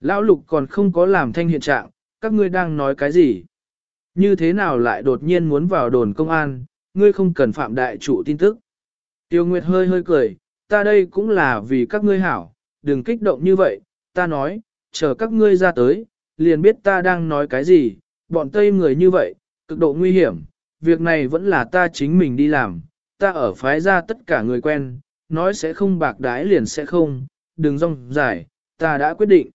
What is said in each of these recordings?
Lão lục còn không có làm thanh hiện trạng, các ngươi đang nói cái gì? Như thế nào lại đột nhiên muốn vào đồn công an, ngươi không cần phạm đại chủ tin tức. Tiêu Nguyệt hơi hơi cười, ta đây cũng là vì các ngươi hảo, đừng kích động như vậy, ta nói, chờ các ngươi ra tới, liền biết ta đang nói cái gì, bọn Tây người như vậy, cực độ nguy hiểm, việc này vẫn là ta chính mình đi làm, ta ở phái ra tất cả người quen, nói sẽ không bạc đái liền sẽ không, đừng rong dài, ta đã quyết định.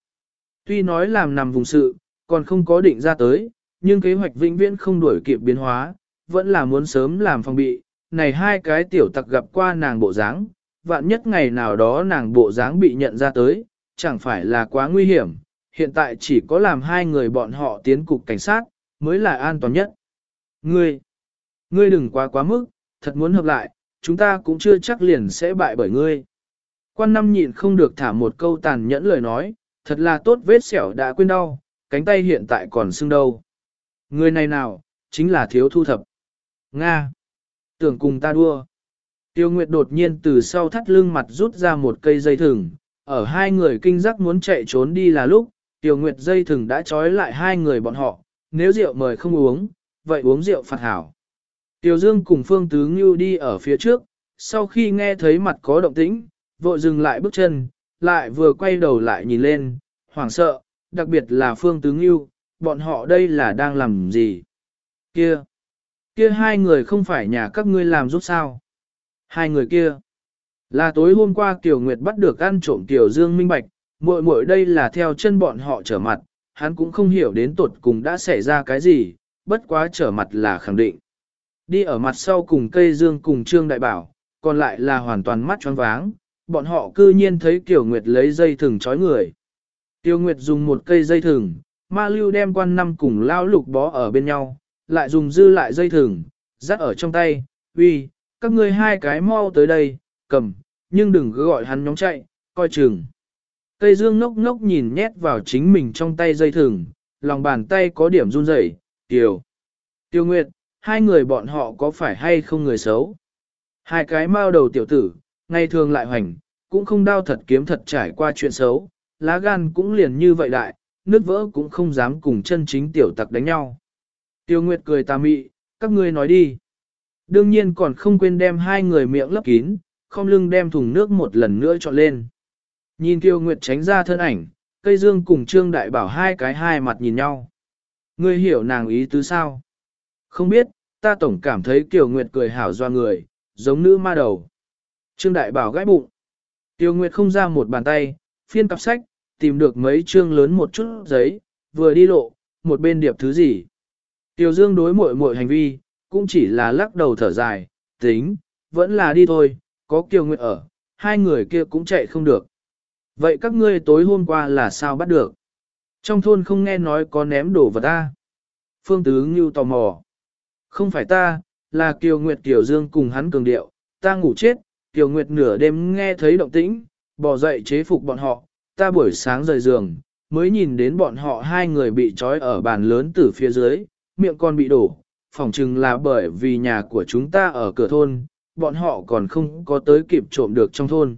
Tuy nói làm nằm vùng sự, còn không có định ra tới, nhưng kế hoạch vĩnh viễn không đuổi kịp biến hóa, vẫn là muốn sớm làm phòng bị. Này hai cái tiểu tặc gặp qua nàng bộ dáng, vạn nhất ngày nào đó nàng bộ dáng bị nhận ra tới, chẳng phải là quá nguy hiểm. Hiện tại chỉ có làm hai người bọn họ tiến cục cảnh sát, mới là an toàn nhất. Ngươi, ngươi đừng quá quá mức, thật muốn hợp lại, chúng ta cũng chưa chắc liền sẽ bại bởi ngươi. Quan năm nhịn không được thả một câu tàn nhẫn lời nói, thật là tốt vết sẹo đã quên đau, cánh tay hiện tại còn sưng đâu. Người này nào, chính là thiếu thu thập. Nga! Tưởng cùng ta đua. Tiêu Nguyệt đột nhiên từ sau thắt lưng mặt rút ra một cây dây thừng, ở hai người kinh giác muốn chạy trốn đi là lúc, Tiêu Nguyệt dây thừng đã trói lại hai người bọn họ, nếu rượu mời không uống, vậy uống rượu phạt hảo. Tiêu Dương cùng Phương Tứ Ngưu đi ở phía trước, sau khi nghe thấy mặt có động tĩnh, vội dừng lại bước chân, lại vừa quay đầu lại nhìn lên, hoảng sợ, đặc biệt là Phương Tứ Ngưu, bọn họ đây là đang làm gì? Kia! Kia hai người không phải nhà các ngươi làm giúp sao? Hai người kia! Là tối hôm qua Tiểu Nguyệt bắt được ăn trộm Tiểu Dương minh bạch, muội muội đây là theo chân bọn họ trở mặt, hắn cũng không hiểu đến tột cùng đã xảy ra cái gì, bất quá trở mặt là khẳng định. Đi ở mặt sau cùng cây dương cùng Trương Đại Bảo, còn lại là hoàn toàn mắt choáng váng, bọn họ cư nhiên thấy Kiều Nguyệt lấy dây thừng trói người. Tiêu Nguyệt dùng một cây dây thừng, ma lưu đem quan năm cùng lao lục bó ở bên nhau, lại dùng dư lại dây thừng, dắt ở trong tay, uy, các ngươi hai cái mau tới đây, cầm, nhưng đừng cứ gọi hắn nhóm chạy, coi chừng. Cây dương ngốc ngốc nhìn nhét vào chính mình trong tay dây thừng, lòng bàn tay có điểm run rẩy. Tiêu. Tiêu Nguyệt, hai người bọn họ có phải hay không người xấu? Hai cái mao đầu tiểu tử, ngày thường lại hoành, cũng không đau thật kiếm thật trải qua chuyện xấu, lá gan cũng liền như vậy đại, nứt vỡ cũng không dám cùng chân chính tiểu tặc đánh nhau. Tiêu Nguyệt cười tà mị, các ngươi nói đi. Đương nhiên còn không quên đem hai người miệng lấp kín, không lưng đem thùng nước một lần nữa trọn lên. Nhìn Tiêu Nguyệt tránh ra thân ảnh, cây dương cùng Trương Đại Bảo hai cái hai mặt nhìn nhau. Ngươi hiểu nàng ý tứ sao? Không biết, ta tổng cảm thấy Kiều Nguyệt cười hảo doa người, giống nữ ma đầu. Trương Đại Bảo gãi bụng. Tiêu Nguyệt không ra một bàn tay, phiên cặp sách, tìm được mấy chương lớn một chút giấy, vừa đi lộ, một bên điệp thứ gì. Tiêu Dương đối mội mội hành vi, cũng chỉ là lắc đầu thở dài, tính, vẫn là đi thôi, có Kiều Nguyệt ở, hai người kia cũng chạy không được. Vậy các ngươi tối hôm qua là sao bắt được? Trong thôn không nghe nói có ném đổ vào ta. Phương Tứ Ngưu tò mò. Không phải ta, là Kiều Nguyệt Kiều Dương cùng hắn cường điệu, ta ngủ chết, Tiểu Nguyệt nửa đêm nghe thấy động tĩnh, bỏ dậy chế phục bọn họ, ta buổi sáng rời giường, mới nhìn đến bọn họ hai người bị trói ở bàn lớn từ phía dưới, miệng con bị đổ, phỏng chừng là bởi vì nhà của chúng ta ở cửa thôn, bọn họ còn không có tới kịp trộm được trong thôn.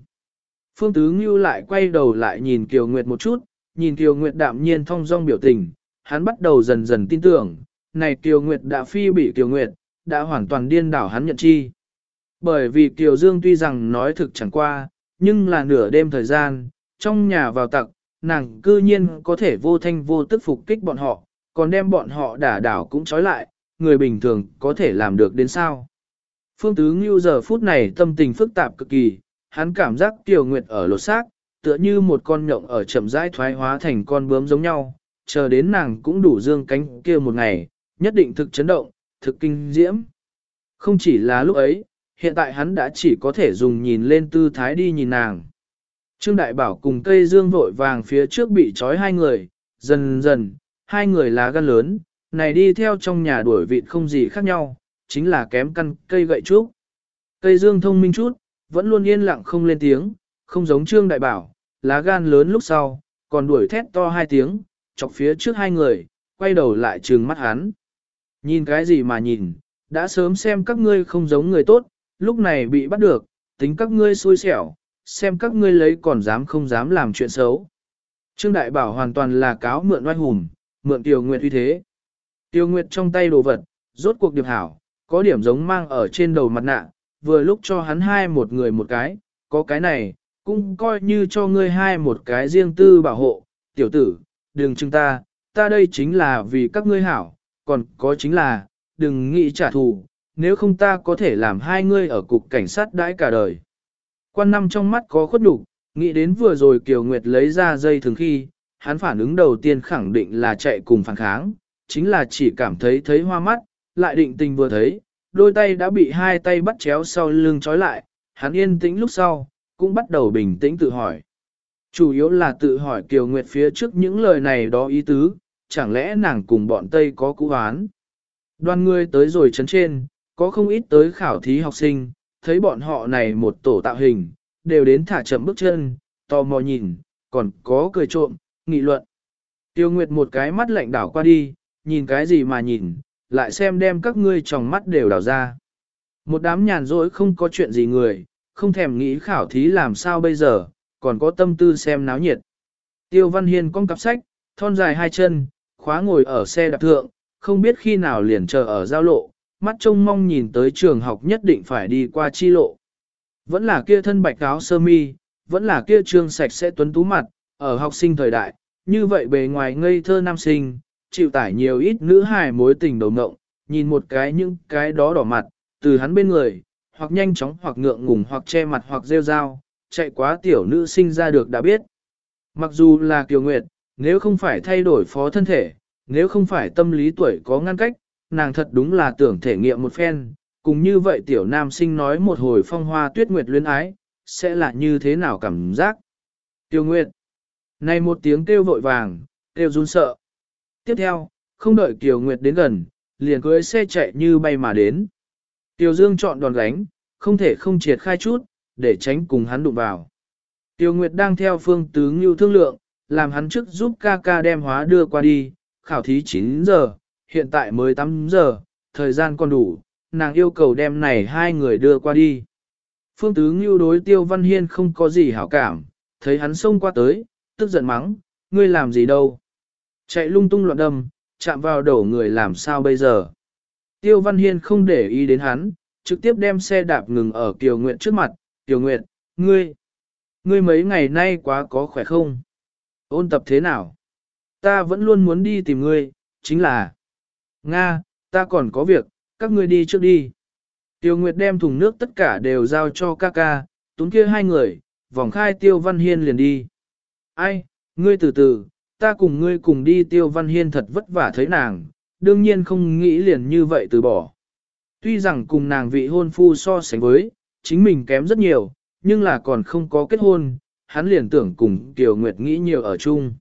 Phương Tứ Ngưu lại quay đầu lại nhìn Kiều Nguyệt một chút, nhìn Kiều Nguyệt đạm nhiên thong dong biểu tình, hắn bắt đầu dần dần tin tưởng, này Kiều Nguyệt đã phi bị Kiều Nguyệt, đã hoàn toàn điên đảo hắn nhận chi. Bởi vì Kiều Dương tuy rằng nói thực chẳng qua, nhưng là nửa đêm thời gian, trong nhà vào tặc, nàng cư nhiên có thể vô thanh vô tức phục kích bọn họ, còn đem bọn họ đả đảo cũng trói lại, người bình thường có thể làm được đến sao. Phương Tứ Ngưu giờ phút này tâm tình phức tạp cực kỳ, hắn cảm giác Kiều Nguyệt ở lột xác, tựa như một con nhộng ở chậm rãi thoái hóa thành con bướm giống nhau, chờ đến nàng cũng đủ dương cánh kia một ngày, nhất định thực chấn động, thực kinh diễm. Không chỉ là lúc ấy, hiện tại hắn đã chỉ có thể dùng nhìn lên tư thái đi nhìn nàng. Trương Đại Bảo cùng cây dương vội vàng phía trước bị trói hai người, dần dần, hai người lá gan lớn, này đi theo trong nhà đuổi vịt không gì khác nhau, chính là kém căn cây gậy trúc. Cây dương thông minh chút, vẫn luôn yên lặng không lên tiếng, không giống Trương Đại Bảo, lá gan lớn lúc sau, còn đuổi thét to hai tiếng, chọc phía trước hai người, quay đầu lại trừng mắt hắn. Nhìn cái gì mà nhìn, đã sớm xem các ngươi không giống người tốt, lúc này bị bắt được, tính các ngươi xui xẻo, xem các ngươi lấy còn dám không dám làm chuyện xấu. Trương Đại Bảo hoàn toàn là cáo mượn oai hùng, mượn Tiêu Nguyệt uy thế. Tiêu Nguyệt trong tay đồ vật, rốt cuộc điệp hảo, có điểm giống mang ở trên đầu mặt nạ, vừa lúc cho hắn hai một người một cái, có cái này, cũng coi như cho ngươi hai một cái riêng tư bảo hộ, tiểu tử, đừng chừng ta, ta đây chính là vì các ngươi hảo, còn có chính là, đừng nghĩ trả thù, nếu không ta có thể làm hai ngươi ở cục cảnh sát đãi cả đời. Quan năm trong mắt có khuất nhục, nghĩ đến vừa rồi Kiều Nguyệt lấy ra dây thường khi, hắn phản ứng đầu tiên khẳng định là chạy cùng phản kháng, chính là chỉ cảm thấy thấy hoa mắt, lại định tình vừa thấy, đôi tay đã bị hai tay bắt chéo sau lưng trói lại, hắn yên tĩnh lúc sau, cũng bắt đầu bình tĩnh tự hỏi. Chủ yếu là tự hỏi Kiều Nguyệt phía trước những lời này đó ý tứ, chẳng lẽ nàng cùng bọn Tây có cũ án? Đoàn người tới rồi chấn trên, có không ít tới khảo thí học sinh, thấy bọn họ này một tổ tạo hình, đều đến thả chậm bước chân, tò mò nhìn, còn có cười trộm, nghị luận. Tiêu Nguyệt một cái mắt lạnh đảo qua đi, nhìn cái gì mà nhìn, lại xem đem các ngươi trong mắt đều đảo ra. Một đám nhàn rỗi không có chuyện gì người, không thèm nghĩ khảo thí làm sao bây giờ, còn có tâm tư xem náo nhiệt. Tiêu Văn Hiên con cặp sách, thon dài hai chân, khóa ngồi ở xe đạp thượng, không biết khi nào liền chờ ở giao lộ, mắt trông mong nhìn tới trường học nhất định phải đi qua chi lộ. Vẫn là kia thân bạch áo sơ mi, vẫn là kia trương sạch sẽ tuấn tú mặt, ở học sinh thời đại, như vậy bề ngoài ngây thơ nam sinh, chịu tải nhiều ít nữ hài mối tình đầu ngộng, nhìn một cái những cái đó đỏ mặt, từ hắn bên người, hoặc nhanh chóng hoặc ngượng ngùng hoặc che mặt hoặc rêu rao, chạy quá tiểu nữ sinh ra được đã biết. Mặc dù là kiều nguyệt, nếu không phải thay đổi phó thân thể, nếu không phải tâm lý tuổi có ngăn cách, nàng thật đúng là tưởng thể nghiệm một phen, cùng như vậy tiểu nam sinh nói một hồi phong hoa tuyết nguyệt luyến ái, sẽ là như thế nào cảm giác. Tiêu Nguyệt. Này một tiếng kêu vội vàng, kêu run sợ. Tiếp theo, không đợi Kiều Nguyệt đến gần, liền cưới xe chạy như bay mà đến. Tiêu Dương chọn đòn gánh, không thể không triệt khai chút, để tránh cùng hắn đụng vào. Tiêu Nguyệt đang theo phương tứ ngưu thương lượng, làm hắn trước giúp ca ca đem hóa đưa qua đi, khảo thí 9 giờ, hiện tại mới 8 giờ, thời gian còn đủ, nàng yêu cầu đem này hai người đưa qua đi. Phương Tứ Ngưu đối Tiêu Văn Hiên không có gì hảo cảm, thấy hắn xông qua tới, tức giận mắng, ngươi làm gì đâu. Chạy lung tung loạn đâm, chạm vào đổ người làm sao bây giờ. Tiêu Văn Hiên không để ý đến hắn, trực tiếp đem xe đạp ngừng ở Kiều Nguyệt trước mặt, Kiều Nguyệt, ngươi, ngươi mấy ngày nay quá có khỏe không? Ôn tập thế nào? Ta vẫn luôn muốn đi tìm ngươi, chính là Nga, ta còn có việc, các ngươi đi trước đi. Tiêu Nguyệt đem thùng nước tất cả đều giao cho ca ca, túng kia hai người, vòng khai Tiêu Văn Hiên liền đi. Ai, ngươi từ từ, ta cùng ngươi cùng đi Tiêu Văn Hiên thật vất vả thấy nàng, đương nhiên không nghĩ liền như vậy từ bỏ. Tuy rằng cùng nàng vị hôn phu so sánh với, chính mình kém rất nhiều, nhưng là còn không có kết hôn, hắn liền tưởng cùng Tiêu Nguyệt nghĩ nhiều ở chung.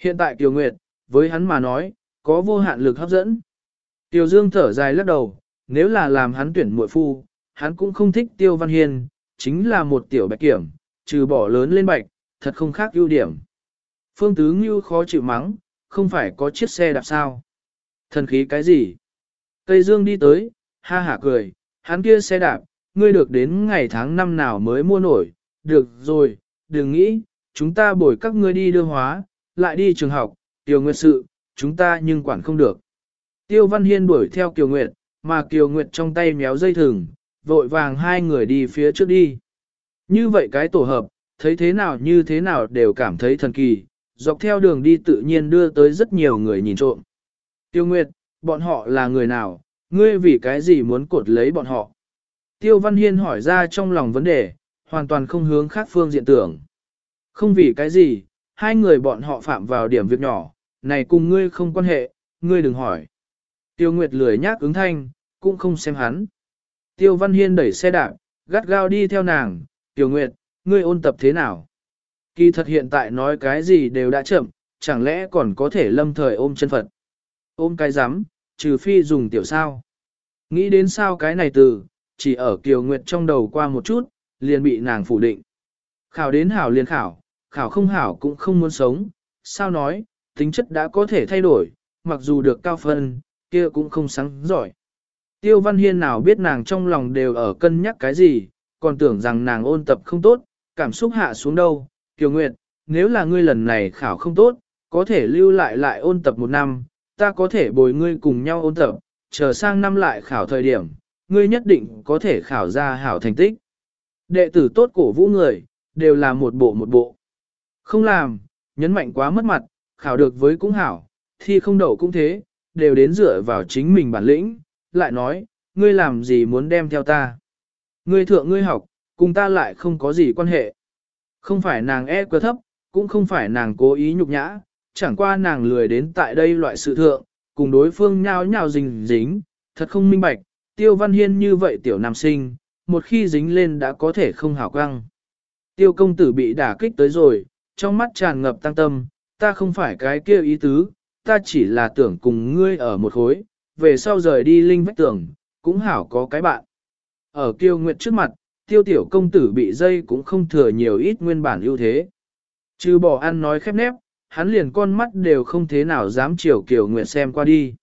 Hiện tại Tiêu Nguyệt, với hắn mà nói, có vô hạn lực hấp dẫn. Tiêu Dương thở dài lắc đầu, nếu là làm hắn tuyển muội phu, hắn cũng không thích Tiêu Văn Hiên, chính là một tiểu bạch kiểm, trừ bỏ lớn lên bạch, thật không khác ưu điểm. Phương Tứ Ngưu khó chịu mắng, không phải có chiếc xe đạp sao. Thần khí cái gì? Tây Dương đi tới, ha hả cười, hắn kia xe đạp, ngươi được đến ngày tháng năm nào mới mua nổi, được rồi, đừng nghĩ, chúng ta bồi các ngươi đi đưa hóa, lại đi trường học, tiểu nguyệt sự, chúng ta nhưng quản không được. Tiêu Văn Hiên đuổi theo Kiều Nguyệt, mà Kiều Nguyệt trong tay méo dây thừng, vội vàng hai người đi phía trước đi. Như vậy cái tổ hợp, thấy thế nào như thế nào đều cảm thấy thần kỳ, dọc theo đường đi tự nhiên đưa tới rất nhiều người nhìn trộm. Tiêu Nguyệt, bọn họ là người nào, ngươi vì cái gì muốn cột lấy bọn họ? Tiêu Văn Hiên hỏi ra trong lòng vấn đề, hoàn toàn không hướng khác phương diện tưởng. Không vì cái gì, hai người bọn họ phạm vào điểm việc nhỏ, này cùng ngươi không quan hệ, ngươi đừng hỏi. Tiêu Nguyệt lười nhác ứng thanh, cũng không xem hắn. Tiêu Văn Hiên đẩy xe đạp, gắt gao đi theo nàng, Tiêu Nguyệt, ngươi ôn tập thế nào? Kỳ thật hiện tại nói cái gì đều đã chậm, chẳng lẽ còn có thể lâm thời ôm chân Phật? Ôm cái rắm trừ phi dùng tiểu sao. Nghĩ đến sao cái này từ, chỉ ở Kiều Nguyệt trong đầu qua một chút, liền bị nàng phủ định. Khảo đến hảo liền khảo, khảo không hảo cũng không muốn sống, sao nói, tính chất đã có thể thay đổi, mặc dù được cao phân, kia cũng không sáng giỏi. Tiêu Văn Hiên nào biết nàng trong lòng đều ở cân nhắc cái gì, còn tưởng rằng nàng ôn tập không tốt, cảm xúc hạ xuống đâu. Kiều Nguyệt, nếu là ngươi lần này khảo không tốt, có thể lưu lại lại ôn tập một năm, ta có thể bồi ngươi cùng nhau ôn tập, chờ sang năm lại khảo thời điểm, ngươi nhất định có thể khảo ra hảo thành tích. Đệ tử tốt cổ vũ người, đều là một bộ một bộ. Không làm, nhấn mạnh quá mất mặt, khảo được với cũng hảo, thi không đậu cũng thế, đều đến dựa vào chính mình bản lĩnh, lại nói, ngươi làm gì muốn đem theo ta. Ngươi thượng ngươi học, cùng ta lại không có gì quan hệ. Không phải nàng e quá thấp, cũng không phải nàng cố ý nhục nhã, chẳng qua nàng lười đến tại đây loại sự thượng, cùng đối phương nhao nhao dính dính, thật không minh bạch, tiêu văn hiên như vậy tiểu nam sinh, một khi dính lên đã có thể không hảo căng. Tiêu công tử bị đả kích tới rồi, trong mắt tràn ngập tăng tâm, ta không phải cái kia ý tứ, ta chỉ là tưởng cùng ngươi ở một khối, về sau rời đi linh vách tưởng, cũng hảo có cái bạn. Ở kiêu nguyệt trước mặt, tiêu tiểu công tử bị dây cũng không thừa nhiều ít nguyên bản ưu thế. Chứ bỏ ăn nói khép nép, hắn liền con mắt đều không thế nào dám chiều kiều nguyệt xem qua đi.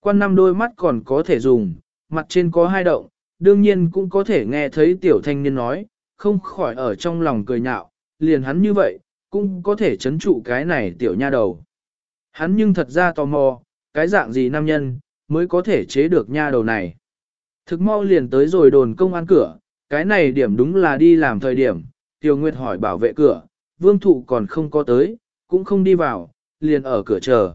Quan năm đôi mắt còn có thể dùng, mặt trên có hai động, đương nhiên cũng có thể nghe thấy tiểu thanh niên nói, không khỏi ở trong lòng cười nhạo, liền hắn như vậy, cũng có thể chấn trụ cái này tiểu nha đầu. Hắn nhưng thật ra tò mò, cái dạng gì nam nhân, mới có thể chế được nha đầu này. Thực mau liền tới rồi đồn công an cửa, cái này điểm đúng là đi làm thời điểm, Tiểu Nguyệt hỏi bảo vệ cửa, vương thụ còn không có tới, cũng không đi vào, liền ở cửa chờ.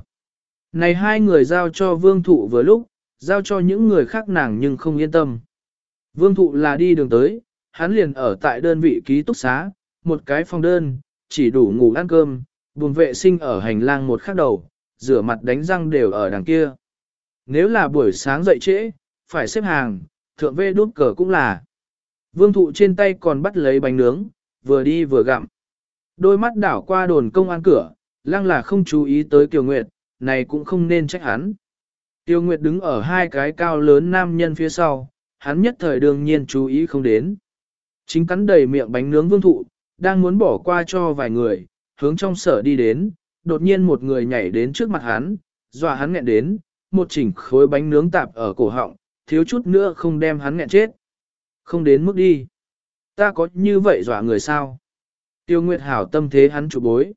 Này hai người giao cho vương thụ vừa lúc, giao cho những người khác nàng nhưng không yên tâm. Vương thụ là đi đường tới, hắn liền ở tại đơn vị ký túc xá, một cái phòng đơn, chỉ đủ ngủ ăn cơm, buồn vệ sinh ở hành lang một khắc đầu, rửa mặt đánh răng đều ở đằng kia. Nếu là buổi sáng dậy trễ, phải xếp hàng, thượng vê đút cờ cũng là. Vương thụ trên tay còn bắt lấy bánh nướng, vừa đi vừa gặm. Đôi mắt đảo qua đồn công an cửa, lăng là không chú ý tới Kiều Nguyệt, này cũng không nên trách hắn. Tiêu Nguyệt đứng ở hai cái cao lớn nam nhân phía sau, hắn nhất thời đương nhiên chú ý không đến. Chính cắn đầy miệng bánh nướng vương thụ, đang muốn bỏ qua cho vài người, hướng trong sở đi đến, đột nhiên một người nhảy đến trước mặt hắn, dọa hắn nghẹn đến, một chỉnh khối bánh nướng tạp ở cổ họng, thiếu chút nữa không đem hắn nghẹn chết. Không đến mức đi. Ta có như vậy dọa người sao? Tiêu Nguyệt Hảo tâm thế hắn chủ bối.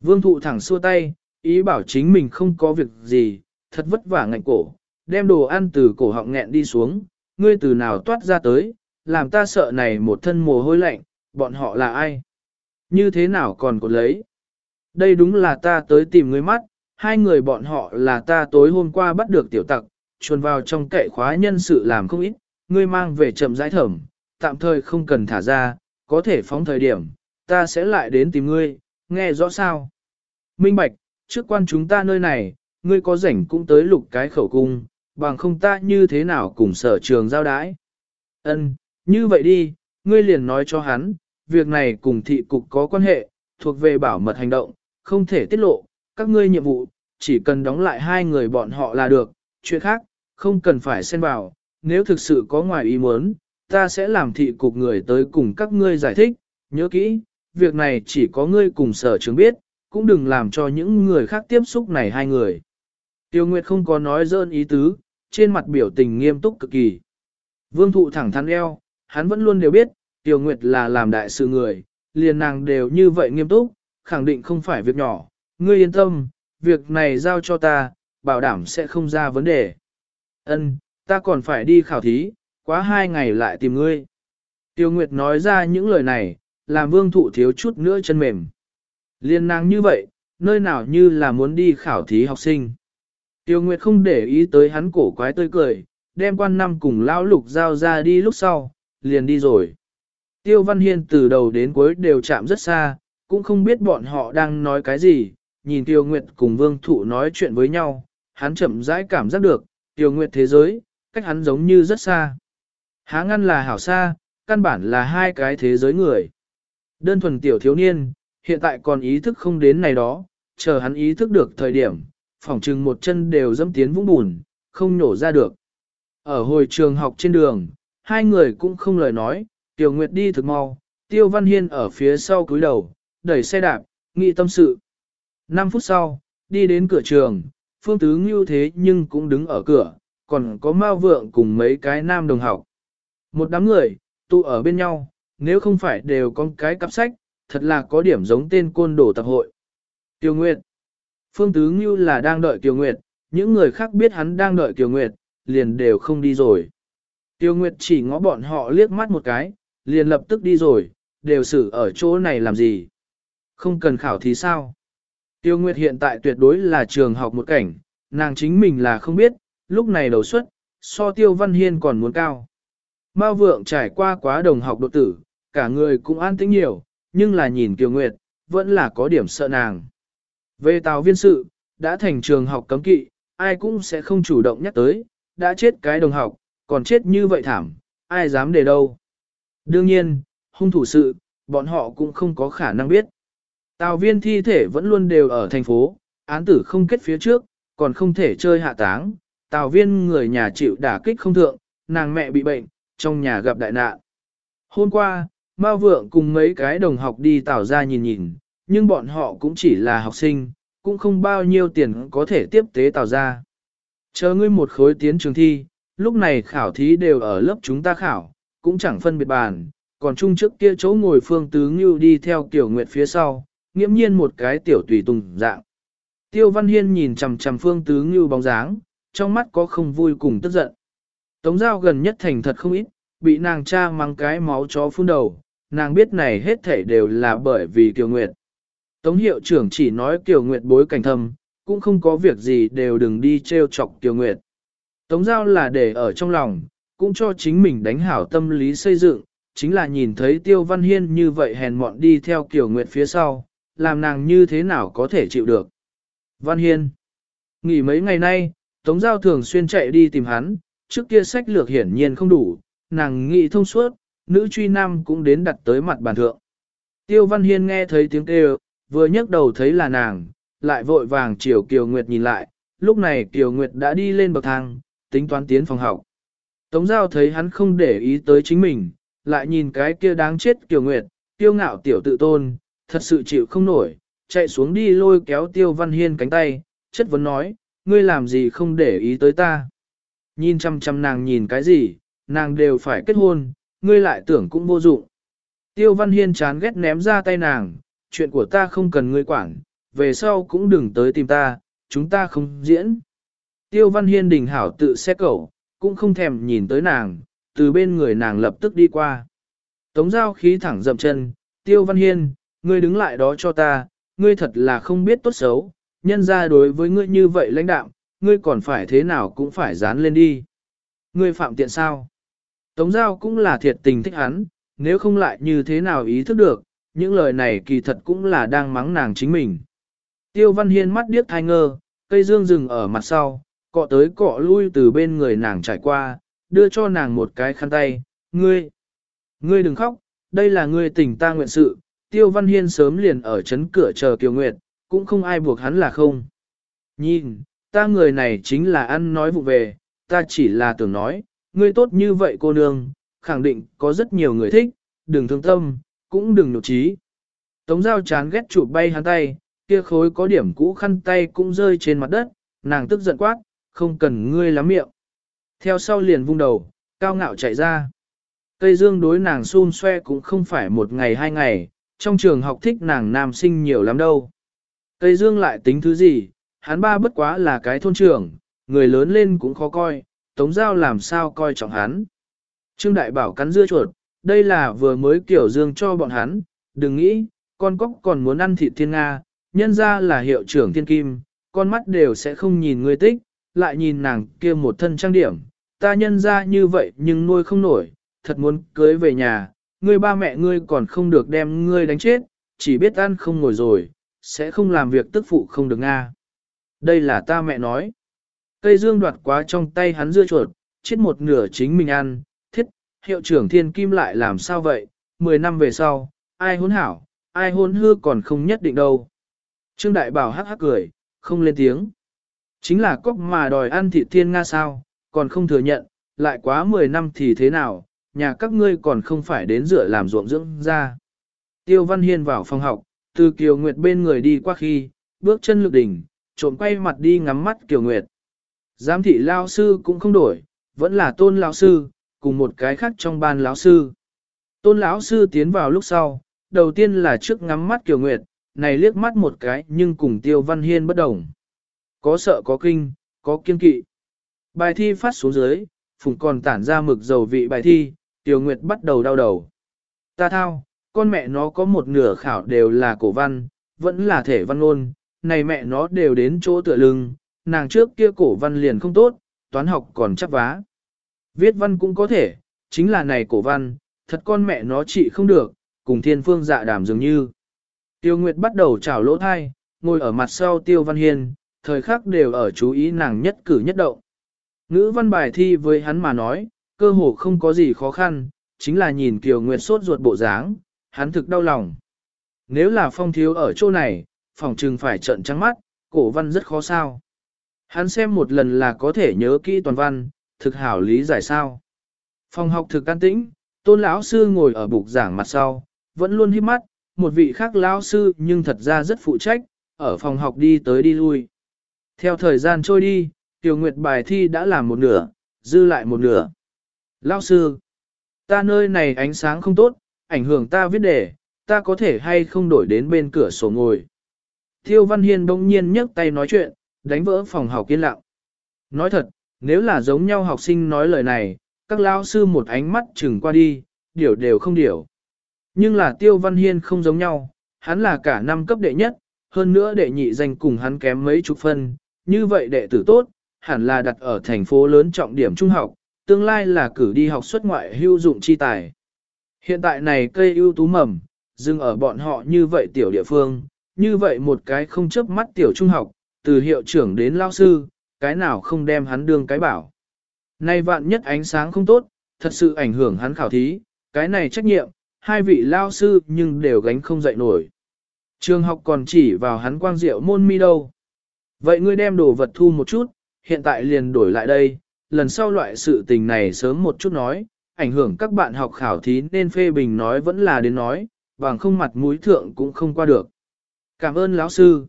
Vương thụ thẳng xua tay, ý bảo chính mình không có việc gì, thật vất vả ngạnh cổ, đem đồ ăn từ cổ họng nghẹn đi xuống, ngươi từ nào toát ra tới, làm ta sợ này một thân mồ hôi lạnh, bọn họ là ai? Như thế nào còn có lấy? Đây đúng là ta tới tìm ngươi mắt, hai người bọn họ là ta tối hôm qua bắt được tiểu tặc, chuồn vào trong kệ khóa nhân sự làm không ít, ngươi mang về chậm giải thẩm, tạm thời không cần thả ra, có thể phóng thời điểm, ta sẽ lại đến tìm ngươi, nghe rõ sao? Minh Bạch, trước quan chúng ta nơi này, ngươi có rảnh cũng tới lục cái khẩu cung, bằng không ta như thế nào cùng sở trường giao đái. Ân, như vậy đi, ngươi liền nói cho hắn, việc này cùng thị cục có quan hệ, thuộc về bảo mật hành động, không thể tiết lộ, các ngươi nhiệm vụ, chỉ cần đóng lại hai người bọn họ là được, chuyện khác, không cần phải xen vào, nếu thực sự có ngoài ý muốn, ta sẽ làm thị cục người tới cùng các ngươi giải thích, nhớ kỹ, việc này chỉ có ngươi cùng sở trường biết, cũng đừng làm cho những người khác tiếp xúc này hai người. Tiêu Nguyệt không có nói dơn ý tứ, trên mặt biểu tình nghiêm túc cực kỳ. Vương thụ thẳng thắn eo, hắn vẫn luôn đều biết, Tiêu Nguyệt là làm đại sự người, liền nàng đều như vậy nghiêm túc, khẳng định không phải việc nhỏ. Ngươi yên tâm, việc này giao cho ta, bảo đảm sẽ không ra vấn đề. Ân, ta còn phải đi khảo thí, quá hai ngày lại tìm ngươi. Tiêu Nguyệt nói ra những lời này, làm vương thụ thiếu chút nữa chân mềm. Liên nàng như vậy, nơi nào như là muốn đi khảo thí học sinh. Tiêu Nguyệt không để ý tới hắn cổ quái tươi cười, đem quan năm cùng lão lục giao ra đi lúc sau, liền đi rồi. Tiêu Văn Hiên từ đầu đến cuối đều chạm rất xa, cũng không biết bọn họ đang nói cái gì, nhìn Tiêu Nguyệt cùng Vương Thụ nói chuyện với nhau, hắn chậm rãi cảm giác được, Tiêu Nguyệt thế giới, cách hắn giống như rất xa. Há ngăn là hảo xa, căn bản là hai cái thế giới người. Đơn thuần tiểu thiếu niên, hiện tại còn ý thức không đến này đó, chờ hắn ý thức được thời điểm, phỏng chừng một chân đều dẫm tiến vũng bùn, không nổ ra được. Ở hồi trường học trên đường, hai người cũng không lời nói, Tiểu Nguyệt đi thực mau, Tiêu Văn Hiên ở phía sau cúi đầu, đẩy xe đạp, nghị tâm sự. 5 phút sau, đi đến cửa trường, Phương Tứ Ngưu thế nhưng cũng đứng ở cửa, còn có Mao Vượng cùng mấy cái nam đồng học. Một đám người, tụ ở bên nhau, nếu không phải đều có cái cặp sách, thật là có điểm giống tên côn đồ tập hội. Tiêu Nguyệt Phương Tứ Ngưu là đang đợi Tiêu Nguyệt, những người khác biết hắn đang đợi Tiêu Nguyệt, liền đều không đi rồi. Tiêu Nguyệt chỉ ngó bọn họ liếc mắt một cái, liền lập tức đi rồi, đều xử ở chỗ này làm gì. Không cần khảo thì sao? Tiêu Nguyệt hiện tại tuyệt đối là trường học một cảnh, nàng chính mình là không biết, lúc này đầu suất, so Tiêu Văn Hiên còn muốn cao. Mao vượng trải qua quá đồng học độ tử, cả người cũng an tĩnh nhiều, nhưng là nhìn Tiêu Nguyệt, vẫn là có điểm sợ nàng. Về tàu viên sự, đã thành trường học cấm kỵ, ai cũng sẽ không chủ động nhắc tới, đã chết cái đồng học, còn chết như vậy thảm, ai dám để đâu. Đương nhiên, hung thủ sự, bọn họ cũng không có khả năng biết. Tào viên thi thể vẫn luôn đều ở thành phố, án tử không kết phía trước, còn không thể chơi hạ táng. Tào viên người nhà chịu đả kích không thượng, nàng mẹ bị bệnh, trong nhà gặp đại nạn. Hôm qua, Mao Vượng cùng mấy cái đồng học đi tào ra nhìn nhìn, nhưng bọn họ cũng chỉ là học sinh, cũng không bao nhiêu tiền có thể tiếp tế tào ra. Chờ ngươi một khối tiến trường thi, lúc này khảo thí đều ở lớp chúng ta khảo, cũng chẳng phân biệt bàn, còn chung trước kia chỗ ngồi phương tứ ngưu đi theo kiểu nguyệt phía sau, nghiễm nhiên một cái tiểu tùy tùng dạng. Tiêu Văn Hiên nhìn chằm chằm phương tứ ngưu bóng dáng, trong mắt có không vui cùng tức giận. Tống giao gần nhất thành thật không ít, bị nàng cha mang cái máu chó phun đầu, nàng biết này hết thảy đều là bởi vì Kiều Nguyệt. Tống hiệu trưởng chỉ nói Kiều Nguyệt bối cảnh thâm, cũng không có việc gì đều đừng đi treo chọc Kiều Nguyệt. Tống giao là để ở trong lòng, cũng cho chính mình đánh hảo tâm lý xây dựng, chính là nhìn thấy Tiêu Văn Hiên như vậy hèn mọn đi theo Kiều Nguyệt phía sau, làm nàng như thế nào có thể chịu được. Văn Hiên Nghỉ mấy ngày nay, Tống Giao thường xuyên chạy đi tìm hắn, trước kia sách lược hiển nhiên không đủ, nàng nghĩ thông suốt, nữ truy nam cũng đến đặt tới mặt bàn thượng. Tiêu Văn Hiên nghe thấy tiếng kêu, vừa nhấc đầu thấy là nàng, lại vội vàng chiều Kiều Nguyệt nhìn lại, lúc này Kiều Nguyệt đã đi lên bậc thang, tính toán tiến phòng học. Tống Giao thấy hắn không để ý tới chính mình, lại nhìn cái kia đáng chết Kiều Nguyệt, tiêu ngạo tiểu tự tôn, thật sự chịu không nổi, chạy xuống đi lôi kéo Tiêu Văn Hiên cánh tay, chất vấn nói, ngươi làm gì không để ý tới ta. Nhìn chăm chăm nàng nhìn cái gì, nàng đều phải kết hôn, ngươi lại tưởng cũng vô dụng. Tiêu Văn Hiên chán ghét ném ra tay nàng, chuyện của ta không cần ngươi quản, về sau cũng đừng tới tìm ta, chúng ta không diễn. Tiêu Văn Hiên đình hảo tự xét cẩu, cũng không thèm nhìn tới nàng, từ bên người nàng lập tức đi qua. Tống giao khí thẳng dậm chân, Tiêu Văn Hiên, ngươi đứng lại đó cho ta, ngươi thật là không biết tốt xấu, nhân ra đối với ngươi như vậy lãnh đạo, ngươi còn phải thế nào cũng phải dán lên đi. Ngươi phạm tiện sao? Tống giao cũng là thiệt tình thích hắn, nếu không lại như thế nào ý thức được, những lời này kỳ thật cũng là đang mắng nàng chính mình. Tiêu Văn Hiên mắt điếc thai ngơ, cây dương rừng ở mặt sau, cọ tới cọ lui từ bên người nàng trải qua, đưa cho nàng một cái khăn tay, ngươi, ngươi đừng khóc, đây là ngươi tình ta nguyện sự, Tiêu Văn Hiên sớm liền ở chấn cửa chờ Kiều Nguyệt, cũng không ai buộc hắn là không. Nhìn, ta người này chính là ăn nói vụ về, ta chỉ là tưởng nói, ngươi tốt như vậy cô nương, khẳng định có rất nhiều người thích, đừng thương tâm, cũng đừng nhục trí. Tống giao chán ghét chụp bay hắn tay, kia khối có điểm cũ khăn tay cũng rơi trên mặt đất, nàng tức giận quát, không cần ngươi lắm miệng. Theo sau liền vung đầu, cao ngạo chạy ra. Cây dương đối nàng xun xoe cũng không phải một ngày hai ngày, trong trường học thích nàng nam sinh nhiều lắm đâu. Tây Dương lại tính thứ gì, hắn ba bất quá là cái thôn trưởng, người lớn lên cũng khó coi, Tống Giao làm sao coi trọng hắn. Trương Đại Bảo cắn dưa chuột, đây là vừa mới kiểu dương cho bọn hắn, đừng nghĩ, con cóc còn muốn ăn thịt thiên Nga, nhân ra là hiệu trưởng thiên kim, con mắt đều sẽ không nhìn người tích, lại nhìn nàng kia một thân trang điểm, ta nhân ra như vậy nhưng nuôi không nổi, thật muốn cưới về nhà, ngươi ba mẹ ngươi còn không được đem ngươi đánh chết, chỉ biết ăn không ngồi rồi, sẽ không làm việc tức phụ không được nga. Đây là ta mẹ nói. Cây dương đoạt quá trong tay hắn dưa chuột, chết một nửa chính mình ăn, thiết, hiệu trưởng thiên kim lại làm sao vậy, 10 năm về sau, ai hôn hảo, ai hôn hư còn không nhất định đâu. Trương Đại Bảo hắc hắc cười, không lên tiếng. Chính là cóc mà đòi ăn thịt thiên Nga sao, còn không thừa nhận, lại quá 10 năm thì thế nào, nhà các ngươi còn không phải đến rửa làm ruộng dưỡng ra. Tiêu Văn Hiên vào phòng học, từ Kiều Nguyệt bên người đi qua khi, bước chân lực đỉnh, trộm quay mặt đi ngắm mắt Kiều Nguyệt. Giám thị lao sư cũng không đổi, vẫn là tôn lão sư, cùng một cái khác trong ban lão sư. Tôn lão sư tiến vào lúc sau, đầu tiên là trước ngắm mắt Kiều Nguyệt, này liếc mắt một cái nhưng cùng Tiêu Văn Hiên bất đồng. Có sợ có kinh, có kiên kỵ. Bài thi phát xuống dưới, phùng còn tản ra mực dầu vị bài thi, Tiêu Nguyệt bắt đầu đau đầu. Ta thao, con mẹ nó có một nửa khảo đều là cổ văn, vẫn là thể văn ngôn, này mẹ nó đều đến chỗ tựa lưng, nàng trước kia cổ văn liền không tốt, toán học còn chắc vá. Viết văn cũng có thể, chính là này cổ văn, thật con mẹ nó trị không được, cùng thiên phương dạ đàm dường như. Tiêu Nguyệt bắt đầu chảo lỗ thai, ngồi ở mặt sau Tiêu Văn Hiên, thời khắc đều ở chú ý nàng nhất cử nhất động. Ngữ văn bài thi với hắn mà nói, cơ hồ không có gì khó khăn, chính là nhìn Kiều Nguyệt sốt ruột bộ dáng, hắn thực đau lòng. Nếu là phong thiếu ở chỗ này, phòng trừng phải trận trắng mắt, cổ văn rất khó sao. Hắn xem một lần là có thể nhớ kỹ toàn văn, thực hảo lý giải sao. Phòng học thực can tĩnh, tôn lão sư ngồi ở bục giảng mặt sau, vẫn luôn hít mắt, một vị khác lão sư nhưng thật ra rất phụ trách, ở phòng học đi tới đi lui. Theo thời gian trôi đi, Tiểu Nguyệt bài thi đã làm một nửa, dư lại một nửa. Lão sư, ta nơi này ánh sáng không tốt, ảnh hưởng ta viết đề, ta có thể hay không đổi đến bên cửa sổ ngồi. Thiêu Văn Hiên bỗng nhiên nhấc tay nói chuyện, đánh vỡ phòng học yên lặng. Nói thật, nếu là giống nhau học sinh nói lời này, các lao sư một ánh mắt chừng qua đi, điều đều không điều. Nhưng là Tiêu Văn Hiên không giống nhau, hắn là cả năm cấp đệ nhất, hơn nữa đệ nhị danh cùng hắn kém mấy chục phân, như vậy đệ tử tốt, hẳn là đặt ở thành phố lớn trọng điểm trung học, tương lai là cử đi học xuất ngoại hưu dụng chi tài. Hiện tại này cây ưu tú mầm, dừng ở bọn họ như vậy tiểu địa phương, như vậy một cái không chấp mắt tiểu trung học, từ hiệu trưởng đến lao sư, cái nào không đem hắn đương cái bảo. Nay vạn nhất ánh sáng không tốt, thật sự ảnh hưởng hắn khảo thí, cái này trách nhiệm, hai vị lao sư nhưng đều gánh không dậy nổi. Trường học còn chỉ vào hắn quang diệu môn mi đâu. Vậy ngươi đem đồ vật thu một chút, hiện tại liền đổi lại đây, lần sau loại sự tình này sớm một chút nói, ảnh hưởng các bạn học khảo thí nên phê bình nói vẫn là đến nói, bằng không mặt mũi thượng cũng không qua được. Cảm ơn lão sư.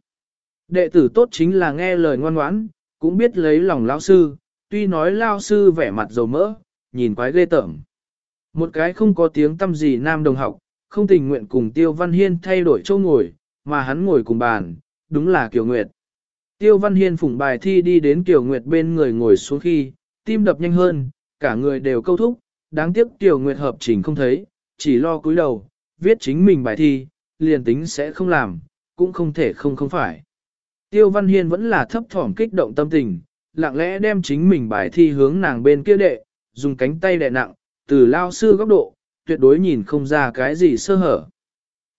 Đệ tử tốt chính là nghe lời ngoan ngoãn, cũng biết lấy lòng lão sư, tuy nói lão sư vẻ mặt dầu mỡ, nhìn quái ghê tởm. Một cái không có tiếng tâm gì nam đồng học, không tình nguyện cùng Tiêu Văn Hiên thay đổi chỗ ngồi, mà hắn ngồi cùng bàn, đúng là Kiều Nguyệt. Tiêu Văn Hiên phủng bài thi đi đến Tiểu Nguyệt bên người ngồi xuống khi, tim đập nhanh hơn, cả người đều câu thúc, đáng tiếc Tiểu Nguyệt hợp trình không thấy, chỉ lo cúi đầu, viết chính mình bài thi, liền tính sẽ không làm, cũng không thể không không phải. Tiêu Văn Hiên vẫn là thấp thỏm kích động tâm tình, lặng lẽ đem chính mình bài thi hướng nàng bên kia đệ, dùng cánh tay đè nặng, từ lao sư góc độ, tuyệt đối nhìn không ra cái gì sơ hở.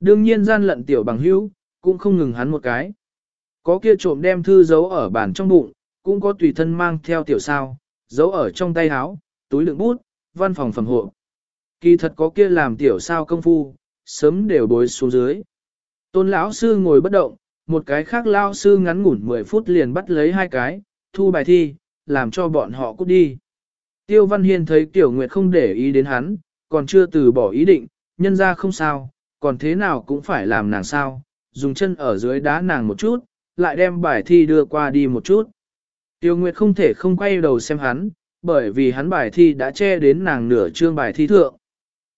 Đương nhiên gian lận tiểu bằng hữu, cũng không ngừng hắn một cái. Có kia trộm đem thư giấu ở bàn trong bụng, cũng có tùy thân mang theo tiểu sao, giấu ở trong tay áo, túi đựng bút, văn phòng phẩm hộ. Kỳ thật có kia làm tiểu sao công phu, sớm đều bối xuống dưới. Tôn lão sư ngồi bất động, một cái khác lão sư ngắn ngủn 10 phút liền bắt lấy hai cái, thu bài thi, làm cho bọn họ cút đi. Tiêu Văn Hiên thấy Tiểu Nguyệt không để ý đến hắn, còn chưa từ bỏ ý định, nhân ra không sao, còn thế nào cũng phải làm nàng sao, dùng chân ở dưới đá nàng một chút, lại đem bài thi đưa qua đi một chút. Tiêu Nguyệt không thể không quay đầu xem hắn, bởi vì hắn bài thi đã che đến nàng nửa chương bài thi thượng.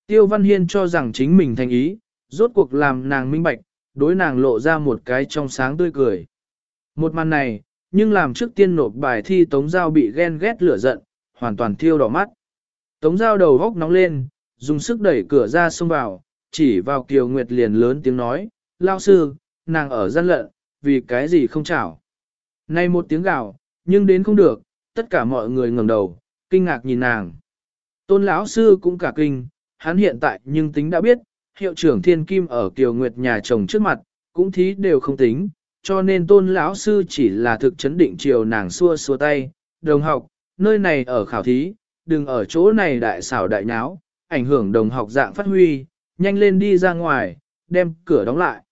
Tiêu Văn Hiên cho rằng chính mình thành ý, rốt cuộc làm nàng minh bạch, đối nàng lộ ra một cái trong sáng tươi cười. Một màn này, nhưng làm trước tiên nộp bài thi Tống Giao bị ghen ghét lửa giận, hoàn toàn thiêu đỏ mắt. Tống Giao đầu góc nóng lên, dùng sức đẩy cửa ra xông vào, chỉ vào Kiều Nguyệt liền lớn tiếng nói, lao sư, nàng ở gian lận, vì cái gì không chảo. Nay một tiếng gào, nhưng đến không được, tất cả mọi người ngẩng đầu, kinh ngạc nhìn nàng. Tôn lão sư cũng cả kinh, hắn hiện tại nhưng tính đã biết, hiệu trưởng thiên kim ở Kiều Nguyệt nhà chồng trước mặt, cũng thí đều không tính, cho nên tôn lão sư chỉ là thực chấn định chiều nàng xua xua tay, đồng học, nơi này ở khảo thí, đừng ở chỗ này đại xảo đại nháo, ảnh hưởng đồng học dạng phát huy, nhanh lên đi ra ngoài, đem cửa đóng lại.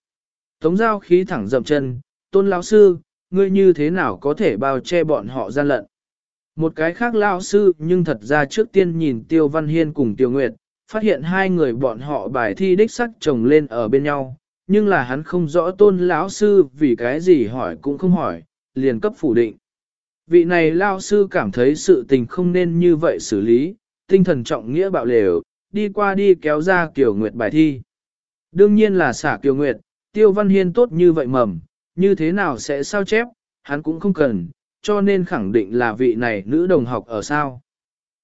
Tống giao khí thẳng dậm chân, tôn lão sư, ngươi như thế nào có thể bao che bọn họ gian lận. Một cái khác lão sư nhưng thật ra trước tiên nhìn Tiêu Văn Hiên cùng Tiêu Nguyệt, phát hiện hai người bọn họ bài thi đích sắc chồng lên ở bên nhau, nhưng là hắn không rõ tôn lão sư vì cái gì hỏi cũng không hỏi, liền cấp phủ định. Vị này Lão sư cảm thấy sự tình không nên như vậy xử lý, tinh thần trọng nghĩa bạo lều, đi qua đi kéo ra kiểu nguyệt bài thi. Đương nhiên là xả Kiều Nguyệt, Tiêu Văn Hiên tốt như vậy mầm, như thế nào sẽ sao chép, hắn cũng không cần, cho nên khẳng định là vị này nữ đồng học ở sao.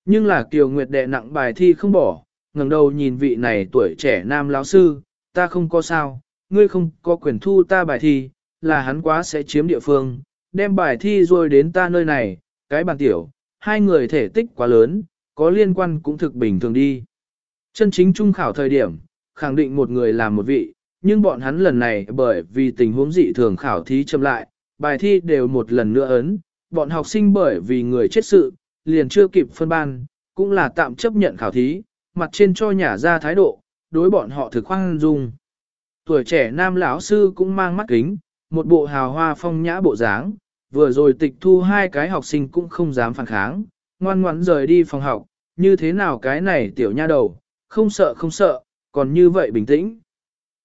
Nhưng là Kiều Nguyệt đệ nặng bài thi không bỏ, ngẩng đầu nhìn vị này tuổi trẻ nam lão sư, ta không có sao, ngươi không có quyền thu ta bài thi, là hắn quá sẽ chiếm địa phương, đem bài thi rồi đến ta nơi này, cái bàn tiểu, hai người thể tích quá lớn, có liên quan cũng thực bình thường đi. Chân chính trung khảo thời điểm, khẳng định một người làm một vị, nhưng bọn hắn lần này bởi vì tình huống dị thường khảo thí chậm lại, bài thi đều một lần nữa ấn, bọn học sinh bởi vì người chết sự, liền chưa kịp phân ban, cũng là tạm chấp nhận khảo thí, mặt trên cho nhả ra thái độ, đối bọn họ thực khoan dung. Tuổi trẻ nam lão sư cũng mang mắt kính, một bộ hào hoa phong nhã bộ dáng, vừa rồi tịch thu hai cái học sinh cũng không dám phản kháng, ngoan ngoãn rời đi phòng học, như thế nào cái này tiểu nha đầu, không sợ không sợ, còn như vậy bình tĩnh.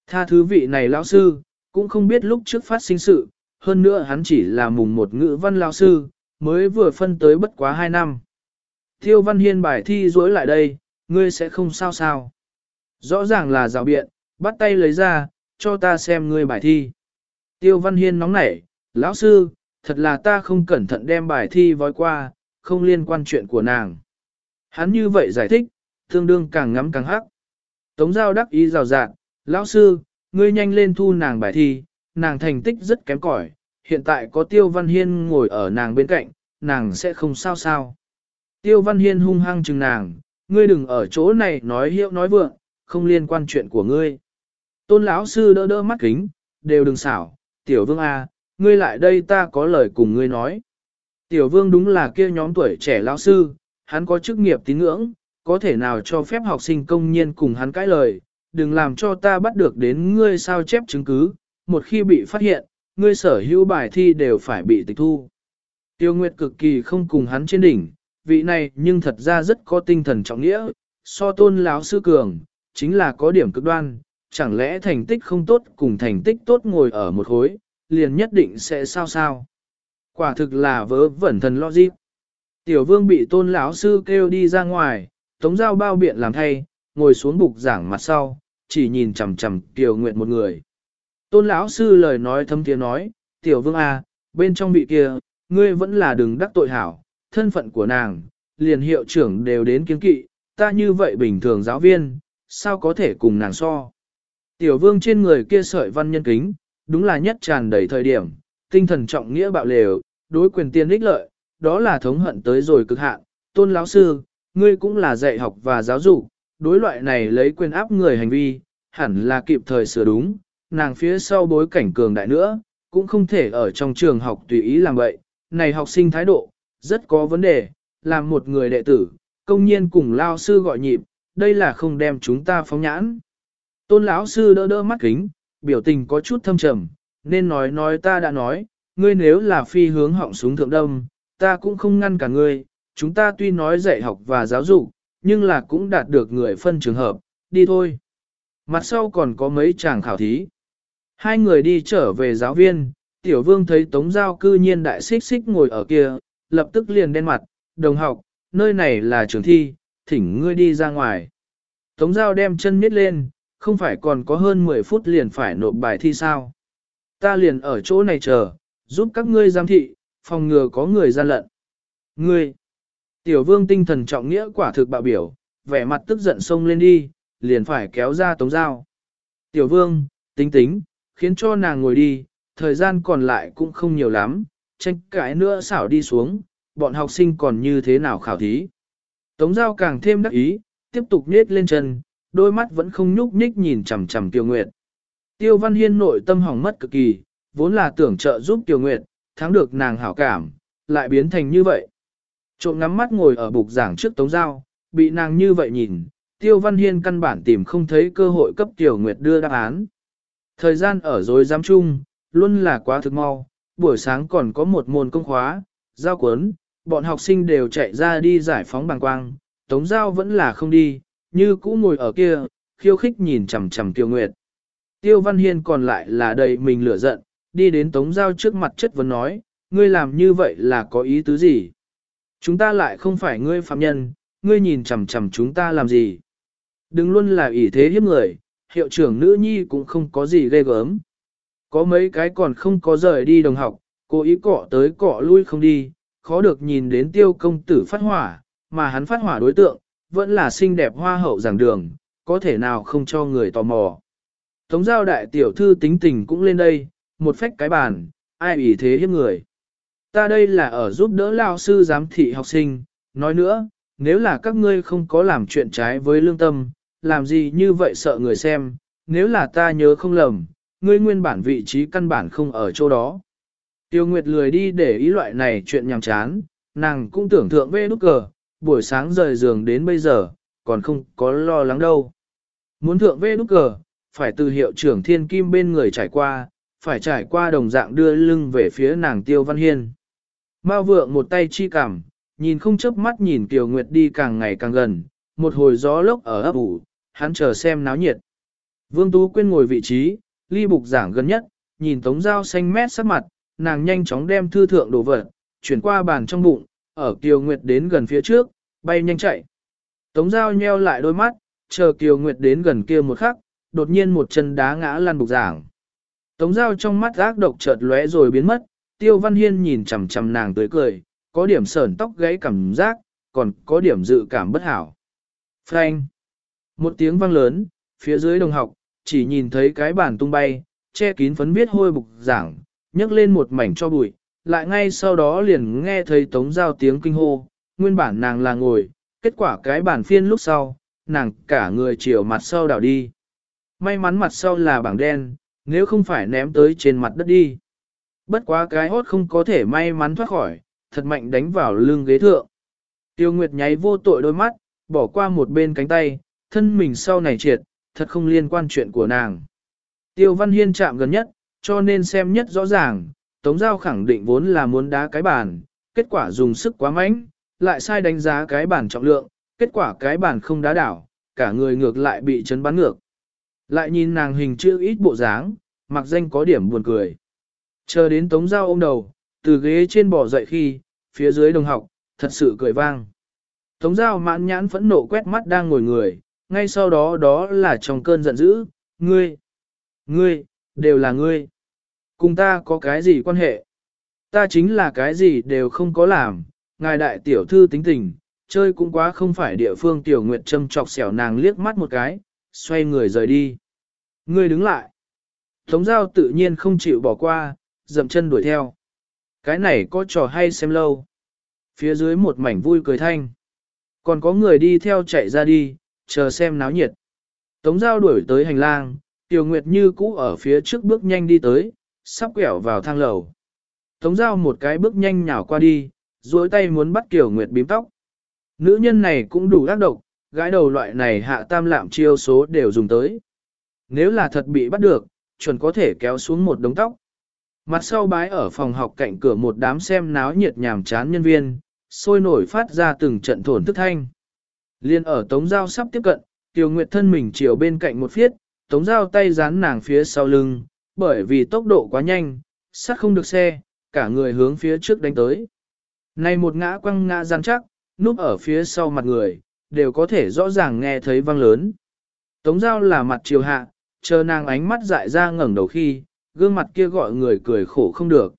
Tha thứ vị này lão sư, cũng không biết lúc trước phát sinh sự, hơn nữa hắn chỉ là mùng một ngữ văn lão sư, mới vừa phân tới bất quá hai năm. Thiêu văn hiên bài thi dối lại đây, ngươi sẽ không sao sao. Rõ ràng là rào biện, bắt tay lấy ra, cho ta xem ngươi bài thi. Tiêu văn hiên nóng nảy, lão sư, thật là ta không cẩn thận đem bài thi vói qua, không liên quan chuyện của nàng. Hắn như vậy giải thích, tương đương càng ngắm càng hắc. Tống giao đắc ý rào rạng, lão sư, ngươi nhanh lên thu nàng bài thi, nàng thành tích rất kém cỏi, hiện tại có Tiêu Văn Hiên ngồi ở nàng bên cạnh, nàng sẽ không sao sao. Tiêu Văn Hiên hung hăng chừng nàng, ngươi đừng ở chỗ này nói hiệu nói vượng, không liên quan chuyện của ngươi. Tôn lão sư đỡ đỡ mắt kính, đều đừng xảo, tiểu vương A, ngươi lại đây ta có lời cùng ngươi nói. Tiểu vương đúng là kia nhóm tuổi trẻ lão sư, hắn có chức nghiệp tín ngưỡng, có thể nào cho phép học sinh công nhiên cùng hắn cãi lời, đừng làm cho ta bắt được đến ngươi sao chép chứng cứ, một khi bị phát hiện, ngươi sở hữu bài thi đều phải bị tịch thu. Tiêu Nguyệt cực kỳ không cùng hắn trên đỉnh, vị này nhưng thật ra rất có tinh thần trọng nghĩa, so tôn láo sư cường, chính là có điểm cực đoan, chẳng lẽ thành tích không tốt cùng thành tích tốt ngồi ở một khối, liền nhất định sẽ sao sao. Quả thực là vớ vẩn thần logic. Tiểu vương bị tôn lão sư kêu đi ra ngoài, tống giao bao biện làm thay, ngồi xuống bục giảng mặt sau, chỉ nhìn chằm chằm Tiểu Nguyệt một người. Tôn lão sư lời nói thâm tiếng nói, Tiểu Vương A, à, bên trong vị kia, ngươi vẫn là đừng đắc tội hảo, thân phận của nàng, liền hiệu trưởng đều đến kiến kỵ, ta như vậy bình thường giáo viên, sao có thể cùng nàng so. Tiểu Vương trên người kia sợi văn nhân kính, đúng là nhất tràn đầy thời điểm, tinh thần trọng nghĩa bạo lều, đối quyền tiên ích lợi, đó là thống hận tới rồi cực hạn. Tôn lão sư, ngươi cũng là dạy học và giáo dục, đối loại này lấy quyền áp người hành vi, hẳn là kịp thời sửa đúng, nàng phía sau bối cảnh cường đại nữa, cũng không thể ở trong trường học tùy ý làm vậy. Này học sinh thái độ, rất có vấn đề, làm một người đệ tử, công nhiên cùng lao sư gọi nhịp, đây là không đem chúng ta phóng nhãn. Tôn lão sư đỡ đỡ mắt kính, biểu tình có chút thâm trầm, nên nói nói ta đã nói, ngươi nếu là phi hướng họng súng thượng đông, ta cũng không ngăn cả ngươi, chúng ta tuy nói dạy học và giáo dục, nhưng là cũng đạt được người phân trường hợp, đi thôi. Mặt sau còn có mấy chàng khảo thí. Hai người đi trở về giáo viên, tiểu vương thấy tống giao cư nhiên đại xích xích ngồi ở kia, lập tức liền đen mặt, đồng học, nơi này là trường thi, thỉnh ngươi đi ra ngoài. Tống giao đem chân miết lên, không phải còn có hơn 10 phút liền phải nộp bài thi sao. Ta liền ở chỗ này chờ, giúp các ngươi giám thị, phòng ngừa có người gian lận. Ngươi, tiểu vương tinh thần trọng nghĩa quả thực bạo biểu, vẻ mặt tức giận xông lên đi, liền phải kéo ra tống dao. Tiểu vương, tính tính, khiến cho nàng ngồi đi, thời gian còn lại cũng không nhiều lắm, tranh cãi nữa xảo đi xuống, bọn học sinh còn như thế nào khảo thí. Tống giao càng thêm đắc ý, tiếp tục nhết lên chân, đôi mắt vẫn không nhúc nhích nhìn chằm chằm Tiêu Nguyệt. Tiêu Văn Hiên nội tâm hỏng mất cực kỳ, vốn là tưởng trợ giúp Tiêu Nguyệt, thắng được nàng hảo cảm, lại biến thành như vậy. Trộm ngắm mắt ngồi ở bục giảng trước Tống Giao, bị nàng như vậy nhìn, Tiêu Văn Hiên căn bản tìm không thấy cơ hội cấp Tiểu Nguyệt đưa đáp án. Thời gian ở dối giám chung, luôn là quá thực mau, buổi sáng còn có một môn công khóa, giao cuốn, bọn học sinh đều chạy ra đi giải phóng bằng quang, Tống Giao vẫn là không đi, như cũ ngồi ở kia, khiêu khích nhìn chằm chằm Tiêu Nguyệt. Tiêu Văn Hiên còn lại là đầy mình lửa giận, đi đến Tống Giao trước mặt chất vấn nói, ngươi làm như vậy là có ý tứ gì? Chúng ta lại không phải ngươi phạm nhân, ngươi nhìn chằm chằm chúng ta làm gì? Đừng luôn là ỷ thế hiếp người, hiệu trưởng nữ nhi cũng không có gì ghê gớm. Có mấy cái còn không có rời đi đồng học, cố ý cọ tới cọ lui không đi, khó được nhìn đến tiêu công tử phát hỏa, mà hắn phát hỏa đối tượng, vẫn là xinh đẹp hoa hậu giảng đường, có thể nào không cho người tò mò. Tống giao đại tiểu thư tính tình cũng lên đây, một phách cái bàn, ai ủy thế hiếp người. Ta đây là ở giúp đỡ lao sư giám thị học sinh, nói nữa, nếu là các ngươi không có làm chuyện trái với lương tâm, làm gì như vậy sợ người xem, nếu là ta nhớ không lầm, ngươi nguyên bản vị trí căn bản không ở chỗ đó. Tiêu Nguyệt lười đi để ý loại này chuyện nhàm chán, nàng cũng tưởng thượng về nút cờ, buổi sáng rời giường đến bây giờ, còn không có lo lắng đâu. Muốn thượng về nút cờ, phải từ hiệu trưởng thiên kim bên người trải qua, phải trải qua đồng dạng đưa lưng về phía nàng Tiêu Văn Hiên. Mao vượng một tay chi cảm, nhìn không chớp mắt nhìn Kiều Nguyệt đi càng ngày càng gần, một hồi gió lốc ở ấp ủ, hắn chờ xem náo nhiệt. Vương Tú Quyên ngồi vị trí, ly bục giảng gần nhất, nhìn tống dao xanh mét sắc mặt, nàng nhanh chóng đem thư thượng đồ vật, chuyển qua bàn trong bụng, ở Kiều Nguyệt đến gần phía trước, bay nhanh chạy. Tống dao nheo lại đôi mắt, chờ Kiều Nguyệt đến gần kia một khắc, đột nhiên một chân đá ngã lăn bục giảng. Tống dao trong mắt ác độc chợt lóe rồi biến mất, Tiêu Văn Hiên nhìn chằm chằm nàng tươi cười, có điểm sờn tóc gãy cảm giác, còn có điểm dự cảm bất hảo. Frank! Một tiếng vang lớn, phía dưới đồng học, chỉ nhìn thấy cái bàn tung bay, che kín phấn viết hôi bục giảng, nhấc lên một mảnh cho bụi, lại ngay sau đó liền nghe thấy tống giao tiếng kinh hô, nguyên bản nàng là ngồi, kết quả cái bàn phiên lúc sau, nàng cả người chiều mặt sau đảo đi. May mắn mặt sau là bảng đen, nếu không phải ném tới trên mặt đất đi. Bất quá cái hốt không có thể may mắn thoát khỏi, thật mạnh đánh vào lưng ghế thượng. Tiêu Nguyệt nháy vô tội đôi mắt, bỏ qua một bên cánh tay, thân mình sau này triệt, thật không liên quan chuyện của nàng. Tiêu Văn Hiên chạm gần nhất, cho nên xem nhất rõ ràng, Tống Giao khẳng định vốn là muốn đá cái bàn, kết quả dùng sức quá mạnh, lại sai đánh giá cái bàn trọng lượng, kết quả cái bàn không đá đảo, cả người ngược lại bị chấn bắn ngược. Lại nhìn nàng hình chữ ít bộ dáng, mặc danh có điểm buồn cười. Chờ đến Tống Giao ôm đầu, từ ghế trên bỏ dậy khi, phía dưới đồng học, thật sự cười vang. Tống Giao mãn nhãn phẫn nộ quét mắt đang ngồi người, ngay sau đó đó là trong cơn giận dữ, ngươi, ngươi, đều là ngươi. Cùng ta có cái gì quan hệ? Ta chính là cái gì đều không có làm, ngài đại tiểu thư tính tình, chơi cũng quá không phải địa phương tiểu nguyệt châm chọc xẻo nàng liếc mắt một cái, xoay người rời đi. Ngươi đứng lại. Tống giao tự nhiên không chịu bỏ qua, dậm chân đuổi theo. Cái này có trò hay xem lâu. Phía dưới một mảnh vui cười thanh. Còn có người đi theo chạy ra đi, chờ xem náo nhiệt. Tống giao đuổi tới hành lang, Tiểu Nguyệt như cũ ở phía trước bước nhanh đi tới, sắp quẹo vào thang lầu. Tống giao một cái bước nhanh nhào qua đi, duỗi tay muốn bắt Tiểu Nguyệt bím tóc. Nữ nhân này cũng đủ ác độc, gái đầu loại này hạ tam lạm chiêu số đều dùng tới. Nếu là thật bị bắt được, chuẩn có thể kéo xuống một đống tóc. Mặt sau bái ở phòng học cạnh cửa một đám xem náo nhiệt nhàm chán nhân viên, sôi nổi phát ra từng trận thổn thức thanh. Liên ở Tống Giao sắp tiếp cận, Tiêu Nguyệt thân mình chiều bên cạnh một phiết, Tống Giao tay dán nàng phía sau lưng, bởi vì tốc độ quá nhanh, sát không được xe, cả người hướng phía trước đánh tới. Này một ngã quăng ngã gian chắc, núp ở phía sau mặt người, đều có thể rõ ràng nghe thấy vang lớn. Tống Giao là mặt chiều hạ, chờ nàng ánh mắt dại ra ngẩng đầu khi, gương mặt kia gọi người cười khổ không được.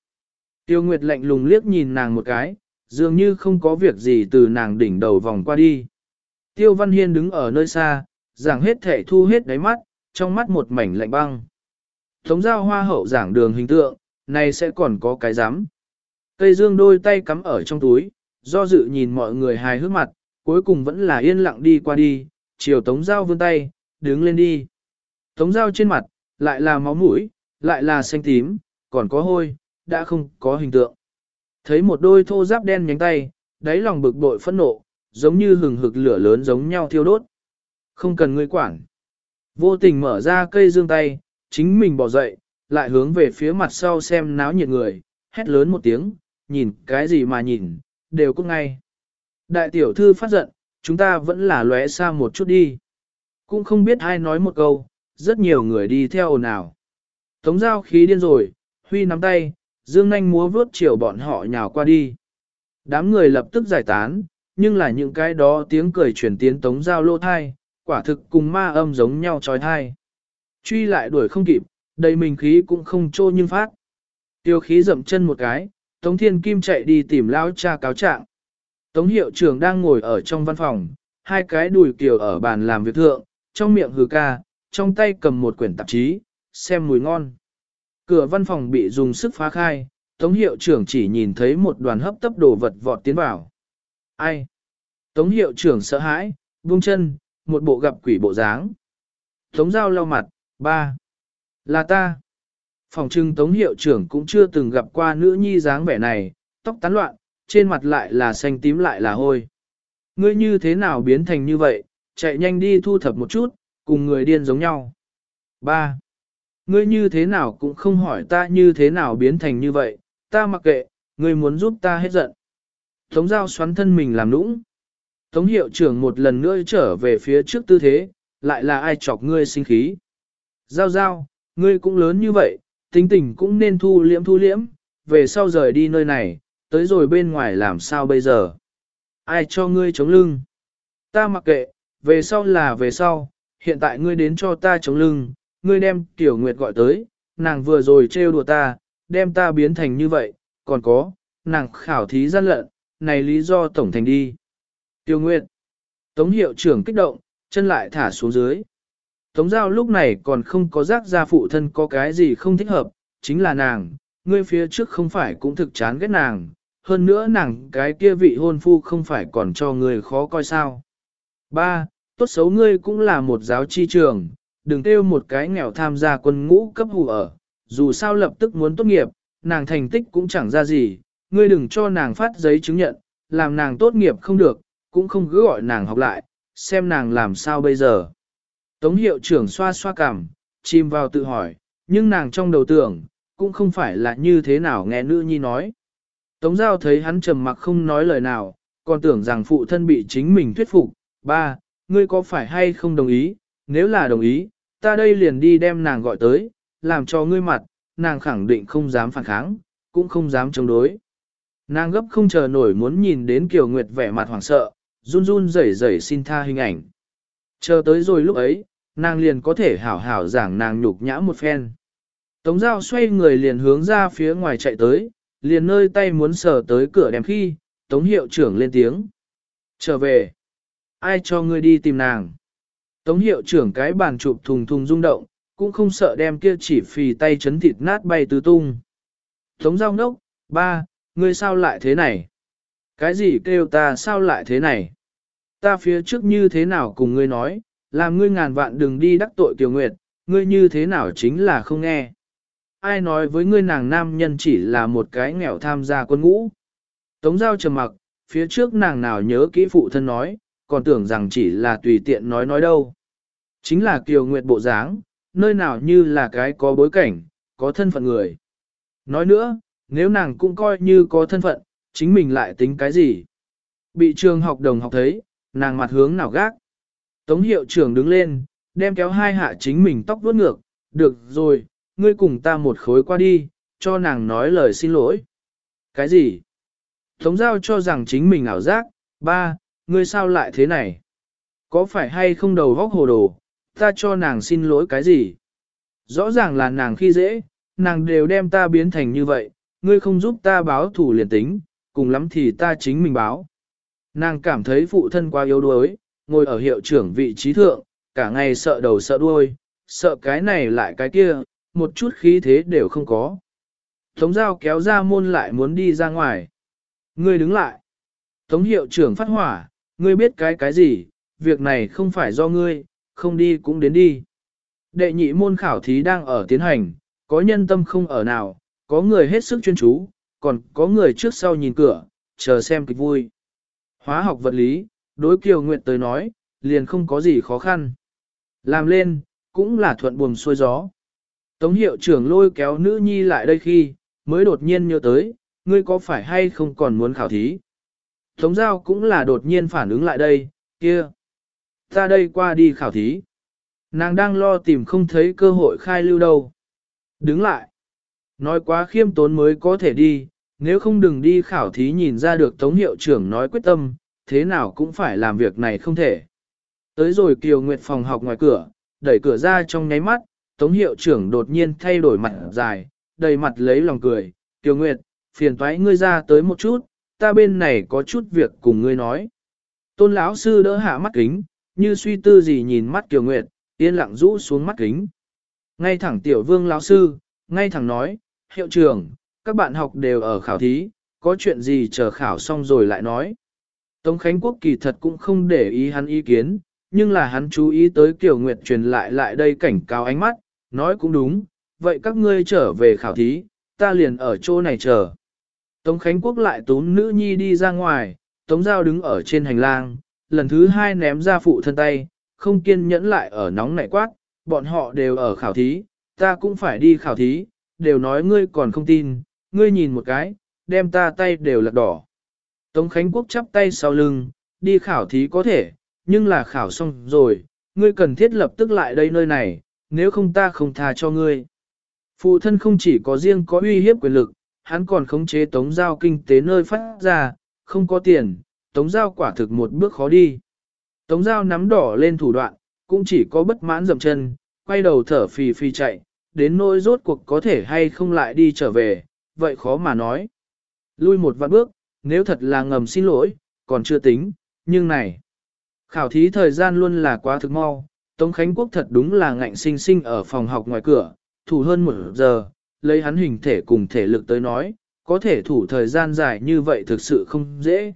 Tiêu Nguyệt lạnh lùng liếc nhìn nàng một cái, dường như không có việc gì từ nàng đỉnh đầu vòng qua đi. Tiêu Văn Hiên đứng ở nơi xa, giảng hết thể thu hết đáy mắt, trong mắt một mảnh lạnh băng. Tống giao hoa hậu giảng đường hình tượng, này sẽ còn có cái dám. Cây dương đôi tay cắm ở trong túi, do dự nhìn mọi người hài hước mặt, cuối cùng vẫn là yên lặng đi qua đi, chiều tống giao vươn tay, đứng lên đi. Tống giao trên mặt, lại là máu mũi, lại là xanh tím, còn có hôi, đã không có hình tượng. Thấy một đôi thô giáp đen nhánh tay, đáy lòng bực bội phẫn nộ, giống như hừng hực lửa lớn giống nhau thiêu đốt. Không cần ngươi quản. Vô tình mở ra cây dương tay, chính mình bỏ dậy, lại hướng về phía mặt sau xem náo nhiệt người, hét lớn một tiếng, nhìn cái gì mà nhìn, đều cũng ngay. Đại tiểu thư phát giận, chúng ta vẫn là lóe xa một chút đi. Cũng không biết ai nói một câu, rất nhiều người đi theo ồn ào. Tống giao khí điên rồi, huy nắm tay, dương nanh múa vướt chiều bọn họ nhào qua đi. Đám người lập tức giải tán, nhưng là những cái đó tiếng cười chuyển tiến tống giao lô thai, quả thực cùng ma âm giống nhau trói thai. Truy lại đuổi không kịp, đầy mình khí cũng không trô nhưng phát. Tiêu khí dậm chân một cái, Tống Thiên Kim chạy đi tìm lão cha cáo trạng. Tống hiệu trưởng đang ngồi ở trong văn phòng, hai cái đùi kiều ở bàn làm việc thượng, trong miệng hừ ca, trong tay cầm một quyển tạp chí, xem mùi ngon. Cửa văn phòng bị dùng sức phá khai, Tống hiệu trưởng chỉ nhìn thấy một đoàn hấp tấp đồ vật vọt tiến vào. Ai? Tống hiệu trưởng sợ hãi, buông chân, một bộ gặp quỷ bộ dáng. Tống giao lau mặt, ba. Là ta. Phòng trưng tống hiệu trưởng cũng chưa từng gặp qua nữ nhi dáng vẻ này, tóc tán loạn, trên mặt lại là xanh tím lại là hôi. Ngươi như thế nào biến thành như vậy, chạy nhanh đi thu thập một chút, cùng người điên giống nhau. Ba. Ngươi như thế nào cũng không hỏi ta như thế nào biến thành như vậy, ta mặc kệ, ngươi muốn giúp ta hết giận. Tống giao xoắn thân mình làm nũng. Tống hiệu trưởng một lần nữa trở về phía trước tư thế, lại là ai chọc ngươi sinh khí. Giao giao, ngươi cũng lớn như vậy, tính tình cũng nên thu liễm thu liễm, về sau rời đi nơi này, tới rồi bên ngoài làm sao bây giờ. Ai cho ngươi chống lưng? Ta mặc kệ, về sau là về sau, hiện tại ngươi đến cho ta chống lưng, ngươi đem Tiểu Nguyệt gọi tới, nàng vừa rồi trêu đùa ta, đem ta biến thành như vậy, còn có, nàng khảo thí gian lận, này lý do tổng thành đi. Tiểu Nguyệt. Tống hiệu trưởng kích động, chân lại thả xuống dưới. Tống giao lúc này còn không có giác ra phụ thân có cái gì không thích hợp, chính là nàng, ngươi phía trước không phải cũng thực chán ghét nàng, hơn nữa nàng cái kia vị hôn phu không phải còn cho người khó coi sao. Ba, tốt xấu ngươi cũng là một giáo chi trường, đừng kêu một cái nghèo tham gia quân ngũ cấp hù ở, dù sao lập tức muốn tốt nghiệp, nàng thành tích cũng chẳng ra gì, ngươi đừng cho nàng phát giấy chứng nhận, làm nàng tốt nghiệp không được, cũng không cứ gọi nàng học lại, xem nàng làm sao bây giờ. Tống hiệu trưởng xoa xoa cằm, chìm vào tự hỏi, nhưng nàng trong đầu tưởng, cũng không phải là như thế nào nghe nữ nhi nói. Tống giao thấy hắn trầm mặc không nói lời nào, còn tưởng rằng phụ thân bị chính mình thuyết phục, ba, ngươi có phải hay không đồng ý, nếu là đồng ý, ta đây liền đi đem nàng gọi tới, làm cho ngươi mặt, nàng khẳng định không dám phản kháng, cũng không dám chống đối. Nàng gấp không chờ nổi muốn nhìn đến Kiều Nguyệt vẻ mặt hoảng sợ, run run rẩy rẩy xin tha hình ảnh. Chờ tới rồi lúc ấy, nàng liền có thể hảo hảo giảng nàng nhục nhã một phen. Tống giao xoay người liền hướng ra phía ngoài chạy tới, liền nơi tay muốn sờ tới cửa đem khi, tống hiệu trưởng lên tiếng. Trở về. Ai cho ngươi đi tìm nàng? Tống hiệu trưởng cái bàn chụp thùng thùng rung động, cũng không sợ đem kia chỉ phì tay chấn thịt nát bay tứ tung. Tống giao ngốc, ba, ngươi sao lại thế này? Cái gì kêu ta sao lại thế này? Ta phía trước như thế nào cùng ngươi nói, làm ngươi ngàn vạn đừng đi đắc tội Kiều Nguyệt, ngươi như thế nào chính là không nghe. Ai nói với ngươi nàng nam nhân chỉ là một cái nghèo tham gia quân ngũ. Tống giao trầm mặc, phía trước nàng nào nhớ kỹ phụ thân nói, còn tưởng rằng chỉ là tùy tiện nói nói đâu. Chính là Kiều Nguyệt bộ dáng, nơi nào như là cái có bối cảnh, có thân phận người. Nói nữa, nếu nàng cũng coi như có thân phận, chính mình lại tính cái gì. Bị trường học đồng học thấy, nàng mặt hướng nào gác. Tống hiệu trưởng đứng lên, đem kéo hai hạ chính mình tóc vuốt ngược, được rồi, ngươi cùng ta một khối qua đi, cho nàng nói lời xin lỗi. Cái gì? Tống giao cho rằng chính mình ảo giác, ba, ngươi sao lại thế này? Có phải hay không đầu góc hồ đồ, ta cho nàng xin lỗi cái gì? Rõ ràng là nàng khi dễ, nàng đều đem ta biến thành như vậy, ngươi không giúp ta báo thủ liền tính, cùng lắm thì ta chính mình báo. Nàng cảm thấy phụ thân quá yếu đuối, ngồi ở hiệu trưởng vị trí thượng, cả ngày sợ đầu sợ đuôi, sợ cái này lại cái kia, một chút khí thế đều không có. Tống giao kéo ra môn lại muốn đi ra ngoài. Ngươi đứng lại. Tống hiệu trưởng phát hỏa, ngươi biết cái cái gì, việc này không phải do ngươi, không đi cũng đến đi. Đệ nhị môn khảo thí đang ở tiến hành, có nhân tâm không ở nào, có người hết sức chuyên chú, còn có người trước sau nhìn cửa, chờ xem kịch vui. Hóa học vật lý, đối Kiều nguyện tới nói, liền không có gì khó khăn. Làm lên, cũng là thuận buồm xuôi gió. Tống hiệu trưởng lôi kéo nữ nhi lại đây khi, mới đột nhiên nhớ tới, ngươi có phải hay không còn muốn khảo thí. Tống giao cũng là đột nhiên phản ứng lại đây, kia. Ta đây qua đi khảo thí. Nàng đang lo tìm không thấy cơ hội khai lưu đâu. Đứng lại. Nói quá khiêm tốn mới có thể đi, nếu không đừng đi khảo thí nhìn ra được Tống hiệu trưởng nói quyết tâm, thế nào cũng phải làm việc này không thể. Tới rồi Kiều Nguyệt phòng học ngoài cửa, đẩy cửa ra trong nháy mắt, Tống hiệu trưởng đột nhiên thay đổi mặt dài, đầy mặt lấy lòng cười, Kiều Nguyệt, phiền toái ngươi ra tới một chút, ta bên này có chút việc cùng ngươi nói. Tôn lão sư đỡ hạ mắt kính, như suy tư gì nhìn mắt Kiều Nguyệt, yên lặng rũ xuống mắt kính. Ngay thẳng tiểu vương lão sư, ngay thẳng nói, hiệu trưởng, các bạn học đều ở khảo thí, có chuyện gì chờ khảo xong rồi lại nói. Tống Khánh Quốc kỳ thật cũng không để ý hắn ý kiến, nhưng là hắn chú ý tới Kiều Nguyệt truyền lại lại đây cảnh cáo ánh mắt, nói cũng đúng, vậy các ngươi trở về khảo thí, ta liền ở chỗ này chờ. Tống Khánh Quốc lại tốn nữ nhi đi ra ngoài, Tống Giao đứng ở trên hành lang, lần thứ hai ném ra phụ thân tay, không kiên nhẫn lại ở nóng nảy quát, bọn họ đều ở khảo thí, ta cũng phải đi khảo thí, đều nói ngươi còn không tin, ngươi nhìn một cái, đem ta tay đều lật đỏ. Tống Khánh Quốc chắp tay sau lưng, đi khảo thí có thể, nhưng là khảo xong rồi, ngươi cần thiết lập tức lại đây nơi này, nếu không ta không tha cho ngươi. Phụ thân không chỉ có riêng có uy hiếp quyền lực, hắn còn khống chế tống giao kinh tế nơi phát ra, không có tiền, tống giao quả thực một bước khó đi. Tống giao nắm đỏ lên thủ đoạn, cũng chỉ có bất mãn dậm chân, quay đầu thở phì phì chạy, đến nỗi rốt cuộc có thể hay không lại đi trở về, vậy khó mà nói. Lui một vạn bước, nếu thật là ngầm xin lỗi, còn chưa tính, nhưng này. Khảo thí thời gian luôn là quá thực mau, Tống Khánh Quốc thật đúng là ngạnh sinh sinh ở phòng học ngoài cửa, thủ hơn một giờ, lấy hắn hình thể cùng thể lực tới nói, có thể thủ thời gian dài như vậy thực sự không dễ.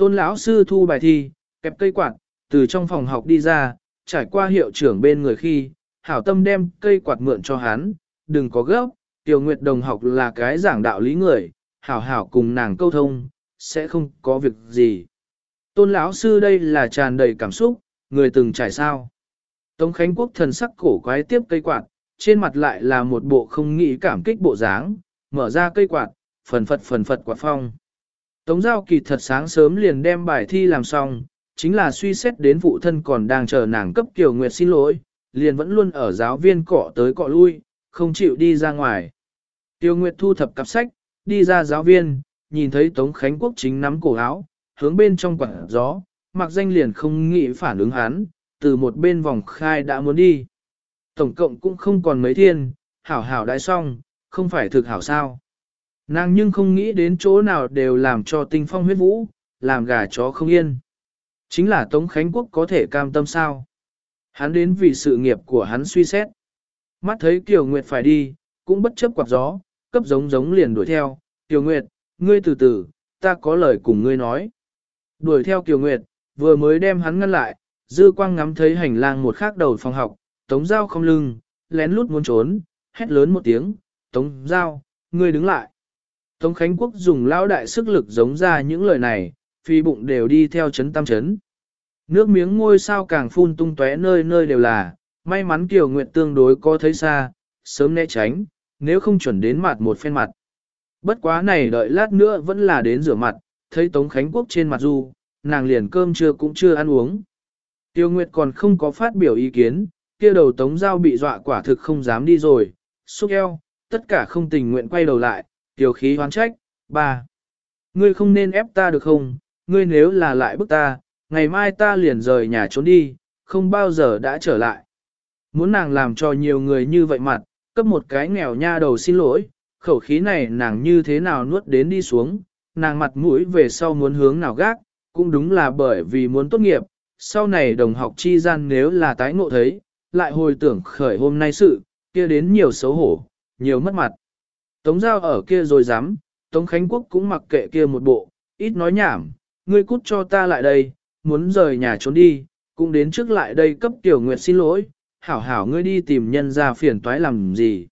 Tôn lão sư thu bài thi, kẹp cây quạt, từ trong phòng học đi ra, trải qua hiệu trưởng bên người khi, hảo tâm đem cây quạt mượn cho hắn, đừng có gấp, Tiểu Nguyệt đồng học là cái giảng đạo lý người, hảo hảo cùng nàng câu thông, sẽ không có việc gì. Tôn lão sư đây là tràn đầy cảm xúc, người từng trải sao. Tống Khánh Quốc thần sắc cổ quái tiếp cây quạt, trên mặt lại là một bộ không nghĩ cảm kích bộ dáng, mở ra cây quạt, phần phật phần phật quạt phong. Tống giao kỳ thật sáng sớm liền đem bài thi làm xong, chính là suy xét đến phụ thân còn đang chờ nàng cấp Kiều Nguyệt xin lỗi, liền vẫn luôn ở giáo viên cọ tới cọ lui, không chịu đi ra ngoài. Tiêu Nguyệt thu thập cặp sách, đi ra giáo viên, nhìn thấy Tống Khánh Quốc chính nắm cổ áo, hướng bên trong quảng gió, mặc danh liền không nghĩ phản ứng hắn, từ một bên vòng khai đã muốn đi. Tổng cộng cũng không còn mấy thiên, hảo hảo đại xong, không phải thực hảo sao. Nàng nhưng không nghĩ đến chỗ nào đều làm cho tinh phong huyết vũ, làm gà chó không yên. Chính là Tống Khánh Quốc có thể cam tâm sao. Hắn đến vì sự nghiệp của hắn suy xét. Mắt thấy Kiều Nguyệt phải đi, cũng bất chấp quạt gió, cấp giống giống liền đuổi theo. Kiều Nguyệt, ngươi từ từ, ta có lời cùng ngươi nói. Đuổi theo Kiều Nguyệt, vừa mới đem hắn ngăn lại, dư quang ngắm thấy hành lang một khác đầu phòng học, tống Giao không lưng, lén lút muốn trốn, hét lớn một tiếng, tống Giao, ngươi đứng lại. Tống Khánh Quốc dùng lao đại sức lực giống ra những lời này, phi bụng đều đi theo chấn tam chấn. Nước miếng ngôi sao càng phun tung tóe nơi nơi đều là, may mắn Kiều Nguyệt tương đối có thấy xa, sớm né tránh, nếu không chuẩn đến mặt một phen mặt. Bất quá này đợi lát nữa vẫn là đến rửa mặt, thấy Tống Khánh Quốc trên mặt du, nàng liền cơm trưa cũng chưa ăn uống. Tiêu Nguyệt còn không có phát biểu ý kiến, kia đầu Tống Giao bị dọa quả thực không dám đi rồi, xúc eo, tất cả không tình nguyện quay đầu lại, tiểu khí hoán trách, ba. Ngươi không nên ép ta được không, ngươi nếu là lại bức ta, ngày mai ta liền rời nhà trốn đi, không bao giờ đã trở lại. Muốn nàng làm cho nhiều người như vậy mặt, cấp một cái nghèo nha đầu xin lỗi, khẩu khí này nàng như thế nào nuốt đến đi xuống, nàng mặt mũi về sau muốn hướng nào gác, cũng đúng là bởi vì muốn tốt nghiệp, sau này đồng học chi gian nếu là tái ngộ thấy, lại hồi tưởng khởi hôm nay sự, kia đến nhiều xấu hổ, nhiều mất mặt. Tống giao ở kia rồi dám, Tống Khánh Quốc cũng mặc kệ kia một bộ, ít nói nhảm, ngươi cút cho ta lại đây, muốn rời nhà trốn đi, cũng đến trước lại đây cấp tiểu nguyệt xin lỗi, hảo hảo ngươi đi tìm nhân ra phiền toái làm gì.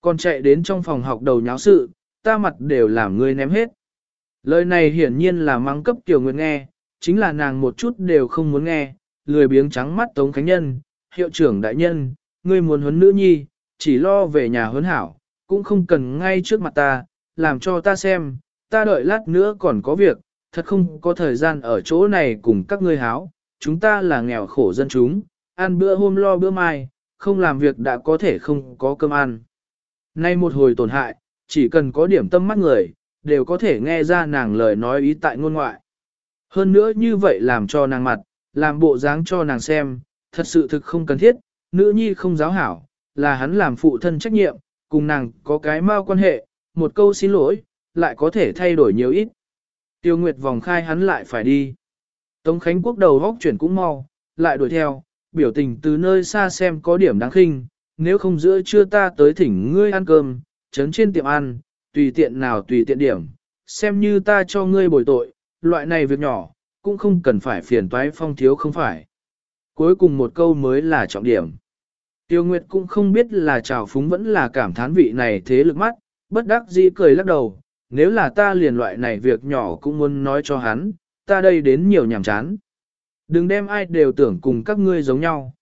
Còn chạy đến trong phòng học đầu nháo sự, ta mặt đều làm ngươi ném hết. Lời này hiển nhiên là mang cấp tiểu nguyệt nghe, chính là nàng một chút đều không muốn nghe, lười biếng trắng mắt Tống Khánh Nhân, hiệu trưởng đại nhân, ngươi muốn huấn nữ nhi, chỉ lo về nhà huấn hảo, cũng không cần ngay trước mặt ta, làm cho ta xem, ta đợi lát nữa còn có việc, thật không có thời gian ở chỗ này cùng các ngươi háo, chúng ta là nghèo khổ dân chúng, ăn bữa hôm lo bữa mai, không làm việc đã có thể không có cơm ăn. Nay một hồi tổn hại, chỉ cần có điểm tâm mắt người, đều có thể nghe ra nàng lời nói ý tại ngôn ngoại. Hơn nữa như vậy làm cho nàng mặt, làm bộ dáng cho nàng xem, thật sự thực không cần thiết, nữ nhi không giáo hảo, là hắn làm phụ thân trách nhiệm, cùng nàng có cái mau quan hệ, một câu xin lỗi, lại có thể thay đổi nhiều ít. Tiêu Nguyệt vòng khai hắn lại phải đi. Tống Khánh Quốc đầu góc chuyển cũng mau, lại đuổi theo, biểu tình từ nơi xa xem có điểm đáng khinh, nếu không giữa trưa ta tới thỉnh ngươi ăn cơm, trấn trên tiệm ăn, tùy tiện nào tùy tiện điểm, xem như ta cho ngươi bồi tội, loại này việc nhỏ, cũng không cần phải phiền toái phong thiếu không phải. Cuối cùng một câu mới là trọng điểm. Tiêu Nguyệt cũng không biết là trào phúng vẫn là cảm thán vị này thế lực mắt, bất đắc dĩ cười lắc đầu, nếu là ta liền loại này việc nhỏ cũng muốn nói cho hắn, ta đây đến nhiều nhàm chán. Đừng đem ai đều tưởng cùng các ngươi giống nhau.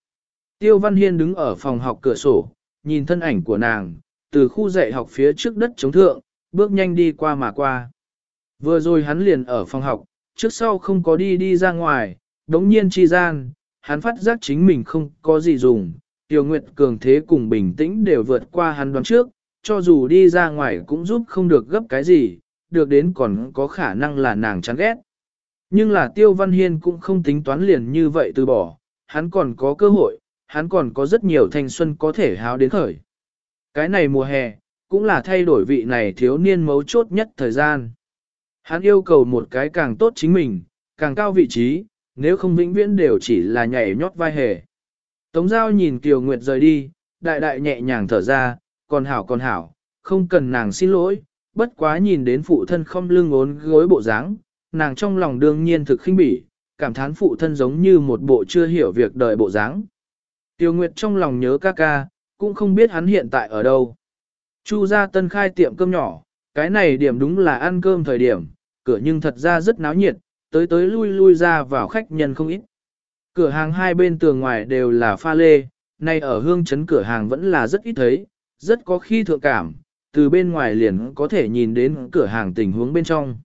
Tiêu Văn Hiên đứng ở phòng học cửa sổ, nhìn thân ảnh của nàng, từ khu dạy học phía trước đất chống thượng, bước nhanh đi qua mà qua. Vừa rồi hắn liền ở phòng học, trước sau không có đi đi ra ngoài, đống nhiên chi gian, hắn phát giác chính mình không có gì dùng, Tiêu Nguyệt cường thế cùng bình tĩnh đều vượt qua hắn đoán trước, cho dù đi ra ngoài cũng giúp không được gấp cái gì, được đến còn có khả năng là nàng chán ghét. Nhưng là Tiêu Văn Hiên cũng không tính toán liền như vậy từ bỏ, hắn còn có cơ hội, hắn còn có rất nhiều thanh xuân có thể háo đến khởi. Cái này mùa hè, cũng là thay đổi vị này thiếu niên mấu chốt nhất thời gian. Hắn yêu cầu một cái càng tốt chính mình, càng cao vị trí, nếu không vĩnh viễn đều chỉ là nhảy nhót vai hề. Tống giao nhìn Kiều Nguyệt rời đi, đại đại nhẹ nhàng thở ra, còn hảo còn hảo, không cần nàng xin lỗi, bất quá nhìn đến phụ thân không lưng ốn gối bộ dáng, nàng trong lòng đương nhiên thực khinh bỉ, cảm thán phụ thân giống như một bộ chưa hiểu việc đời bộ dáng. Tiêu Nguyệt trong lòng nhớ ca ca, cũng không biết hắn hiện tại ở đâu. Chu ra tân khai tiệm cơm nhỏ, cái này điểm đúng là ăn cơm thời điểm, cửa nhưng thật ra rất náo nhiệt, tới tới lui lui ra vào khách nhân không ít. Cửa hàng hai bên tường ngoài đều là pha lê, nay ở hương Trấn cửa hàng vẫn là rất ít thấy, rất có khi thượng cảm, từ bên ngoài liền có thể nhìn đến cửa hàng tình huống bên trong.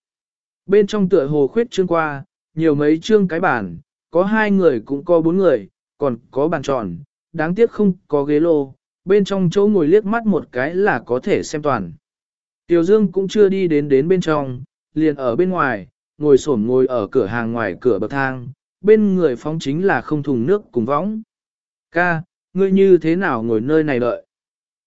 Bên trong tựa hồ khuyết trương qua, nhiều mấy trương cái bàn, có hai người cũng có bốn người, còn có bàn tròn, đáng tiếc không có ghế lô, bên trong chỗ ngồi liếc mắt một cái là có thể xem toàn. Tiểu Dương cũng chưa đi đến đến bên trong, liền ở bên ngoài, ngồi xổm ngồi ở cửa hàng ngoài cửa bậc thang, bên người phóng chính là không thùng nước cùng võng. Ca, ngươi như thế nào ngồi nơi này đợi?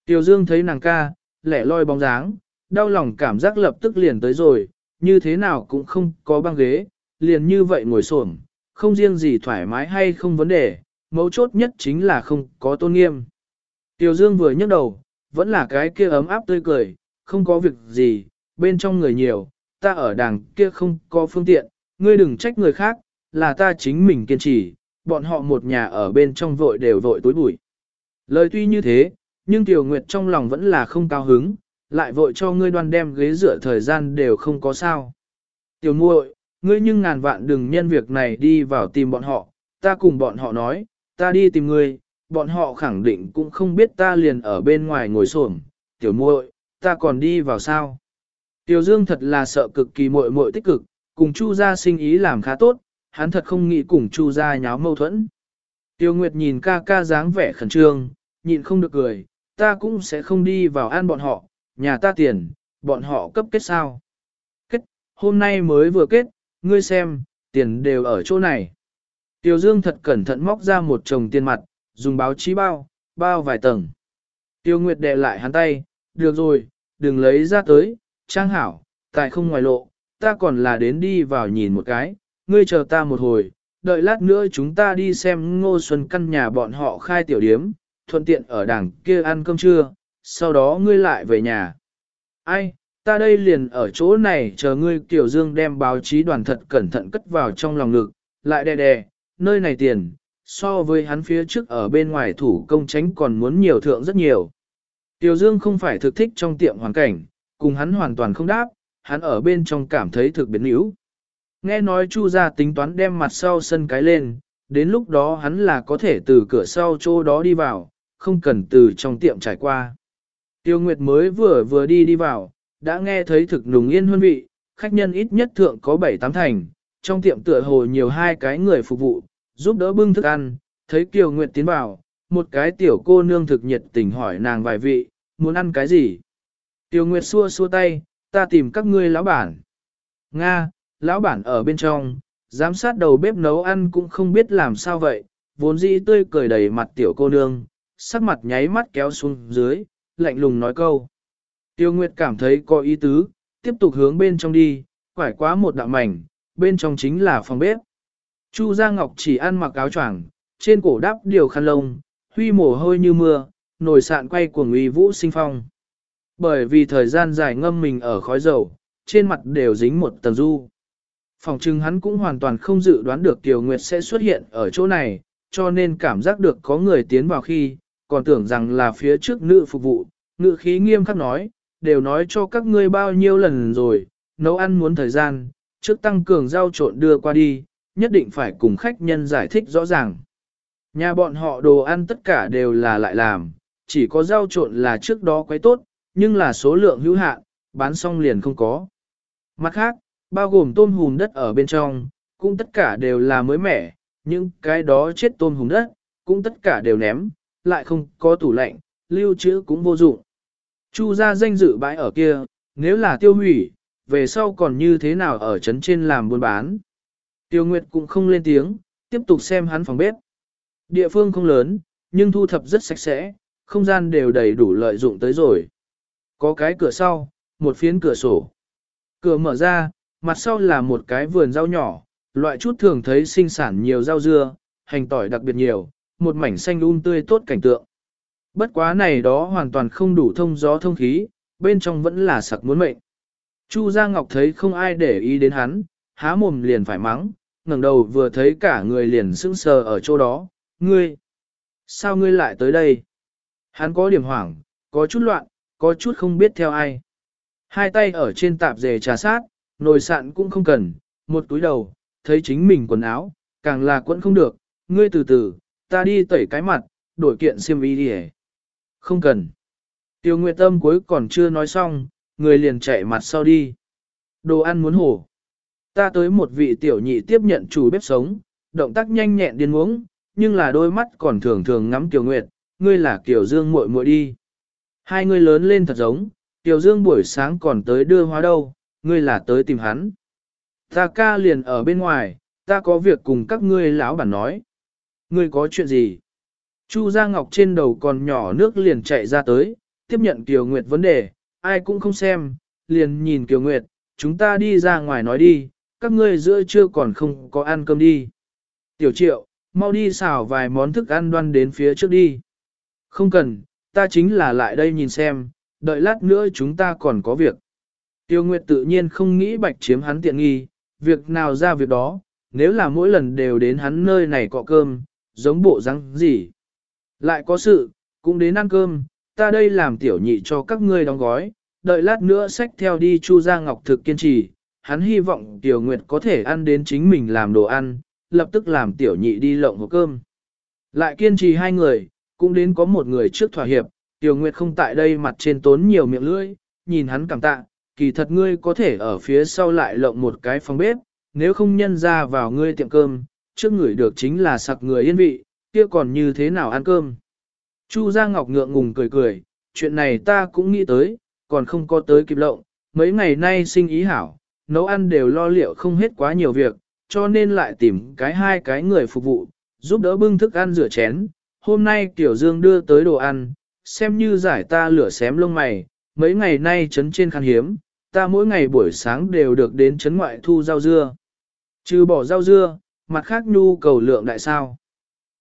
Tiểu Dương thấy nàng ca, lẻ loi bóng dáng, đau lòng cảm giác lập tức liền tới rồi, như thế nào cũng không có băng ghế, liền như vậy ngồi xổm, không riêng gì thoải mái hay không vấn đề, mấu chốt nhất chính là không có tôn nghiêm. Tiểu Dương vừa nhấc đầu, vẫn là cái kia ấm áp tươi cười, không có việc gì, bên trong người nhiều, ta ở đằng kia không có phương tiện, ngươi đừng trách người khác, là ta chính mình kiên trì, bọn họ một nhà ở bên trong vội đều vội tối bụi. Lời tuy như thế, nhưng Tiểu Nguyệt trong lòng vẫn là không cao hứng, lại vội cho ngươi đoan đem ghế rửa thời gian đều không có sao. Tiểu muội, ngươi nhưng ngàn vạn đừng nhân việc này đi vào tìm bọn họ, ta cùng bọn họ nói, ta đi tìm ngươi, bọn họ khẳng định cũng không biết ta liền ở bên ngoài ngồi xổm. tiểu muội, ta còn đi vào sao? Tiểu Dương thật là sợ cực kỳ muội muội tích cực, cùng Chu gia sinh ý làm khá tốt, hắn thật không nghĩ cùng Chu gia nháo mâu thuẫn. Tiêu Nguyệt nhìn ca ca dáng vẻ khẩn trương, nhịn không được cười, ta cũng sẽ không đi vào ăn bọn họ, nhà ta tiền, bọn họ cấp kết sao. Kết, hôm nay mới vừa kết, ngươi xem, tiền đều ở chỗ này. Tiêu Dương thật cẩn thận móc ra một chồng tiền mặt, dùng báo chí bao, bao vài tầng. Tiêu Nguyệt đệ lại hắn tay, được rồi, đừng lấy ra tới, trang hảo, tại không ngoài lộ, ta còn là đến đi vào nhìn một cái, ngươi chờ ta một hồi, đợi lát nữa chúng ta đi xem ngô xuân căn nhà bọn họ khai tiểu điếm, thuận tiện ở đằng kia ăn cơm trưa, sau đó ngươi lại về nhà. Ai, ta đây liền ở chỗ này chờ ngươi tiểu dương đem báo chí đoàn thật cẩn thận cất vào trong lòng ngực, lại đè đè, nơi này tiền, so với hắn phía trước ở bên ngoài thủ công tránh còn muốn nhiều thượng rất nhiều. Tiểu Dương không phải thực thích trong tiệm hoàn cảnh, cùng hắn hoàn toàn không đáp, hắn ở bên trong cảm thấy thực biến yếu. Nghe nói Chu gia tính toán đem mặt sau sân cái lên, đến lúc đó hắn là có thể từ cửa sau chỗ đó đi vào, không cần từ trong tiệm trải qua. Tiêu Nguyệt mới vừa vừa đi đi vào, đã nghe thấy thực nùng yên hương vị, khách nhân ít nhất thượng có 7-8 thành, trong tiệm tựa hồ nhiều hai cái người phục vụ, giúp đỡ bưng thức ăn, thấy Kiều Nguyệt tiến vào, một cái tiểu cô nương thực nhiệt tình hỏi nàng vài vị, muốn ăn cái gì? Tiêu Nguyệt xua xua tay, ta tìm các ngươi lão bản. Nga, lão bản ở bên trong, giám sát đầu bếp nấu ăn cũng không biết làm sao vậy, vốn dĩ tươi cười đầy mặt tiểu cô nương, sắc mặt nháy mắt kéo xuống dưới, lạnh lùng nói câu. Tiêu Nguyệt cảm thấy có ý tứ, tiếp tục hướng bên trong đi, quải quá một đạo mảnh, bên trong chính là phòng bếp. Chu Gia Ngọc chỉ ăn mặc áo choàng, trên cổ đắp điều khăn lông, huy mồ hôi như mưa, nồi sạn quay của uy vũ sinh phong. Bởi vì thời gian dài ngâm mình ở khói dầu, trên mặt đều dính một tầng du. Phòng chừng hắn cũng hoàn toàn không dự đoán được Tiểu Nguyệt sẽ xuất hiện ở chỗ này, cho nên cảm giác được có người tiến vào khi, còn tưởng rằng là phía trước nữ phục vụ, ngự khí nghiêm khắc nói, đều nói cho các ngươi bao nhiêu lần rồi, nấu ăn muốn thời gian, trước tăng cường rau trộn đưa qua đi, nhất định phải cùng khách nhân giải thích rõ ràng. Nhà bọn họ đồ ăn tất cả đều là lại làm, chỉ có rau trộn là trước đó quấy tốt, nhưng là số lượng hữu hạn, bán xong liền không có. Mặt khác, bao gồm tôm hùm đất ở bên trong, cũng tất cả đều là mới mẻ, nhưng cái đó chết tôm hùm đất, cũng tất cả đều ném, lại không có tủ lạnh, lưu trữ cũng vô dụng. Chu ra danh dự bãi ở kia, nếu là tiêu hủy, về sau còn như thế nào ở trấn trên làm buôn bán. Tiêu Nguyệt cũng không lên tiếng, tiếp tục xem hắn phòng bếp. Địa phương không lớn, nhưng thu thập rất sạch sẽ, không gian đều đầy đủ lợi dụng tới rồi. Có cái cửa sau, một phiến cửa sổ. Cửa mở ra, mặt sau là một cái vườn rau nhỏ, loại chút thường thấy sinh sản nhiều rau dưa, hành tỏi đặc biệt nhiều, một mảnh xanh um tươi tốt cảnh tượng. Bất quá này đó hoàn toàn không đủ thông gió thông khí, bên trong vẫn là sặc muốn mệnh. Chu Gia Ngọc thấy không ai để ý đến hắn, há mồm liền phải mắng, ngẩng đầu vừa thấy cả người liền sững sờ ở chỗ đó, ngươi, sao ngươi lại tới đây? Hắn có điểm hoảng, có chút loạn, có chút không biết theo ai. Hai tay ở trên tạp dề trà sát, nồi sạn cũng không cần, một túi đầu, thấy chính mình quần áo, càng là quẫn không được, ngươi từ từ, ta đi tẩy cái mặt, đổi kiện xiêm y đi Không cần. Tiêu Nguyệt Tâm cuối còn chưa nói xong, người liền chạy mặt sau đi. Đồ ăn muốn hổ. Ta tới một vị tiểu nhị tiếp nhận chủ bếp sống, động tác nhanh nhẹn điên uống, nhưng là đôi mắt còn thường thường ngắm Kiều Nguyệt, ngươi là Kiều Dương muội muội đi. Hai người lớn lên thật giống, Kiều Dương buổi sáng còn tới đưa hóa đâu, ngươi là tới tìm hắn. Ta ca liền ở bên ngoài, ta có việc cùng các ngươi lão bản nói. Ngươi có chuyện gì? Chu Gia Ngọc trên đầu còn nhỏ nước liền chạy ra tới, tiếp nhận Kiều Nguyệt vấn đề, ai cũng không xem, liền nhìn Kiều Nguyệt, chúng ta đi ra ngoài nói đi, các ngươi giữa trưa còn không có ăn cơm đi. Tiểu triệu, mau đi xào vài món thức ăn đoan đến phía trước đi. Không cần, ta chính là lại đây nhìn xem, đợi lát nữa chúng ta còn có việc. Tiêu Nguyệt tự nhiên không nghĩ bạch chiếm hắn tiện nghi, việc nào ra việc đó, nếu là mỗi lần đều đến hắn nơi này cọ cơm, giống bộ răng gì. Lại có sự, cũng đến ăn cơm, ta đây làm tiểu nhị cho các ngươi đóng gói, đợi lát nữa xách theo đi Chu Gia Ngọc thực kiên trì, hắn hy vọng Tiểu Nguyệt có thể ăn đến chính mình làm đồ ăn, lập tức làm tiểu nhị đi lộng hộp cơm. Lại kiên trì hai người, cũng đến có một người trước thỏa hiệp, Tiểu Nguyệt không tại đây mặt trên tốn nhiều miệng lưỡi, nhìn hắn cảm tạ, kỳ thật ngươi có thể ở phía sau lại lộng một cái phòng bếp, nếu không nhân ra vào ngươi tiệm cơm, trước người được chính là sặc người yên vị, kia còn như thế nào ăn cơm. Chu Gia Ngọc ngượng ngùng cười cười, chuyện này ta cũng nghĩ tới, còn không có tới kịp lộng, mấy ngày nay sinh ý hảo, nấu ăn đều lo liệu không hết quá nhiều việc, cho nên lại tìm cái hai cái người phục vụ, giúp đỡ bưng thức ăn rửa chén. Hôm nay Tiểu Dương đưa tới đồ ăn, xem như giải ta lửa xém lông mày, mấy ngày nay trấn trên khan hiếm, ta mỗi ngày buổi sáng đều được đến trấn ngoại thu rau dưa. Trừ bỏ rau dưa, mặt khác nhu cầu lượng đại sao.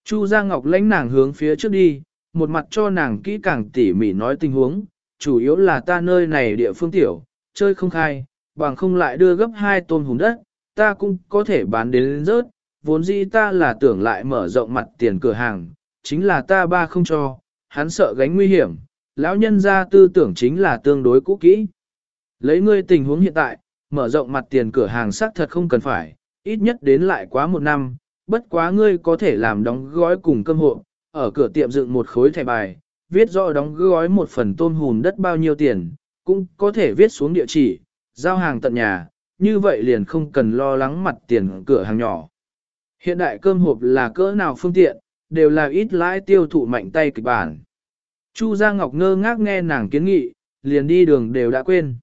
Chu Gia Ngọc lãnh nàng hướng phía trước đi, một mặt cho nàng kỹ càng tỉ mỉ nói tình huống, chủ yếu là ta nơi này địa phương tiểu, chơi không khai, bằng không lại đưa gấp hai tôm hùng đất, ta cũng có thể bán đến rớt, vốn dĩ ta là tưởng lại mở rộng mặt tiền cửa hàng, chính là ta ba không cho, hắn sợ gánh nguy hiểm, lão nhân ra tư tưởng chính là tương đối cũ kỹ. Lấy ngươi tình huống hiện tại, mở rộng mặt tiền cửa hàng xác thật không cần phải, ít nhất đến lại quá một năm, bất quá ngươi có thể làm đóng gói cùng cơm hộ, ở cửa tiệm dựng một khối thẻ bài, viết rõ đóng gói một phần tôm hùm đất bao nhiêu tiền, cũng có thể viết xuống địa chỉ, giao hàng tận nhà, như vậy liền không cần lo lắng mặt tiền cửa hàng nhỏ. Hiện đại cơm hộp là cỡ nào phương tiện, đều là ít lãi tiêu thụ mạnh tay kịch bản. Chu Gia Ngọc ngơ ngác nghe nàng kiến nghị, liền đi đường đều đã quên.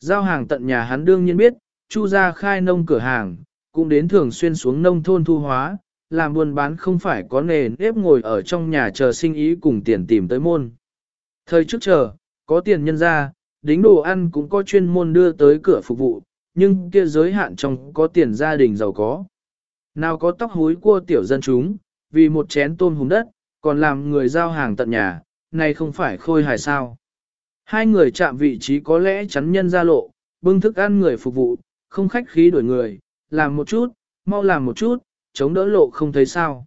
Giao hàng tận nhà hắn đương nhiên biết, Chu Gia khai nông cửa hàng, cũng đến thường xuyên xuống nông thôn thu hóa, làm buôn bán không phải có nề nếp ngồi ở trong nhà chờ sinh ý cùng tiền tìm tới môn. Thời trước chờ, có tiền nhân ra, đính đồ ăn cũng có chuyên môn đưa tới cửa phục vụ, nhưng kia giới hạn trong có tiền gia đình giàu có. Nào có tóc hối cua tiểu dân chúng, vì một chén tôm hùm đất, còn làm người giao hàng tận nhà, này không phải khôi hài sao. Hai người chạm vị trí có lẽ chắn nhân ra lộ, bưng thức ăn người phục vụ, không khách khí đuổi người, làm một chút, mau làm một chút, chống đỡ lộ không thấy sao.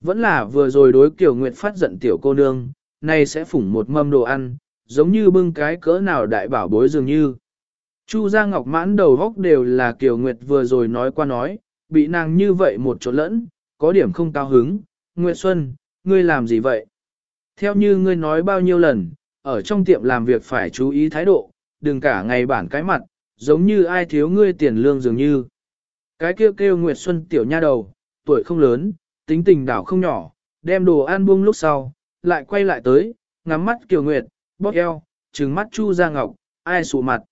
Vẫn là vừa rồi đối kiểu nguyệt phát giận tiểu cô nương, nay sẽ phủng một mâm đồ ăn, giống như bưng cái cỡ nào đại bảo bối dường như. Chu Gia Ngọc mãn đầu góc đều là Kiều Nguyệt vừa rồi nói qua nói, bị nàng như vậy một chỗ lẫn, có điểm không cao hứng. Nguyệt Xuân, ngươi làm gì vậy? Theo như ngươi nói bao nhiêu lần, ở trong tiệm làm việc phải chú ý thái độ, đừng cả ngày bản cái mặt, giống như ai thiếu ngươi tiền lương dường như. Cái kêu kêu Nguyệt Xuân tiểu nha đầu, tuổi không lớn, tính tình đảo không nhỏ, đem đồ ăn buông lúc sau, lại quay lại tới, ngắm mắt Kiều Nguyệt, bóp eo, trừng mắt Chu Gia Ngọc, ai sụ mặt.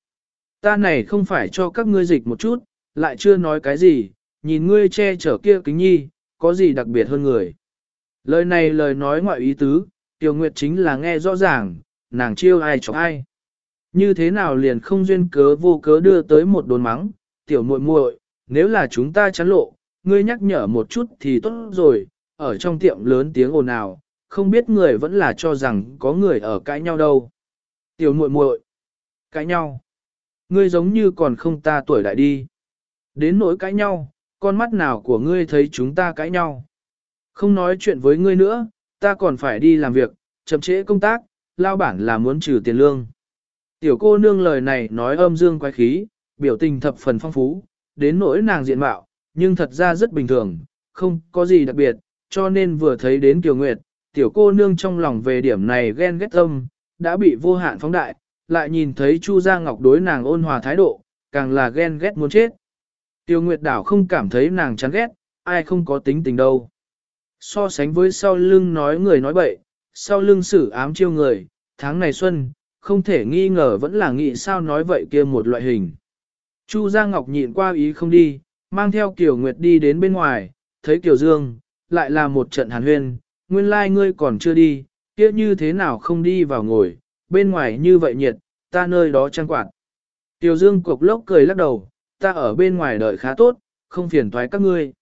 Ta này không phải cho các ngươi dịch một chút, lại chưa nói cái gì, nhìn ngươi che chở kia kính nhi, có gì đặc biệt hơn người. Lời này lời nói ngoại ý tứ, Tiểu Nguyệt chính là nghe rõ ràng, nàng chiêu ai chọc ai. Như thế nào liền không duyên cớ vô cớ đưa tới một đồn mắng, tiểu muội muội, nếu là chúng ta chán lộ, ngươi nhắc nhở một chút thì tốt rồi, ở trong tiệm lớn tiếng ồn ào, không biết người vẫn là cho rằng có người ở cãi nhau đâu. Tiểu muội muội, cãi nhau. Ngươi giống như còn không ta tuổi đại đi. Đến nỗi cãi nhau, con mắt nào của ngươi thấy chúng ta cãi nhau. Không nói chuyện với ngươi nữa, ta còn phải đi làm việc, chậm trễ công tác, lao bản là muốn trừ tiền lương. Tiểu cô nương lời này nói âm dương quái khí, biểu tình thập phần phong phú, đến nỗi nàng diện mạo, nhưng thật ra rất bình thường, không có gì đặc biệt, cho nên vừa thấy đến Kiều Nguyệt, tiểu cô nương trong lòng về điểm này ghen ghét tâm, đã bị vô hạn phóng đại, lại nhìn thấy Chu Gia Ngọc đối nàng ôn hòa thái độ, càng là ghen ghét muốn chết. Tiêu Nguyệt Đảo không cảm thấy nàng chán ghét, ai không có tính tình đâu. So sánh với sau lưng nói người nói bậy, sau lưng sử ám chiêu người, tháng này xuân, không thể nghi ngờ vẫn là nghĩ sao nói vậy kia một loại hình. Chu Gia Ngọc nhịn qua ý không đi, mang theo Kiều Nguyệt đi đến bên ngoài, thấy Kiều Dương, lại là một trận hàn huyên, nguyên lai like ngươi còn chưa đi, kia như thế nào không đi vào ngồi, bên ngoài như vậy nhiệt, ta nơi đó trang quạt. Tiểu Dương cục lốc cười lắc đầu, ta ở bên ngoài đợi khá tốt, không phiền toái các ngươi.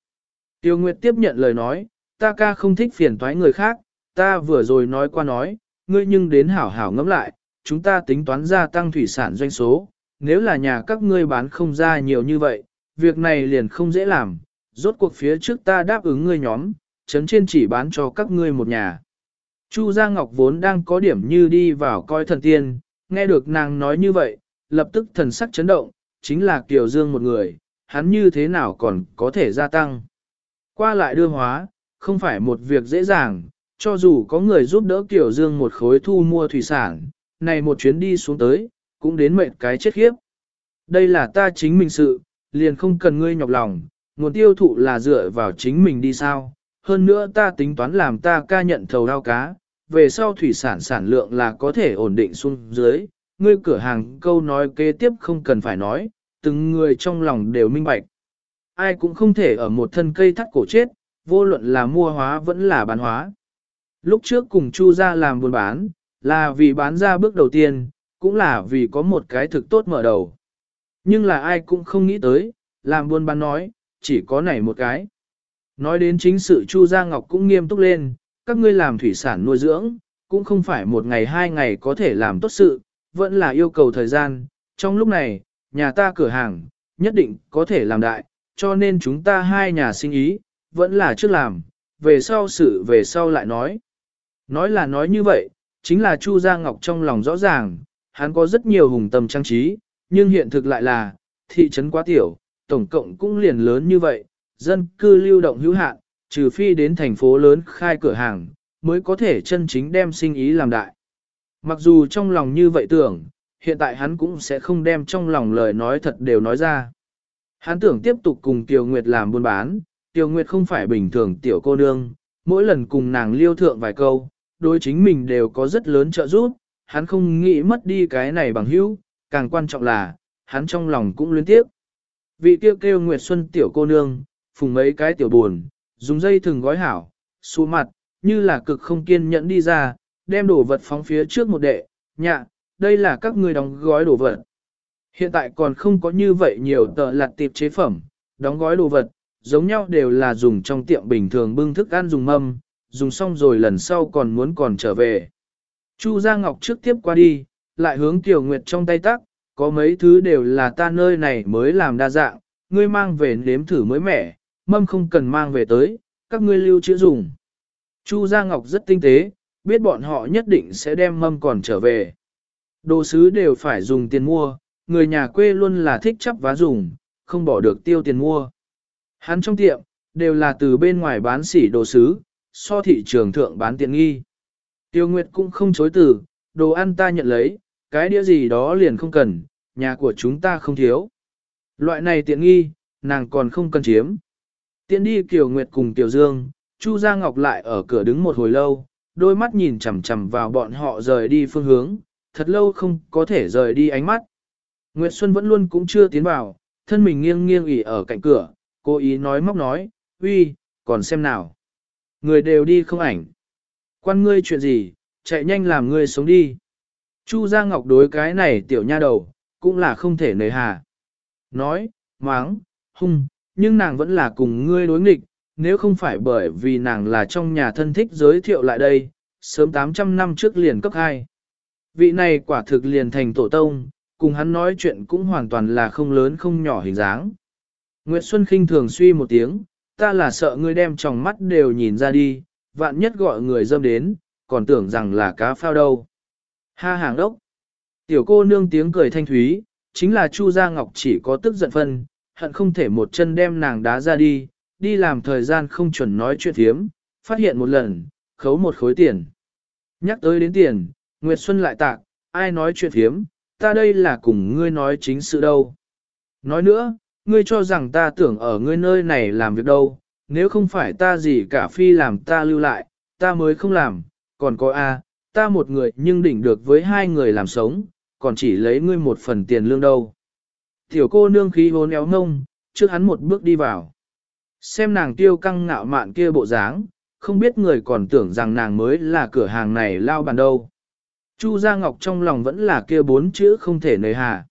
Tiêu Nguyệt tiếp nhận lời nói, ta ca không thích phiền toái người khác, ta vừa rồi nói qua nói, ngươi nhưng đến hảo hảo ngẫm lại, chúng ta tính toán gia tăng thủy sản doanh số, nếu là nhà các ngươi bán không ra nhiều như vậy, việc này liền không dễ làm, rốt cuộc phía trước ta đáp ứng ngươi nhóm, chấn trên chỉ bán cho các ngươi một nhà. Chu Gia Ngọc vốn đang có điểm như đi vào coi thần tiên, nghe được nàng nói như vậy, lập tức thần sắc chấn động, chính là Kiều Dương một người, hắn như thế nào còn có thể gia tăng. Qua lại đưa hóa, không phải một việc dễ dàng, cho dù có người giúp đỡ Kiều Dương một khối thu mua thủy sản, này một chuyến đi xuống tới, cũng đến mệnh cái chết khiếp. Đây là ta chính mình sự, liền không cần ngươi nhọc lòng, nguồn tiêu thụ là dựa vào chính mình đi sao. Hơn nữa ta tính toán làm ta ca nhận thầu đao cá, về sau thủy sản sản lượng là có thể ổn định xuống dưới, ngươi cửa hàng câu nói kế tiếp không cần phải nói, từng người trong lòng đều minh bạch. Ai cũng không thể ở một thân cây thắt cổ chết, vô luận là mua hóa vẫn là bán hóa. Lúc trước cùng Chu ra làm buôn bán, là vì bán ra bước đầu tiên, cũng là vì có một cái thực tốt mở đầu. Nhưng là ai cũng không nghĩ tới, làm buôn bán nói, chỉ có này một cái. Nói đến chính sự Chu Gia Ngọc cũng nghiêm túc lên, các ngươi làm thủy sản nuôi dưỡng, cũng không phải một ngày hai ngày có thể làm tốt sự, vẫn là yêu cầu thời gian. Trong lúc này, nhà ta cửa hàng, nhất định có thể làm đại, cho nên chúng ta hai nhà sinh ý, vẫn là trước làm, về sau sự về sau lại nói. Nói là nói như vậy, chính là Chu Gia Ngọc trong lòng rõ ràng, hắn có rất nhiều hùng tâm trang trí, nhưng hiện thực lại là, thị trấn quá tiểu, tổng cộng cũng liền lớn như vậy, dân cư lưu động hữu hạn, trừ phi đến thành phố lớn khai cửa hàng, mới có thể chân chính đem sinh ý làm đại. Mặc dù trong lòng như vậy tưởng, hiện tại hắn cũng sẽ không đem trong lòng lời nói thật đều nói ra. Hắn tưởng tiếp tục cùng Tiêu Nguyệt làm buôn bán, Tiêu Nguyệt không phải bình thường tiểu cô nương, mỗi lần cùng nàng liêu thượng vài câu, đối chính mình đều có rất lớn trợ giúp, hắn không nghĩ mất đi cái này bằng hữu, càng quan trọng là, hắn trong lòng cũng luyến tiếc. Vị kêu kêu Nguyệt Xuân tiểu cô nương, phùng mấy cái tiểu buồn, dùng dây thừng gói hảo, xua mặt, như là cực không kiên nhẫn đi ra, đem đồ vật phóng phía trước một đệ, nhạ, đây là các người đóng gói đồ vật. Hiện tại còn không có như vậy nhiều tờ lặt tiệp chế phẩm, đóng gói đồ vật, giống nhau đều là dùng trong tiệm bình thường bưng thức ăn dùng mâm, dùng xong rồi lần sau còn muốn còn trở về. Chu Gia Ngọc trước tiếp qua đi, lại hướng Tiểu Nguyệt trong tay tắc, có mấy thứ đều là ta nơi này mới làm đa dạng, ngươi mang về nếm thử mới mẻ, mâm không cần mang về tới, các ngươi lưu trữ dùng. Chu Gia Ngọc rất tinh tế, biết bọn họ nhất định sẽ đem mâm còn trở về. Đồ sứ đều phải dùng tiền mua, người nhà quê luôn là thích chấp vá dùng, không bỏ được tiêu tiền mua. Hắn trong tiệm, đều là từ bên ngoài bán sỉ đồ sứ, so thị trường thượng bán tiện nghi. Tiêu Nguyệt cũng không chối từ, đồ ăn ta nhận lấy, cái đĩa gì đó liền không cần, nhà của chúng ta không thiếu. Loại này tiện nghi, nàng còn không cần chiếm. Tiện đi Kiều Nguyệt cùng tiểu Dương, Chu Gia Ngọc lại ở cửa đứng một hồi lâu, đôi mắt nhìn chằm chằm vào bọn họ rời đi phương hướng, thật lâu không có thể rời đi ánh mắt. Nguyệt Xuân vẫn luôn cũng chưa tiến vào, thân mình nghiêng nghiêng ỉ ở cạnh cửa, cố ý nói móc nói, uy, còn xem nào. Người đều đi không ảnh. Quan ngươi chuyện gì, chạy nhanh làm ngươi sống đi. Chu Gia Ngọc đối cái này tiểu nha đầu, cũng là không thể nề hà. Nói, máng, hung, nhưng nàng vẫn là cùng ngươi đối nghịch, nếu không phải bởi vì nàng là trong nhà thân thích giới thiệu lại đây, sớm 800 năm trước liền cấp 2. Vị này quả thực liền thành tổ tông, cùng hắn nói chuyện cũng hoàn toàn là không lớn không nhỏ hình dáng. Nguyệt Xuân khinh thường suy một tiếng, ta là sợ ngươi đem tròng mắt đều nhìn ra đi, vạn nhất gọi người dâm đến, còn tưởng rằng là cá phao đâu. Ha hàng đốc. Tiểu cô nương tiếng cười thanh thúy, chính là Chu Gia Ngọc chỉ có tức giận phân, hận không thể một chân đem nàng đá ra đi, đi làm thời gian không chuẩn nói chuyện thiếm, phát hiện một lần, khấu một khối tiền. Nhắc tới đến tiền, Nguyệt Xuân lại tạc, ai nói chuyện thiếm, ta đây là cùng ngươi nói chính sự đâu. Nói nữa, ngươi cho rằng ta tưởng ở ngươi nơi này làm việc đâu, nếu không phải ta gì cả phi làm ta lưu lại, ta mới không làm, còn có A, ta một người nhưng đỉnh được với hai người làm sống, còn chỉ lấy ngươi một phần tiền lương đâu. Tiểu cô nương khí hôn éo ngông, trước hắn một bước đi vào. Xem nàng tiêu căng ngạo mạn kia bộ dáng, không biết người còn tưởng rằng nàng mới là cửa hàng này lao bàn đâu. Chu Gia Ngọc trong lòng vẫn là kia bốn chữ không thể nề hà.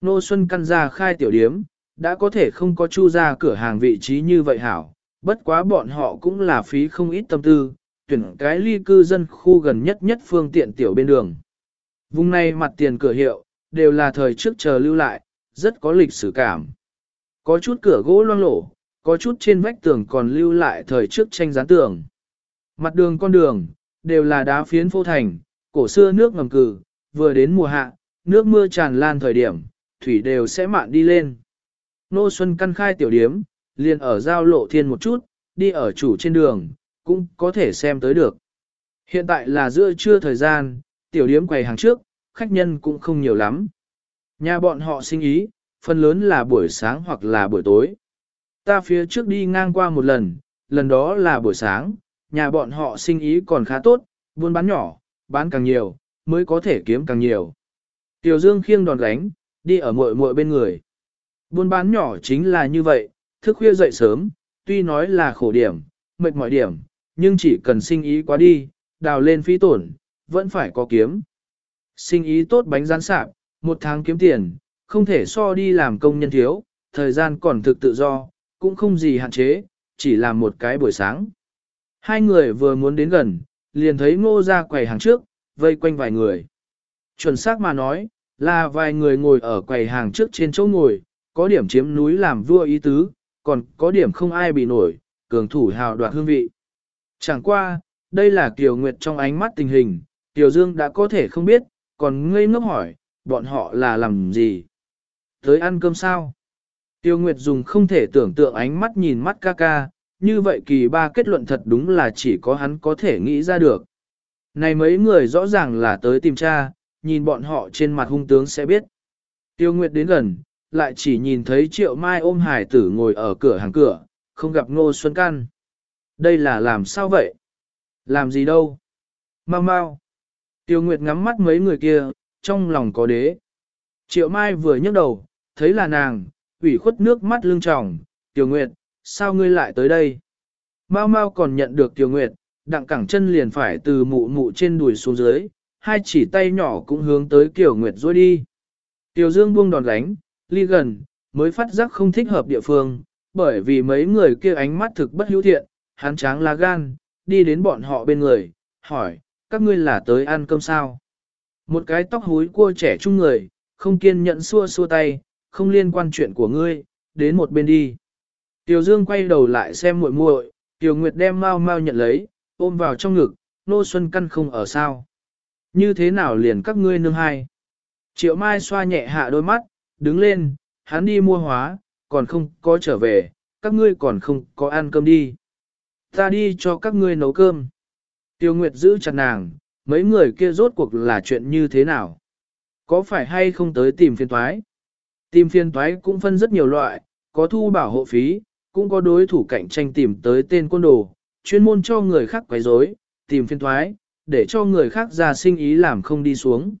Nô Xuân căn ra khai tiểu điếm, đã có thể không có Chu ra cửa hàng vị trí như vậy hảo, bất quá bọn họ cũng là phí không ít tâm tư, tuyển cái ly cư dân khu gần nhất nhất phương tiện tiểu bên đường. Vùng này mặt tiền cửa hiệu, đều là thời trước chờ lưu lại, rất có lịch sử cảm. Có chút cửa gỗ loang lổ, có chút trên vách tường còn lưu lại thời trước tranh gián tường. Mặt đường con đường, đều là đá phiến phô thành, cổ xưa nước ngầm cử, vừa đến mùa hạ, nước mưa tràn lan thời điểm, thủy đều sẽ mạn đi lên. Nô Xuân căn khai tiểu điếm, liền ở giao lộ thiên một chút, đi ở chủ trên đường, cũng có thể xem tới được. Hiện tại là giữa trưa thời gian, tiểu điếm quầy hàng trước, khách nhân cũng không nhiều lắm. Nhà bọn họ sinh ý, phần lớn là buổi sáng hoặc là buổi tối. Ta phía trước đi ngang qua một lần, lần đó là buổi sáng, nhà bọn họ sinh ý còn khá tốt, buôn bán nhỏ, bán càng nhiều, mới có thể kiếm càng nhiều. Tiểu Dương khiêng đòn gánh, đi ở muội muội bên người. Buôn bán nhỏ chính là như vậy, thức khuya dậy sớm, tuy nói là khổ điểm, mệt mỏi điểm, nhưng chỉ cần sinh ý quá đi, đào lên phí tổn, vẫn phải có kiếm. Sinh ý tốt bánh rán sạp, một tháng kiếm tiền, không thể so đi làm công nhân thiếu, thời gian còn thực tự do, cũng không gì hạn chế, chỉ làm một cái buổi sáng. Hai người vừa muốn đến gần, liền thấy ngô ra quầy hàng trước, vây quanh vài người. Chuẩn xác mà nói, là vài người ngồi ở quầy hàng trước trên chỗ ngồi, có điểm chiếm núi làm vua ý tứ, còn có điểm không ai bị nổi, cường thủ hào đoạt hương vị. Chẳng qua, đây là Kiều Nguyệt trong ánh mắt tình hình, Kiều Dương đã có thể không biết, còn ngây ngốc hỏi, bọn họ là làm gì? Tới ăn cơm sao? Tiêu Nguyệt dùng không thể tưởng tượng ánh mắt nhìn mắt ca ca, như vậy kỳ ba kết luận thật đúng là chỉ có hắn có thể nghĩ ra được. Này mấy người rõ ràng là tới tìm cha, nhìn bọn họ trên mặt hung tướng sẽ biết. Tiêu Nguyệt đến gần, lại chỉ nhìn thấy Triệu Mai ôm hải tử ngồi ở cửa hàng cửa, không gặp Ngô Xuân Căn. Đây là làm sao vậy? Làm gì đâu? Mau mau. Tiêu Nguyệt ngắm mắt mấy người kia, trong lòng có đế. Triệu Mai vừa nhấc đầu, thấy là nàng, ủy khuất nước mắt lưng tròng. Tiêu Nguyệt, sao ngươi lại tới đây? mau mau còn nhận được Tiểu Nguyệt, đặng cẳng chân liền phải từ mụ mụ trên đùi xuống dưới, hai chỉ tay nhỏ cũng hướng tới Tiểu Nguyệt dối đi. Tiểu Dương buông đòn đánh, ly gần, mới phát giác không thích hợp địa phương, bởi vì mấy người kia ánh mắt thực bất hữu thiện, hắn tráng lá gan, đi đến bọn họ bên người, hỏi, các ngươi là tới ăn cơm sao? Một cái tóc húi cua trẻ trung người, không kiên nhẫn xua xua tay, không liên quan chuyện của ngươi, đến một bên đi. Tiểu Dương quay đầu lại xem muội muội, Tiểu Nguyệt đem mau mau nhận lấy, ôm vào trong ngực, nô xuân căn không ở sao. Như thế nào liền các ngươi nương hai? Triệu Mai xoa nhẹ hạ đôi mắt, đứng lên, hắn đi mua hóa, còn không có trở về, các ngươi còn không có ăn cơm đi. Ta đi cho các ngươi nấu cơm. Tiêu Nguyệt giữ chặt nàng, mấy người kia rốt cuộc là chuyện như thế nào? Có phải hay không tới tìm phiên toái? Tìm phiên toái cũng phân rất nhiều loại, có thu bảo hộ phí, cũng có đối thủ cạnh tranh tìm tới tên quân đồ, chuyên môn cho người khác quấy rối, tìm phiên toái, để cho người khác ra sinh ý làm không đi xuống.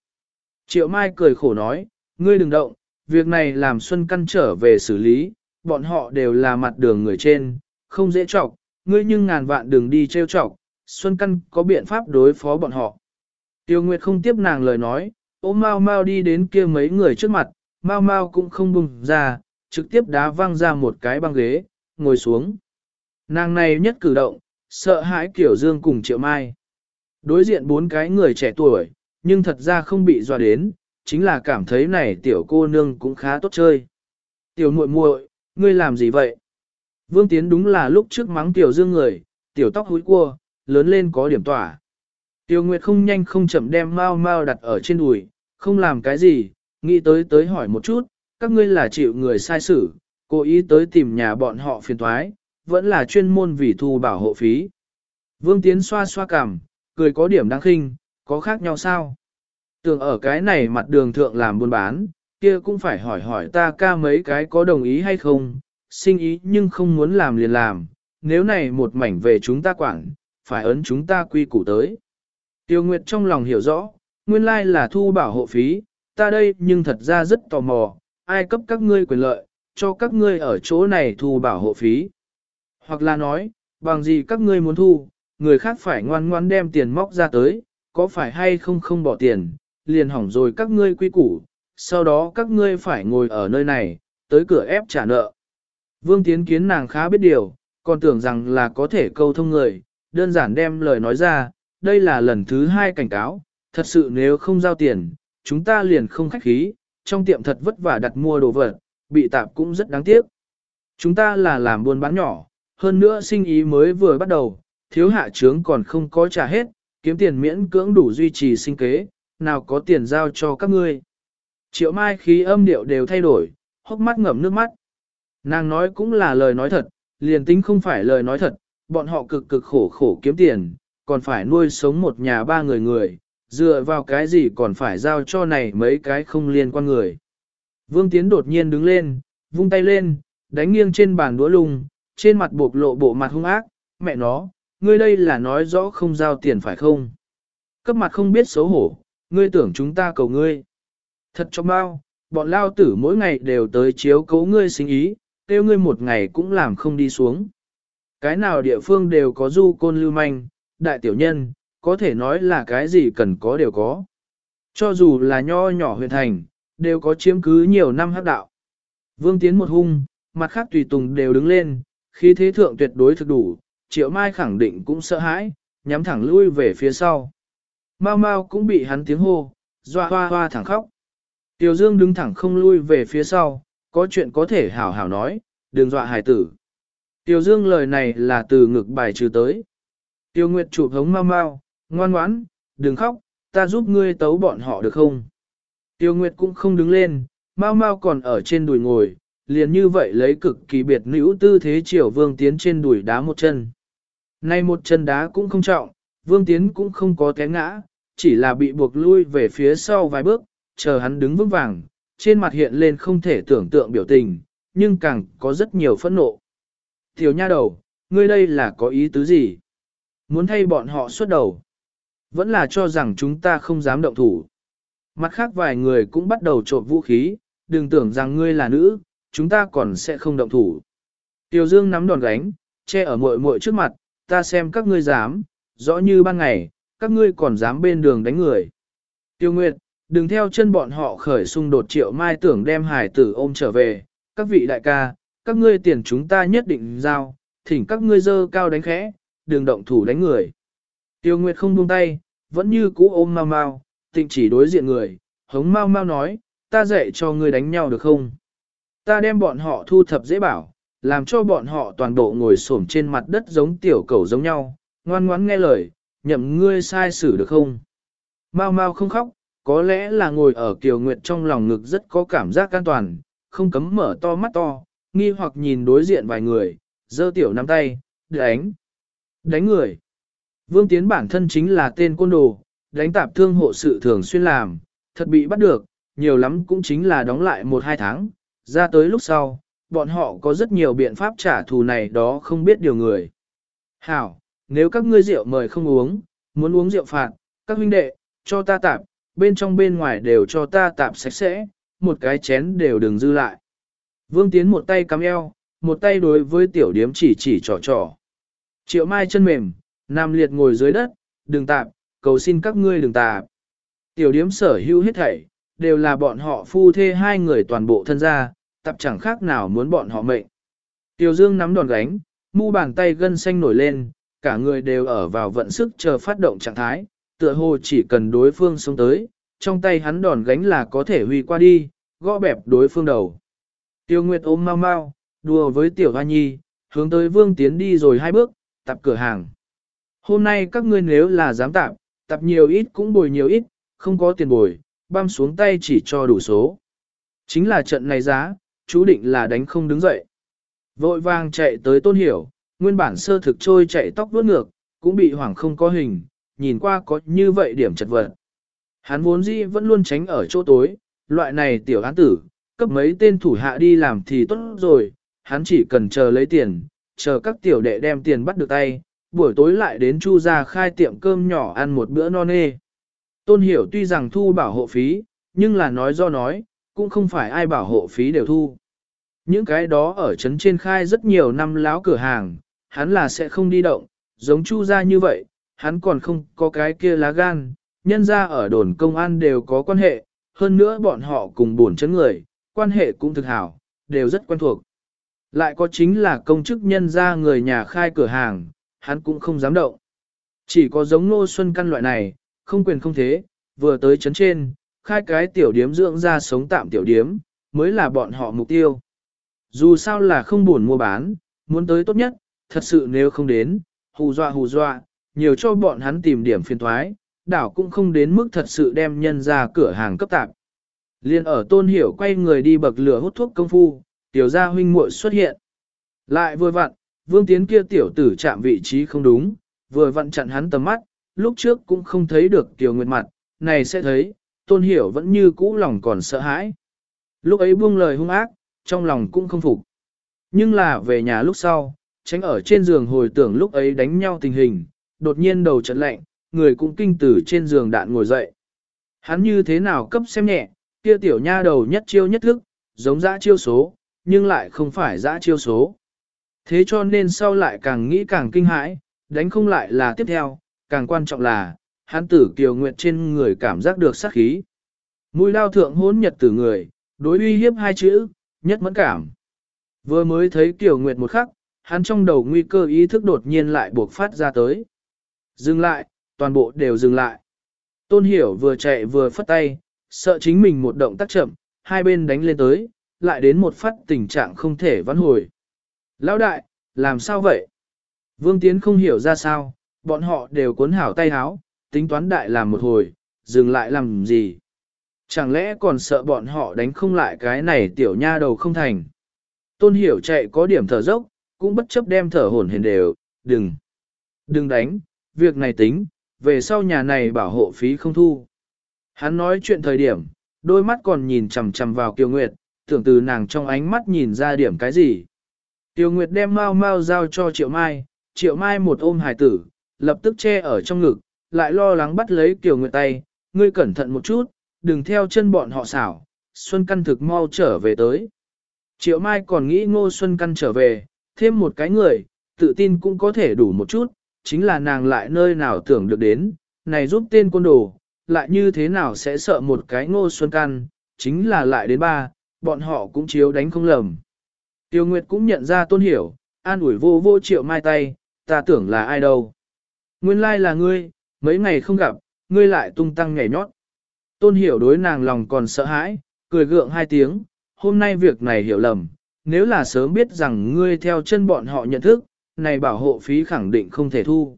Triệu Mai cười khổ nói, ngươi đừng động, việc này làm Xuân Căn trở về xử lý, bọn họ đều là mặt đường người trên, không dễ chọc, ngươi nhưng ngàn vạn đường đi trêu chọc, Xuân Căn có biện pháp đối phó bọn họ. Tiêu Nguyệt không tiếp nàng lời nói, ôm Mao Mao đi đến kia mấy người trước mặt, Mao Mao cũng không bùng ra, trực tiếp đá văng ra một cái băng ghế, ngồi xuống. Nàng này nhất cử động, sợ hãi Kiểu Dương cùng Triệu Mai. Đối diện bốn cái người trẻ tuổi, nhưng thật ra không bị dọa đến, chính là cảm thấy này tiểu cô nương cũng khá tốt chơi. Tiểu muội muội, ngươi làm gì vậy? Vương Tiến đúng là lúc trước mắng tiểu dương người, tiểu tóc húi cua, lớn lên có điểm tỏa. Tiểu Nguyệt không nhanh không chậm đem mau mau đặt ở trên đùi, không làm cái gì, nghĩ tới tới hỏi một chút, các ngươi là chịu người sai xử, cố ý tới tìm nhà bọn họ phiền thoái, vẫn là chuyên môn vì thu bảo hộ phí. Vương Tiến xoa xoa cằm, cười có điểm đáng khinh, có khác nhau sao? Tưởng ở cái này mặt đường thượng làm buôn bán, kia cũng phải hỏi hỏi ta ca mấy cái có đồng ý hay không, sinh ý nhưng không muốn làm liền làm, nếu này một mảnh về chúng ta quản, phải ấn chúng ta quy củ tới. Tiêu Nguyệt trong lòng hiểu rõ, nguyên lai là thu bảo hộ phí, ta đây nhưng thật ra rất tò mò, ai cấp các ngươi quyền lợi, cho các ngươi ở chỗ này thu bảo hộ phí. Hoặc là nói, bằng gì các ngươi muốn thu, người khác phải ngoan ngoan đem tiền móc ra tới, có phải hay không không bỏ tiền, liền hỏng rồi các ngươi quy củ, sau đó các ngươi phải ngồi ở nơi này, tới cửa ép trả nợ. Vương Tiến Kiến nàng khá biết điều, còn tưởng rằng là có thể câu thông người, đơn giản đem lời nói ra, đây là lần thứ hai cảnh cáo, thật sự nếu không giao tiền, chúng ta liền không khách khí, trong tiệm thật vất vả đặt mua đồ vật, bị tạp cũng rất đáng tiếc. Chúng ta là làm buôn bán nhỏ, hơn nữa sinh ý mới vừa bắt đầu, thiếu hạ trướng còn không có trả hết, kiếm tiền miễn cưỡng đủ duy trì sinh kế, nào có tiền giao cho các ngươi. Triệu mai khí âm điệu đều thay đổi, hốc mắt ngậm nước mắt. Nàng nói cũng là lời nói thật, liền tính không phải lời nói thật, bọn họ cực cực khổ khổ kiếm tiền, còn phải nuôi sống một nhà ba người người, dựa vào cái gì còn phải giao cho này mấy cái không liên quan người. Vương Tiến đột nhiên đứng lên, vung tay lên, đánh nghiêng trên bàn đũa lung, trên mặt bộc lộ bộ mặt hung ác, mẹ nó, ngươi đây là nói rõ không giao tiền phải không? Cấp mặt không biết xấu hổ, ngươi tưởng chúng ta cầu ngươi. Thật cho bao, bọn lao tử mỗi ngày đều tới chiếu cấu ngươi sinh ý, tiêu ngươi một ngày cũng làm không đi xuống. Cái nào địa phương đều có du côn lưu manh, đại tiểu nhân, có thể nói là cái gì cần có đều có. Cho dù là nho nhỏ huyện thành, đều có chiếm cứ nhiều năm hắc đạo. Vương tiến một hung, mặt khác tùy tùng đều đứng lên, khi thế thượng tuyệt đối thực đủ, triệu mai khẳng định cũng sợ hãi, nhắm thẳng lui về phía sau. Mau mau cũng bị hắn tiếng hô, doa hoa hoa thẳng khóc. Tiểu Dương đứng thẳng không lui về phía sau, có chuyện có thể hảo hảo nói, đừng dọa hài tử. Tiểu Dương lời này là từ ngực bài trừ tới. Tiêu Nguyệt chụp hống mau mau, ngoan ngoãn, đừng khóc, ta giúp ngươi tấu bọn họ được không? Tiêu Nguyệt cũng không đứng lên, mau mau còn ở trên đùi ngồi, liền như vậy lấy cực kỳ biệt nữ tư thế triều vương tiến trên đùi đá một chân. Nay một chân đá cũng không trọng, vương tiến cũng không có té ngã, chỉ là bị buộc lui về phía sau vài bước, chờ hắn đứng vững vàng, trên mặt hiện lên không thể tưởng tượng biểu tình, nhưng càng có rất nhiều phẫn nộ. Tiểu nha đầu, ngươi đây là có ý tứ gì? Muốn thay bọn họ xuất đầu. Vẫn là cho rằng chúng ta không dám động thủ. Mặt khác vài người cũng bắt đầu trộm vũ khí, đừng tưởng rằng ngươi là nữ, chúng ta còn sẽ không động thủ. Tiểu Dương nắm đòn gánh, che ở muội muội trước mặt, ta xem các ngươi dám, rõ như ban ngày, các ngươi còn dám bên đường đánh người. Tiêu Nguyệt, đừng theo chân bọn họ khởi xung đột triệu mai tưởng đem hải tử ôm trở về, các vị đại ca, các ngươi tiền chúng ta nhất định giao, thỉnh các ngươi dơ cao đánh khẽ, đừng động thủ đánh người. Tiêu Nguyệt không buông tay, vẫn như cũ ôm mau mau, tịnh chỉ đối diện người, hống mau mau nói, ta dạy cho ngươi đánh nhau được không? Ta đem bọn họ thu thập dễ bảo, làm cho bọn họ toàn bộ ngồi xổm trên mặt đất giống tiểu cầu giống nhau, ngoan ngoãn nghe lời, nhậm ngươi sai xử được không? Mau mau không khóc, có lẽ là ngồi ở Kiều Nguyệt trong lòng ngực rất có cảm giác an toàn, không cấm mở to mắt to, nghi hoặc nhìn đối diện vài người, giơ tiểu nắm tay, đánh, đánh người. Vương Tiến bản thân chính là tên côn đồ, đánh tạp thương hộ sự thường xuyên làm, thật bị bắt được, nhiều lắm cũng chính là đóng lại một hai tháng, ra tới lúc sau, bọn họ có rất nhiều biện pháp trả thù này đó không biết điều người. Hảo, nếu các ngươi rượu mời không uống, muốn uống rượu phạt, các huynh đệ, cho ta tạp, bên trong bên ngoài đều cho ta tạp sạch sẽ, một cái chén đều đừng dư lại. Vương Tiến một tay cắm eo, một tay đối với tiểu điếm chỉ chỉ trò trò. Triệu Mai chân mềm, Nam liệt ngồi dưới đất, đừng tạp, cầu xin các ngươi đừng tạp. Tiểu điếm sở hữu hết thảy, đều là bọn họ phu thê hai người toàn bộ thân gia, tập chẳng khác nào muốn bọn họ mệnh. Tiểu Dương nắm đòn gánh, mu bàn tay gân xanh nổi lên, cả người đều ở vào vận sức chờ phát động trạng thái, tựa hồ chỉ cần đối phương xuống tới, trong tay hắn đòn gánh là có thể huy qua đi, gõ bẹp đối phương đầu. Tiêu Nguyệt ôm mau mau, đùa với Tiểu Hoa Nhi, hướng tới Vương Tiến đi rồi hai bước, tập cửa hàng. Hôm nay các ngươi nếu là dám tạp, tập nhiều ít cũng bồi nhiều ít, không có tiền bồi, băm xuống tay chỉ cho đủ số. Chính là trận này giá, chú định là đánh không đứng dậy. Vội vàng chạy tới tôn hiểu, nguyên bản sơ thực trôi chạy tóc vuốt ngược, cũng bị hoảng không có hình, nhìn qua có như vậy điểm chật vật. Hắn vốn dĩ vẫn luôn tránh ở chỗ tối, loại này tiểu án tử, cấp mấy tên thủ hạ đi làm thì tốt rồi, hắn chỉ cần chờ lấy tiền, chờ các tiểu đệ đem tiền bắt được tay, buổi tối lại đến chu ra khai tiệm cơm nhỏ ăn một bữa no nê. Tôn hiểu tuy rằng thu bảo hộ phí, nhưng là nói do nói, cũng không phải ai bảo hộ phí đều thu. Những cái đó ở trấn trên khai rất nhiều năm láo cửa hàng, hắn là sẽ không đi động, giống chu ra như vậy, hắn còn không có cái kia lá gan, nhân ra ở đồn công an đều có quan hệ, hơn nữa bọn họ cùng buồn chấn người, quan hệ cũng thực hảo, đều rất quen thuộc. Lại có chính là công chức nhân ra người nhà khai cửa hàng, hắn cũng không dám động. Chỉ có giống Nô Xuân Căn loại này, không quyền không thế, vừa tới chấn trên, khai cái tiểu điếm dưỡng ra sống tạm tiểu điếm, mới là bọn họ mục tiêu. Dù sao là không buồn mua bán, muốn tới tốt nhất, thật sự nếu không đến, hù dọa hù dọa, nhiều cho bọn hắn tìm điểm phiền thoái, đảo cũng không đến mức thật sự đem nhân ra cửa hàng cấp tạp. Liên ở tôn hiểu quay người đi bậc lửa hút thuốc công phu, tiểu gia huynh muội xuất hiện. Lại vừa vặn, vương tiến kia tiểu tử chạm vị trí không đúng, vừa vặn chặn hắn tầm mắt, lúc trước cũng không thấy được tiểu nguyệt mặt, này sẽ thấy, tôn hiểu vẫn như cũ lòng còn sợ hãi. Lúc ấy buông lời hung ác, trong lòng cũng không phục. Nhưng là về nhà lúc sau, tránh ở trên giường hồi tưởng lúc ấy đánh nhau tình hình, đột nhiên đầu chấn lạnh, người cũng kinh tử trên giường đạn ngồi dậy. Hắn như thế nào cấp xem nhẹ, kia tiểu nha đầu nhất chiêu nhất thức, giống dã chiêu số, nhưng lại không phải dã chiêu số. Thế cho nên sau lại càng nghĩ càng kinh hãi, đánh không lại là tiếp theo, càng quan trọng là, hắn tử kiều nguyệt trên người cảm giác được sát khí. Mũi lao thượng hốn nhật tử người, đối uy hiếp hai chữ, nhất mẫn cảm. Vừa mới thấy kiều nguyệt một khắc, hắn trong đầu nguy cơ ý thức đột nhiên lại buộc phát ra tới. Dừng lại, toàn bộ đều dừng lại. Tôn hiểu vừa chạy vừa phất tay, sợ chính mình một động tác chậm, hai bên đánh lên tới, lại đến một phát tình trạng không thể vãn hồi. Lão đại, làm sao vậy? Vương Tiến không hiểu ra sao, bọn họ đều cuốn hảo tay háo, tính toán đại làm một hồi, dừng lại làm gì? Chẳng lẽ còn sợ bọn họ đánh không lại cái này tiểu nha đầu không thành? Tôn hiểu chạy có điểm thở dốc, cũng bất chấp đem thở hổn hển đều, đừng, đừng đánh, việc này tính, về sau nhà này bảo hộ phí không thu. Hắn nói chuyện thời điểm, đôi mắt còn nhìn chằm chằm vào Kiều Nguyệt, tưởng từ nàng trong ánh mắt nhìn ra điểm cái gì. Tiêu Nguyệt đem mau mau giao cho Triệu Mai, Triệu Mai một ôm hài tử, lập tức che ở trong ngực, lại lo lắng bắt lấy Kiều Nguyệt tay, ngươi cẩn thận một chút, đừng theo chân bọn họ xảo, Xuân Căn thực mau trở về tới. Triệu Mai còn nghĩ Ngô Xuân Căn trở về, thêm một cái người, tự tin cũng có thể đủ một chút, chính là nàng lại nơi nào tưởng được đến, này giúp tên côn đồ, lại như thế nào sẽ sợ một cái ngô xuân căn, chính là lại đến ba, bọn họ cũng chiếu đánh không lầm. Tiêu Nguyệt cũng nhận ra tôn hiểu, an ủi vô vô triệu mai tay, ta tưởng là ai đâu. Nguyên lai là ngươi, mấy ngày không gặp, ngươi lại tung tăng nhảy nhót. Tôn hiểu đối nàng lòng còn sợ hãi, cười gượng hai tiếng, hôm nay việc này hiểu lầm, nếu là sớm biết rằng ngươi theo chân bọn họ nhận thức, này bảo hộ phí khẳng định không thể thu.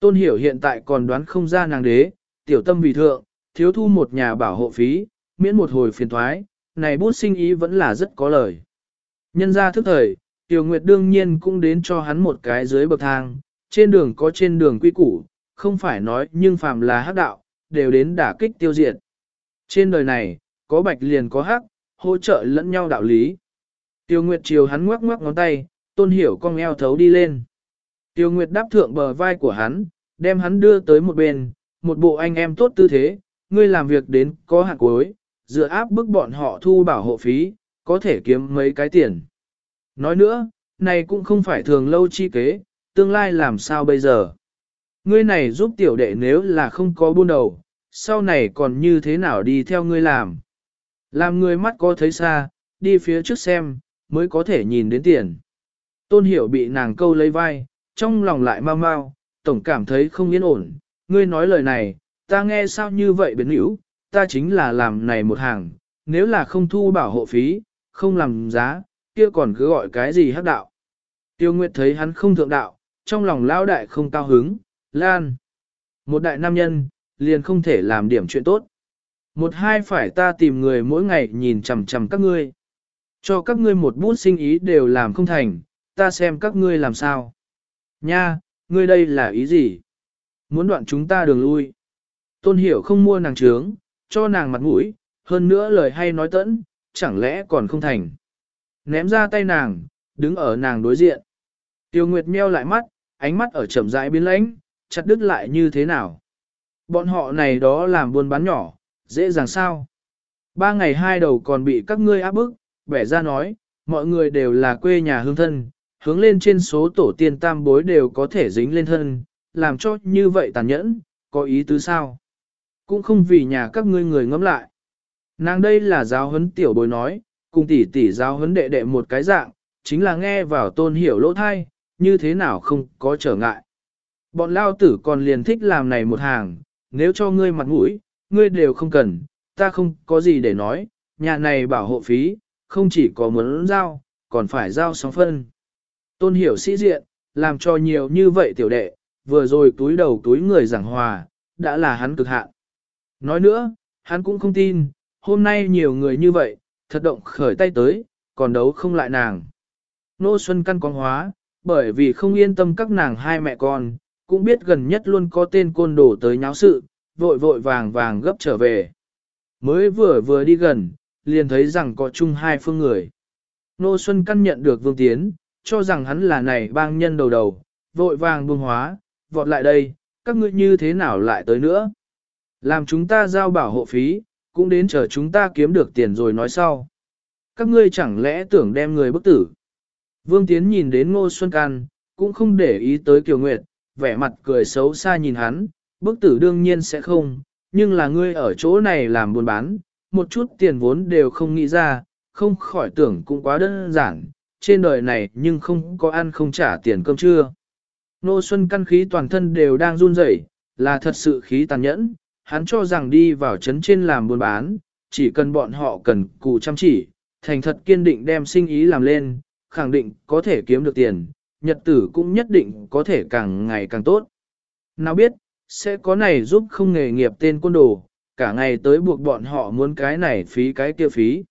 Tôn hiểu hiện tại còn đoán không ra nàng đế, tiểu tâm vì thượng, thiếu thu một nhà bảo hộ phí, miễn một hồi phiền thoái, này bút sinh ý vẫn là rất có lời. Nhân ra thức thời, Tiểu Nguyệt đương nhiên cũng đến cho hắn một cái dưới bậc thang, trên đường có trên đường quy củ, không phải nói nhưng phàm là hắc đạo, đều đến đả kích tiêu diệt. Trên đời này, có bạch liền có hắc, hỗ trợ lẫn nhau đạo lý. Tiêu Nguyệt chiều hắn ngoắc ngoắc ngón tay, tôn hiểu cong eo thấu đi lên. Tiêu Nguyệt đáp thượng bờ vai của hắn, đem hắn đưa tới một bên, một bộ anh em tốt tư thế, ngươi làm việc đến có hạn cuối, dựa áp bức bọn họ thu bảo hộ phí, có thể kiếm mấy cái tiền. Nói nữa, này cũng không phải thường lâu chi kế, tương lai làm sao bây giờ. Ngươi này giúp tiểu đệ nếu là không có buôn đầu, sau này còn như thế nào đi theo ngươi làm. Làm người mắt có thấy xa, đi phía trước xem, mới có thể nhìn đến tiền. Tôn hiểu bị nàng câu lấy vai, trong lòng lại mau mau, tổng cảm thấy không yên ổn. Ngươi nói lời này, ta nghe sao như vậy biến hữu, ta chính là làm này một hàng, nếu là không thu bảo hộ phí, không làm giá, kia còn cứ gọi cái gì hắc đạo. Tiêu Nguyệt thấy hắn không thượng đạo, trong lòng lão đại không cao hứng, lan. Một đại nam nhân, liền không thể làm điểm chuyện tốt. Một hai phải ta tìm người mỗi ngày nhìn chằm chằm các ngươi. Cho các ngươi một bút sinh ý đều làm không thành, ta xem các ngươi làm sao. Nha, ngươi đây là ý gì? Muốn đoạn chúng ta đường lui. Tôn hiểu không mua nàng trướng, cho nàng mặt mũi, hơn nữa lời hay nói tẫn, chẳng lẽ còn không thành. Ném ra tay nàng, đứng ở nàng đối diện. Tiêu Nguyệt meo lại mắt, ánh mắt ở chậm rãi biến lãnh, chặt đứt lại như thế nào. Bọn họ này đó làm buôn bán nhỏ, dễ dàng sao. Ba ngày hai đầu còn bị các ngươi áp bức, bẻ ra nói, mọi người đều là quê nhà hương thân, hướng lên trên số tổ tiên tam bối đều có thể dính lên thân, làm cho như vậy tàn nhẫn, có ý tứ sao? Cũng không vì nhà các ngươi người ngẫm lại. Nàng đây là giáo huấn tiểu bối nói, cùng tỷ tỷ giáo huấn đệ đệ một cái dạng, chính là nghe vào tôn hiểu lỗ thai, như thế nào không có trở ngại. Bọn lao tử còn liền thích làm này một hàng, nếu cho ngươi mặt mũi, ngươi đều không cần, ta không có gì để nói, nhà này bảo hộ phí, không chỉ có muốn giao, còn phải giao sóng phân. Tôn hiểu sĩ diện, làm cho nhiều như vậy tiểu đệ, vừa rồi túi đầu túi người giảng hòa, đã là hắn cực hạn. Nói nữa, hắn cũng không tin, hôm nay nhiều người như vậy, thật động khởi tay tới, còn đấu không lại nàng. Nô Xuân căn con hóa, bởi vì không yên tâm các nàng hai mẹ con, cũng biết gần nhất luôn có tên côn đồ tới nháo sự, vội vội vàng vàng gấp trở về. Mới vừa vừa đi gần, liền thấy rằng có chung hai phương người. Nô Xuân căn nhận được Vương Tiến, cho rằng hắn là này bang nhân đầu đầu, vội vàng buông hóa, vọt lại đây, các ngươi như thế nào lại tới nữa. Làm chúng ta giao bảo hộ phí, cũng đến chờ chúng ta kiếm được tiền rồi nói sau. Các ngươi chẳng lẽ tưởng đem người bức tử. Vương Tiến nhìn đến Ngô Xuân Can, cũng không để ý tới Kiều Nguyệt, vẻ mặt cười xấu xa nhìn hắn, bức tử đương nhiên sẽ không, nhưng là ngươi ở chỗ này làm buôn bán, một chút tiền vốn đều không nghĩ ra, không khỏi tưởng cũng quá đơn giản, trên đời này nhưng không có ăn không trả tiền cơm trưa. Nô Xuân căn khí toàn thân đều đang run rẩy, là thật sự khí tàn nhẫn, hắn cho rằng đi vào trấn trên làm buôn bán, chỉ cần bọn họ cần cù chăm chỉ, thành thật kiên định đem sinh ý làm lên, khẳng định có thể kiếm được tiền, nhật tử cũng nhất định có thể càng ngày càng tốt. Nào biết, sẽ có này giúp không nghề nghiệp tên quân đồ, cả ngày tới buộc bọn họ muốn cái này phí cái kia phí.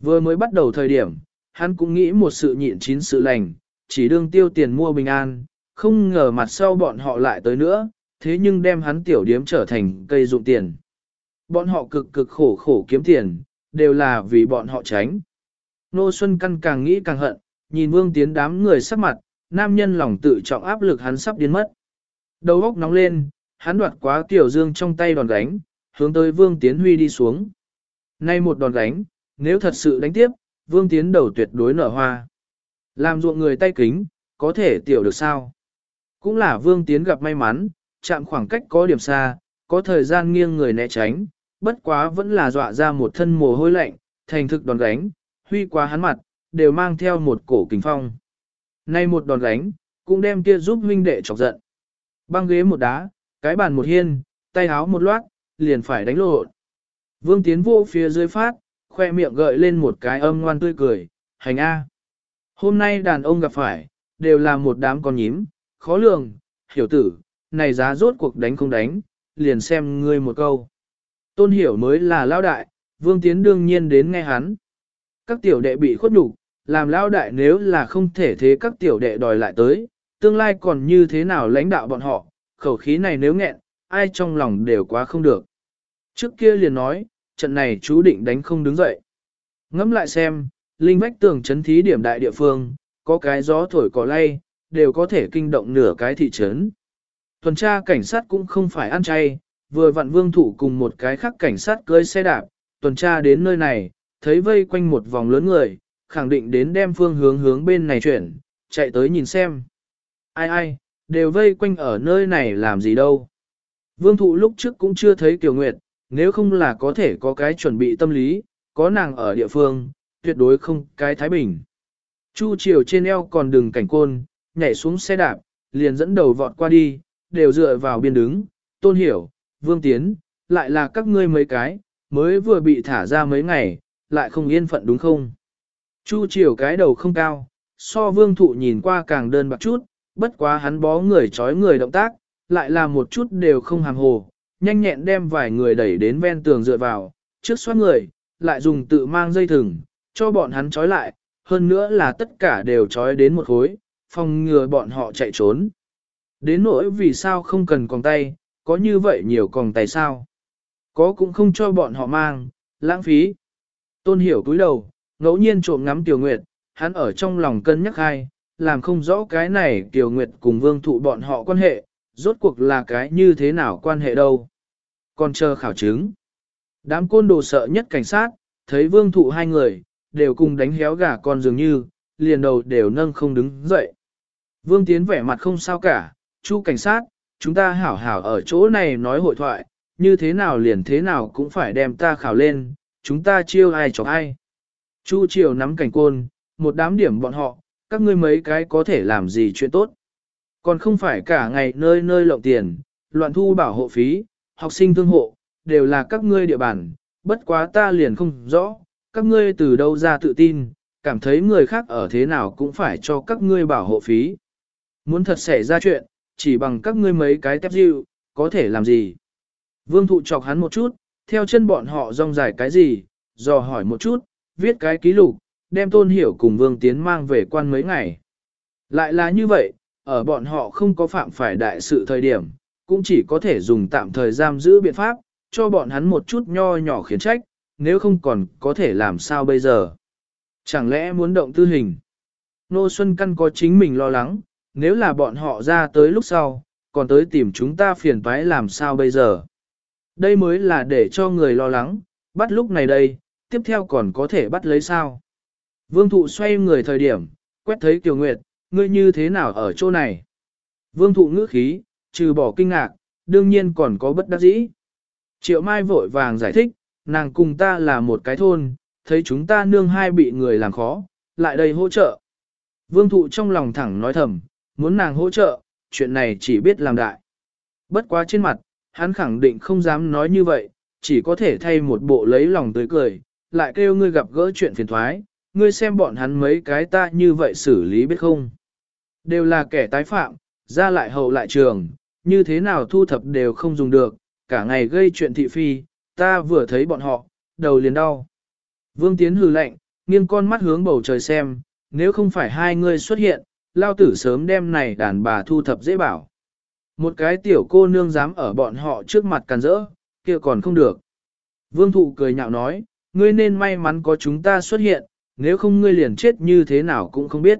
Vừa mới bắt đầu thời điểm, hắn cũng nghĩ một sự nhịn chín sự lành, chỉ đương tiêu tiền mua bình an, không ngờ mặt sau bọn họ lại tới nữa, thế nhưng đem hắn tiểu điếm trở thành cây dụng tiền. Bọn họ cực cực khổ khổ kiếm tiền, đều là vì bọn họ tránh. Nô Xuân Căn càng nghĩ càng hận, nhìn Vương Tiến đám người sắc mặt, nam nhân lòng tự trọng áp lực hắn sắp điên mất. Đầu óc nóng lên, hắn đoạt quá Tiểu Dương trong tay đòn gánh, hướng tới Vương Tiến Huy đi xuống. Nay một đòn đánh, nếu thật sự đánh tiếp, Vương Tiến đầu tuyệt đối nở hoa. Làm ruộng người tay kính, có thể tiểu được sao? Cũng là Vương Tiến gặp may mắn, chạm khoảng cách có điểm xa, có thời gian nghiêng người né tránh, bất quá vẫn là dọa ra một thân mồ hôi lạnh, thành thực đòn đánh, huy quá hắn mặt, đều mang theo một cổ kính phong. Nay một đòn đánh, cũng đem kia giúp huynh đệ chọc giận. Băng ghế một đá, cái bàn một hiên, tay háo một loát, liền phải đánh lộn. Vương Tiến vô phía dưới phát, khoe miệng gợi lên một cái âm ngoan tươi cười, hành A. Hôm nay đàn ông gặp phải, đều là một đám con nhím, khó lường, hiểu tử, này giá rốt cuộc đánh không đánh, liền xem ngươi một câu. Tôn hiểu mới là lao đại, vương tiến đương nhiên đến nghe hắn. Các tiểu đệ bị khuất nhục, làm lao đại nếu là không thể thế các tiểu đệ đòi lại tới, tương lai còn như thế nào lãnh đạo bọn họ, khẩu khí này nếu nghẹn, ai trong lòng đều quá không được. Trước kia liền nói, trận này chú định đánh không đứng dậy. Ngẫm lại xem, linh vách tường chấn thí điểm đại địa phương, có cái gió thổi cỏ lay, đều có thể kinh động nửa cái thị trấn. Tuần tra cảnh sát cũng không phải ăn chay, vừa vặn vương thủ cùng một cái khác cảnh sát cưới xe đạp, tuần tra đến nơi này, thấy vây quanh một vòng lớn người, khẳng định đến đem phương hướng hướng bên này chuyển, chạy tới nhìn xem. Ai ai, đều vây quanh ở nơi này làm gì đâu. Vương thụ lúc trước cũng chưa thấy Kiều Nguyệt, nếu không là có thể có cái chuẩn bị tâm lý, có nàng ở địa phương, tuyệt đối không cái thái bình. Chu chiều trên eo còn đừng cảnh côn, nhảy xuống xe đạp, liền dẫn đầu vọt qua đi, đều dựa vào biên đứng, tôn hiểu, vương tiến, lại là các ngươi mấy cái, mới vừa bị thả ra mấy ngày, lại không yên phận đúng không? Chu chiều cái đầu không cao, so vương thụ nhìn qua càng đơn bạc chút, bất quá hắn bó người trói người động tác, lại là một chút đều không hàng hồ, nhanh nhẹn đem vài người đẩy đến ven tường dựa vào, trước xoát người, lại dùng tự mang dây thừng, cho bọn hắn trói lại, hơn nữa là tất cả đều trói đến một khối, phòng ngừa bọn họ chạy trốn. Đến nỗi vì sao không cần còng tay, có như vậy nhiều còng tay sao? Có cũng không cho bọn họ mang, lãng phí. Tôn hiểu cúi đầu, ngẫu nhiên trộm ngắm Tiểu Nguyệt, hắn ở trong lòng cân nhắc hai, làm không rõ cái này Tiểu Nguyệt cùng vương thụ bọn họ quan hệ, rốt cuộc là cái như thế nào quan hệ đâu. Còn chờ khảo chứng. Đám côn đồ sợ nhất cảnh sát, thấy vương thụ hai người, đều cùng đánh héo gà con dường như, liền đầu đều nâng không đứng dậy. Vương Tiến vẻ mặt không sao cả, chu cảnh sát, chúng ta hảo hảo ở chỗ này nói hội thoại, như thế nào liền thế nào cũng phải đem ta khảo lên, chúng ta chiêu ai chọc ai. Chu triều nắm cảnh côn, một đám điểm bọn họ, các ngươi mấy cái có thể làm gì chuyện tốt. Còn không phải cả ngày nơi nơi lộng tiền, loạn thu bảo hộ phí, học sinh thương hộ, đều là các ngươi địa bàn, bất quá ta liền không rõ, các ngươi từ đâu ra tự tin, cảm thấy người khác ở thế nào cũng phải cho các ngươi bảo hộ phí. Muốn thật xảy ra chuyện, chỉ bằng các ngươi mấy cái tép dịu, có thể làm gì? Vương thụ chọc hắn một chút, theo chân bọn họ rong dài cái gì, dò hỏi một chút, viết cái ký lục, đem tôn hiểu cùng vương tiến mang về quan mấy ngày. Lại là như vậy, ở bọn họ không có phạm phải đại sự thời điểm, cũng chỉ có thể dùng tạm thời giam giữ biện pháp, cho bọn hắn một chút nho nhỏ khiến trách, nếu không còn có thể làm sao bây giờ. Chẳng lẽ muốn động tư hình? Nô Xuân Căn có chính mình lo lắng, nếu là bọn họ ra tới lúc sau, còn tới tìm chúng ta phiền toái làm sao bây giờ. Đây mới là để cho người lo lắng, bắt lúc này đây, tiếp theo còn có thể bắt lấy sao. Vương thụ xoay người thời điểm, quét thấy Kiều Nguyệt, ngươi như thế nào ở chỗ này. Vương thụ ngữ khí, trừ bỏ kinh ngạc, đương nhiên còn có bất đắc dĩ. Triệu Mai vội vàng giải thích, nàng cùng ta là một cái thôn, thấy chúng ta nương hai bị người làm khó, lại đây hỗ trợ. Vương thụ trong lòng thẳng nói thầm, muốn nàng hỗ trợ, chuyện này chỉ biết làm đại. Bất quá trên mặt, hắn khẳng định không dám nói như vậy, chỉ có thể thay một bộ lấy lòng tươi cười, lại kêu ngươi gặp gỡ chuyện phiền thoái, ngươi xem bọn hắn mấy cái ta như vậy xử lý biết không. Đều là kẻ tái phạm, ra lại hậu lại trường, như thế nào thu thập đều không dùng được, cả ngày gây chuyện thị phi, ta vừa thấy bọn họ, đầu liền đau. Vương Tiến hừ lạnh, nghiêng con mắt hướng bầu trời xem, nếu không phải hai người xuất hiện, lao tử sớm đem này đàn bà thu thập dễ bảo. Một cái tiểu cô nương dám ở bọn họ trước mặt càn rỡ, kia còn không được. Vương thụ cười nhạo nói, ngươi nên may mắn có chúng ta xuất hiện, nếu không ngươi liền chết như thế nào cũng không biết.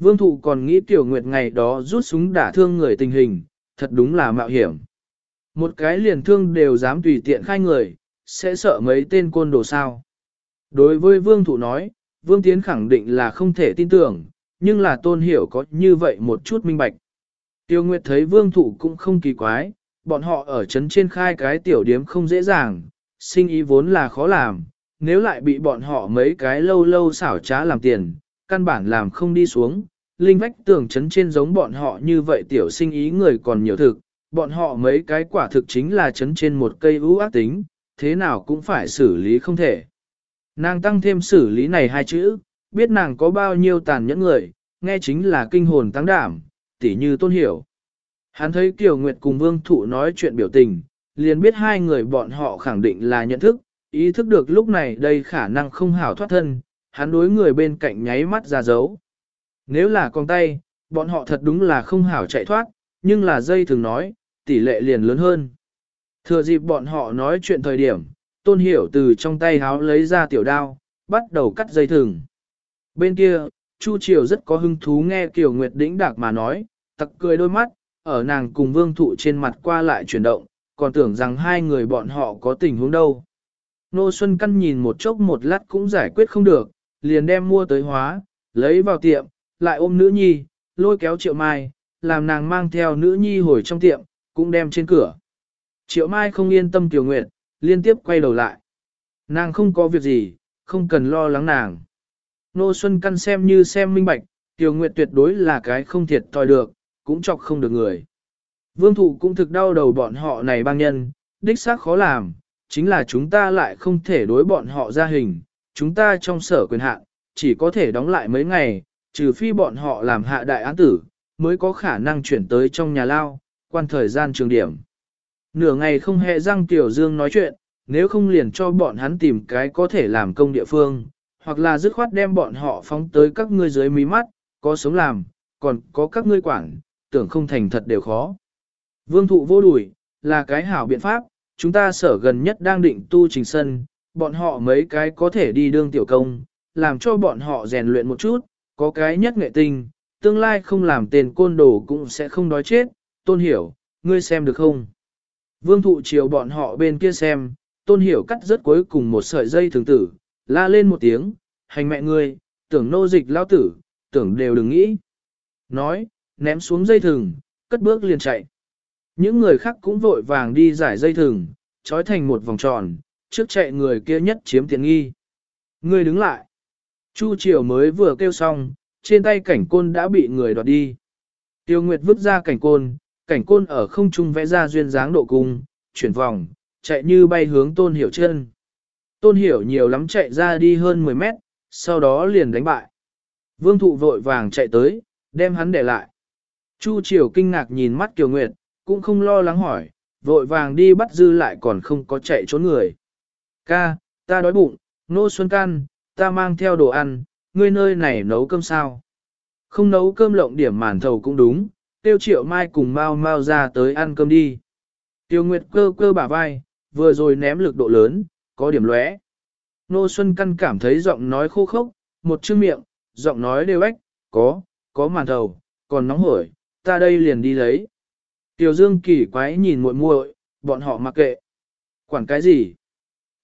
Vương thụ còn nghĩ tiểu nguyệt ngày đó rút súng đả thương người tình hình, thật đúng là mạo hiểm. Một cái liền thương đều dám tùy tiện khai người, sẽ sợ mấy tên côn đồ sao. Đối với vương thụ nói, vương tiến khẳng định là không thể tin tưởng, nhưng là tôn hiểu có như vậy một chút minh bạch. Tiêu Nguyệt thấy vương thụ cũng không kỳ quái, bọn họ ở trấn trên khai cái tiểu điếm không dễ dàng, sinh ý vốn là khó làm, nếu lại bị bọn họ mấy cái lâu lâu xảo trá làm tiền, căn bản làm không đi xuống. Linh vách tường chấn trên giống bọn họ như vậy tiểu sinh ý người còn nhiều thực, bọn họ mấy cái quả thực chính là chấn trên một cây ưu ác tính, thế nào cũng phải xử lý không thể. Nàng tăng thêm xử lý này hai chữ, biết nàng có bao nhiêu tàn nhẫn người, nghe chính là kinh hồn tăng đảm, tỉ như tôn hiểu. Hắn thấy Kiều Nguyệt cùng Vương Thụ nói chuyện biểu tình, liền biết hai người bọn họ khẳng định là nhận thức, ý thức được lúc này đây khả năng không hảo thoát thân, hắn đối người bên cạnh nháy mắt ra dấu. Nếu là con tay, bọn họ thật đúng là không hảo chạy thoát, nhưng là dây thường nói, tỷ lệ liền lớn hơn. Thừa dịp bọn họ nói chuyện thời điểm, tôn hiểu từ trong tay háo lấy ra tiểu đao, bắt đầu cắt dây thừng. Bên kia, Chu Triều rất có hứng thú nghe Kiều Nguyệt đĩnh đạc mà nói, tặc cười đôi mắt, ở nàng cùng vương thụ trên mặt qua lại chuyển động, còn tưởng rằng hai người bọn họ có tình huống đâu. Nô Xuân Căn nhìn một chốc một lát cũng giải quyết không được, liền đem mua tới hóa, lấy vào tiệm, lại ôm nữ nhi, lôi kéo triệu mai, làm nàng mang theo nữ nhi hồi trong tiệm, cũng đem trên cửa. Triệu mai không yên tâm Tiểu Nguyệt, liên tiếp quay đầu lại. Nàng không có việc gì, không cần lo lắng nàng. Nô Xuân Căn xem như xem minh bạch, Tiểu Nguyệt tuyệt đối là cái không thiệt tòi được, cũng chọc không được người. Vương thụ cũng thực đau đầu bọn họ này băng nhân, đích xác khó làm, chính là chúng ta lại không thể đối bọn họ ra hình, chúng ta trong sở quyền hạn chỉ có thể đóng lại mấy ngày, trừ phi bọn họ làm hạ đại án tử, mới có khả năng chuyển tới trong nhà lao, quan thời gian trường điểm. Nửa ngày không hề răng Tiểu Dương nói chuyện, nếu không liền cho bọn hắn tìm cái có thể làm công địa phương, hoặc là dứt khoát đem bọn họ phóng tới các ngươi dưới mí mắt, có sống làm, còn có các ngươi quản, tưởng không thành thật đều khó. Vương thụ vô đùi, là cái hảo biện pháp, chúng ta sở gần nhất đang định tu trình sân, bọn họ mấy cái có thể đi đương tiểu công, làm cho bọn họ rèn luyện một chút, có cái nhất nghệ tinh, tương lai không làm tên côn đồ cũng sẽ không đói chết, tôn hiểu, ngươi xem được không? Vương thụ chiều bọn họ bên kia xem, tôn hiểu cắt rất cuối cùng một sợi dây thường tử, la lên một tiếng, hành mẹ ngươi, tưởng nô dịch lao tử, tưởng đều đừng nghĩ. Nói, ném xuống dây thừng, cất bước liền chạy. Những người khác cũng vội vàng đi giải dây thừng, trói thành một vòng tròn, trước chạy người kia nhất chiếm tiện nghi. Người đứng lại. Chu Triều mới vừa kêu xong, trên tay cảnh côn đã bị người đoạt đi. Tiêu Nguyệt vứt ra cảnh côn, cảnh côn ở không trung vẽ ra duyên dáng độ cung, chuyển vòng, chạy như bay hướng tôn hiểu chân. Tôn hiểu nhiều lắm chạy ra đi hơn 10 mét, sau đó liền đánh bại. Vương thụ vội vàng chạy tới, đem hắn để lại. Chu Triều kinh ngạc nhìn mắt Kiều Nguyệt, cũng không lo lắng hỏi, vội vàng đi bắt dư lại còn không có chạy trốn người. Ca, ta đói bụng, nô xuân can, ta mang theo đồ ăn, ngươi nơi này nấu cơm sao? Không nấu cơm lộng điểm màn thầu cũng đúng, tiêu triệu mai cùng mau mau ra tới ăn cơm đi. Tiêu Nguyệt cơ cơ bả vai, vừa rồi ném lực độ lớn, có điểm lóe. Nô Xuân Căn cảm thấy giọng nói khô khốc, một chữ miệng, giọng nói đều ếch, có, có màn thầu, còn nóng hổi, ta đây liền đi lấy. Tiểu Dương kỳ quái nhìn muội muội, bọn họ mặc kệ. Quản cái gì?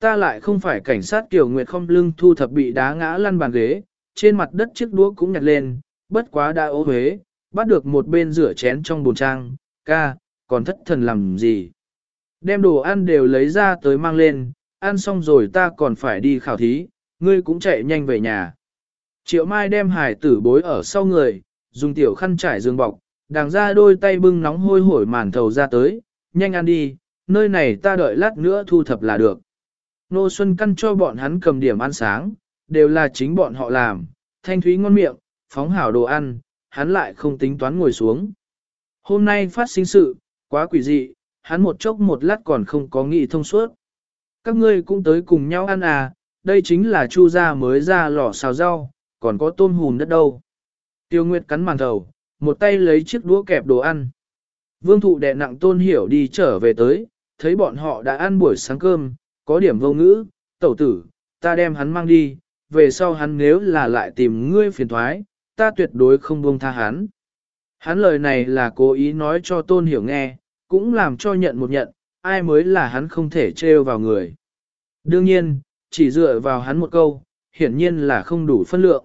Ta lại không phải cảnh sát kiều Nguyệt không lưng thu thập bị đá ngã lăn bàn ghế, trên mặt đất chiếc đũa cũng nhặt lên, bất quá đã ố huế, bắt được một bên rửa chén trong bồn trang, ca, còn thất thần làm gì? Đem đồ ăn đều lấy ra tới mang lên, ăn xong rồi ta còn phải đi khảo thí, ngươi cũng chạy nhanh về nhà. Triệu Mai đem hải tử bối ở sau người, dùng tiểu khăn trải giường bọc, đàng ra đôi tay bưng nóng hôi hổi màn thầu ra tới, nhanh ăn đi, nơi này ta đợi lát nữa thu thập là được. Nô Xuân căn cho bọn hắn cầm điểm ăn sáng, đều là chính bọn họ làm, thanh thúy ngon miệng, phóng hảo đồ ăn, hắn lại không tính toán ngồi xuống. Hôm nay phát sinh sự, quá quỷ dị, hắn một chốc một lát còn không có nghị thông suốt. Các ngươi cũng tới cùng nhau ăn à, đây chính là chu gia mới ra lò xào rau, còn có tôm hùm đất đâu. Tiêu Nguyệt cắn màn thầu, một tay lấy chiếc đũa kẹp đồ ăn. Vương thụ đệ nặng tôn hiểu đi trở về tới, thấy bọn họ đã ăn buổi sáng cơm, có điểm vô ngữ, tẩu tử, ta đem hắn mang đi, về sau hắn nếu là lại tìm ngươi phiền thoái, ta tuyệt đối không buông tha hắn. Hắn lời này là cố ý nói cho tôn hiểu nghe, cũng làm cho nhận một nhận, ai mới là hắn không thể trêu vào người. Đương nhiên, chỉ dựa vào hắn một câu, hiển nhiên là không đủ phân lượng.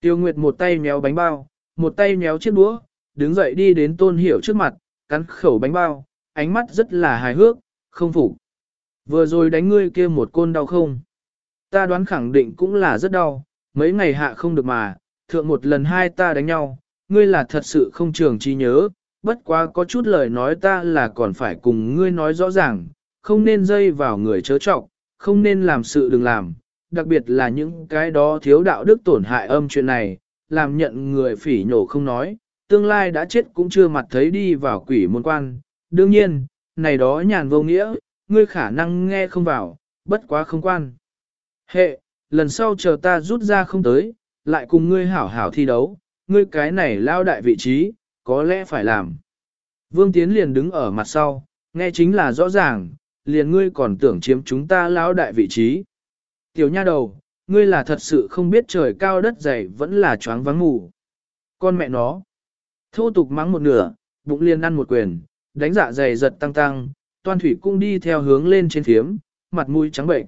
Tiêu Nguyệt một tay méo bánh bao, một tay méo chiếc đũa, đứng dậy đi đến tôn hiểu trước mặt, cắn khẩu bánh bao, ánh mắt rất là hài hước, không phục. Vừa rồi đánh ngươi kia một côn đau không? Ta đoán khẳng định cũng là rất đau, mấy ngày hạ không được mà, thượng một lần hai ta đánh nhau, ngươi là thật sự không trường trí nhớ, bất quá có chút lời nói ta là còn phải cùng ngươi nói rõ ràng, không nên dây vào người chớ trọng, không nên làm sự đừng làm, đặc biệt là những cái đó thiếu đạo đức tổn hại âm chuyện này, làm nhận người phỉ nhổ không nói, tương lai đã chết cũng chưa mặt thấy đi vào quỷ môn quan. Đương nhiên, này đó nhàn vô nghĩa, ngươi khả năng nghe không vào, bất quá không quan. Hệ, lần sau chờ ta rút ra không tới, lại cùng ngươi hảo hảo thi đấu, ngươi cái này lao đại vị trí, có lẽ phải làm. Vương Tiến liền đứng ở mặt sau, nghe chính là rõ ràng, liền ngươi còn tưởng chiếm chúng ta lao đại vị trí. Tiểu nha đầu, ngươi là thật sự không biết trời cao đất dày vẫn là choáng vắng ngủ. Con mẹ nó, thô tục mắng một nửa, bụng liền ăn một quyền, đánh dạ dày giật tăng tăng, toan thủy cũng đi theo hướng lên trên thiếm, mặt mũi trắng bệnh.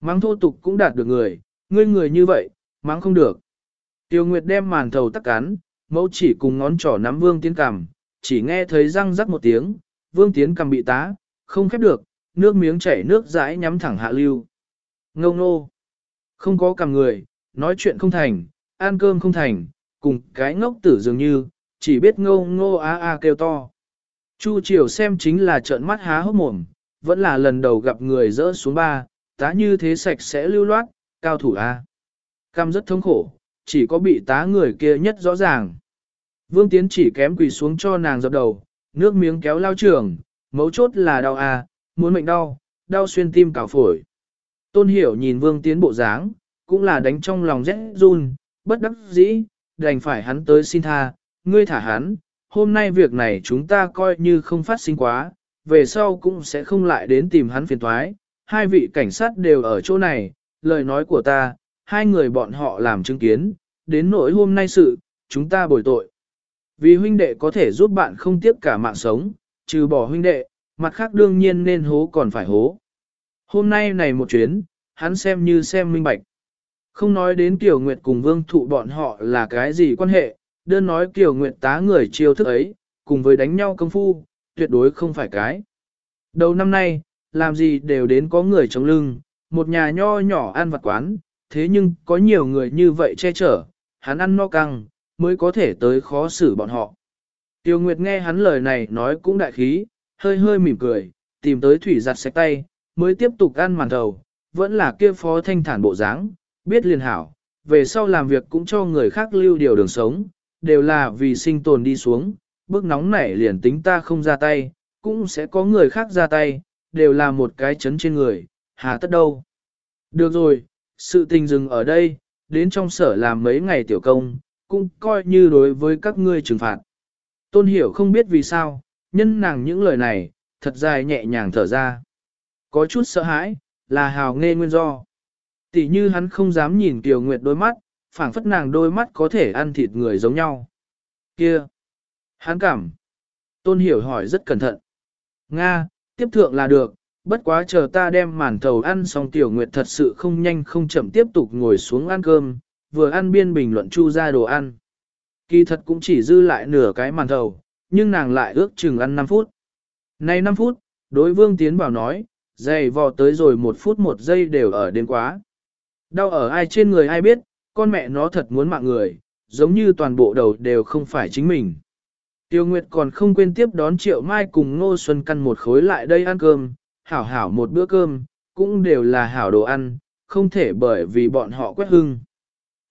Mắng thô tục cũng đạt được người, ngươi người như vậy, mắng không được. Tiêu Nguyệt đem màn thầu tắc cán, mẫu chỉ cùng ngón trỏ nắm vương tiến cằm, chỉ nghe thấy răng rắc một tiếng, vương tiến cằm bị tá, không khép được, nước miếng chảy nước dãi nhắm thẳng hạ lưu. Ngâu nô, không có cằm người, nói chuyện không thành, ăn cơm không thành, cùng cái ngốc tử dường như, chỉ biết ngô ngô a a kêu to. Chu Triều xem chính là trợn mắt há hốc mồm, vẫn là lần đầu gặp người rỡ xuống ba, tá như thế sạch sẽ lưu loát, cao thủ A. Cam rất thống khổ, chỉ có bị tá người kia nhất rõ ràng. Vương Tiến chỉ kém quỳ xuống cho nàng dập đầu, nước miếng kéo lao trường, mấu chốt là đau A, muốn mệnh đau, đau xuyên tim cào phổi. Tôn Hiểu nhìn Vương Tiến bộ dáng, cũng là đánh trong lòng rét run, bất đắc dĩ, đành phải hắn tới xin tha, ngươi thả hắn, hôm nay việc này chúng ta coi như không phát sinh quá, về sau cũng sẽ không lại đến tìm hắn phiền thoái. Hai vị cảnh sát đều ở chỗ này, lời nói của ta, hai người bọn họ làm chứng kiến, đến nỗi hôm nay sự, chúng ta bồi tội. Vì huynh đệ có thể giúp bạn không tiếc cả mạng sống, trừ bỏ huynh đệ, mặt khác đương nhiên nên hố còn phải hố. Hôm nay này một chuyến, hắn xem như xem minh bạch. Không nói đến Tiểu Nguyệt cùng Vương Thụ bọn họ là cái gì quan hệ, đơn nói Kiều Nguyệt tá người chiêu thức ấy, cùng với đánh nhau công phu, tuyệt đối không phải cái. Đầu năm nay, làm gì đều đến có người chống lưng, một nhà nho nhỏ ăn vặt quán, thế nhưng có nhiều người như vậy che chở, hắn ăn no căng, mới có thể tới khó xử bọn họ. Tiêu Nguyệt nghe hắn lời này nói cũng đại khí, hơi hơi mỉm cười, tìm tới thủy giặt sạch tay, mới tiếp tục ăn màn thầu, vẫn là kia phó thanh thản bộ dáng, biết liền hảo, về sau làm việc cũng cho người khác lưu điều đường sống, đều là vì sinh tồn đi xuống, bước nóng nảy liền tính ta không ra tay, cũng sẽ có người khác ra tay, đều là một cái chấn trên người, hà tất đâu. Được rồi, sự tình dừng ở đây, đến trong sở làm mấy ngày tiểu công, cũng coi như đối với các ngươi trừng phạt. Tôn hiểu không biết vì sao, nhân nàng những lời này, thật dài nhẹ nhàng thở ra. Có chút sợ hãi, là hào nghe nguyên do. Tỷ như hắn không dám nhìn Kiều Nguyệt đôi mắt, phảng phất nàng đôi mắt có thể ăn thịt người giống nhau. Kia! Hắn cảm. Tôn hiểu hỏi rất cẩn thận. Nga, tiếp thượng là được, bất quá chờ ta đem màn thầu ăn xong tiểu nguyệt thật sự không nhanh không chậm tiếp tục ngồi xuống ăn cơm, vừa ăn biên bình luận chu ra đồ ăn. Kỳ thật cũng chỉ dư lại nửa cái màn thầu, nhưng nàng lại ước chừng ăn 5 phút. Nay 5 phút, đối vương tiến bảo nói, dày vò tới rồi một phút một giây đều ở đến quá. Đau ở ai trên người ai biết, con mẹ nó thật muốn mạng người, giống như toàn bộ đầu đều không phải chính mình. Tiêu Nguyệt còn không quên tiếp đón Triệu Mai cùng Ngô Xuân Căn một khối lại đây ăn cơm, hảo hảo một bữa cơm, cũng đều là hảo đồ ăn, không thể bởi vì bọn họ quét hưng.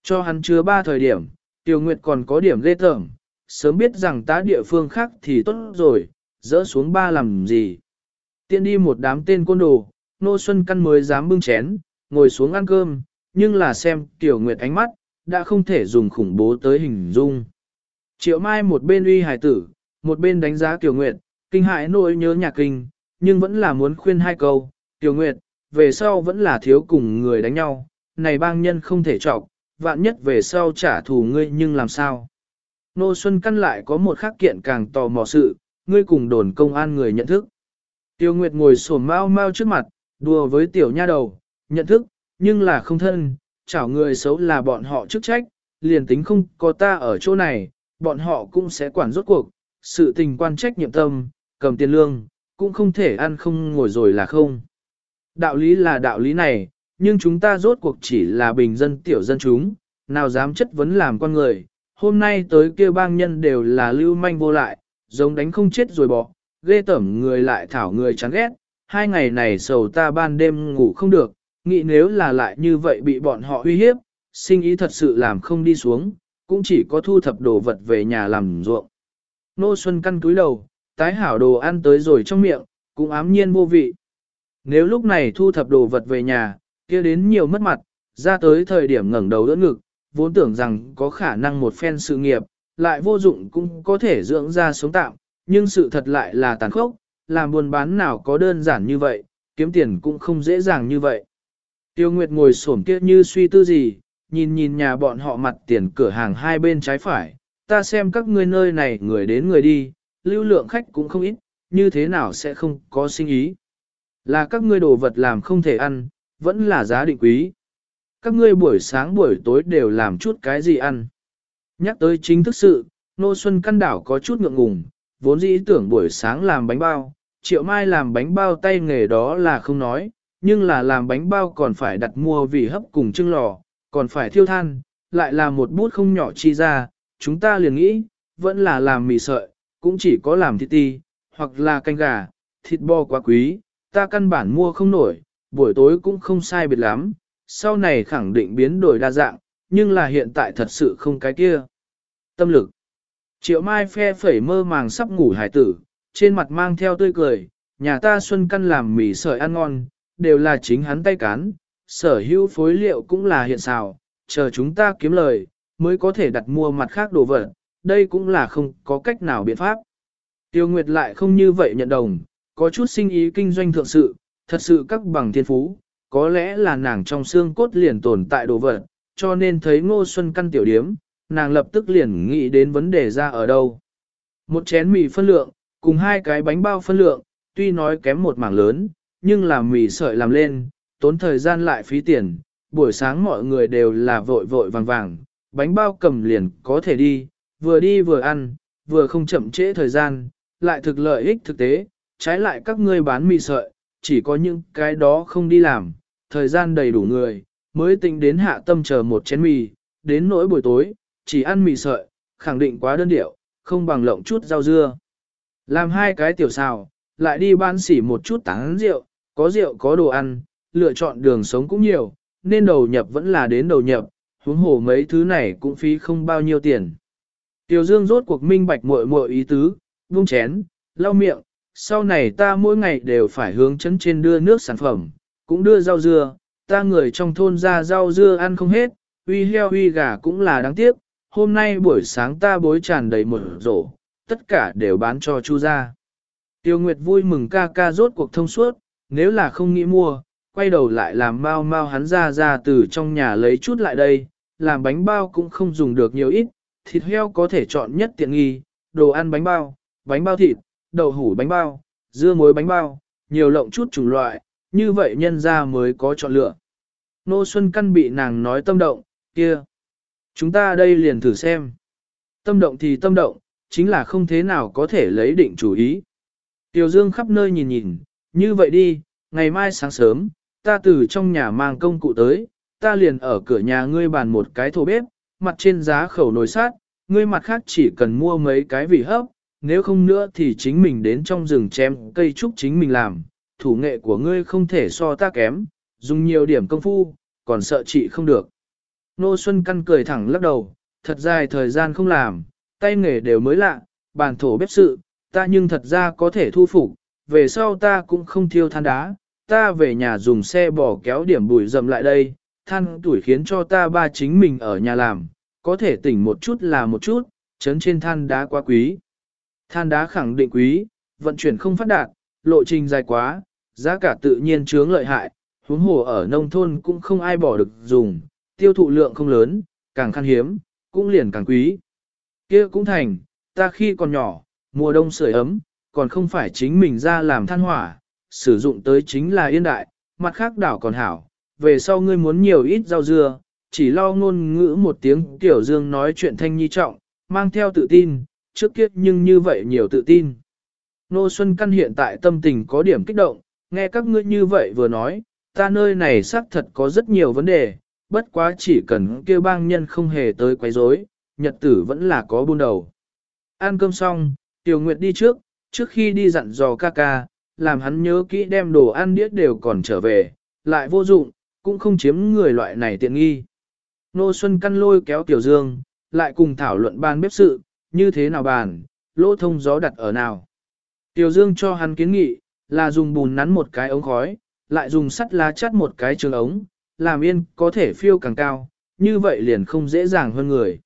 Cho hắn chứa ba thời điểm, Tiêu Nguyệt còn có điểm ghê tởm, sớm biết rằng tá địa phương khác thì tốt rồi, dỡ xuống ba làm gì. Tiện đi một đám tên côn đồ, Ngô Xuân Căn mới dám bưng chén, ngồi xuống ăn cơm, nhưng là xem Tiểu Nguyệt ánh mắt, đã không thể dùng khủng bố tới hình dung. Triệu Mai một bên uy hài tử, một bên đánh giá Tiểu Nguyệt, kinh hại nỗi nhớ nhà kinh, nhưng vẫn là muốn khuyên hai câu, Tiểu Nguyệt, về sau vẫn là thiếu cùng người đánh nhau, này bang nhân không thể trọng, vạn nhất về sau trả thù ngươi nhưng làm sao. Nô Xuân Căn lại có một khắc kiện càng tò mò sự, ngươi cùng đồn công an người nhận thức. Tiêu Nguyệt ngồi sổm mau mau trước mặt, đùa với tiểu nha đầu, nhận thức, nhưng là không thân, chảo người xấu là bọn họ chức trách, liền tính không có ta ở chỗ này, bọn họ cũng sẽ quản rốt cuộc, sự tình quan trách nhiệm tâm, cầm tiền lương, cũng không thể ăn không ngồi rồi là không. Đạo lý là đạo lý này, nhưng chúng ta rốt cuộc chỉ là bình dân tiểu dân chúng, nào dám chất vấn làm con người. Hôm nay tới kia bang nhân đều là lưu manh vô lại, giống đánh không chết rồi bỏ, ghê tẩm người lại thảo người chán ghét. Hai ngày này sầu ta ban đêm ngủ không được, nghĩ nếu là lại như vậy bị bọn họ uy hiếp, sinh ý thật sự làm không đi xuống, cũng chỉ có thu thập đồ vật về nhà làm ruộng. Nô Xuân căn túi đầu, tái hảo đồ ăn tới rồi trong miệng, cũng ám nhiên vô vị. Nếu lúc này thu thập đồ vật về nhà, kia đến nhiều mất mặt, ra tới thời điểm ngẩng đầu đỡ ngực, vốn tưởng rằng có khả năng một phen sự nghiệp, lại vô dụng cũng có thể dưỡng ra sống tạm, nhưng sự thật lại là tàn khốc, làm buôn bán nào có đơn giản như vậy, kiếm tiền cũng không dễ dàng như vậy. Tiêu Nguyệt ngồi xổm kia như suy tư gì, nhìn nhìn nhà bọn họ mặt tiền cửa hàng hai bên trái phải, ta xem các ngươi nơi này người đến người đi, lưu lượng khách cũng không ít, như thế nào sẽ không có sinh ý. Là các ngươi đồ vật làm không thể ăn, vẫn là giá định quý. Các ngươi buổi sáng buổi tối đều làm chút cái gì ăn. Nhắc tới chính thức sự, Nô Xuân Căn Đảo có chút ngượng ngùng, vốn dĩ tưởng buổi sáng làm bánh bao, triệu mai làm bánh bao tay nghề đó là không nói, nhưng là làm bánh bao còn phải đặt mua vì hấp cùng trưng lò, còn phải thiêu than, lại là một bút không nhỏ chi ra, chúng ta liền nghĩ, vẫn là làm mì sợi, cũng chỉ có làm thịt ti, hoặc là canh gà, thịt bò quá quý, ta căn bản mua không nổi, buổi tối cũng không sai biệt lắm, sau này khẳng định biến đổi đa dạng, nhưng là hiện tại thật sự không cái kia. Tâm lực Triệu Mai phe phẩy mơ màng sắp ngủ hải tử, trên mặt mang theo tươi cười, nhà ta xuân căn làm mì sợi ăn ngon, đều là chính hắn tay cán, sở hữu phối liệu cũng là hiện xào, chờ chúng ta kiếm lời, mới có thể đặt mua mặt khác đồ vật, đây cũng là không có cách nào biện pháp. Tiêu Nguyệt lại không như vậy nhận đồng, có chút sinh ý kinh doanh thượng sự, thật sự các bằng thiên phú, có lẽ là nàng trong xương cốt liền tồn tại đồ vật, cho nên thấy ngô xuân căn tiểu điếm, nàng lập tức liền nghĩ đến vấn đề ra ở đâu. Một chén mì phân lượng, cùng hai cái bánh bao phân lượng, tuy nói kém một mảng lớn, nhưng làm mì sợi làm lên, tốn thời gian lại phí tiền, buổi sáng mọi người đều là vội vội vàng vàng, bánh bao cầm liền có thể đi, vừa đi vừa ăn, vừa không chậm trễ thời gian, lại thực lợi ích thực tế, trái lại các ngươi bán mì sợi, chỉ có những cái đó không đi làm, thời gian đầy đủ người, mới tính đến hạ tâm chờ một chén mì, đến nỗi buổi tối, chỉ ăn mì sợi, khẳng định quá đơn điệu, không bằng lộng chút rau dưa. Làm hai cái tiểu xào, lại đi ban xỉ một chút tán rượu, có rượu có đồ ăn, lựa chọn đường sống cũng nhiều, nên đầu nhập vẫn là đến đầu nhập, huống hồ mấy thứ này cũng phí không bao nhiêu tiền. Tiểu Dương rốt cuộc minh bạch muội muội ý tứ, buông chén, lau miệng, sau này ta mỗi ngày đều phải hướng chấn trên đưa nước sản phẩm, cũng đưa rau dưa, ta người trong thôn ra rau dưa ăn không hết, uy heo uy gà cũng là đáng tiếc, hôm nay buổi sáng ta bối tràn đầy một rổ, tất cả đều bán cho chu gia. Tiêu Nguyệt vui mừng ca ca rốt cuộc thông suốt, nếu là không nghĩ mua, quay đầu lại làm mau mau hắn ra ra từ trong nhà lấy chút lại đây, làm bánh bao cũng không dùng được nhiều ít, thịt heo có thể chọn nhất tiện nghi, đồ ăn bánh bao, bánh bao thịt, đậu hủ bánh bao, dưa muối bánh bao, nhiều lộng chút chủng loại, như vậy nhân ra mới có chọn lựa. Nô Xuân Căn bị nàng nói tâm động, kia. Chúng ta đây liền thử xem. Tâm động thì tâm động, chính là không thế nào có thể lấy định chủ ý. Tiểu Dương khắp nơi nhìn nhìn, như vậy đi, ngày mai sáng sớm, ta từ trong nhà mang công cụ tới, ta liền ở cửa nhà ngươi bàn một cái thổ bếp, mặt trên giá khẩu nồi sát, ngươi mặt khác chỉ cần mua mấy cái vị hấp, nếu không nữa thì chính mình đến trong rừng chém cây trúc chính mình làm, thủ nghệ của ngươi không thể so ta kém, dùng nhiều điểm công phu, còn sợ chị không được. Nô Xuân Căn cười thẳng lắc đầu, thật dài thời gian không làm, tay nghề đều mới lạ, bàn thổ bếp sự, ta nhưng thật ra có thể thu phục, về sau ta cũng không thiêu than đá, ta về nhà dùng xe bỏ kéo điểm bụi dầm lại đây, than tuổi khiến cho ta ba chính mình ở nhà làm, có thể tỉnh một chút là một chút, chấn trên than đá quá quý. Than đá khẳng định quý, vận chuyển không phát đạt, lộ trình dài quá, giá cả tự nhiên chướng lợi hại, huống hồ ở nông thôn cũng không ai bỏ được dùng, tiêu thụ lượng không lớn, càng khan hiếm, cũng liền càng quý. kia cũng thành, ta khi còn nhỏ, mùa đông sưởi ấm, còn không phải chính mình ra làm than hỏa, sử dụng tới chính là yên đại, mặt khác đảo còn hảo, về sau ngươi muốn nhiều ít rau dưa, chỉ lo ngôn ngữ một tiếng Tiểu Dương nói chuyện thanh nhi trọng, mang theo tự tin, trước kiếp nhưng như vậy nhiều tự tin. Nô Xuân Căn hiện tại tâm tình có điểm kích động, nghe các ngươi như vậy vừa nói, ta nơi này xác thật có rất nhiều vấn đề, bất quá chỉ cần kêu bang nhân không hề tới quấy rối, nhật tử vẫn là có buôn đầu. Ăn cơm xong, Tiểu Nguyệt đi trước, trước khi đi dặn dò ca ca, làm hắn nhớ kỹ đem đồ ăn điết đều còn trở về, lại vô dụng, cũng không chiếm người loại này tiện nghi. Nô Xuân Căn lôi kéo Tiểu Dương, lại cùng thảo luận ban bếp sự, như thế nào bàn, lỗ thông gió đặt ở nào. Tiểu Dương cho hắn kiến nghị, là dùng bùn nắn một cái ống khói, lại dùng sắt lá chắt một cái trường ống, làm yên có thể phiêu càng cao, như vậy liền không dễ dàng hơn người.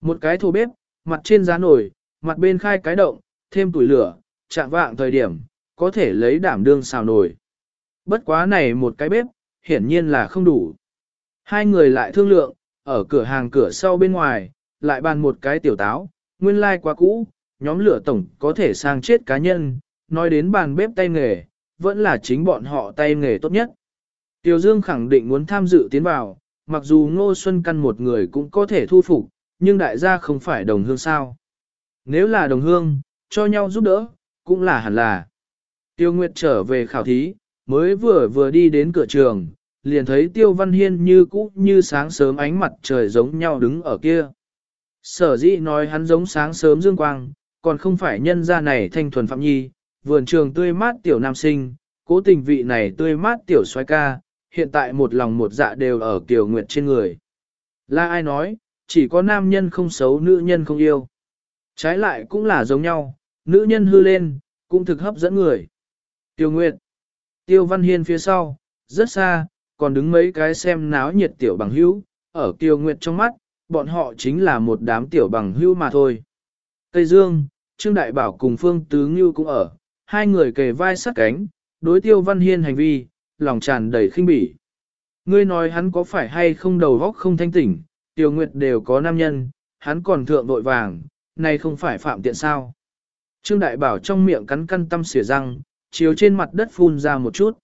Một cái thô bếp, mặt trên giá nổi, mặt bên khai cái động, thêm tuổi lửa, chạm vạng thời điểm, có thể lấy đảm đương xào nổi. Bất quá này một cái bếp, hiển nhiên là không đủ. Hai người lại thương lượng, ở cửa hàng cửa sau bên ngoài, lại bàn một cái tiểu táo, nguyên lai like quá cũ, nhóm lửa tổng có thể sang chết cá nhân, nói đến bàn bếp tay nghề, vẫn là chính bọn họ tay nghề tốt nhất. Tiểu Dương khẳng định muốn tham dự tiến vào, mặc dù Ngô Xuân Căn một người cũng có thể thu phục, nhưng đại gia không phải đồng hương sao. Nếu là đồng hương, cho nhau giúp đỡ, cũng là hẳn là. Tiêu Nguyệt trở về khảo thí, mới vừa vừa đi đến cửa trường, liền thấy Tiêu Văn Hiên như cũ như sáng sớm ánh mặt trời giống nhau đứng ở kia. Sở dĩ nói hắn giống sáng sớm dương quang, còn không phải nhân gia này thanh thuần phạm nhi, vườn trường tươi mát tiểu nam sinh, cố tình vị này tươi mát tiểu xoay ca, hiện tại một lòng một dạ đều ở Kiều Nguyệt trên người. Là ai nói, chỉ có nam nhân không xấu nữ nhân không yêu. Trái lại cũng là giống nhau, nữ nhân hư lên, cũng thực hấp dẫn người. Tiêu Nguyệt, Tiêu Văn Hiên phía sau, rất xa, còn đứng mấy cái xem náo nhiệt tiểu bằng hữu, ở Tiêu Nguyệt trong mắt, bọn họ chính là một đám tiểu bằng hữu mà thôi. Tây Dương, Trương Đại Bảo cùng Phương Tứ Ngưu cũng ở, hai người kề vai sát cánh, đối Tiêu Văn Hiên hành vi, lòng tràn đầy khinh bỉ. Ngươi nói hắn có phải hay không đầu góc không thanh tỉnh, Tiêu Nguyệt đều có nam nhân, hắn còn thượng vội vàng, này không phải phạm tiện sao. Trương Đại Bảo trong miệng cắn căn tâm xỉa răng, chiếu trên mặt đất phun ra một chút.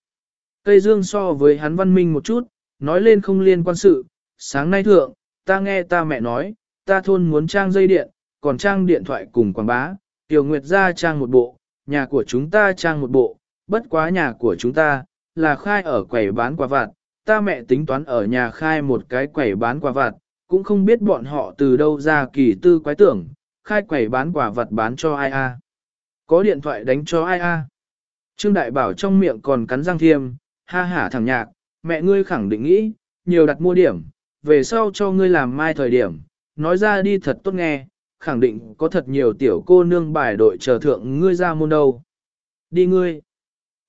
Cây dương so với hắn văn minh một chút, nói lên không liên quan sự, sáng nay thượng, ta nghe ta mẹ nói, ta thôn muốn trang dây điện, còn trang điện thoại cùng quảng bá, Tiểu Nguyệt ra trang một bộ, nhà của chúng ta trang một bộ, bất quá nhà của chúng ta, là khai ở quầy bán quả vặt, ta mẹ tính toán ở nhà khai một cái quầy bán quả vặt, cũng không biết bọn họ từ đâu ra kỳ tư quái tưởng, khai quầy bán quả vật bán cho ai a? Có điện thoại đánh cho ai a? Trương Đại Bảo trong miệng còn cắn răng thiêm, ha hả thằng nhạc, mẹ ngươi khẳng định nghĩ, nhiều đặt mua điểm, về sau cho ngươi làm mai thời điểm, nói ra đi thật tốt nghe, khẳng định có thật nhiều tiểu cô nương bài đội chờ thượng ngươi ra môn đâu. Đi ngươi.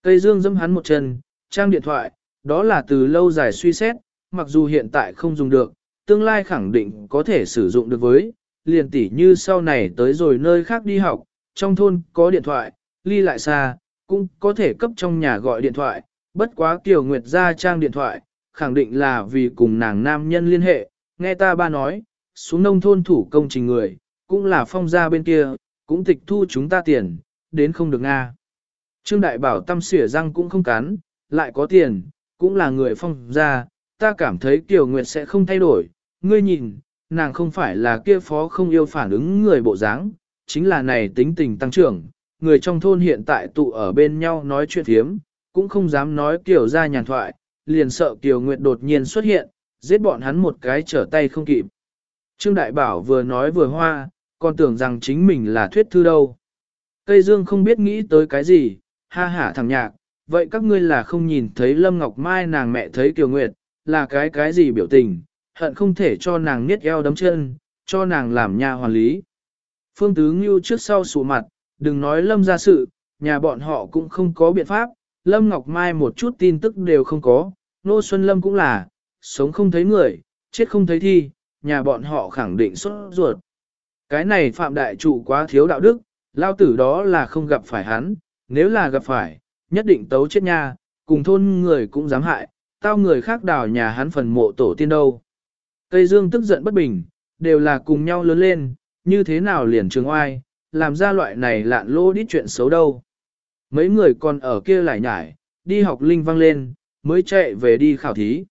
Cây dương dâm hắn một chân, trang điện thoại, đó là từ lâu dài suy xét, mặc dù hiện tại không dùng được, tương lai khẳng định có thể sử dụng được với, liền tỉ như sau này tới rồi nơi khác đi học, trong thôn có điện thoại, ly lại xa, cũng có thể cấp trong nhà gọi điện thoại, bất quá Kiều Nguyệt ra trang điện thoại, khẳng định là vì cùng nàng nam nhân liên hệ, nghe ta ba nói, xuống nông thôn thủ công trình người, cũng là phong gia bên kia, cũng tịch thu chúng ta tiền, đến không được Nga. Trương Đại Bảo tâm xỉa răng cũng không cắn, lại có tiền, cũng là người phong gia, ta cảm thấy Kiều Nguyệt sẽ không thay đổi, ngươi nhìn, nàng không phải là kia phó không yêu phản ứng người bộ dáng, chính là này tính tình tăng trưởng, người trong thôn hiện tại tụ ở bên nhau nói chuyện thiếm, cũng không dám nói Kiều ra nhàn thoại, liền sợ Kiều Nguyệt đột nhiên xuất hiện, giết bọn hắn một cái trở tay không kịp. Trương Đại Bảo vừa nói vừa hoa, còn tưởng rằng chính mình là thuyết thư đâu. Cây Dương không biết nghĩ tới cái gì, ha hả thằng nhạc, vậy các ngươi là không nhìn thấy Lâm Ngọc Mai nàng mẹ thấy Kiều Nguyệt, là cái cái gì biểu tình, hận không thể cho nàng niết eo đấm chân, cho nàng làm nhà hoàn lý. Phương Tứ Ngưu trước sau sụ mặt, đừng nói Lâm ra sự, nhà bọn họ cũng không có biện pháp, Lâm Ngọc Mai một chút tin tức đều không có, Nô Xuân Lâm cũng là, sống không thấy người, chết không thấy thi, nhà bọn họ khẳng định xuất ruột. Cái này Phạm Đại Trụ quá thiếu đạo đức, lao tử đó là không gặp phải hắn, nếu là gặp phải, nhất định tấu chết nha, cùng thôn người cũng dám hại, tao người khác đào nhà hắn phần mộ tổ tiên đâu. Tây Dương tức giận bất bình, đều là cùng nhau lớn lên, như thế nào liền trường oai, làm ra loại này lạn lô đít chuyện xấu đâu. Mấy người còn ở kia lại nhải, đi học linh văng lên, mới chạy về đi khảo thí.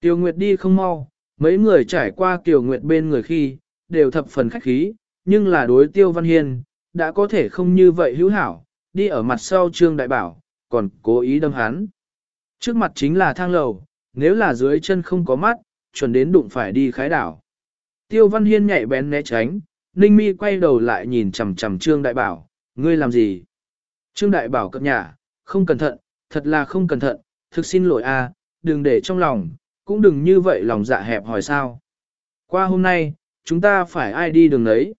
Tiêu Nguyệt đi không mau, Mấy người trải qua Tiêu Nguyệt bên người khi, đều thập phần khách khí, nhưng là đối Tiêu Văn Hiên, đã có thể không như vậy hữu hảo, đi ở mặt sau Trương Đại Bảo, còn cố ý đâm hắn. Trước mặt chính là thang lầu, nếu là dưới chân không có mắt, chuẩn đến đụng phải đi khái đảo. Tiêu Văn Hiên nhạy bén né tránh, Ninh Mi quay đầu lại nhìn chằm chằm Trương Đại Bảo, ngươi làm gì? Trương Đại Bảo cập nhà, không cẩn thận, thật là không cẩn thận, thực xin lỗi a, đừng để trong lòng, cũng đừng như vậy lòng dạ hẹp hỏi sao. Qua hôm nay, chúng ta phải ai đi đường đấy?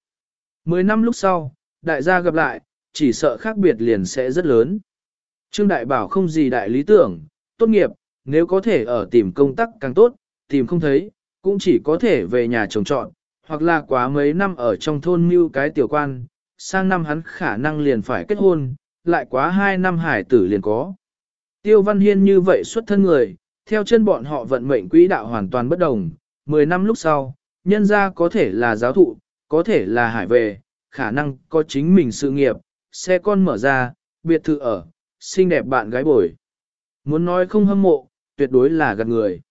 Mười năm lúc sau, đại gia gặp lại, chỉ sợ khác biệt liền sẽ rất lớn. Trương Đại Bảo không gì đại lý tưởng, tốt nghiệp, nếu có thể ở tìm công tác càng tốt, tìm không thấy, cũng chỉ có thể về nhà trồng trọn, hoặc là quá mấy năm ở trong thôn mưu cái tiểu quan, sang năm hắn khả năng liền phải kết hôn, lại quá hai năm hải tử liền có. Tiêu Văn Hiên như vậy xuất thân người, theo chân bọn họ vận mệnh quỹ đạo hoàn toàn bất đồng, 10 năm lúc sau, nhân gia có thể là giáo thụ, có thể là hải về, khả năng có chính mình sự nghiệp, xe con mở ra, biệt thự ở, xinh đẹp bạn gái bồi. Muốn nói không hâm mộ, tuyệt đối là gạt người.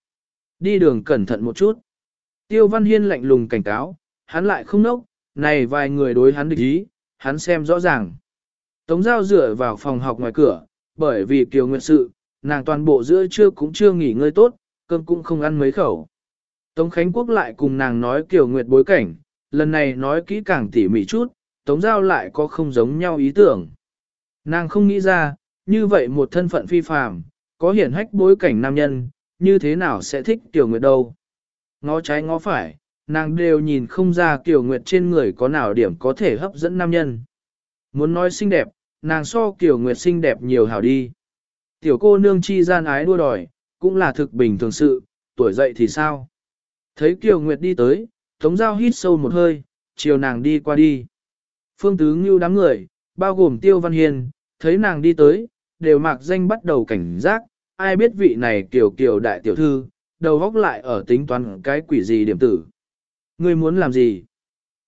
Đi đường cẩn thận một chút. Tiêu Văn Hiên lạnh lùng cảnh cáo, hắn lại không nốc, này vài người đối hắn địch ý, hắn xem rõ ràng. Tống Giao dựa vào phòng học ngoài cửa, bởi vì Kiều Nguyệt sự, nàng toàn bộ giữa trưa cũng chưa nghỉ ngơi tốt, cơm cũng không ăn mấy khẩu. Tống Khánh Quốc lại cùng nàng nói Kiều Nguyệt bối cảnh, lần này nói kỹ càng tỉ mỉ chút, Tống Giao lại có không giống nhau ý tưởng. Nàng không nghĩ ra, như vậy một thân phận phi phàm, có hiển hách bối cảnh nam nhân, như thế nào sẽ thích tiểu Nguyệt đâu. Ngó trái ngó phải, nàng đều nhìn không ra Kiều Nguyệt trên người có nào điểm có thể hấp dẫn nam nhân. Muốn nói xinh đẹp, nàng so Kiều Nguyệt xinh đẹp nhiều hảo đi. Tiểu cô nương chi gian ái đua đòi, cũng là thực bình thường sự, tuổi dậy thì sao? Thấy Kiều Nguyệt đi tới, Tống Giao hít sâu một hơi, chiều nàng đi qua đi. Phương Tứ Ngưu đám người, bao gồm Tiêu Văn Hiền, thấy nàng đi tới, đều mạc danh bắt đầu cảnh giác, ai biết vị này kiểu kiểu đại tiểu thư, đầu góc lại ở tính toán cái quỷ gì điểm tử. Ngươi muốn làm gì?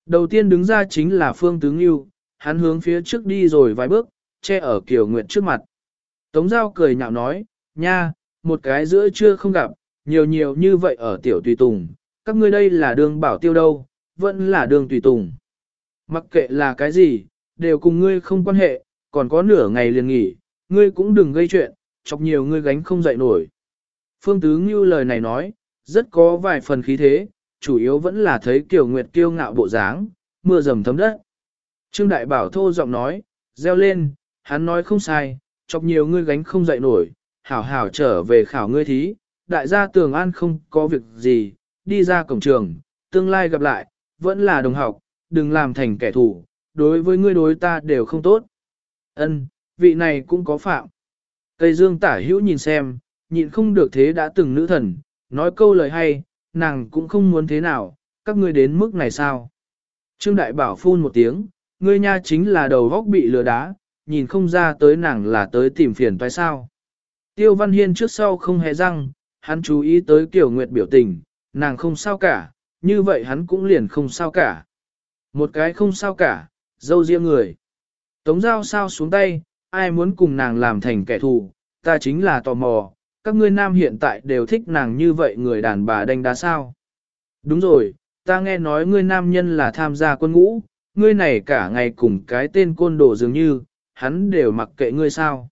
Đầu tiên đứng ra chính là Phương Tướng Yêu, hắn hướng phía trước đi rồi vài bước, che ở Kiều Nguyệt trước mặt. Tống Giao cười nhạo nói, nha, một cái giữa chưa không gặp, nhiều nhiều như vậy ở tiểu tùy tùng, các ngươi đây là đường bảo tiêu đâu, vẫn là đường tùy tùng. Mặc kệ là cái gì, đều cùng ngươi không quan hệ, còn có nửa ngày liền nghỉ, ngươi cũng đừng gây chuyện, chọc nhiều ngươi gánh không dậy nổi. Phương Tứ Ngưu lời này nói, rất có vài phần khí thế, chủ yếu vẫn là thấy Kiều Nguyệt kiêu ngạo bộ dáng, mưa dầm thấm đất. Trương Đại Bảo thô giọng nói, reo lên, hắn nói không sai, chọc nhiều ngươi gánh không dậy nổi, hảo hảo trở về khảo ngươi thí, đại gia tường an không có việc gì, đi ra cổng trường, tương lai gặp lại, vẫn là đồng học, đừng làm thành kẻ thù, đối với ngươi đối ta đều không tốt. Ân, vị này cũng có phạm. Tây Dương tả hữu nhìn xem, nhịn không được thế đã từng nữ thần, nói câu lời hay, nàng cũng không muốn thế nào, các ngươi đến mức này sao? Trương Đại Bảo phun một tiếng, ngươi nha chính là đầu góc bị lừa đá, nhìn không ra tới nàng là tới tìm phiền toái sao. Tiêu Văn Hiên trước sau không hề răng, hắn chú ý tới Kiều Nguyệt biểu tình, nàng không sao cả, như vậy hắn cũng liền không sao cả. Một cái không sao cả, dâu riêng người. Tống giao sao xuống tay, ai muốn cùng nàng làm thành kẻ thù, ta chính là tò mò, các ngươi nam hiện tại đều thích nàng như vậy người đàn bà đánh đá sao. Đúng rồi, ta nghe nói ngươi nam nhân là tham gia quân ngũ, ngươi này cả ngày cùng cái tên côn đồ dường như, hắn đều mặc kệ ngươi sao.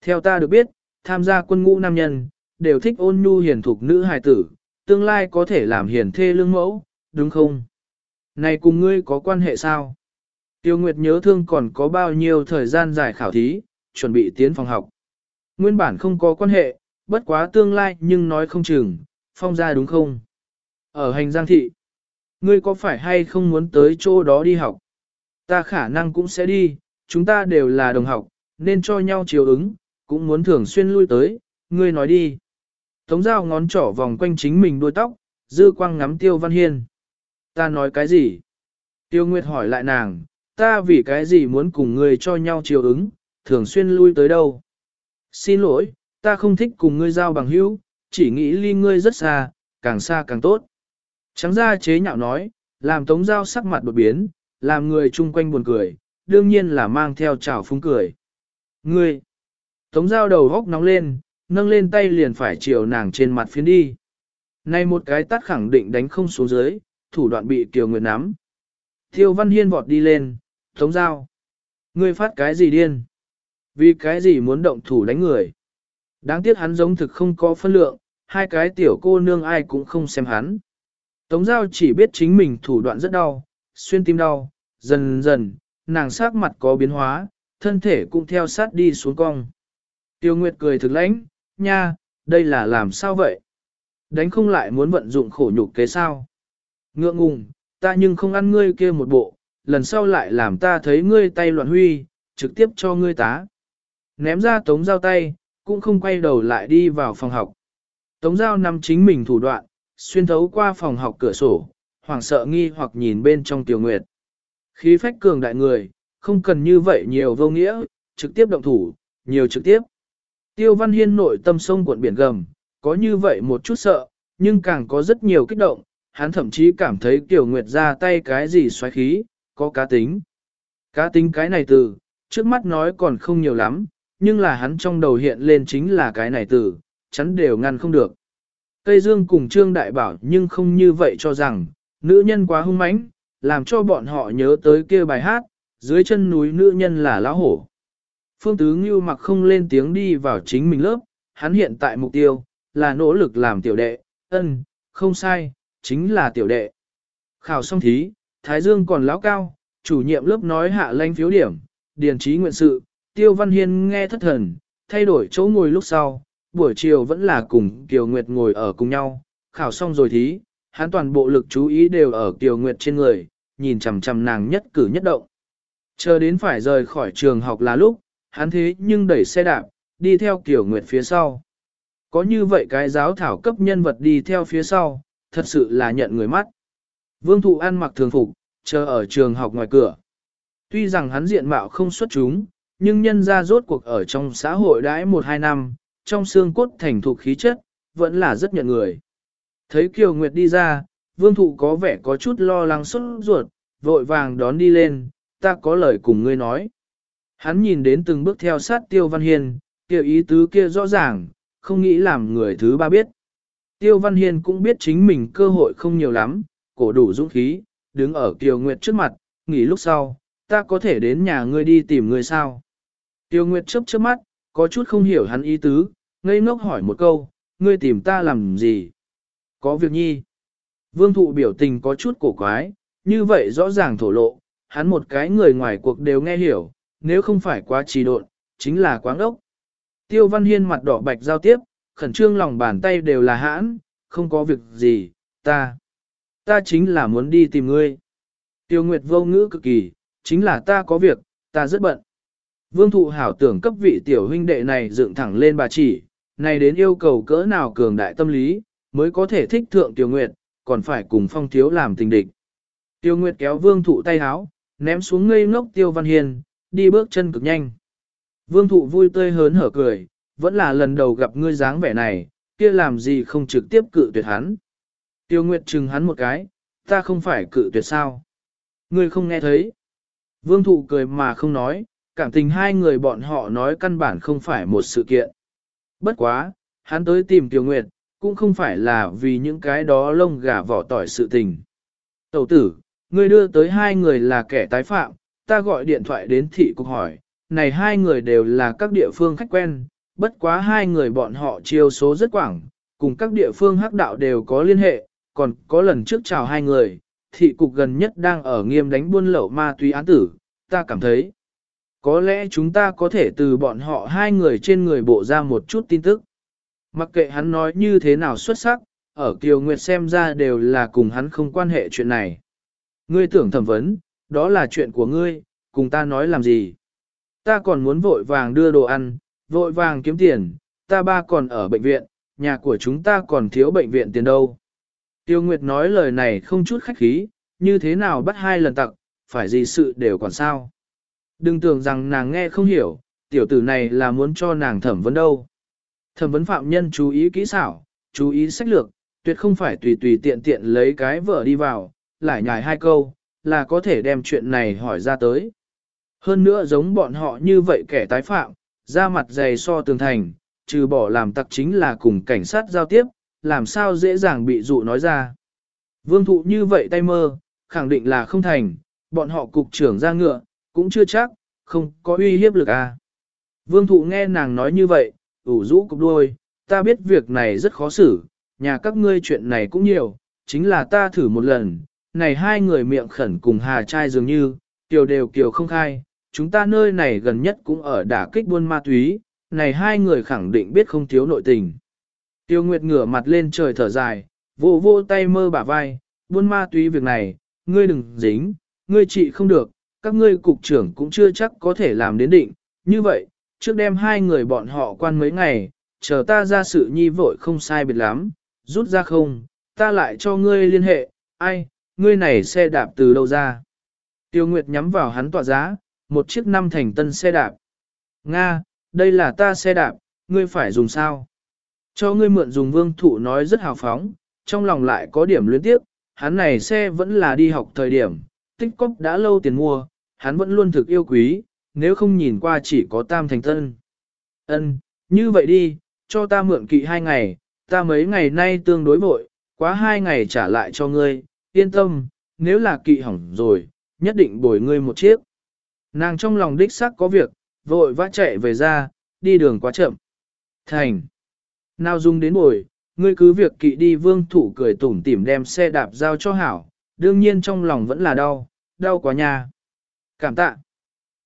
Theo ta được biết, tham gia quân ngũ nam nhân, đều thích ôn nhu hiền thục nữ hài tử, tương lai có thể làm hiền thê lương mẫu, đúng không? Này cùng ngươi có quan hệ sao? Tiêu Nguyệt nhớ thương còn có bao nhiêu thời gian dài khảo thí, chuẩn bị tiến phòng học. Nguyên bản không có quan hệ, bất quá tương lai nhưng nói không chừng, phong ra đúng không? Ở hành giang thị, ngươi có phải hay không muốn tới chỗ đó đi học? Ta khả năng cũng sẽ đi, chúng ta đều là đồng học, nên cho nhau chiều ứng, cũng muốn thường xuyên lui tới, ngươi nói đi. Tống dao ngón trỏ vòng quanh chính mình đuôi tóc, dư quang ngắm tiêu văn hiên. Ta nói cái gì? Tiêu Nguyệt hỏi lại nàng, ta vì cái gì muốn cùng ngươi cho nhau chiều ứng, thường xuyên lui tới đâu? Xin lỗi, ta không thích cùng ngươi giao bằng hữu, chỉ nghĩ ly ngươi rất xa, càng xa càng tốt. Trắng ra chế nhạo nói, làm tống giao sắc mặt đột biến, làm người chung quanh buồn cười, đương nhiên là mang theo trào phúng cười. Ngươi! Tống giao đầu góc nóng lên, nâng lên tay liền phải chiều nàng trên mặt phiến đi. Này một cái tắt khẳng định đánh không xuống dưới, thủ đoạn bị Kiều Nguyệt nắm. Thiêu Văn Hiên vọt đi lên, Tống Giao, Ngươi phát cái gì điên? Vì cái gì muốn động thủ đánh người? Đáng tiếc hắn giống thực không có phân lượng, hai cái tiểu cô nương ai cũng không xem hắn. Tống giao chỉ biết chính mình thủ đoạn rất đau, xuyên tim đau, dần dần, nàng sắc mặt có biến hóa, thân thể cũng theo sát đi xuống cong. Tiêu Nguyệt cười thực lãnh, nha, đây là làm sao vậy? Đánh không lại muốn vận dụng khổ nhục kế sao? Ngượng ngùng, ta nhưng không ăn ngươi kia một bộ, lần sau lại làm ta thấy ngươi tay loạn huy, trực tiếp cho ngươi tá. Ném ra tống giao tay, cũng không quay đầu lại đi vào phòng học. Tống giao nằm chính mình thủ đoạn, xuyên thấu qua phòng học cửa sổ, hoảng sợ nghi hoặc nhìn bên trong tiểu nguyệt. Khí phách cường đại người, không cần như vậy nhiều vô nghĩa, trực tiếp động thủ, nhiều trực tiếp. Tiêu Văn Hiên nội tâm sông cuộn biển gầm, có như vậy một chút sợ, nhưng càng có rất nhiều kích động, hắn thậm chí cảm thấy Tiểu Nguyệt ra tay cái gì xoáy khí, có cá tính. Cá tính cái này từ, trước mắt nói còn không nhiều lắm, nhưng là hắn trong đầu hiện lên chính là cái này từ, chắn đều ngăn không được. Tây Dương cùng Trương Đại Bảo nhưng không như vậy cho rằng, nữ nhân quá hung mãnh, làm cho bọn họ nhớ tới kia bài hát, dưới chân núi nữ nhân là lão hổ. Phương Tứ Ngưu mặc không lên tiếng đi vào chính mình lớp, hắn hiện tại mục tiêu, là nỗ lực làm tiểu đệ, ân, không sai, chính là tiểu đệ. Khảo xong thí, Thái Dương còn lão cao, chủ nhiệm lớp nói hạ lanh phiếu điểm, điền trí nguyện sự, Tiêu Văn Hiên nghe thất thần, thay đổi chỗ ngồi lúc sau, buổi chiều vẫn là cùng Kiều Nguyệt ngồi ở cùng nhau, khảo xong rồi thí, hắn toàn bộ lực chú ý đều ở Kiều Nguyệt trên người, nhìn chằm chằm nàng nhất cử nhất động. Chờ đến phải rời khỏi trường học là lúc, hắn thế nhưng đẩy xe đạp, đi theo Kiều Nguyệt phía sau. Có như vậy cái giáo thảo cấp nhân vật đi theo phía sau, thật sự là nhận người mắt. Vương Thụ ăn mặc thường phục, chờ ở trường học ngoài cửa. Tuy rằng hắn diện mạo không xuất chúng, nhưng nhân ra rốt cuộc ở trong xã hội đãi một hai năm, trong xương cốt thành thục khí chất, vẫn là rất nhận người. Thấy Kiều Nguyệt đi ra, Vương Thụ có vẻ có chút lo lắng xuất ruột, vội vàng đón đi lên, ta có lời cùng ngươi nói. Hắn nhìn đến từng bước theo sát Tiêu Văn Hiên, kiểu ý tứ kia rõ ràng, không nghĩ làm người thứ ba biết. Tiêu Văn Hiên cũng biết chính mình cơ hội không nhiều lắm, cổ đủ dũng khí, đứng ở Kiều Nguyệt trước mặt, nghỉ lúc sau, ta có thể đến nhà ngươi đi tìm ngươi sao. Tiêu Nguyệt chớp chớp mắt, có chút không hiểu hắn ý tứ, ngây ngốc hỏi một câu, ngươi tìm ta làm gì? Có việc nhi. Vương thụ biểu tình có chút cổ quái, như vậy rõ ràng thổ lộ, hắn một cái người ngoài cuộc đều nghe hiểu, nếu không phải quá trì độn, chính là quáng ốc. Tiêu Văn Hiên mặt đỏ bạch giao tiếp, khẩn trương lòng bàn tay đều là hãn, không có việc gì, ta. Ta chính là muốn đi tìm ngươi. Tiêu Nguyệt vô ngữ cực kỳ, chính là ta có việc, ta rất bận. Vương thụ hảo tưởng cấp vị tiểu huynh đệ này dựng thẳng lên bà chỉ, này đến yêu cầu cỡ nào cường đại tâm lý, mới có thể thích thượng Tiêu Nguyệt, còn phải cùng phong thiếu làm tình địch. Tiêu Nguyệt kéo vương thụ tay háo, ném xuống ngây ngốc Tiêu Văn Hiền, đi bước chân cực nhanh. Vương thụ vui tươi hớn hở cười, vẫn là lần đầu gặp ngươi dáng vẻ này, kia làm gì không trực tiếp cự tuyệt hắn. Tiêu Nguyệt chừng hắn một cái, ta không phải cự tuyệt sao. Ngươi không nghe thấy. Vương thụ cười mà không nói, cảm tình hai người bọn họ nói căn bản không phải một sự kiện. Bất quá, hắn tới tìm Tiêu Nguyệt, cũng không phải là vì những cái đó lông gà vỏ tỏi sự tình. Tẩu tử, ngươi đưa tới hai người là kẻ tái phạm, ta gọi điện thoại đến thị cục hỏi, này hai người đều là các địa phương khách quen, bất quá hai người bọn họ chiêu số rất quảng, cùng các địa phương hắc đạo đều có liên hệ, còn có lần trước chào hai người, thị cục gần nhất đang ở nghiêm đánh buôn lậu ma túy án tử, ta cảm thấy. Có lẽ chúng ta có thể từ bọn họ hai người trên người bộ ra một chút tin tức. Mặc kệ hắn nói như thế nào xuất sắc, ở Kiều Nguyệt xem ra đều là cùng hắn không quan hệ chuyện này. Ngươi tưởng thẩm vấn, đó là chuyện của ngươi, cùng ta nói làm gì. Ta còn muốn vội vàng đưa đồ ăn, vội vàng kiếm tiền, ta ba còn ở bệnh viện, nhà của chúng ta còn thiếu bệnh viện tiền đâu. Tiêu Nguyệt nói lời này không chút khách khí, như thế nào bắt hai lần tặc, phải gì sự đều còn sao. Đừng tưởng rằng nàng nghe không hiểu, tiểu tử này là muốn cho nàng thẩm vấn đâu. Thẩm vấn phạm nhân chú ý kỹ xảo, chú ý sách lược, tuyệt không phải tùy tùy tiện tiện lấy cái vợ đi vào, lại nhài hai câu, là có thể đem chuyện này hỏi ra tới. Hơn nữa giống bọn họ như vậy kẻ tái phạm, da mặt dày so tường thành, trừ bỏ làm tặc chính là cùng cảnh sát giao tiếp, làm sao dễ dàng bị dụ nói ra. Vương thụ như vậy tay mơ, khẳng định là không thành, bọn họ cục trưởng ra ngựa, cũng chưa chắc, không có uy hiếp lực à. Vương thụ nghe nàng nói như vậy, ủ rũ cục đuôi, ta biết việc này rất khó xử, nhà các ngươi chuyện này cũng nhiều, chính là ta thử một lần, này hai người miệng khẩn cùng hà trai dường như, kiều đều kiều không khai, chúng ta nơi này gần nhất cũng ở đả kích buôn ma túy, này hai người khẳng định biết không thiếu nội tình. Tiêu Nguyệt ngửa mặt lên trời thở dài, vô vô tay mơ bả vai, buôn ma túy việc này, ngươi đừng dính, ngươi trị không được, các ngươi cục trưởng cũng chưa chắc có thể làm đến định, như vậy, trước đem hai người bọn họ quan mấy ngày, chờ ta ra sự nhi vội không sai biệt lắm, rút ra không, ta lại cho ngươi liên hệ, ai, ngươi này xe đạp từ đâu ra. Tiêu Nguyệt nhắm vào hắn tọa giá, một chiếc năm thành tân xe đạp. Nga, đây là ta xe đạp, ngươi phải dùng sao? Cho ngươi mượn dùng vương thụ nói rất hào phóng, trong lòng lại có điểm luyến tiếp, hắn này xe vẫn là đi học thời điểm, tích cóc đã lâu tiền mua, hắn vẫn luôn thực yêu quý, nếu không nhìn qua chỉ có tam thành tân. Ân, như vậy đi, cho ta mượn kỵ hai ngày, ta mấy ngày nay tương đối vội, quá hai ngày trả lại cho ngươi, yên tâm, nếu là kỵ hỏng rồi, nhất định bồi ngươi một chiếc. Nàng trong lòng đích xác có việc, vội vã chạy về ra, đi đường quá chậm. Thành. Nào dùng đến bồi, ngươi cứ việc kỵ đi vương thủ cười tủm tỉm đem xe đạp giao cho hảo, đương nhiên trong lòng vẫn là đau, đau quá nha. Cảm tạ.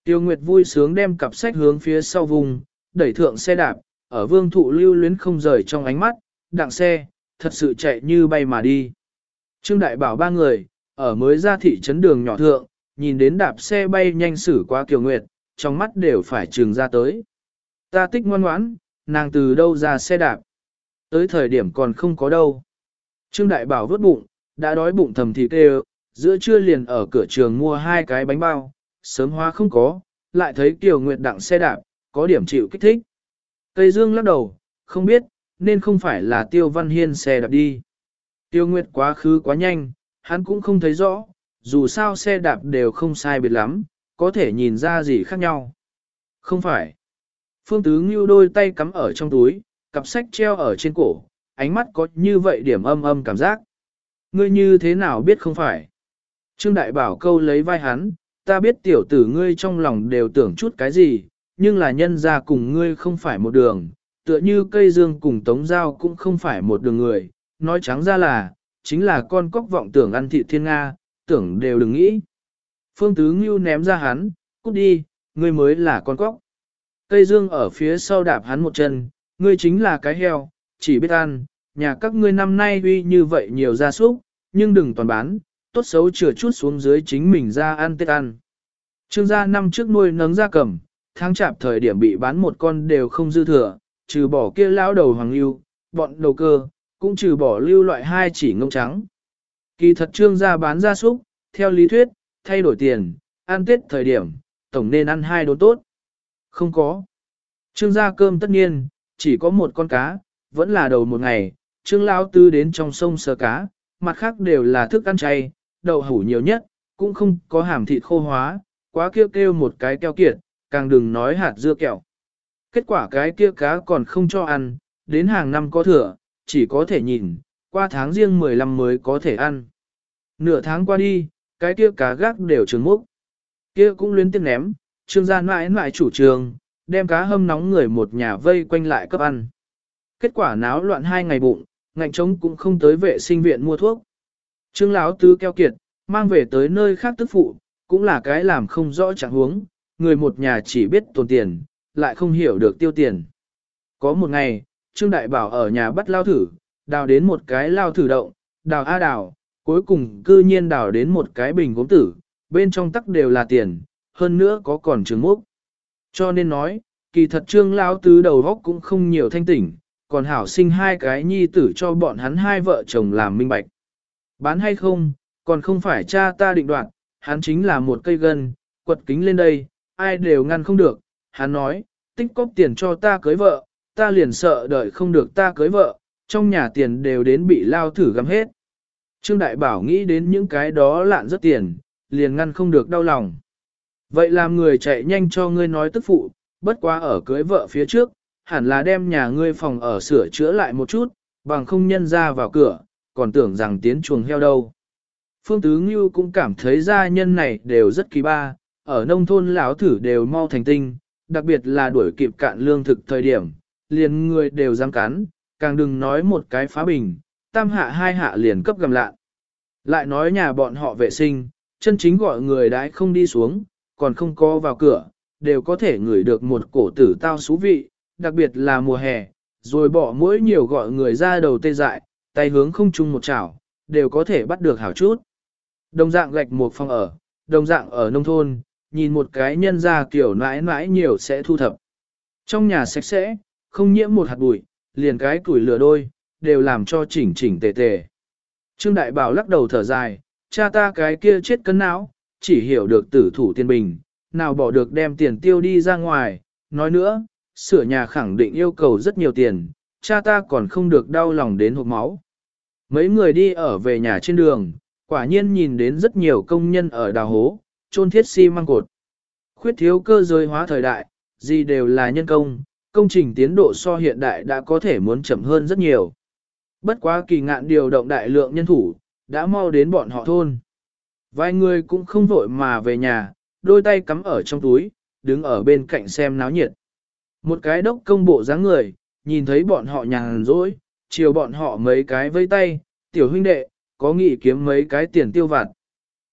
Tiêu Nguyệt vui sướng đem cặp sách hướng phía sau vùng, đẩy thượng xe đạp, ở vương thụ lưu luyến không rời trong ánh mắt, đặng xe, thật sự chạy như bay mà đi. Trương Đại bảo ba người, ở mới ra thị trấn đường nhỏ thượng, nhìn đến đạp xe bay nhanh xử qua Kiều Nguyệt, trong mắt đều phải trường ra tới. Ta tích ngoan ngoãn, nàng từ đâu ra xe đạp. Tới thời điểm còn không có đâu. Trương Đại Bảo vớt bụng, đã đói bụng thầm thì kêu, giữa trưa liền ở cửa trường mua hai cái bánh bao, sớm hoa không có, lại thấy Kiều Nguyệt đặng xe đạp, có điểm chịu kích thích. Tây Dương lắc đầu, không biết, nên không phải là Tiêu Văn Hiên xe đạp đi. Tiêu Nguyệt quá khứ quá nhanh, hắn cũng không thấy rõ, dù sao xe đạp đều không sai biệt lắm, có thể nhìn ra gì khác nhau. Không phải. Phương Tứ Ngưu đôi tay cắm ở trong túi, cặp sách treo ở trên cổ, ánh mắt có như vậy điểm âm âm cảm giác. Ngươi như thế nào biết không phải? Trương Đại Bảo câu lấy vai hắn, ta biết tiểu tử ngươi trong lòng đều tưởng chút cái gì, nhưng là nhân ra cùng ngươi không phải một đường, tựa như cây dương cùng tống giao cũng không phải một đường người, nói trắng ra là, chính là con cóc vọng tưởng ăn thị thiên Nga, tưởng đều đừng nghĩ. Phương Tứ Ngưu ném ra hắn, cút đi, ngươi mới là con cóc. Cây dương ở phía sau đạp hắn một chân, ngươi chính là cái heo, chỉ biết ăn, nhà các ngươi năm nay uy như vậy nhiều gia súc, nhưng đừng toàn bán, tốt xấu chừa chút xuống dưới chính mình ra ăn tết ăn. Trương gia năm trước nuôi nấng gia cầm, tháng chạp thời điểm bị bán một con đều không dư thừa, trừ bỏ kia lão đầu hoàng lưu, bọn đầu cơ, cũng trừ bỏ lưu loại hai chỉ ngông trắng. Kỳ thật trương gia bán gia súc, theo lý thuyết, thay đổi tiền, ăn tết thời điểm, tổng nên ăn hai đồ tốt. Không có. Trương gia cơm tất nhiên, chỉ có một con cá, vẫn là đầu một ngày, trương lão tư đến trong sông sờ cá, mặt khác đều là thức ăn chay, đậu hủ nhiều nhất, cũng không có hàm thịt khô hóa, quá kêu kêu một cái keo kiệt, càng đừng nói hạt dưa kẹo. Kết quả cái kia cá còn không cho ăn, đến hàng năm có thừa, chỉ có thể nhìn, qua tháng riêng 15 mới có thể ăn. Nửa tháng qua đi, cái kia cá gác đều trứng múc. Kia cũng luyến tiếc ném, trương gia mãi mãi chủ trường, đem cá hâm nóng người một nhà vây quanh lại cấp ăn. Kết quả náo loạn hai ngày bụng, ngạnh trống cũng không tới vệ sinh viện mua thuốc. Trương lão tứ keo kiệt, mang về tới nơi khác tức phụ, cũng là cái làm không rõ trạng huống, người một nhà chỉ biết tồn tiền, lại không hiểu được tiêu tiền. Có một ngày, Trương Đại Bảo ở nhà bắt lao thử, đào đến một cái lao thử động, đào a đào, cuối cùng cư nhiên đào đến một cái bình gốm tử, bên trong tắc đều là tiền, hơn nữa có còn trường mốc. Cho nên nói, kỳ thật trương lão tứ đầu góc cũng không nhiều thanh tỉnh, còn hảo sinh hai cái nhi tử cho bọn hắn hai vợ chồng làm minh bạch. Bán hay không, còn không phải cha ta định đoạt, hắn chính là một cây gân, quật kính lên đây, ai đều ngăn không được. Hắn nói, tích cóp tiền cho ta cưới vợ, ta liền sợ đợi không được ta cưới vợ, trong nhà tiền đều đến bị lao thử găm hết. Trương Đại Bảo nghĩ đến những cái đó lạn rất tiền, liền ngăn không được đau lòng. Vậy làm người chạy nhanh cho ngươi nói tức phụ, bất quá ở cưới vợ phía trước, hẳn là đem nhà ngươi phòng ở sửa chữa lại một chút, bằng không nhân ra vào cửa, còn tưởng rằng tiến chuồng heo đâu. Phương Tứ Ngưu cũng cảm thấy gia nhân này đều rất kỳ ba, ở nông thôn lão thử đều mau thành tinh, đặc biệt là đuổi kịp cạn lương thực thời điểm, liền người đều dám cắn, càng đừng nói một cái phá bình, tam hạ hai hạ liền cấp gầm lạ. Lại nói nhà bọn họ vệ sinh, chân chính gọi người đãi không đi xuống, còn không có vào cửa, đều có thể ngửi được một cổ tử tao xú vị, đặc biệt là mùa hè, rồi bỏ mỗi nhiều gọi người ra đầu tê dại, tay hướng không chung một chảo, đều có thể bắt được hảo chút. Đồng dạng gạch một phòng ở, đồng dạng ở nông thôn, nhìn một cái nhân ra kiểu nãi nãi nhiều sẽ thu thập. Trong nhà sạch sẽ, không nhiễm một hạt bụi, liền cái củi lửa đôi, đều làm cho chỉnh chỉnh tề tề. Trương Đại Bảo lắc đầu thở dài, cha ta cái kia chết cân não, chỉ hiểu được tử thủ tiên bình, nào bỏ được đem tiền tiêu đi ra ngoài, nói nữa, sửa nhà khẳng định yêu cầu rất nhiều tiền, cha ta còn không được đau lòng đến hộp máu. Mấy người đi ở về nhà trên đường, quả nhiên nhìn đến rất nhiều công nhân ở đào hố, trôn thiết xi si măng cột. Khuyết thiếu cơ giới hóa thời đại, gì đều là nhân công, công trình tiến độ so hiện đại đã có thể muốn chậm hơn rất nhiều. Bất quá kỳ ngạn điều động đại lượng nhân thủ, đã mau đến bọn họ thôn. Vài người cũng không vội mà về nhà, đôi tay cắm ở trong túi, đứng ở bên cạnh xem náo nhiệt. Một cái đốc công bộ dáng người, nhìn thấy bọn họ nhàn rỗi, chiều bọn họ mấy cái vây tay, tiểu huynh đệ, có nghị kiếm mấy cái tiền tiêu vặt.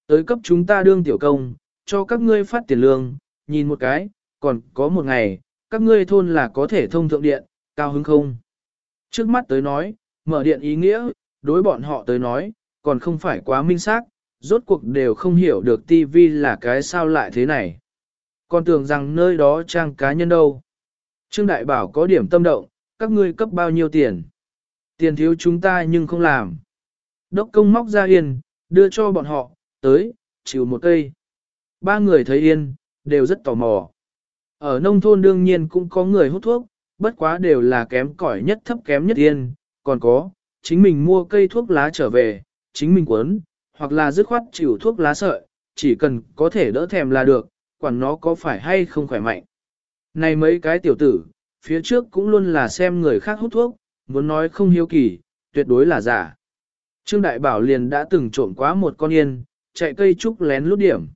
Tới cấp chúng ta đương tiểu công, cho các ngươi phát tiền lương, nhìn một cái, còn có một ngày, các ngươi thôn là có thể thông thượng điện, cao hứng không? Trước mắt tới nói, mở điện ý nghĩa, đối bọn họ tới nói, còn không phải quá minh xác, rốt cuộc đều không hiểu được TV là cái sao lại thế này. Còn tưởng rằng nơi đó trang cá nhân đâu. Trương Đại Bảo có điểm tâm động, các ngươi cấp bao nhiêu tiền? Tiền thiếu chúng ta nhưng không làm. Đốc công móc ra yên, đưa cho bọn họ, tới, chịu một cây. Ba người thấy yên, đều rất tò mò. Ở nông thôn đương nhiên cũng có người hút thuốc, bất quá đều là kém cỏi nhất thấp kém nhất yên, còn có, chính mình mua cây thuốc lá trở về, chính mình quấn, hoặc là dứt khoát chịu thuốc lá sợi, chỉ cần có thể đỡ thèm là được, quản nó có phải hay không khỏe mạnh. Này mấy cái tiểu tử, phía trước cũng luôn là xem người khác hút thuốc, muốn nói không hiếu kỳ, tuyệt đối là giả. Trương Đại Bảo liền đã từng trộn quá một con yên, chạy cây trúc lén lút điểm.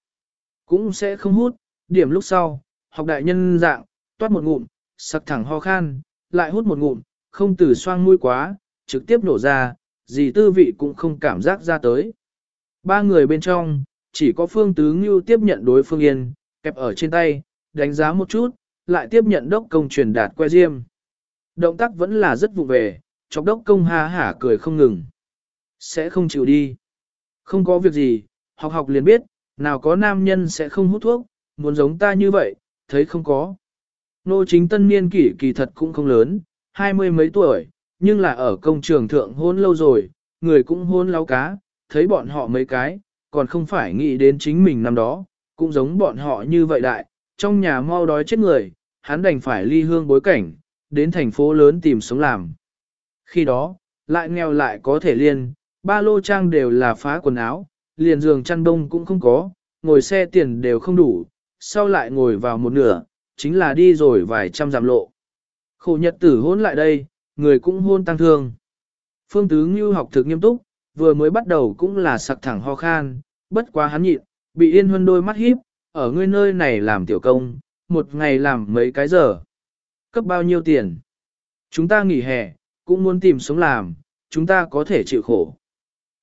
Cũng sẽ không hút, điểm lúc sau, học đại nhân dạng, toát một ngụm, sặc thẳng ho khan, lại hút một ngụm, không từ xoang mũi quá, trực tiếp nổ ra, gì tư vị cũng không cảm giác ra tới. Ba người bên trong, chỉ có Phương Tứ Ngưu tiếp nhận đối phương Yên, kẹp ở trên tay, đánh giá một chút, lại tiếp nhận đốc công truyền đạt que diêm. Động tác vẫn là rất vụ về, chọc đốc công ha hả cười không ngừng. Sẽ không chịu đi. Không có việc gì, học học liền biết, nào có nam nhân sẽ không hút thuốc, muốn giống ta như vậy, thấy không có. Nô chính tân niên kỷ kỳ thật cũng không lớn, hai mươi mấy tuổi, nhưng là ở công trường thượng hôn lâu rồi, người cũng hôn lao cá, thấy bọn họ mấy cái, còn không phải nghĩ đến chính mình năm đó, cũng giống bọn họ như vậy đại, trong nhà mau đói chết người, hắn đành phải ly hương bối cảnh, đến thành phố lớn tìm sống làm. Khi đó, lại nghèo lại có thể liên, ba lô trang đều là phá quần áo, liền giường chăn đông cũng không có, ngồi xe tiền đều không đủ, sau lại ngồi vào một nửa, chính là đi rồi vài trăm giảm lộ. Khổ nhật tử hôn lại đây, người cũng hôn tăng thương. Phương Tứ Ngưu học thực nghiêm túc, vừa mới bắt đầu cũng là sặc thẳng ho khan, bất quá hắn nhịn, bị yên huân đôi mắt híp, ở ngươi nơi này làm tiểu công, một ngày làm mấy cái giờ. Cấp bao nhiêu tiền? Chúng ta nghỉ hè, cũng muốn tìm sống làm, chúng ta có thể chịu khổ.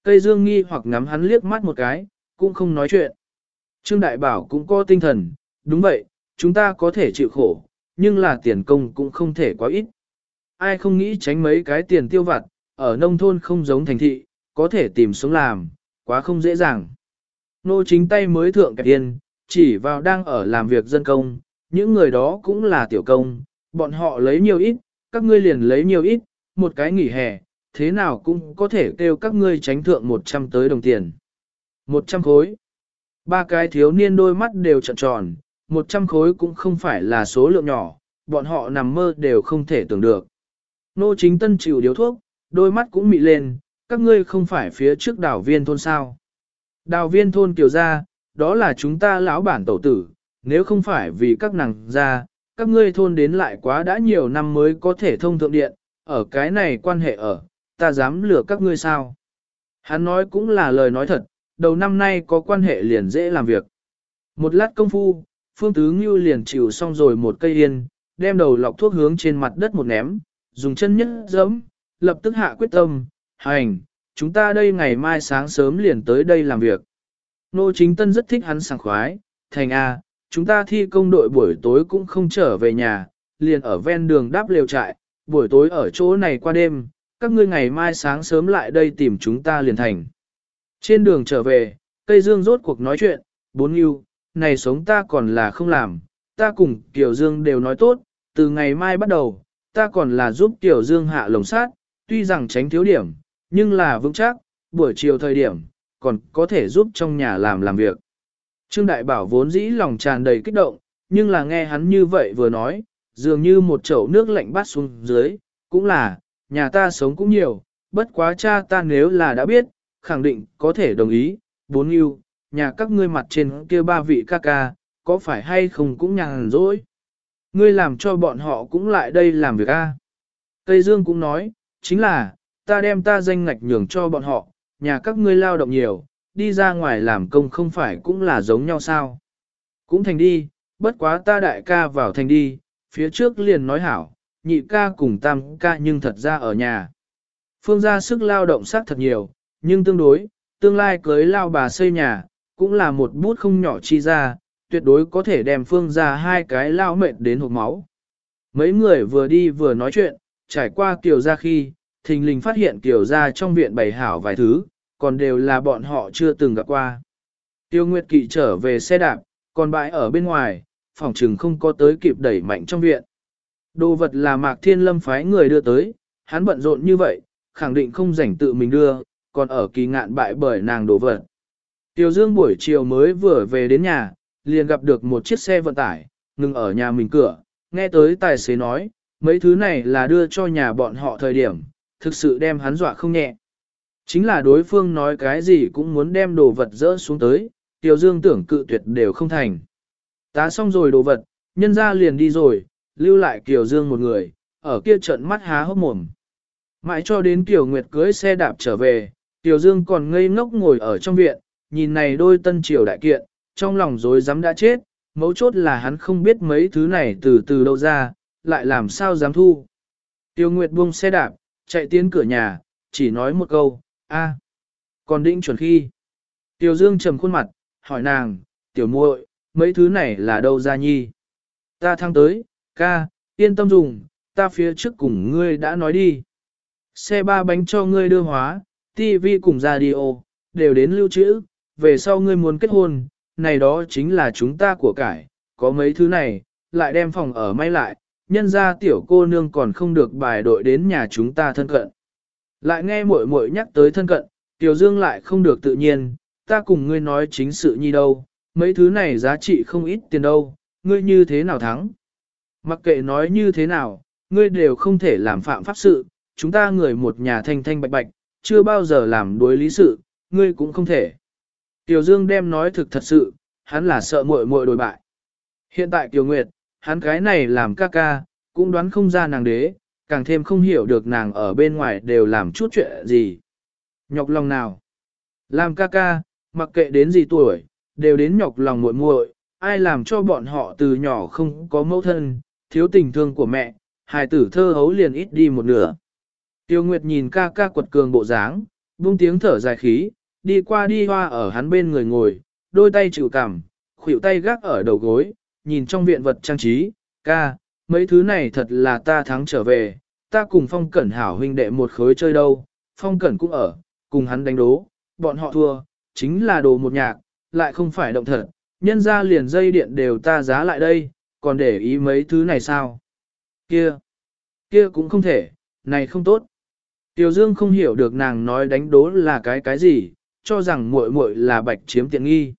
Cây dương nghi hoặc ngắm hắn liếc mắt một cái, cũng không nói chuyện. Trương Đại Bảo cũng có tinh thần, đúng vậy, chúng ta có thể chịu khổ, nhưng là tiền công cũng không thể quá ít. Ai không nghĩ tránh mấy cái tiền tiêu vặt, ở nông thôn không giống thành thị, có thể tìm sống làm, quá không dễ dàng. Nô chính tay mới thượng kẹp yên, chỉ vào đang ở làm việc dân công, những người đó cũng là tiểu công, bọn họ lấy nhiều ít, các ngươi liền lấy nhiều ít, một cái nghỉ hè, thế nào cũng có thể kêu các ngươi tránh thượng 100 tới đồng tiền. 100 khối. Ba cái thiếu niên đôi mắt đều trợn tròn, 100 khối cũng không phải là số lượng nhỏ, bọn họ nằm mơ đều không thể tưởng được. Nô chính tân chịu điếu thuốc, đôi mắt cũng mị lên, các ngươi không phải phía trước đảo viên thôn sao. Đào viên thôn kiều ra, đó là chúng ta lão bản tổ tử, nếu không phải vì các nàng ra, các ngươi thôn đến lại quá đã nhiều năm mới có thể thông thượng điện, ở cái này quan hệ ở, ta dám lừa các ngươi sao? Hắn nói cũng là lời nói thật, đầu năm nay có quan hệ liền dễ làm việc. Một lát công phu, Phương Tứ Ngưu liền chịu xong rồi một cây yên, đem đầu lọc thuốc hướng trên mặt đất một ném, dùng chân nhất giẫm, lập tức hạ quyết tâm, hành, chúng ta đây ngày mai sáng sớm liền tới đây làm việc. Nô chính tân rất thích hắn sảng khoái, thành A, chúng ta thi công đội buổi tối cũng không trở về nhà, liền ở ven đường đáp lều trại, buổi tối ở chỗ này qua đêm, các ngươi ngày mai sáng sớm lại đây tìm chúng ta liền thành. Trên đường trở về, cây dương rốt cuộc nói chuyện, bốn yêu, này sống ta còn là không làm, ta cùng Tiểu Dương đều nói tốt, từ ngày mai bắt đầu, ta còn là giúp Tiểu Dương hạ lồng sát, tuy rằng tránh thiếu điểm, nhưng là vững chắc, buổi chiều thời điểm, còn có thể giúp trong nhà làm làm việc. Trương Đại Bảo vốn dĩ lòng tràn đầy kích động, nhưng là nghe hắn như vậy vừa nói, dường như một chậu nước lạnh bát xuống dưới, cũng là, nhà ta sống cũng nhiều, bất quá cha ta nếu là đã biết, khẳng định có thể đồng ý, bốn yêu, nhà các ngươi mặt trên kia ba vị ca ca, có phải hay không cũng nhàn rỗi. Ngươi làm cho bọn họ cũng lại đây làm việc a. Tây Dương cũng nói, chính là, ta đem ta danh ngạch nhường cho bọn họ, nhà các ngươi lao động nhiều, đi ra ngoài làm công không phải cũng là giống nhau sao. Cũng thành đi, bất quá ta đại ca vào thành đi, phía trước liền nói hảo, nhị ca cùng tam ca nhưng thật ra ở nhà. Phương gia sức lao động sát thật nhiều, nhưng tương đối, tương lai cưới lao bà xây nhà, cũng là một bút không nhỏ chi ra, tuyệt đối có thể đem phương ra hai cái lao mệt đến hộp máu. Mấy người vừa đi vừa nói chuyện, trải qua kiều ra khi, thình lình phát hiện kiều ra trong viện bày hảo vài thứ, còn đều là bọn họ chưa từng gặp qua. Tiêu Nguyệt Kỵ trở về xe đạp, còn bãi ở bên ngoài, phòng trừng không có tới kịp đẩy mạnh trong viện. Đồ vật là Mạc Thiên Lâm phái người đưa tới, hắn bận rộn như vậy, khẳng định không rảnh tự mình đưa, còn ở kỳ ngạn bại bởi nàng đồ vật. Tiêu Dương buổi chiều mới vừa về đến nhà, liền gặp được một chiếc xe vận tải, ngừng ở nhà mình cửa, nghe tới tài xế nói, mấy thứ này là đưa cho nhà bọn họ thời điểm, thực sự đem hắn dọa không nhẹ. Chính là đối phương nói cái gì cũng muốn đem đồ vật dỡ xuống tới, Tiểu Dương tưởng cự tuyệt đều không thành. Tá xong rồi đồ vật, nhân ra liền đi rồi, lưu lại Kiều Dương một người, ở kia trận mắt há hốc mồm. Mãi cho đến Kiều Nguyệt cưới xe đạp trở về, Tiểu Dương còn ngây ngốc ngồi ở trong viện, nhìn này đôi tân triều đại kiện, trong lòng dối dám đã chết, mấu chốt là hắn không biết mấy thứ này từ từ đâu ra, lại làm sao dám thu. Tiêu Nguyệt buông xe đạp, chạy tiến cửa nhà, chỉ nói một câu, a, còn định chuẩn khi. Tiểu Dương trầm khuôn mặt, hỏi nàng, tiểu muội, mấy thứ này là đâu ra nhi? Ta thăng tới, ca, yên tâm dùng, ta phía trước cùng ngươi đã nói đi. Xe ba bánh cho ngươi đưa hóa, tivi cùng radio, đều đến lưu trữ, về sau ngươi muốn kết hôn, này đó chính là chúng ta của cải, có mấy thứ này, lại đem phòng ở may lại, nhân ra tiểu cô nương còn không được bài đội đến nhà chúng ta thân cận. Lại nghe muội muội nhắc tới thân cận, tiểu dương lại không được tự nhiên, ta cùng ngươi nói chính sự nhi đâu, mấy thứ này giá trị không ít tiền đâu, ngươi như thế nào thắng. Mặc kệ nói như thế nào, ngươi đều không thể làm phạm pháp sự, chúng ta người một nhà thanh thanh bạch bạch, chưa bao giờ làm đối lý sự, ngươi cũng không thể. Tiểu Dương đem nói thực thật sự, hắn là sợ muội muội đổi bại. Hiện tại tiểu Nguyệt, hắn cái này làm ca ca, cũng đoán không ra nàng đế, càng thêm không hiểu được nàng ở bên ngoài đều làm chút chuyện gì. Nhọc lòng nào? Làm ca ca, mặc kệ đến gì tuổi, đều đến nhọc lòng muội muội, ai làm cho bọn họ từ nhỏ không có mẫu thân, thiếu tình thương của mẹ, hài tử thơ hấu liền ít đi một nửa. Tiêu Nguyệt nhìn ca ca quật cường bộ dáng, buông tiếng thở dài khí, đi qua đi hoa ở hắn bên người ngồi, đôi tay chịu cằm, khuỷu tay gác ở đầu gối, nhìn trong viện vật trang trí, ca, mấy thứ này thật là ta thắng trở về, ta cùng phong cẩn hảo huynh đệ một khối chơi đâu, phong cẩn cũng ở, cùng hắn đánh đố, bọn họ thua, chính là đồ một nhạc, lại không phải động thật, nhân ra liền dây điện đều ta giá lại đây, còn để ý mấy thứ này sao? Kia, kia cũng không thể, này không tốt. Tiểu Dương không hiểu được nàng nói đánh đố là cái cái gì, cho rằng muội muội là bạch chiếm tiện nghi.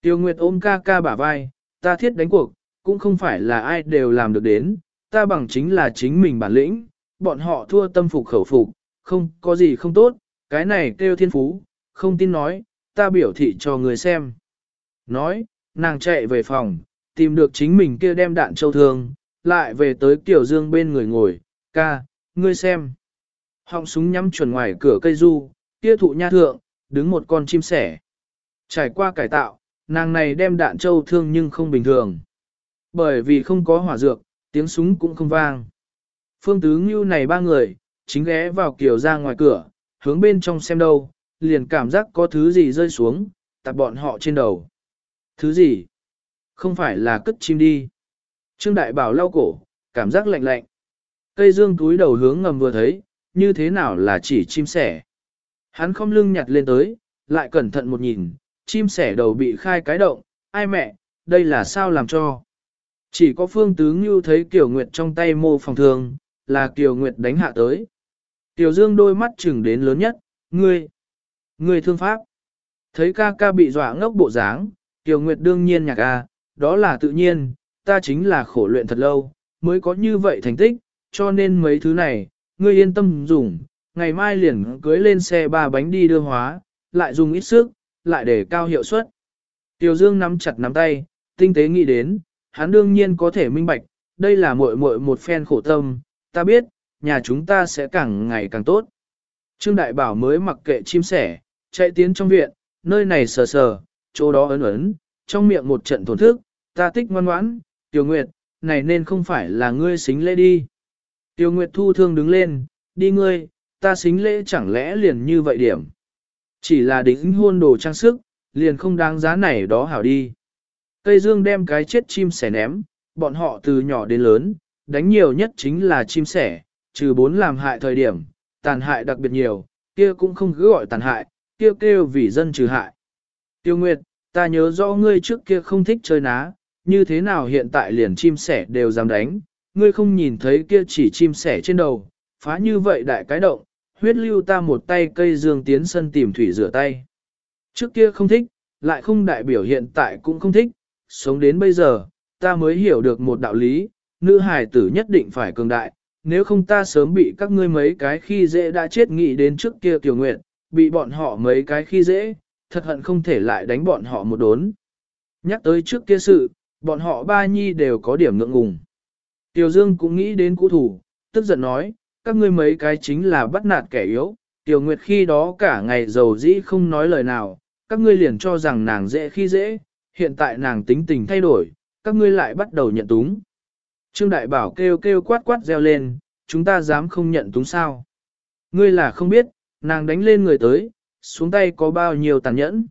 Tiêu Nguyệt ôm ca ca bả vai, ta thiết đánh cuộc, cũng không phải là ai đều làm được đến, ta bằng chính là chính mình bản lĩnh, bọn họ thua tâm phục khẩu phục, không có gì không tốt, cái này kêu thiên phú, không tin nói, ta biểu thị cho người xem. Nói, nàng chạy về phòng, tìm được chính mình kia đem đạn châu thương, lại về tới Tiểu Dương bên người ngồi, ca, ngươi xem. Họng súng nhắm chuẩn ngoài cửa cây du, kia thụ nha thượng, đứng một con chim sẻ. Trải qua cải tạo, nàng này đem đạn châu thương nhưng không bình thường. Bởi vì không có hỏa dược, tiếng súng cũng không vang. Phương tứ ngưu này ba người, chính ghé vào kiểu ra ngoài cửa, hướng bên trong xem đâu, liền cảm giác có thứ gì rơi xuống, tạp bọn họ trên đầu. Thứ gì? Không phải là cất chim đi. Trương Đại Bảo lau cổ, cảm giác lạnh lạnh. Cây dương túi đầu hướng ngầm vừa thấy, như thế nào là chỉ chim sẻ. Hắn không lưng nhặt lên tới, lại cẩn thận một nhìn, chim sẻ đầu bị khai cái động, ai mẹ, đây là sao làm cho. Chỉ có phương tướng như thấy Kiều Nguyệt trong tay mô phòng thường, là Kiều Nguyệt đánh hạ tới. Tiểu Dương đôi mắt chừng đến lớn nhất, ngươi, ngươi thương pháp. Thấy ca ca bị dọa ngốc bộ dáng, Kiều Nguyệt đương nhiên nhạc a, đó là tự nhiên, ta chính là khổ luyện thật lâu, mới có như vậy thành tích, cho nên mấy thứ này, ngươi yên tâm dùng, ngày mai liền cưới lên xe ba bánh đi đưa hóa, lại dùng ít sức, lại để cao hiệu suất. Tiểu Dương nắm chặt nắm tay, tinh tế nghĩ đến, hắn đương nhiên có thể minh bạch, đây là muội muội một phen khổ tâm, ta biết, nhà chúng ta sẽ càng ngày càng tốt. Trương Đại Bảo mới mặc kệ chim sẻ, chạy tiến trong viện, nơi này sờ sờ, chỗ đó ấn ấn, trong miệng một trận thổn thức, ta tích ngoan ngoãn, Tiểu Nguyệt, này nên không phải là ngươi xính lễ đi. Tiểu Nguyệt thu thương đứng lên, đi ngươi, ta xính lễ chẳng lẽ liền như vậy điểm. Chỉ là đính hôn đồ trang sức, liền không đáng giá này đó hảo đi. Cây dương đem cái chết chim sẻ ném, bọn họ từ nhỏ đến lớn, đánh nhiều nhất chính là chim sẻ, trừ bốn làm hại thời điểm, tàn hại đặc biệt nhiều, kia cũng không cứ gọi tàn hại, kia kêu, kêu vì dân trừ hại. Tiêu Nguyệt, ta nhớ rõ ngươi trước kia không thích chơi ná, như thế nào hiện tại liền chim sẻ đều dám đánh, ngươi không nhìn thấy kia chỉ chim sẻ trên đầu, phá như vậy đại cái động, huyết lưu ta một tay cây dương tiến sân tìm thủy rửa tay. Trước kia không thích, lại không đại biểu hiện tại cũng không thích, sống đến bây giờ, ta mới hiểu được một đạo lý, nữ hài tử nhất định phải cường đại, nếu không ta sớm bị các ngươi mấy cái khi dễ đã chết nghĩ đến trước kia tiểu nguyện, bị bọn họ mấy cái khi dễ, thật hận không thể lại đánh bọn họ một đốn. Nhắc tới trước kia sự, bọn họ ba nhi đều có điểm ngượng ngùng. Tiểu Dương cũng nghĩ đến cũ thủ, tức giận nói, các ngươi mấy cái chính là bắt nạt kẻ yếu, Tiểu Nguyệt khi đó cả ngày giàu dĩ không nói lời nào, các ngươi liền cho rằng nàng dễ khi dễ, hiện tại nàng tính tình thay đổi, các ngươi lại bắt đầu nhận túng. Trương Đại Bảo kêu kêu quát quát reo lên, chúng ta dám không nhận túng sao. Ngươi là không biết, nàng đánh lên người tới, xuống tay có bao nhiêu tàn nhẫn.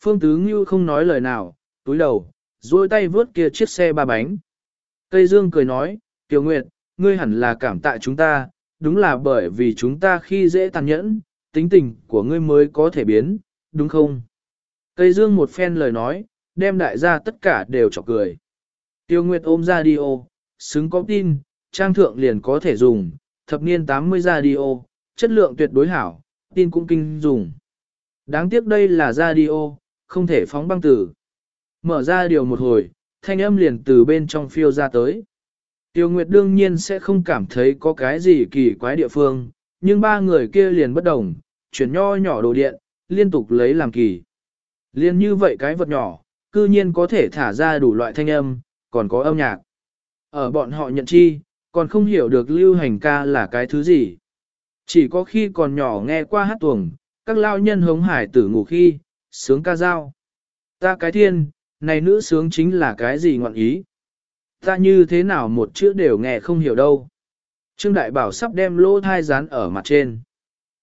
Phương Tứ Ngưu không nói lời nào, túi đầu, duỗi tay vớt kia chiếc xe ba bánh. Tây Dương cười nói, tiểu Nguyệt, ngươi hẳn là cảm tạ chúng ta, đúng là bởi vì chúng ta khi dễ tàn nhẫn, tính tình của ngươi mới có thể biến, đúng không? Cây Dương một phen lời nói, đem đại gia tất cả đều chọc cười. Tiêu Nguyệt ôm ra đi ô, xứng có tin, trang thượng liền có thể dùng, thập niên 80 radio, chất lượng tuyệt đối hảo, tin cũng kinh dùng. Đáng tiếc đây là radio, không thể phóng băng tử. Mở ra điều một hồi, thanh âm liền từ bên trong phiêu ra tới. Tiêu Nguyệt đương nhiên sẽ không cảm thấy có cái gì kỳ quái địa phương, nhưng ba người kia liền bất đồng, chuyển nho nhỏ đồ điện, liên tục lấy làm kỳ. Liên như vậy cái vật nhỏ, cư nhiên có thể thả ra đủ loại thanh âm, còn có âm nhạc. Ở bọn họ nhận chi, còn không hiểu được lưu hành ca là cái thứ gì. Chỉ có khi còn nhỏ nghe qua hát tuồng, các lao nhân hống hải tử ngủ khi, sướng ca dao. Ta cái thiên, này nữ sướng chính là cái gì ngọn ý. Ta như thế nào một chữ đều nghe không hiểu đâu. Trương Đại Bảo sắp đem lỗ thai dán ở mặt trên.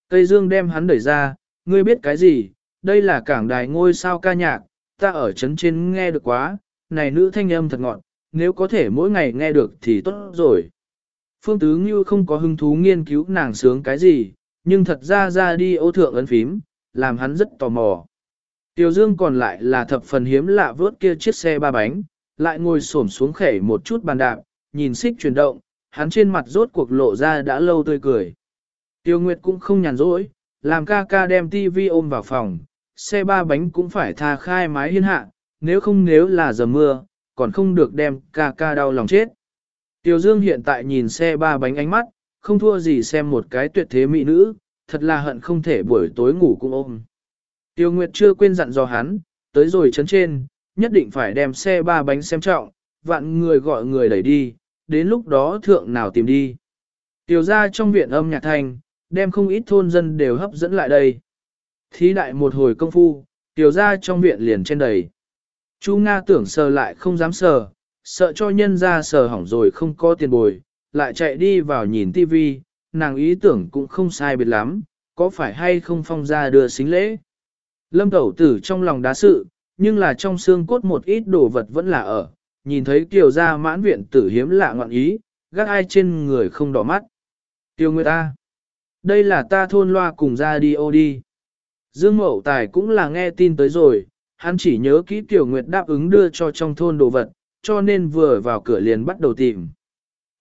Tây Dương đem hắn đẩy ra, ngươi biết cái gì, đây là cảng đài ngôi sao ca nhạc, ta ở trấn trên nghe được quá, này nữ thanh âm thật ngọn, nếu có thể mỗi ngày nghe được thì tốt rồi. Phương Tứ Ngưu không có hứng thú nghiên cứu nàng sướng cái gì, nhưng thật ra ra đi ô thượng ấn phím, làm hắn rất tò mò. Tiểu Dương còn lại là thập phần hiếm lạ vớt kia chiếc xe ba bánh, lại ngồi xổm xuống khẩy một chút bàn đạp, nhìn xích chuyển động, hắn trên mặt rốt cuộc lộ ra đã lâu tươi cười. Tiêu Nguyệt cũng không nhàn rỗi, làm ca ca đem tivi ôm vào phòng, xe ba bánh cũng phải tha khai mái hiên hạ, nếu không nếu là giờ mưa, còn không được đem ca ca đau lòng chết. Tiêu Dương hiện tại nhìn xe ba bánh ánh mắt, không thua gì xem một cái tuyệt thế mỹ nữ, thật là hận không thể buổi tối ngủ cũng ôm. Tiêu Nguyệt chưa quên dặn dò hắn, tới rồi chấn trên, nhất định phải đem xe ba bánh xem trọng, vạn người gọi người đẩy đi, đến lúc đó thượng nào tìm đi. Tiểu ra trong viện âm nhạc thành, đem không ít thôn dân đều hấp dẫn lại đây. Thí đại một hồi công phu, tiểu ra trong viện liền trên đầy. Chu Nga tưởng sờ lại không dám sờ, sợ cho nhân ra sờ hỏng rồi không có tiền bồi, lại chạy đi vào nhìn tivi, nàng ý tưởng cũng không sai biệt lắm, có phải hay không phong ra đưa xính lễ. Lâm tẩu tử trong lòng đá sự, nhưng là trong xương cốt một ít đồ vật vẫn là ở, nhìn thấy kiều gia mãn viện tử hiếm lạ ngọn ý, gác ai trên người không đỏ mắt. Tiêu người ta, đây là ta thôn loa cùng ra đi ô đi. Dương Mậu Tài cũng là nghe tin tới rồi, hắn chỉ nhớ kỹ Tiểu Nguyệt đáp ứng đưa cho trong thôn đồ vật, cho nên vừa vào cửa liền bắt đầu tìm.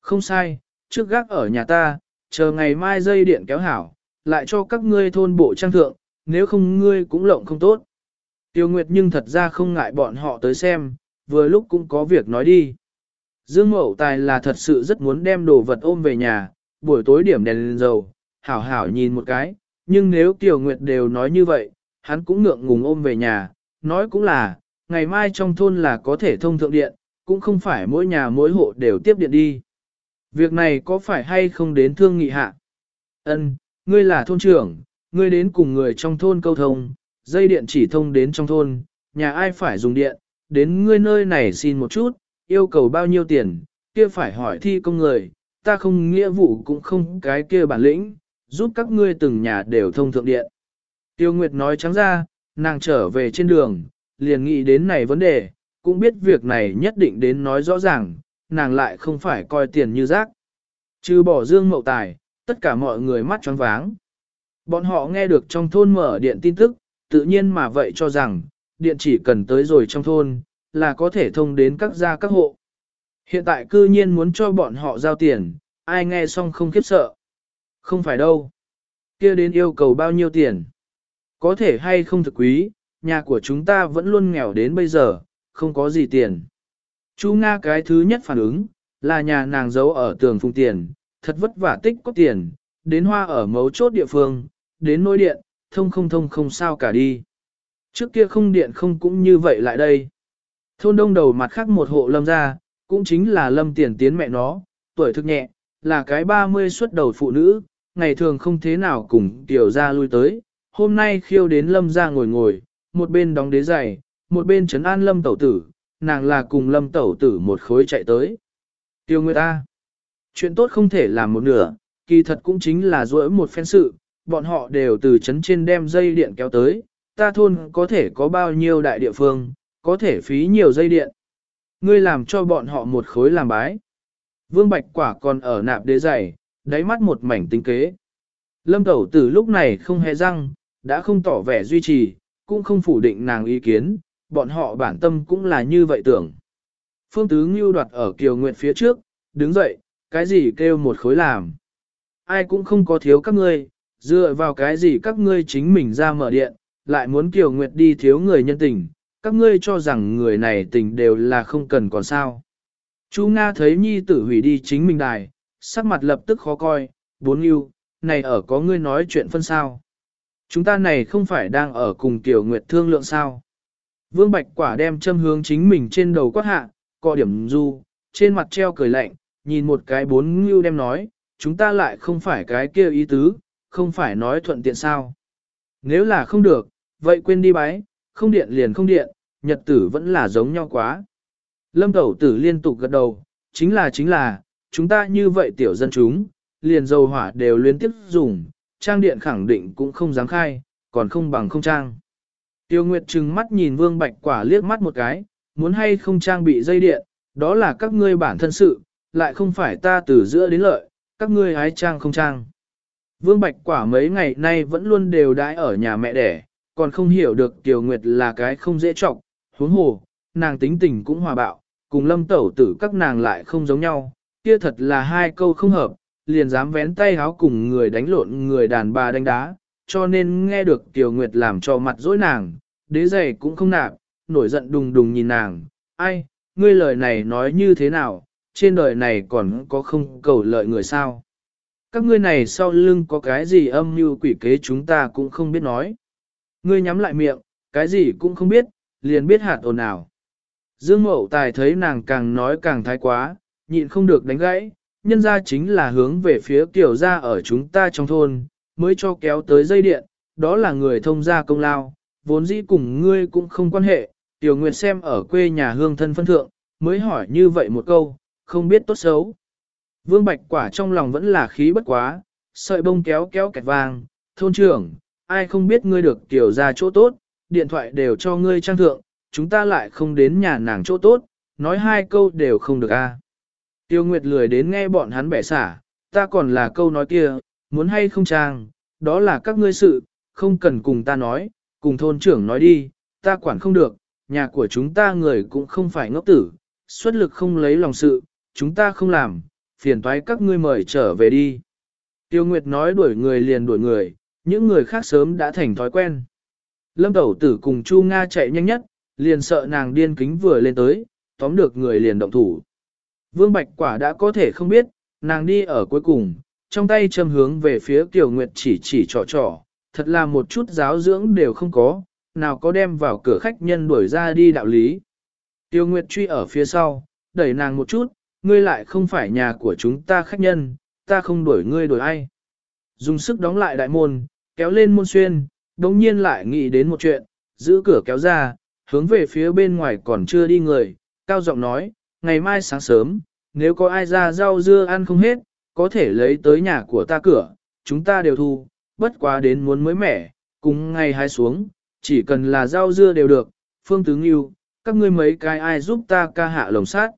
Không sai, trước gác ở nhà ta, chờ ngày mai dây điện kéo hảo, lại cho các ngươi thôn bộ trang thượng, nếu không ngươi cũng lộng không tốt. Tiêu Nguyệt nhưng thật ra không ngại bọn họ tới xem, vừa lúc cũng có việc nói đi. Dương Mậu Tài là thật sự rất muốn đem đồ vật ôm về nhà, buổi tối điểm đèn lên dầu, hảo hảo nhìn một cái, nhưng nếu Tiểu Nguyệt đều nói như vậy, hắn cũng ngượng ngùng ôm về nhà, nói cũng là, ngày mai trong thôn là có thể thông thượng điện, cũng không phải mỗi nhà mỗi hộ đều tiếp điện đi. Việc này có phải hay không đến thương nghị hạ? Ân, ngươi là thôn trưởng, ngươi đến cùng người trong thôn câu thông, dây điện chỉ thông đến trong thôn, nhà ai phải dùng điện, đến ngươi nơi này xin một chút, yêu cầu bao nhiêu tiền, kia phải hỏi thi công người, ta không nghĩa vụ cũng không cái kia bản lĩnh, giúp các ngươi từng nhà đều thông thượng điện. Tiêu Nguyệt nói trắng ra, nàng trở về trên đường, liền nghĩ đến này vấn đề, cũng biết việc này nhất định đến nói rõ ràng, nàng lại không phải coi tiền như rác. Trừ bỏ dương mậu tài, tất cả mọi người mắt tròn váng. Bọn họ nghe được trong thôn mở điện tin tức, tự nhiên mà vậy cho rằng, điện chỉ cần tới rồi trong thôn, là có thể thông đến các gia các hộ. Hiện tại cư nhiên muốn cho bọn họ giao tiền, ai nghe xong không khiếp sợ. Không phải đâu. kia đến yêu cầu bao nhiêu tiền. Có thể hay không thực quý, nhà của chúng ta vẫn luôn nghèo đến bây giờ, không có gì tiền. Chú Nga cái thứ nhất phản ứng, là nhà nàng giấu ở tường phung tiền, thật vất vả tích có tiền, đến hoa ở mấu chốt địa phương, đến nôi điện, thông không thông không sao cả đi. Trước kia không điện không cũng như vậy lại đây. Thôn đông đầu mặt khác một hộ lâm ra, cũng chính là lâm tiền tiến mẹ nó, tuổi thực nhẹ, là cái 30 xuất đầu phụ nữ, ngày thường không thế nào cùng tiểu ra lui tới, hôm nay khiêu đến lâm ra ngồi ngồi, một bên đóng đế giày, một bên trấn an lâm tẩu tử, nàng là cùng lâm tẩu tử một khối chạy tới. Tiêu người ta, chuyện tốt không thể làm một nửa, kỳ thật cũng chính là rỗi một phen sự, bọn họ đều từ trấn trên đem dây điện kéo tới, ta thôn có thể có bao nhiêu đại địa phương, có thể phí nhiều dây điện. Ngươi làm cho bọn họ một khối làm bái. Vương Bạch Quả còn ở nạp đế giày, đáy mắt một mảnh tinh kế. Lâm Tẩu Tử lúc này không hề răng, đã không tỏ vẻ duy trì, cũng không phủ định nàng ý kiến, bọn họ bản tâm cũng là như vậy tưởng. Phương Tứ Ngưu đoạt ở Kiều Nguyệt phía trước, đứng dậy, cái gì kêu một khối làm. Ai cũng không có thiếu các ngươi, dựa vào cái gì các ngươi chính mình ra mở điện, lại muốn Kiều Nguyệt đi thiếu người nhân tình, các ngươi cho rằng người này tình đều là không cần còn sao. Chú Nga thấy nhi tử hủy đi chính mình đài, sắc mặt lập tức khó coi, bốn yêu, này ở có ngươi nói chuyện phân sao. Chúng ta này không phải đang ở cùng Kiều Nguyệt thương lượng sao. Vương Bạch Quả đem châm hướng chính mình trên đầu quát hạ, co điểm du, trên mặt treo cười lạnh, nhìn một cái bốn ngưu đem nói, chúng ta lại không phải cái kia ý tứ, không phải nói thuận tiện sao. Nếu là không được, vậy quên đi bái, không điện liền không điện, nhật tử vẫn là giống nhau quá. Lâm Tẩu Tử liên tục gật đầu, chính là chính là, chúng ta như vậy tiểu dân chúng, liền dầu hỏa đều liên tiếp dùng, trang điện khẳng định cũng không dám khai, còn không bằng không trang. Tiêu Nguyệt trừng mắt nhìn Vương Bạch Quả liếc mắt một cái, muốn hay không trang bị dây điện, đó là các ngươi bản thân sự, lại không phải ta từ giữa đến lợi, các ngươi hái trang không trang. Vương Bạch Quả mấy ngày nay vẫn luôn đều đãi ở nhà mẹ đẻ, còn không hiểu được Tiêu Nguyệt là cái không dễ trọng, huống hồ, nàng tính tình cũng hòa bạo, cùng lâm tẩu tử các nàng lại không giống nhau, kia thật là hai câu không hợp, liền dám vén tay háo cùng người đánh lộn người đàn bà đánh đá, cho nên nghe được Tiểu Nguyệt làm cho mặt dỗi nàng, đế giày cũng không nạp, nổi giận đùng đùng nhìn nàng, ai, ngươi lời này nói như thế nào, trên đời này còn có không cầu lợi người sao. Các ngươi này sau lưng có cái gì âm mưu quỷ kế chúng ta cũng không biết nói. Ngươi nhắm lại miệng, cái gì cũng không biết, liền biết hạt ồn ào. Dương Mậu Tài thấy nàng càng nói càng thái quá, nhịn không được đánh gãy, nhân ra chính là hướng về phía kiểu ra ở chúng ta trong thôn, mới cho kéo tới dây điện, đó là người thông gia công lao, vốn dĩ cùng ngươi cũng không quan hệ, Tiểu Nguyệt xem ở quê nhà hương thân phân thượng, mới hỏi như vậy một câu, không biết tốt xấu. Vương Bạch Quả trong lòng vẫn là khí bất quá, sợi bông kéo kéo kẹt vàng, thôn trưởng, ai không biết ngươi được tiểu ra chỗ tốt, điện thoại đều cho ngươi trang thượng, chúng ta lại không đến nhà nàng chỗ tốt, nói hai câu đều không được a. Tiêu Nguyệt lười đến nghe bọn hắn bẻ xả, ta còn là câu nói kia, muốn hay không trang, đó là các ngươi sự, không cần cùng ta nói, cùng thôn trưởng nói đi, ta quản không được, nhà của chúng ta người cũng không phải ngốc tử, xuất lực không lấy lòng sự, chúng ta không làm, phiền toái các ngươi mời trở về đi. Tiêu Nguyệt nói đuổi người liền đuổi người, những người khác sớm đã thành thói quen. Lâm Tẩu Tử cùng Chu Nga chạy nhanh nhất, liền sợ nàng điên kính vừa lên tới, tóm được người liền động thủ. Vương Bạch Quả đã có thể không biết, nàng đi ở cuối cùng, trong tay châm hướng về phía Tiêu Nguyệt chỉ chỉ trò trò, thật là một chút giáo dưỡng đều không có, nào có đem vào cửa khách nhân đuổi ra đi đạo lý. Tiêu Nguyệt truy ở phía sau, đẩy nàng một chút, ngươi lại không phải nhà của chúng ta khách nhân, ta không đuổi ngươi đuổi ai. Dùng sức đóng lại đại môn, kéo lên môn xuyên, đồng nhiên lại nghĩ đến một chuyện, giữ cửa kéo ra, hướng về phía bên ngoài còn chưa đi người, cao giọng nói, ngày mai sáng sớm, nếu có ai ra rau dưa ăn không hết, có thể lấy tới nhà của ta cửa, chúng ta đều thu, bất quá đến muốn mới mẻ, cùng ngày hai xuống, chỉ cần là rau dưa đều được, phương tướng yêu, các ngươi mấy cái ai giúp ta ca hạ lồng sát.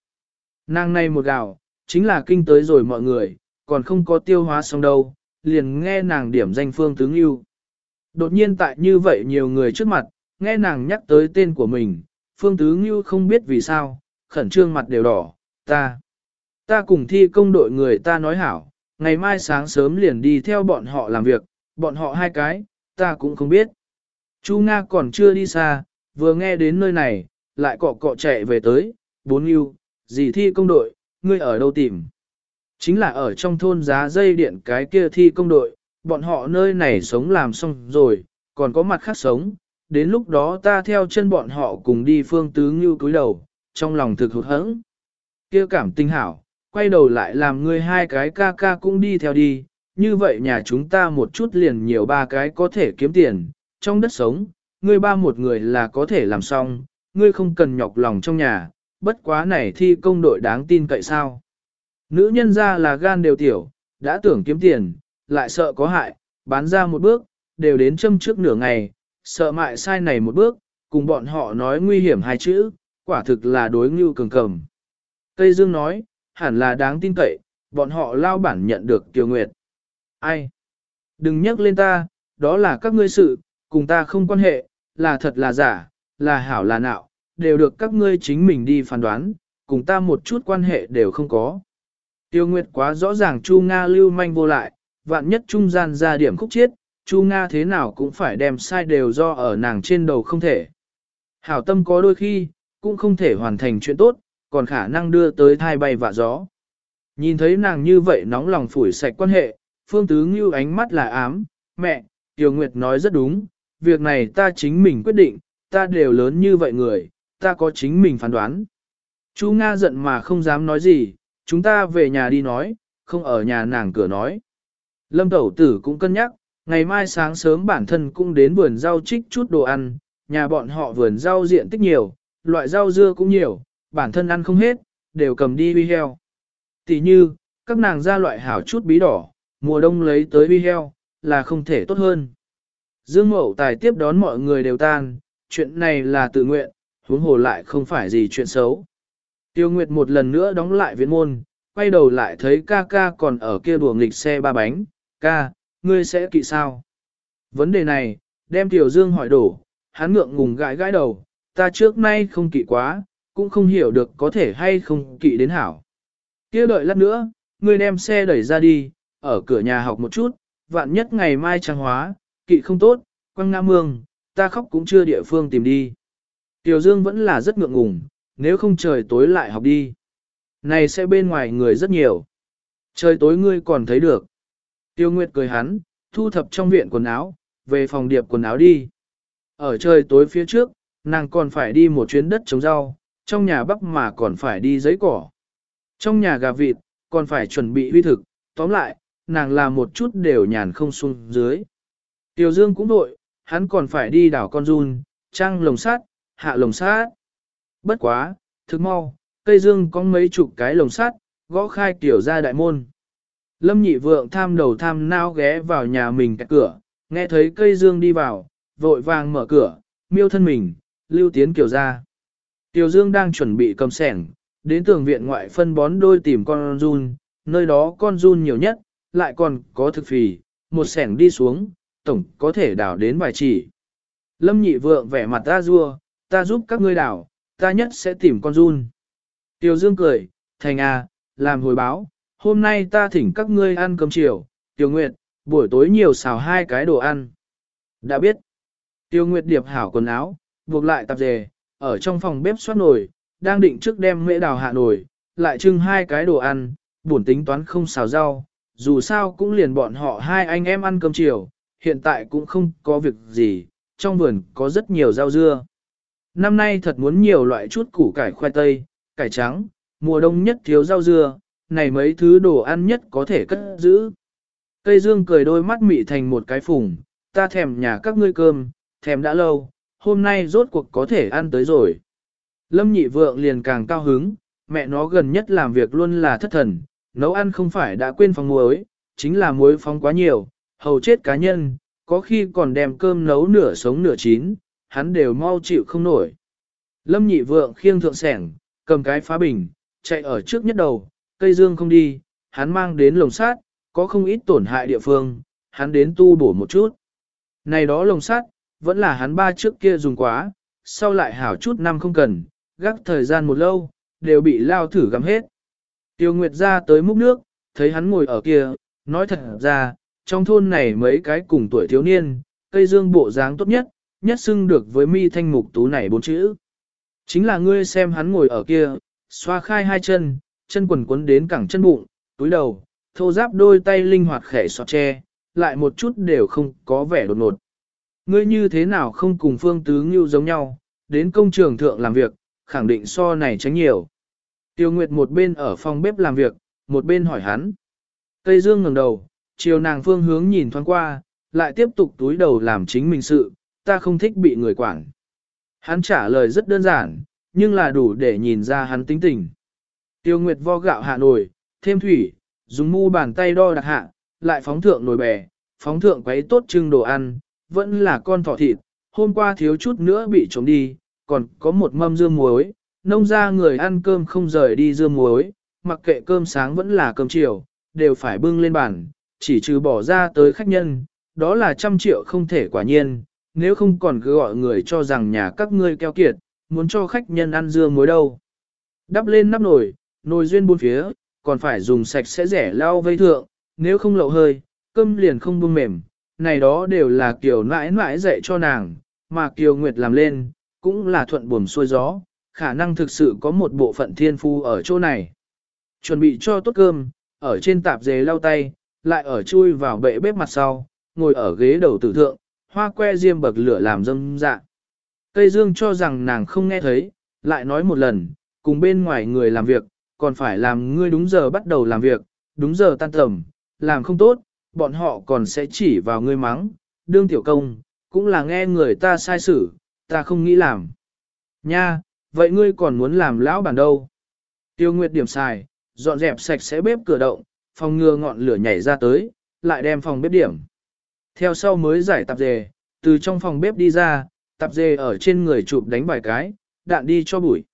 Nàng này một gạo, chính là kinh tới rồi mọi người, còn không có tiêu hóa xong đâu, liền nghe nàng điểm danh phương tướng yêu. Đột nhiên tại như vậy nhiều người trước mặt, nghe nàng nhắc tới tên của mình, phương tướng ngưu không biết vì sao, khẩn trương mặt đều đỏ, ta. Ta cùng thi công đội người ta nói hảo, ngày mai sáng sớm liền đi theo bọn họ làm việc, bọn họ hai cái, ta cũng không biết. Chu Nga còn chưa đi xa, vừa nghe đến nơi này, lại cọ cọ chạy về tới, bốn ngưu, gì thi công đội, ngươi ở đâu tìm. Chính là ở trong thôn giá dây điện cái kia thi công đội, bọn họ nơi này sống làm xong rồi, còn có mặt khác sống, đến lúc đó ta theo chân bọn họ cùng đi phương tứ ngưu cúi đầu, trong lòng thực hụt hẫng. Kia cảm tinh hảo, quay đầu lại làm ngươi hai cái ca ca cũng đi theo đi, như vậy nhà chúng ta một chút liền nhiều ba cái có thể kiếm tiền, trong đất sống, ngươi ba một người là có thể làm xong, ngươi không cần nhọc lòng trong nhà, bất quá này thi công đội đáng tin cậy sao. Nữ nhân ra là gan đều tiểu, đã tưởng kiếm tiền, lại sợ có hại, bán ra một bước, đều đến châm trước nửa ngày, sợ mại sai này một bước, cùng bọn họ nói nguy hiểm hai chữ, quả thực là đối ngưu cường cầm. Tây Dương nói, hẳn là đáng tin cậy, bọn họ lao bản nhận được Kiều Nguyệt. Ai? Đừng nhắc lên ta, đó là các ngươi sự, cùng ta không quan hệ, là thật là giả, là hảo là nạo, đều được các ngươi chính mình đi phán đoán, cùng ta một chút quan hệ đều không có. Tiêu Nguyệt quá rõ ràng Chu Nga lưu manh vô lại, vạn nhất trung gian ra điểm khúc chiết, Chu Nga thế nào cũng phải đem sai đều do ở nàng trên đầu không thể. Hảo tâm có đôi khi, cũng không thể hoàn thành chuyện tốt, còn khả năng đưa tới thai bay vạ gió. Nhìn thấy nàng như vậy nóng lòng phủi sạch quan hệ, Phương Tứ Ngưu ánh mắt là ám, mẹ, Tiêu Nguyệt nói rất đúng, việc này ta chính mình quyết định, ta đều lớn như vậy người, ta có chính mình phán đoán. chú Nga giận mà không dám nói gì, chúng ta về nhà đi nói, không ở nhà nàng cửa nói. Lâm Tẩu Tử cũng cân nhắc, ngày mai sáng sớm bản thân cũng đến vườn rau trích chút đồ ăn, nhà bọn họ vườn rau diện tích nhiều, loại rau dưa cũng nhiều, bản thân ăn không hết, đều cầm đi huy heo. Tỷ như, các nàng ra loại hảo chút bí đỏ, mùa đông lấy tới huy heo, là không thể tốt hơn. Dương Mậu Tài tiếp đón mọi người đều tan, chuyện này là tự nguyện, huống hồ lại không phải gì chuyện xấu. Tiêu Nguyệt một lần nữa đóng lại viện môn, quay đầu lại thấy ca ca còn ở kia đùa nghịch xe ba bánh, ca, ngươi sẽ kỵ sao? Vấn đề này, đem Tiểu Dương hỏi đổ, hắn ngượng ngùng gãi gãi đầu, ta trước nay không kỵ quá, cũng không hiểu được có thể hay không kỵ đến hảo. Kia đợi lát nữa, ngươi đem xe đẩy ra đi, ở cửa nhà học một chút, vạn nhất ngày mai trang hóa, kỵ không tốt, quăng ngã mương, ta khóc cũng chưa địa phương tìm đi. Tiểu Dương vẫn là rất ngượng ngùng, nếu không trời tối lại học đi. Này sẽ bên ngoài người rất nhiều. Trời tối ngươi còn thấy được. Tiêu Nguyệt cười hắn, thu thập trong viện quần áo, về phòng điệp quần áo đi. Ở trời tối phía trước, nàng còn phải đi một chuyến đất trồng rau, trong nhà bắp mà còn phải đi giấy cỏ. Trong nhà gà vịt, còn phải chuẩn bị huy thực, tóm lại, nàng làm một chút đều nhàn không xuống dưới. Tiểu Dương cũng đội, hắn còn phải đi đảo con run, trăng lồng sát, hạ lồng sát. Bất quá, thức mau, cây dương có mấy chục cái lồng sát, gõ khai tiểu ra đại môn. Lâm nhị vượng tham đầu tham nao ghé vào nhà mình cạnh cửa, nghe thấy cây dương đi vào, vội vàng mở cửa, miêu thân mình, lưu tiến kiểu ra. Tiểu dương đang chuẩn bị cầm sẻng, đến tường viện ngoại phân bón đôi tìm con run, nơi đó con run nhiều nhất, lại còn có thực phì, một sẻng đi xuống, tổng có thể đảo đến vài chỉ. Lâm nhị vượng vẻ mặt ra rua, ta giúp các ngươi đảo, ta nhất sẽ tìm con run. Tiểu Dương cười, thành à, làm hồi báo, hôm nay ta thỉnh các ngươi ăn cơm chiều, Tiểu Nguyệt, buổi tối nhiều xào hai cái đồ ăn. Đã biết. Tiêu Nguyệt điệp hảo quần áo, buộc lại tạp dề, ở trong phòng bếp xoát nồi, đang định trước đem mễ đào hạ nồi, lại trưng hai cái đồ ăn, buồn tính toán không xào rau, dù sao cũng liền bọn họ hai anh em ăn cơm chiều, hiện tại cũng không có việc gì, trong vườn có rất nhiều rau dưa. Năm nay thật muốn nhiều loại chút củ cải khoai tây, cải trắng, mùa đông nhất thiếu rau dưa, này mấy thứ đồ ăn nhất có thể cất giữ. Cây dương cười đôi mắt mị thành một cái phùng, ta thèm nhà các ngươi cơm, thèm đã lâu, hôm nay rốt cuộc có thể ăn tới rồi. Lâm nhị vượng liền càng cao hứng, mẹ nó gần nhất làm việc luôn là thất thần, nấu ăn không phải đã quên phòng muối, chính là muối phóng quá nhiều, hầu chết cá nhân, có khi còn đem cơm nấu nửa sống nửa chín, hắn đều mau chịu không nổi. Lâm nhị vượng khiêng thượng sẻng, cầm cái phá bình, chạy ở trước nhất đầu, cây dương không đi, hắn mang đến lồng sát, có không ít tổn hại địa phương, hắn đến tu bổ một chút. Này đó lồng sắt, vẫn là hắn ba trước kia dùng quá, sau lại hảo chút năm không cần, gác thời gian một lâu, đều bị lao thử gắm hết. Tiêu Nguyệt ra tới múc nước, thấy hắn ngồi ở kia, nói thật ra, trong thôn này mấy cái cùng tuổi thiếu niên, cây dương bộ dáng tốt nhất, nhất xưng được với mi thanh mục tú này bốn chữ. Chính là ngươi xem hắn ngồi ở kia, xoa khai hai chân, chân quần quấn đến cẳng chân bụng, túi đầu, thô giáp đôi tay linh hoạt khẽ xoa che, lại một chút đều không có vẻ đột ngột. Ngươi như thế nào không cùng phương tứ như giống nhau, đến công trường thượng làm việc, khẳng định so này tránh nhiều. Tiêu Nguyệt một bên ở phòng bếp làm việc, một bên hỏi hắn. Tây Dương ngẩng đầu, chiều nàng phương hướng nhìn thoáng qua, lại tiếp tục túi đầu làm chính mình sự, ta không thích bị người quản. Hắn trả lời rất đơn giản, nhưng là đủ để nhìn ra hắn tính tình. Tiêu Nguyệt vo gạo hạ nồi, thêm thủy, dùng mu bàn tay đo đặt hạ, lại phóng thượng nồi bè, phóng thượng quấy tốt trưng đồ ăn, vẫn là con thỏ thịt, hôm qua thiếu chút nữa bị trống đi, còn có một mâm dưa muối, nông ra người ăn cơm không rời đi dưa muối, mặc kệ cơm sáng vẫn là cơm chiều, đều phải bưng lên bàn, chỉ trừ bỏ ra tới khách nhân, đó là trăm triệu không thể quả nhiên, nếu không còn cứ gọi người cho rằng nhà các ngươi keo kiệt, muốn cho khách nhân ăn dưa muối đâu. Đắp lên nắp nồi, nồi duyên bốn phía, còn phải dùng sạch sẽ rẻ lau vây thượng, nếu không lậu hơi, cơm liền không buông mềm, này đó đều là Kiều nãi nãi dạy cho nàng, mà Kiều Nguyệt làm lên, cũng là thuận buồm xuôi gió, khả năng thực sự có một bộ phận thiên phu ở chỗ này. Chuẩn bị cho tốt cơm, ở trên tạp dề lau tay, lại ở chui vào bệ bếp mặt sau, ngồi ở ghế đầu tử thượng, hoa que diêm bậc lửa làm dâm dạ. Tây Dương cho rằng nàng không nghe thấy, lại nói một lần, cùng bên ngoài người làm việc, còn phải làm ngươi đúng giờ bắt đầu làm việc, đúng giờ tan tầm, làm không tốt, bọn họ còn sẽ chỉ vào ngươi mắng, đương tiểu công, cũng là nghe người ta sai xử, ta không nghĩ làm. Nha, vậy ngươi còn muốn làm lão bản đâu? Tiêu Nguyệt điểm xài, dọn dẹp sạch sẽ bếp cửa động, phòng ngừa ngọn lửa nhảy ra tới, lại đem phòng bếp điểm. Theo sau mới giải tạp dề, từ trong phòng bếp đi ra, tạp dề ở trên người chụp đánh vài cái, đạn đi cho bụi.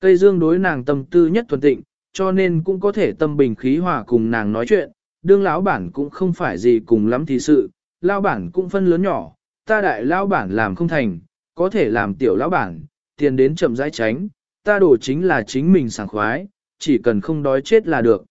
Tây Dương đối nàng tâm tư nhất thuần tịnh, cho nên cũng có thể tâm bình khí hòa cùng nàng nói chuyện, đương lão bản cũng không phải gì cùng lắm thì sự, lão bản cũng phân lớn nhỏ, ta đại lão bản làm không thành, có thể làm tiểu lão bản, tiền đến chậm rãi tránh, ta đổ chính là chính mình sảng khoái, chỉ cần không đói chết là được.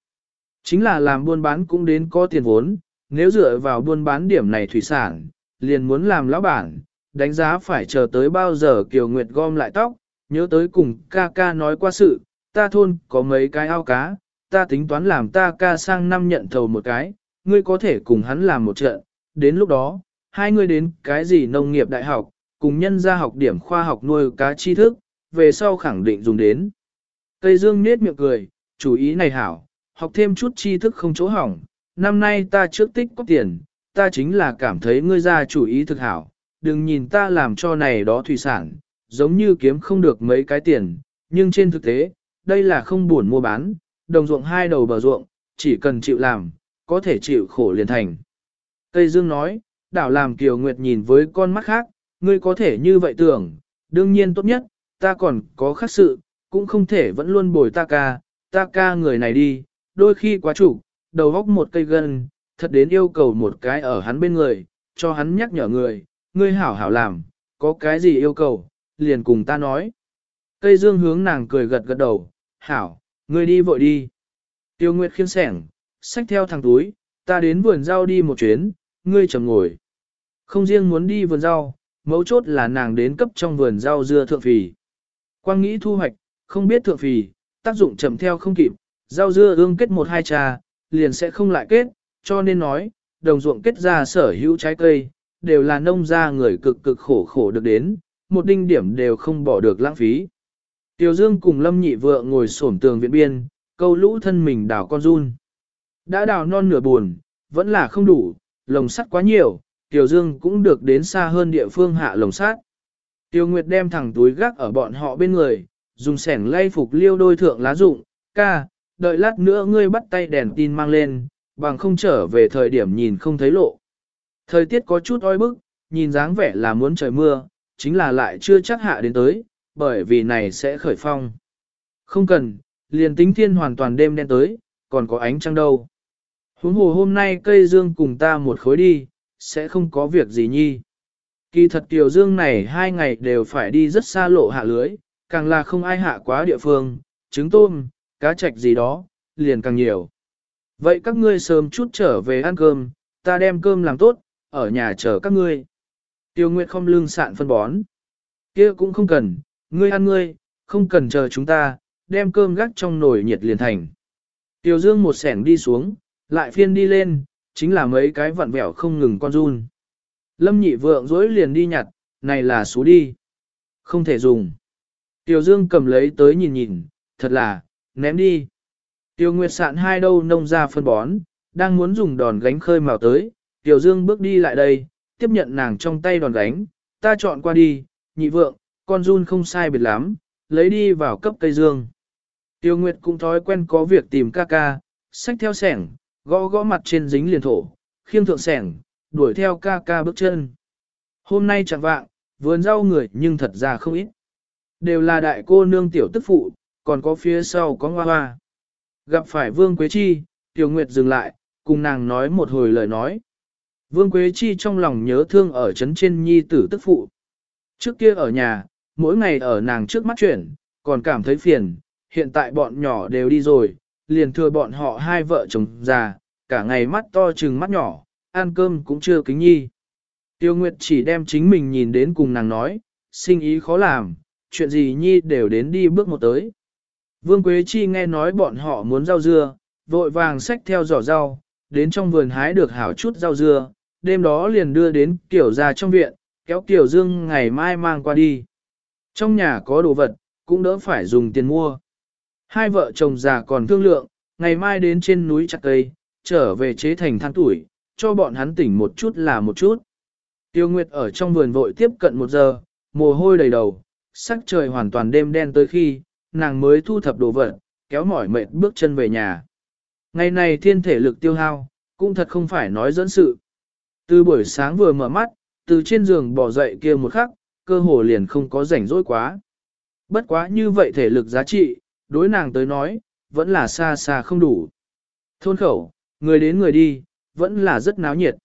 Chính là làm buôn bán cũng đến có tiền vốn, nếu dựa vào buôn bán điểm này thủy sản, liền muốn làm lão bản, đánh giá phải chờ tới bao giờ Kiều Nguyệt gom lại tóc, nhớ tới cùng ca ca nói qua sự, ta thôn có mấy cái ao cá, ta tính toán làm ta ca sang năm nhận thầu một cái, ngươi có thể cùng hắn làm một trận, đến lúc đó, hai ngươi đến cái gì nông nghiệp đại học, cùng nhân ra học điểm khoa học nuôi cá tri thức, về sau khẳng định dùng đến. Tây Dương nết miệng cười, chủ ý này hảo, học thêm chút tri thức không chỗ hỏng, năm nay ta trước tích có tiền, ta chính là cảm thấy ngươi ra chủ ý thực hảo, đừng nhìn ta làm cho này đó thủy sản, giống như kiếm không được mấy cái tiền, nhưng trên thực tế, đây là không buồn mua bán, đồng ruộng hai đầu bờ ruộng, chỉ cần chịu làm, có thể chịu khổ liền thành. Tây Dương nói, đảo làm Kiều Nguyệt nhìn với con mắt khác, ngươi có thể như vậy tưởng, đương nhiên tốt nhất, ta còn có khác sự, cũng không thể vẫn luôn bồi ta ca, ta ca người này đi, đôi khi quá chủ, đầu góc một cây gân, thật đến yêu cầu một cái ở hắn bên người, cho hắn nhắc nhở người, ngươi hảo hảo làm, có cái gì yêu cầu, liền cùng ta nói. Cây dương hướng nàng cười gật gật đầu, hảo, ngươi đi vội đi. Tiêu Nguyệt khiêng sẻng, xách theo thằng túi, ta đến vườn rau đi một chuyến, ngươi chầm ngồi. Không riêng muốn đi vườn rau, mấu chốt là nàng đến cấp trong vườn rau dưa thượng phì. Quang nghĩ thu hoạch, không biết thượng phì, tác dụng chậm theo không kịp, rau dưa ương kết một hai trà, liền sẽ không lại kết, cho nên nói, đồng ruộng kết ra sở hữu trái cây, đều là nông gia người cực cực khổ khổ được đến, một đinh điểm đều không bỏ được lãng phí. Tiểu Dương cùng Lâm Nhị vợ ngồi xổm tường viện biên, câu lũ thân mình đào con run. Đã đào non nửa buồn, vẫn là không đủ, lồng sắt quá nhiều, Tiểu Dương cũng được đến xa hơn địa phương hạ lồng sắt. Tiêu Nguyệt đem thẳng túi gác ở bọn họ bên người, dùng sẻng lay phục liêu đôi thượng lá rụng, ca, đợi lát nữa ngươi bắt tay đèn tin mang lên, bằng không trở về thời điểm nhìn không thấy lộ. Thời tiết có chút oi bức, nhìn dáng vẻ là muốn trời mưa, chính là lại chưa chắc hạ đến tới, bởi vì này sẽ khởi phong. Không cần, liền tính thiên hoàn toàn đêm đen tới, còn có ánh trăng đâu. Huống hồ hôm nay cây dương cùng ta một khối đi, sẽ không có việc gì nhi. Kỳ thật tiểu dương này hai ngày đều phải đi rất xa lộ hạ lưới, càng là không ai hạ quá địa phương, trứng tôm, cá trạch gì đó, liền càng nhiều. Vậy các ngươi sớm chút trở về ăn cơm, ta đem cơm làm tốt, ở nhà chờ các ngươi. Tiêu Nguyệt không lương sạn phân bón. kia cũng không cần, ngươi ăn ngươi, không cần chờ chúng ta, đem cơm gác trong nồi nhiệt liền thành. Tiêu Dương một sẻng đi xuống, lại phiên đi lên, chính là mấy cái vặn vẹo không ngừng con run. Lâm nhị vượng dối liền đi nhặt, này là xú đi. Không thể dùng. Tiêu Dương cầm lấy tới nhìn nhìn, thật là, ném đi. Tiêu Nguyệt sạn hai đâu nông ra phân bón, đang muốn dùng đòn gánh khơi màu tới, Tiêu Dương bước đi lại đây, tiếp nhận nàng trong tay đòn gánh, ta chọn qua đi, nhị vượng, con run không sai biệt lắm, lấy đi vào cấp cây dương. Tiêu Nguyệt cũng thói quen có việc tìm ca ca, xách theo sẻng, gõ gõ mặt trên dính liền thổ, khiêng thượng sẻng, đuổi theo ca ca bước chân. Hôm nay chẳng vạng, vườn rau người nhưng thật ra không ít. Đều là đại cô nương tiểu tức phụ, còn có phía sau có hoa hoa. Gặp phải Vương Quế Chi, Tiểu Nguyệt dừng lại, cùng nàng nói một hồi lời nói. Vương Quế Chi trong lòng nhớ thương ở trấn trên nhi tử tức phụ. Trước kia ở nhà, mỗi ngày ở nàng trước mắt chuyển, còn cảm thấy phiền, hiện tại bọn nhỏ đều đi rồi, liền thừa bọn họ hai vợ chồng già, cả ngày mắt to chừng mắt nhỏ, ăn cơm cũng chưa kính nhi. Tiêu Nguyệt chỉ đem chính mình nhìn đến cùng nàng nói, sinh ý khó làm, chuyện gì nhi đều đến đi bước một tới. Vương Quế Chi nghe nói bọn họ muốn rau dưa, vội vàng xách theo giỏ rau, đến trong vườn hái được hảo chút rau dưa, đêm đó liền đưa đến kiểu ra trong viện, kéo kiểu dương ngày mai mang qua đi. Trong nhà có đồ vật, cũng đỡ phải dùng tiền mua. Hai vợ chồng già còn thương lượng, ngày mai đến trên núi chặt cây, trở về chế thành than tuổi, cho bọn hắn tỉnh một chút là một chút. Tiêu Nguyệt ở trong vườn vội tiếp cận một giờ, mồ hôi đầy đầu, sắc trời hoàn toàn đêm đen tới khi, nàng mới thu thập đồ vật, kéo mỏi mệt bước chân về nhà. Ngày này thiên thể lực tiêu hao, cũng thật không phải nói dẫn sự. Từ buổi sáng vừa mở mắt, từ trên giường bỏ dậy kia một khắc, cơ hồ liền không có rảnh rỗi quá. Bất quá như vậy thể lực giá trị, đối nàng tới nói, vẫn là xa xa không đủ. Thôn khẩu, người đến người đi, vẫn là rất náo nhiệt.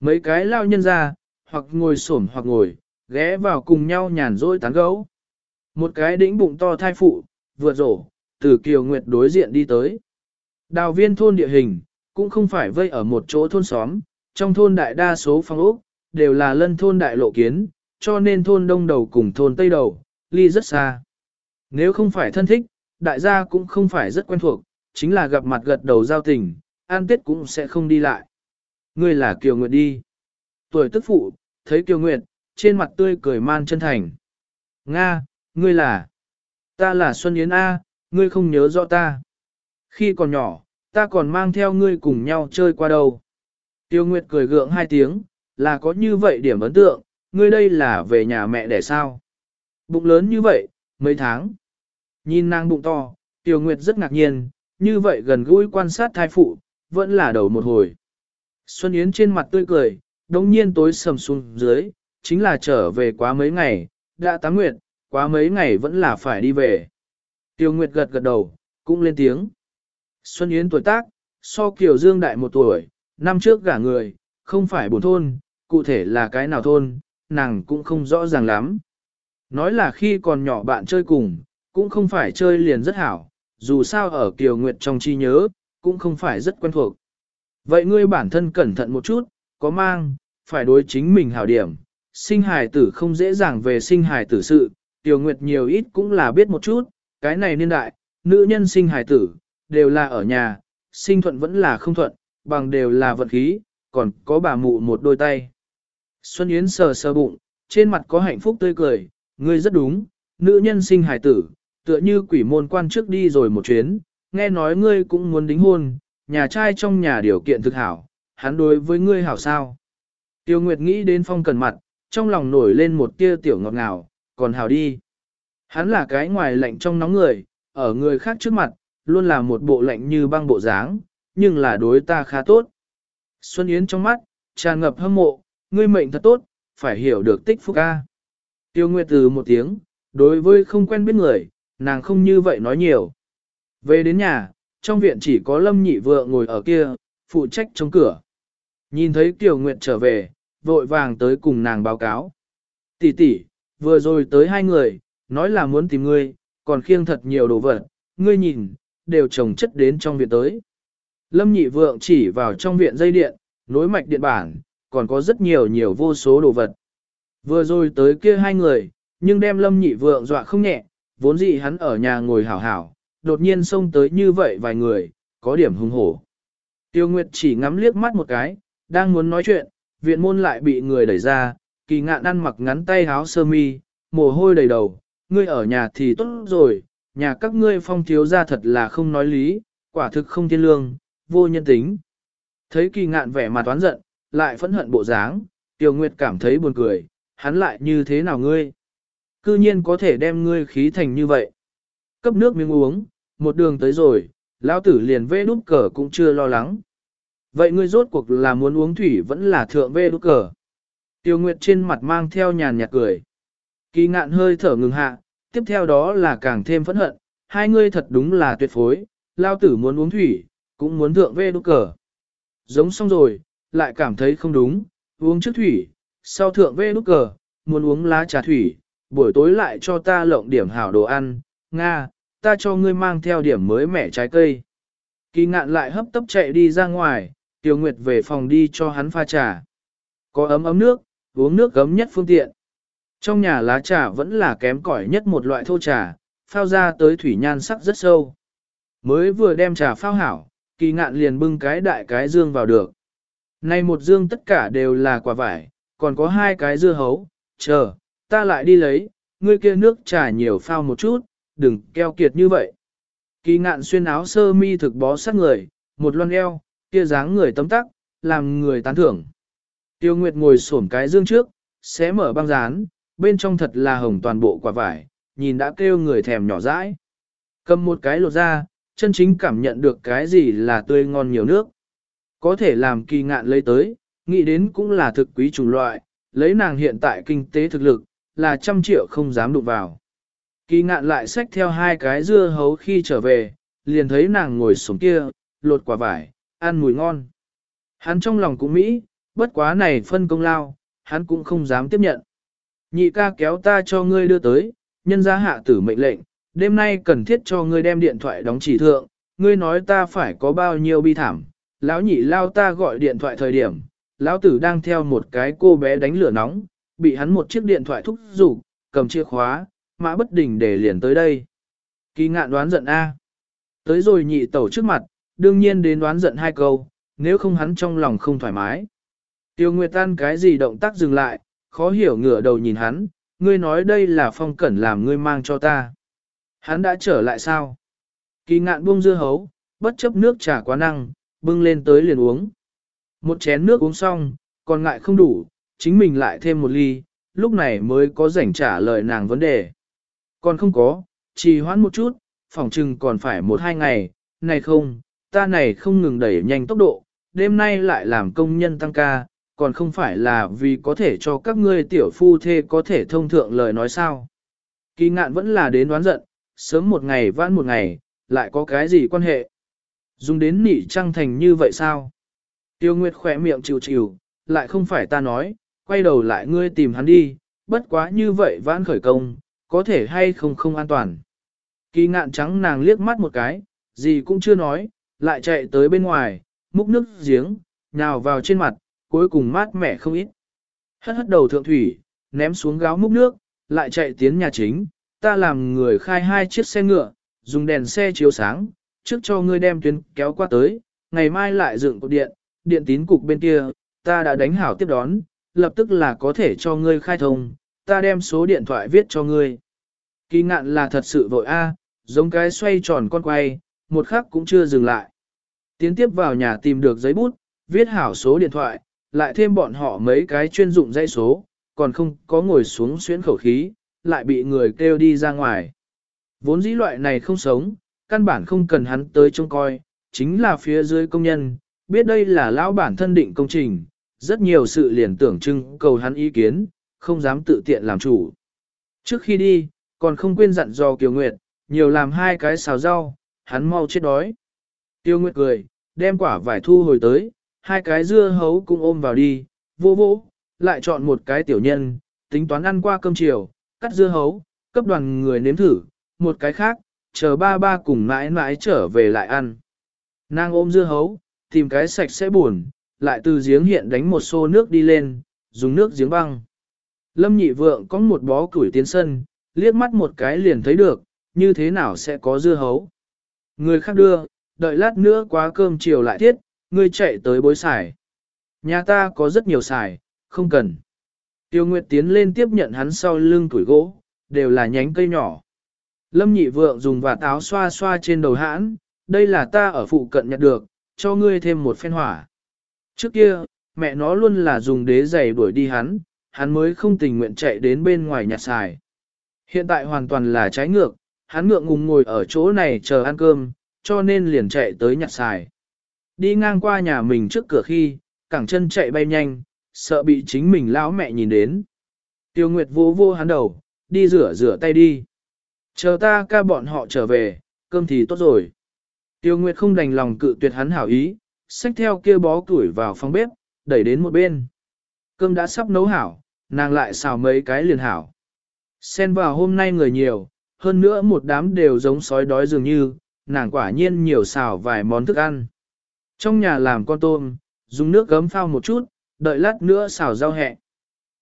Mấy cái lao nhân ra, hoặc ngồi xổm hoặc ngồi, ghé vào cùng nhau nhàn rỗi tán gấu. Một cái đĩnh bụng to thai phụ, vượt rổ, từ kiều nguyệt đối diện đi tới. Đào viên thôn địa hình, cũng không phải vây ở một chỗ thôn xóm, trong thôn đại đa số phong ốc, đều là lân thôn đại lộ kiến, cho nên thôn đông đầu cùng thôn tây đầu, ly rất xa. Nếu không phải thân thích, đại gia cũng không phải rất quen thuộc, chính là gặp mặt gật đầu giao tình, an tết cũng sẽ không đi lại. Ngươi là Kiều Nguyệt đi. Tuổi tức phụ, thấy Kiều Nguyệt, trên mặt tươi cười man chân thành. Nga, ngươi là. Ta là Xuân Yến A, ngươi không nhớ rõ ta. Khi còn nhỏ, ta còn mang theo ngươi cùng nhau chơi qua đâu. Tiêu Nguyệt cười gượng hai tiếng, là có như vậy điểm ấn tượng, ngươi đây là về nhà mẹ để sao. Bụng lớn như vậy, mấy tháng. Nhìn nàng bụng to, Tiêu Nguyệt rất ngạc nhiên, như vậy gần gũi quan sát thai phụ, vẫn là đầu một hồi. Xuân Yến trên mặt tươi cười, đống nhiên tối sầm xuống dưới, chính là trở về quá mấy ngày, đã tám nguyệt, quá mấy ngày vẫn là phải đi về. Tiêu Nguyệt gật gật đầu, cũng lên tiếng. Xuân Yến tuổi tác, so Kiều Dương đại một tuổi, năm trước gả người, không phải bổn thôn, cụ thể là cái nào thôn, nàng cũng không rõ ràng lắm. Nói là khi còn nhỏ bạn chơi cùng, cũng không phải chơi liền rất hảo, dù sao ở Kiều Nguyệt trong chi nhớ, cũng không phải rất quen thuộc. Vậy ngươi bản thân cẩn thận một chút, có mang, phải đối chính mình hảo điểm. Sinh hài tử không dễ dàng về sinh hài tử sự, Tiểu Nguyệt nhiều ít cũng là biết một chút, cái này niên đại, nữ nhân sinh hài tử, đều là ở nhà, sinh thuận vẫn là không thuận, bằng đều là vận khí, còn có bà mụ một đôi tay. Xuân Yến sờ sờ bụng, trên mặt có hạnh phúc tươi cười, ngươi rất đúng, nữ nhân sinh hài tử, tựa như quỷ môn quan trước đi rồi một chuyến, nghe nói ngươi cũng muốn đính hôn, nhà trai trong nhà điều kiện thực hảo, hắn đối với ngươi hảo sao. Tiêu Nguyệt nghĩ đến phong cần mặt, trong lòng nổi lên một tia tiểu ngọt ngào, còn hào đi. Hắn là cái ngoài lạnh trong nóng người, ở người khác trước mặt, luôn là một bộ lạnh như băng bộ dáng, nhưng là đối ta khá tốt. Xuân Yến trong mắt, tràn ngập hâm mộ, ngươi mệnh thật tốt, phải hiểu được tích phúc ca. Tiêu Nguyệt từ một tiếng, đối với không quen biết người, nàng không như vậy nói nhiều. Về đến nhà, trong viện chỉ có Lâm Nhị Vượng ngồi ở kia, phụ trách chống cửa. Nhìn thấy Tiêu Nguyệt trở về, vội vàng tới cùng nàng báo cáo. Tỷ tỷ, vừa rồi tới hai người, nói là muốn tìm ngươi, còn khiêng thật nhiều đồ vật, ngươi nhìn, đều trồng chất đến trong viện tới. Lâm Nhị Vượng chỉ vào trong viện dây điện, nối mạch điện bản, còn có rất nhiều nhiều vô số đồ vật. Vừa rồi tới kia hai người, nhưng đem Lâm Nhị Vượng dọa không nhẹ, vốn dĩ hắn ở nhà ngồi hảo hảo, đột nhiên xông tới như vậy vài người, có điểm hung hổ. Tiêu Nguyệt chỉ ngắm liếc mắt một cái, đang muốn nói chuyện, viện môn lại bị người đẩy ra, kỳ ngạn ăn mặc ngắn tay áo sơ mi, mồ hôi đầy đầu, ngươi ở nhà thì tốt rồi, nhà các ngươi phong thiếu ra thật là không nói lý, quả thực không thiên lương, vô nhân tính. Thấy kỳ ngạn vẻ mặt toán giận, lại phẫn hận bộ dáng, Tiêu Nguyệt cảm thấy buồn cười, hắn lại như thế nào ngươi? Cư nhiên có thể đem ngươi khí thành như vậy. Cấp nước miếng uống, một đường tới rồi, lão tử liền vê đút cờ cũng chưa lo lắng. Vậy ngươi rốt cuộc là muốn uống thủy vẫn là thượng vê đút cờ. Tiêu Nguyệt trên mặt mang theo nhàn nhạt cười. Kỳ ngạn hơi thở ngừng hạ, tiếp theo đó là càng thêm phẫn hận, hai ngươi thật đúng là tuyệt phối, lao tử muốn uống thủy, cũng muốn thượng vê đút cờ. Giống xong rồi, lại cảm thấy không đúng, uống trước thủy, sau thượng vê đút cờ, muốn uống lá trà thủy, buổi tối lại cho ta lộng điểm hảo đồ ăn, Nga, ta cho ngươi mang theo điểm mới mẻ trái cây. Kỳ ngạn lại hấp tấp chạy đi ra ngoài, Tiêu Nguyệt về phòng đi cho hắn pha trà. Có ấm ấm nước, uống nước gấm nhất phương tiện. Trong nhà lá trà vẫn là kém cỏi nhất một loại thô trà, phao ra tới thủy nhan sắc rất sâu. Mới vừa đem trà phao hảo, kỳ ngạn liền bưng cái đại cái dương vào được. Này một dương tất cả đều là quả vải, còn có hai cái dưa hấu, chờ, ta lại đi lấy, ngươi kia nước trà nhiều phao một chút, đừng keo kiệt như vậy. Kỳ ngạn xuyên áo sơ mi thực bó sát người, một loan eo, kia dáng người tấm tắc, làm người tán thưởng. Tiêu Nguyệt ngồi xổm cái dương trước, xé mở băng dán, bên trong thật là hồng toàn bộ quả vải, nhìn đã kêu người thèm nhỏ dãi. Cầm một cái lột ra, chân chính cảm nhận được cái gì là tươi ngon nhiều nước. Có thể làm kỳ ngạn lấy tới, nghĩ đến cũng là thực quý chủng loại, lấy nàng hiện tại kinh tế thực lực, là trăm triệu không dám đụng vào. Kỳ ngạn lại xách theo hai cái dưa hấu khi trở về, liền thấy nàng ngồi xuống kia, lột quả vải, ăn mùi ngon. Hắn trong lòng cũng mỹ, bất quá này phân công lao, hắn cũng không dám tiếp nhận. Nhị ca kéo ta cho ngươi đưa tới, nhân gia hạ tử mệnh lệnh, đêm nay cần thiết cho ngươi đem điện thoại đóng chỉ thượng, ngươi nói ta phải có bao nhiêu bi thảm. Lão nhị lao ta gọi điện thoại thời điểm, lão tử đang theo một cái cô bé đánh lửa nóng, bị hắn một chiếc điện thoại thúc giục, cầm chìa khóa, mã bất đình để liền tới đây. Kỳ ngạn đoán giận A. Tới rồi nhị tẩu trước mặt, đương nhiên đến đoán giận hai câu, nếu không hắn trong lòng không thoải mái. Tiêu Nguyệt Tan cái gì động tác dừng lại, khó hiểu ngửa đầu nhìn hắn, ngươi nói đây là phong cẩn làm ngươi mang cho ta. Hắn đã trở lại sao? Kỳ ngạn buông dưa hấu, bất chấp nước trà quá năng, bưng lên tới liền uống. Một chén nước uống xong, còn ngại không đủ, chính mình lại thêm một ly, lúc này mới có rảnh trả lời nàng vấn đề. Còn không có, trì hoãn một chút, phòng chừng còn phải một hai ngày, này không, ta này không ngừng đẩy nhanh tốc độ, đêm nay lại làm công nhân tăng ca, còn không phải là vì có thể cho các ngươi tiểu phu thê có thể thông thượng lời nói sao. Kỳ ngạn vẫn là đến đoán giận, sớm một ngày vãn một ngày, lại có cái gì quan hệ. Dùng đến nỉ trăng thành như vậy sao? Tiêu Nguyệt khỏe miệng chịu chịu, lại không phải ta nói, quay đầu lại ngươi tìm hắn đi, bất quá như vậy vãn khởi công, có thể hay không không an toàn. Kỳ ngạn trắng nàng liếc mắt một cái, gì cũng chưa nói, lại chạy tới bên ngoài, múc nước giếng, nhào vào trên mặt, cuối cùng mát mẻ không ít. Hất hất đầu thượng thủy, ném xuống gáo múc nước, lại chạy tiến nhà chính, ta làm người khai hai chiếc xe ngựa, dùng đèn xe chiếu sáng, trước cho ngươi đem tuyến kéo qua tới, ngày mai lại dựng cột điện, điện tín cục bên kia, ta đã đánh hảo tiếp đón, lập tức là có thể cho ngươi khai thông, ta đem số điện thoại viết cho ngươi. Kỳ ngạn là thật sự vội a, giống cái xoay tròn con quay, một khắc cũng chưa dừng lại. Tiến tiếp vào nhà tìm được giấy bút, viết hảo số điện thoại, lại thêm bọn họ mấy cái chuyên dụng dãy số, còn không có ngồi xuống xuyến khẩu khí, lại bị người kêu đi ra ngoài. Vốn dĩ loại này không sống, căn bản không cần hắn tới trông coi, chính là phía dưới công nhân, biết đây là lão bản thân định công trình, rất nhiều sự liền tưởng trưng cầu hắn ý kiến, không dám tự tiện làm chủ. Trước khi đi, còn không quên dặn dò Kiều Nguyệt, nhiều làm hai cái xào rau, hắn mau chết đói. Tiêu Nguyệt cười, đem quả vải thu hồi tới, hai cái dưa hấu cũng ôm vào đi, vô vô, lại chọn một cái tiểu nhân, tính toán ăn qua cơm chiều, cắt dưa hấu, cấp đoàn người nếm thử, một cái khác, chờ ba ba cùng mãi mãi trở về lại ăn. Nàng ôm dưa hấu, tìm cái sạch sẽ buồn, lại từ giếng hiện đánh một xô nước đi lên, dùng nước giếng băng. Lâm nhị vượng có một bó củi tiến sân, liếc mắt một cái liền thấy được, như thế nào sẽ có dưa hấu. Người khác đưa, đợi lát nữa quá cơm chiều lại tiết, ngươi chạy tới bối xài. Nhà ta có rất nhiều xài, không cần. Tiêu Nguyệt tiến lên tiếp nhận hắn sau lưng tuổi gỗ, đều là nhánh cây nhỏ. Lâm nhị vượng dùng vạt áo xoa xoa trên đầu hãn, đây là ta ở phụ cận nhặt được, cho ngươi thêm một phen hỏa. Trước kia, mẹ nó luôn là dùng đế giày đuổi đi hắn, hắn mới không tình nguyện chạy đến bên ngoài nhặt xài. Hiện tại hoàn toàn là trái ngược, hắn ngượng ngùng ngồi ở chỗ này chờ ăn cơm, cho nên liền chạy tới nhặt xài. Đi ngang qua nhà mình trước cửa khi, cẳng chân chạy bay nhanh, sợ bị chính mình lão mẹ nhìn đến. Tiêu Nguyệt vô vô hắn đầu, đi rửa rửa tay đi. Chờ ta ca bọn họ trở về, cơm thì tốt rồi. Tiêu Nguyệt không đành lòng cự tuyệt hắn hảo ý, xách theo kia bó củi vào phòng bếp, đẩy đến một bên. Cơm đã sắp nấu hảo, nàng lại xào mấy cái liền hảo. Xen vào hôm nay người nhiều, hơn nữa một đám đều giống sói đói dường như, nàng quả nhiên nhiều xào vài món thức ăn. Trong nhà làm con tôm, dùng nước gấm phao một chút, đợi lát nữa xào rau hẹ.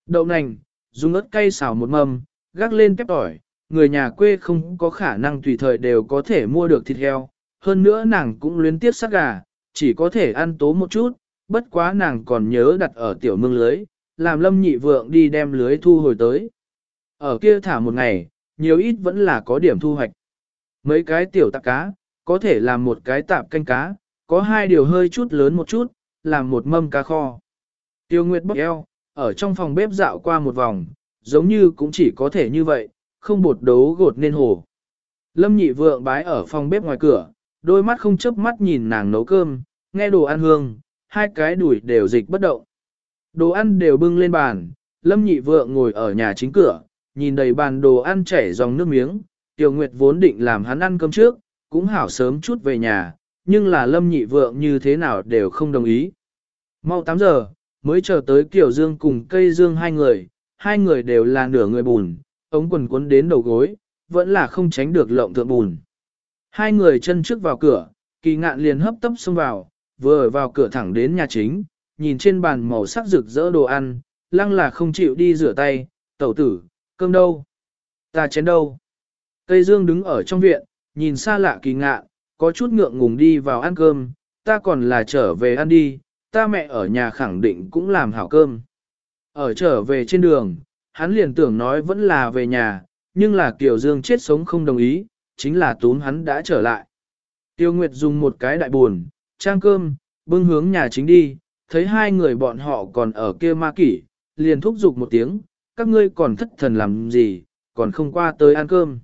Đậu nành, dùng ớt cay xào một mâm, gác lên tép tỏi, người nhà quê không có khả năng tùy thời đều có thể mua được thịt heo. Hơn nữa nàng cũng luyến tiếp sát gà, chỉ có thể ăn tố một chút, bất quá nàng còn nhớ đặt ở tiểu mương lưới, làm lâm nhị vượng đi đem lưới thu hồi tới. Ở kia thả một ngày, nhiều ít vẫn là có điểm thu hoạch. Mấy cái tiểu tạp cá, có thể làm một cái tạp canh cá, có hai điều hơi chút lớn một chút, làm một mâm cá kho. Tiêu Nguyệt bóc eo, ở trong phòng bếp dạo qua một vòng, giống như cũng chỉ có thể như vậy, không bột đấu gột nên hồ. Lâm nhị vượng bái ở phòng bếp ngoài cửa, đôi mắt không chớp mắt nhìn nàng nấu cơm, nghe đồ ăn hương, hai cái đùi đều dịch bất động. Đồ ăn đều bưng lên bàn, Lâm nhị vượng ngồi ở nhà chính cửa, nhìn đầy bàn đồ ăn chảy dòng nước miếng, Tiêu Nguyệt vốn định làm hắn ăn cơm trước, cũng hảo sớm chút về nhà, nhưng là Lâm nhị vượng như thế nào đều không đồng ý. Mau 8 giờ, mới chờ tới Kiều Dương cùng cây Dương hai người, hai người đều là nửa người bùn, ống quần cuốn đến đầu gối, vẫn là không tránh được lộng thượng bùn. Hai người chân trước vào cửa, kỳ ngạn liền hấp tấp xông vào, vừa ở vào cửa thẳng đến nhà chính, nhìn trên bàn màu sắc rực rỡ đồ ăn, lăng là không chịu đi rửa tay, tẩu tử, cơm đâu? Ta chén đâu? Cây Dương đứng ở trong viện, nhìn xa lạ kỳ ngạn, có chút ngượng ngùng đi vào ăn cơm, ta còn là trở về ăn đi, ta mẹ ở nhà khẳng định cũng làm hảo cơm. Ở trở về trên đường, hắn liền tưởng nói vẫn là về nhà, nhưng là Kiều Dương chết sống không đồng ý, chính là tún hắn đã trở lại. Tiêu Nguyệt dùng một cái đại buồn, trang cơm, bưng hướng nhà chính đi, thấy hai người bọn họ còn ở kia ma kỷ, liền thúc giục một tiếng, các ngươi còn thất thần làm gì, còn không qua tới ăn cơm.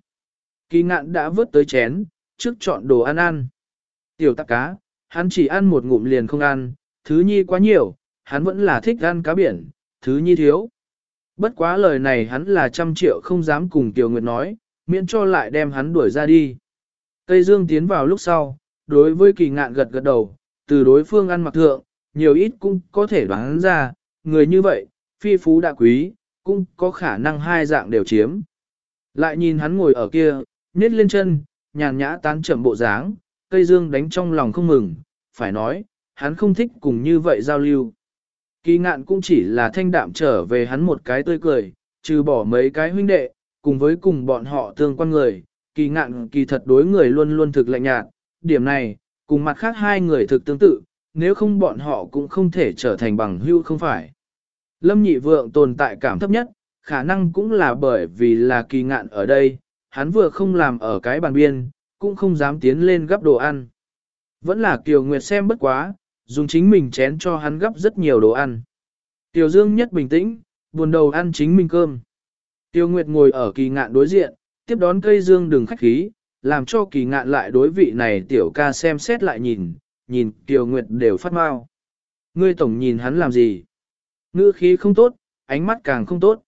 Kỳ ngạn đã vớt tới chén, trước chọn đồ ăn ăn. Tiểu tạc cá, hắn chỉ ăn một ngụm liền không ăn, thứ nhi quá nhiều, hắn vẫn là thích ăn cá biển, thứ nhi thiếu. Bất quá lời này hắn là trăm triệu không dám cùng Tiểu Nguyệt nói, miễn cho lại đem hắn đuổi ra đi. Tây Dương tiến vào lúc sau, đối với kỳ ngạn gật gật đầu, từ đối phương ăn mặc thượng, nhiều ít cũng có thể đoán ra, người như vậy, phi phú đã quý, cũng có khả năng hai dạng đều chiếm. Lại nhìn hắn ngồi ở kia, nhét lên chân, nhàn nhã tán chậm bộ dáng, cây Dương đánh trong lòng không mừng, phải nói, hắn không thích cùng như vậy giao lưu. Kỳ ngạn cũng chỉ là thanh đạm trở về hắn một cái tươi cười, trừ bỏ mấy cái huynh đệ, cùng với cùng bọn họ tương quan người, kỳ ngạn kỳ thật đối người luôn luôn thực lạnh nhạt, điểm này, cùng mặt khác hai người thực tương tự, nếu không bọn họ cũng không thể trở thành bằng hữu không phải. Lâm nhị vượng tồn tại cảm thấp nhất, khả năng cũng là bởi vì là kỳ ngạn ở đây, hắn vừa không làm ở cái bàn biên, cũng không dám tiến lên gấp đồ ăn. Vẫn là Kiều Nguyệt xem bất quá, dùng chính mình chén cho hắn gấp rất nhiều đồ ăn. Tiểu Dương nhất bình tĩnh, buồn đầu ăn chính mình cơm. Tiêu Nguyệt ngồi ở kỳ ngạn đối diện, tiếp đón cây dương đừng khách khí, làm cho kỳ ngạn lại đối vị này tiểu ca xem xét lại nhìn, nhìn Tiêu Nguyệt đều phát mau. Ngươi tổng nhìn hắn làm gì? Ngữ khí không tốt, ánh mắt càng không tốt.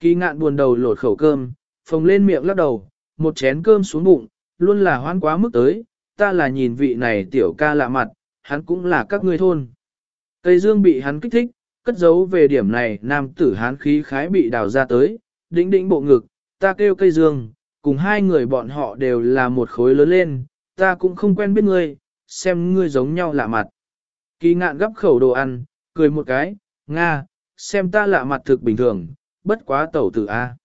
Kỳ ngạn buồn đầu lột khẩu cơm, phồng lên miệng lắc đầu, một chén cơm xuống bụng, luôn là hoan quá mức tới, ta là nhìn vị này tiểu ca lạ mặt, hắn cũng là các ngươi thôn. Tây Dương bị hắn kích thích, cất giấu về điểm này nam tử hán khí khái bị đào ra tới, đĩnh đĩnh bộ ngực, ta kêu cây dương, cùng hai người bọn họ đều là một khối lớn lên, ta cũng không quen biết ngươi, xem ngươi giống nhau lạ mặt. Kỳ ngạn gấp khẩu đồ ăn, cười một cái, Nga, xem ta lạ mặt thực bình thường, bất quá tẩu tử A.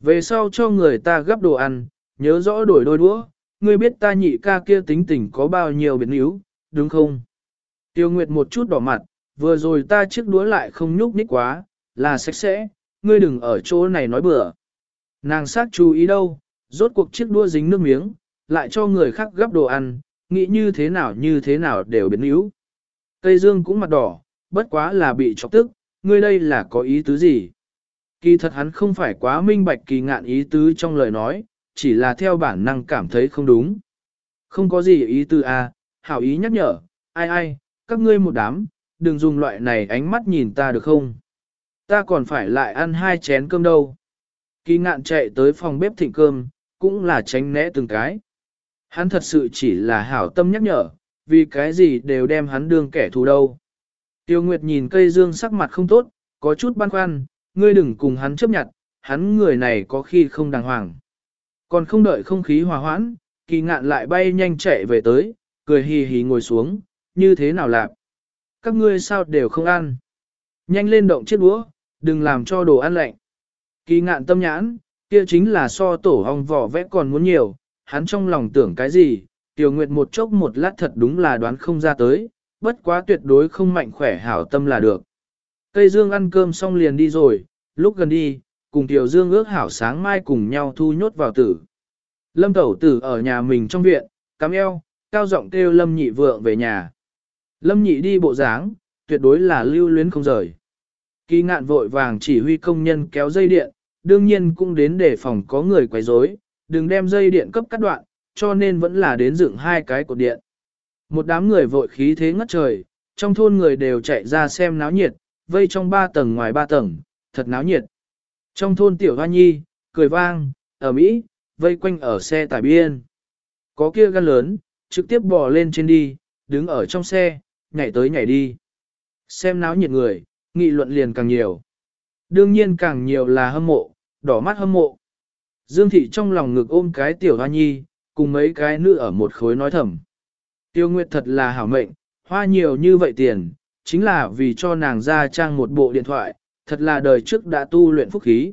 Về sau cho người ta gấp đồ ăn, nhớ rõ đổi đôi đũa, ngươi biết ta nhị ca kia tính tình có bao nhiêu biến yếu, đúng không? Tiêu Nguyệt một chút đỏ mặt, vừa rồi ta chiếc đũa lại không nhúc nhích quá, là sạch sẽ, ngươi đừng ở chỗ này nói bừa. Nàng sát chú ý đâu, rốt cuộc chiếc đũa dính nước miếng, lại cho người khác gấp đồ ăn, nghĩ như thế nào như thế nào đều biến yếu. Cây Dương cũng mặt đỏ, bất quá là bị chọc tức, ngươi đây là có ý tứ gì? Kỳ thật hắn không phải quá minh bạch kỳ ngạn ý tứ trong lời nói, chỉ là theo bản năng cảm thấy không đúng. Không có gì ý tứ à, hảo ý nhắc nhở, ai ai, các ngươi một đám, đừng dùng loại này ánh mắt nhìn ta được không? Ta còn phải lại ăn hai chén cơm đâu. Kỳ ngạn chạy tới phòng bếp thịnh cơm, cũng là tránh né từng cái. Hắn thật sự chỉ là hảo tâm nhắc nhở, vì cái gì đều đem hắn đương kẻ thù đâu. Tiêu Nguyệt nhìn cây dương sắc mặt không tốt, có chút băn khoăn, ngươi đừng cùng hắn chấp nhận, hắn người này có khi không đàng hoàng. Còn không đợi không khí hòa hoãn, kỳ ngạn lại bay nhanh chạy về tới, cười hì hì ngồi xuống, như thế nào lạc? Các ngươi sao đều không ăn? Nhanh lên động chiếc đũa, đừng làm cho đồ ăn lạnh. Kỳ ngạn tâm nhãn, kia chính là so tổ hong vỏ vẽ còn muốn nhiều, hắn trong lòng tưởng cái gì, tiểu nguyệt một chốc một lát thật đúng là đoán không ra tới, bất quá tuyệt đối không mạnh khỏe hảo tâm là được. Cây dương ăn cơm xong liền đi rồi, lúc gần đi, cùng tiểu dương ước hảo sáng mai cùng nhau thu nhốt vào tử. Lâm tẩu tử ở nhà mình trong viện, cắm eo, cao giọng kêu lâm nhị vượng về nhà. Lâm nhị đi bộ dáng, tuyệt đối là lưu luyến không rời. Kỳ ngạn vội vàng chỉ huy công nhân kéo dây điện, đương nhiên cũng đến để phòng có người quấy rối, đừng đem dây điện cấp cắt đoạn, cho nên vẫn là đến dựng hai cái cột điện. Một đám người vội khí thế ngất trời, trong thôn người đều chạy ra xem náo nhiệt, vây trong ba tầng ngoài ba tầng, thật náo nhiệt. Trong thôn tiểu hoa nhi, cười vang, ở Mỹ, vây quanh ở xe tải biên. Có kia gan lớn, trực tiếp bò lên trên đi, đứng ở trong xe, nhảy tới nhảy đi. Xem náo nhiệt người, nghị luận liền càng nhiều. Đương nhiên càng nhiều là hâm mộ, đỏ mắt hâm mộ. Dương thị trong lòng ngực ôm cái tiểu hoa nhi, cùng mấy cái nữ ở một khối nói thầm. Tiêu Nguyệt thật là hảo mệnh, hoa nhiều như vậy tiền, chính là vì cho nàng ra trang một bộ điện thoại, thật là đời trước đã tu luyện phúc khí.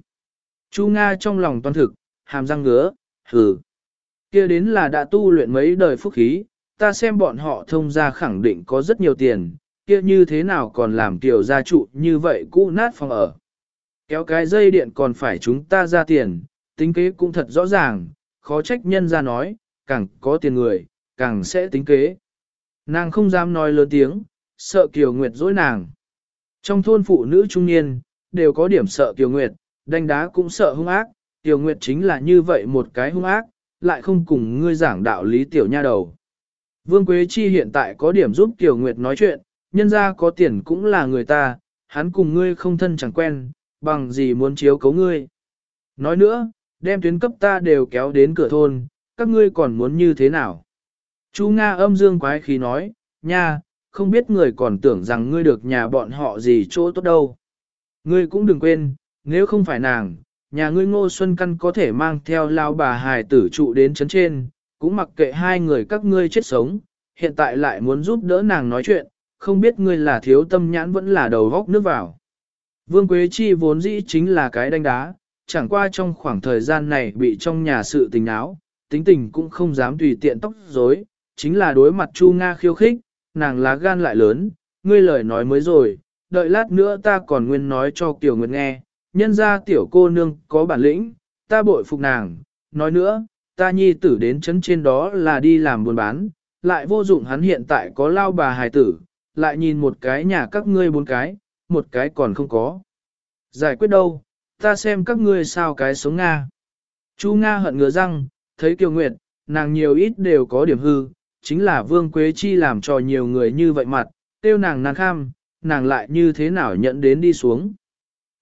Chu Nga trong lòng toan thực, hàm răng ngứa, hừ. kia đến là đã tu luyện mấy đời phúc khí, ta xem bọn họ thông ra khẳng định có rất nhiều tiền, kia như thế nào còn làm tiểu gia trụ như vậy cũ nát phòng ở. Kéo cái dây điện còn phải chúng ta ra tiền, tính kế cũng thật rõ ràng, khó trách nhân ra nói, càng có tiền người, càng sẽ tính kế. Nàng không dám nói lớn tiếng, sợ Kiều Nguyệt dối nàng. Trong thôn phụ nữ trung niên, đều có điểm sợ Kiều Nguyệt, đánh đá cũng sợ hung ác, Kiều Nguyệt chính là như vậy một cái hung ác, lại không cùng ngươi giảng đạo lý tiểu nha đầu. Vương Quế Chi hiện tại có điểm giúp Kiều Nguyệt nói chuyện, nhân ra có tiền cũng là người ta, hắn cùng ngươi không thân chẳng quen, bằng gì muốn chiếu cấu ngươi. Nói nữa, đem tuyến cấp ta đều kéo đến cửa thôn, các ngươi còn muốn như thế nào? Chú Nga âm dương quái khí nói, nha, không biết người còn tưởng rằng ngươi được nhà bọn họ gì chỗ tốt đâu. Ngươi cũng đừng quên, nếu không phải nàng, nhà ngươi ngô xuân căn có thể mang theo lao bà hài tử trụ đến chấn trên, cũng mặc kệ hai người các ngươi chết sống, hiện tại lại muốn giúp đỡ nàng nói chuyện, không biết ngươi là thiếu tâm nhãn vẫn là đầu góc nước vào. Vương Quế Chi vốn dĩ chính là cái đánh đá, chẳng qua trong khoảng thời gian này bị trong nhà sự tình áo, tính tình cũng không dám tùy tiện tóc rối, chính là đối mặt Chu Nga khiêu khích, nàng lá gan lại lớn, ngươi lời nói mới rồi, đợi lát nữa ta còn nguyên nói cho Kiều Nguyệt nghe, nhân ra tiểu cô nương có bản lĩnh, ta bội phục nàng, nói nữa, ta nhi tử đến chấn trên đó là đi làm buôn bán, lại vô dụng hắn hiện tại có lao bà hài tử, lại nhìn một cái nhà các ngươi bốn cái, một cái còn không có. Giải quyết đâu, ta xem các ngươi sao cái sống Nga. Chu Nga hận ngứa răng, thấy Kiều Nguyệt, nàng nhiều ít đều có điểm hư, chính là Vương Quế Chi làm cho nhiều người như vậy mặt, tiêu nàng nàng kham, nàng lại như thế nào nhận đến đi xuống.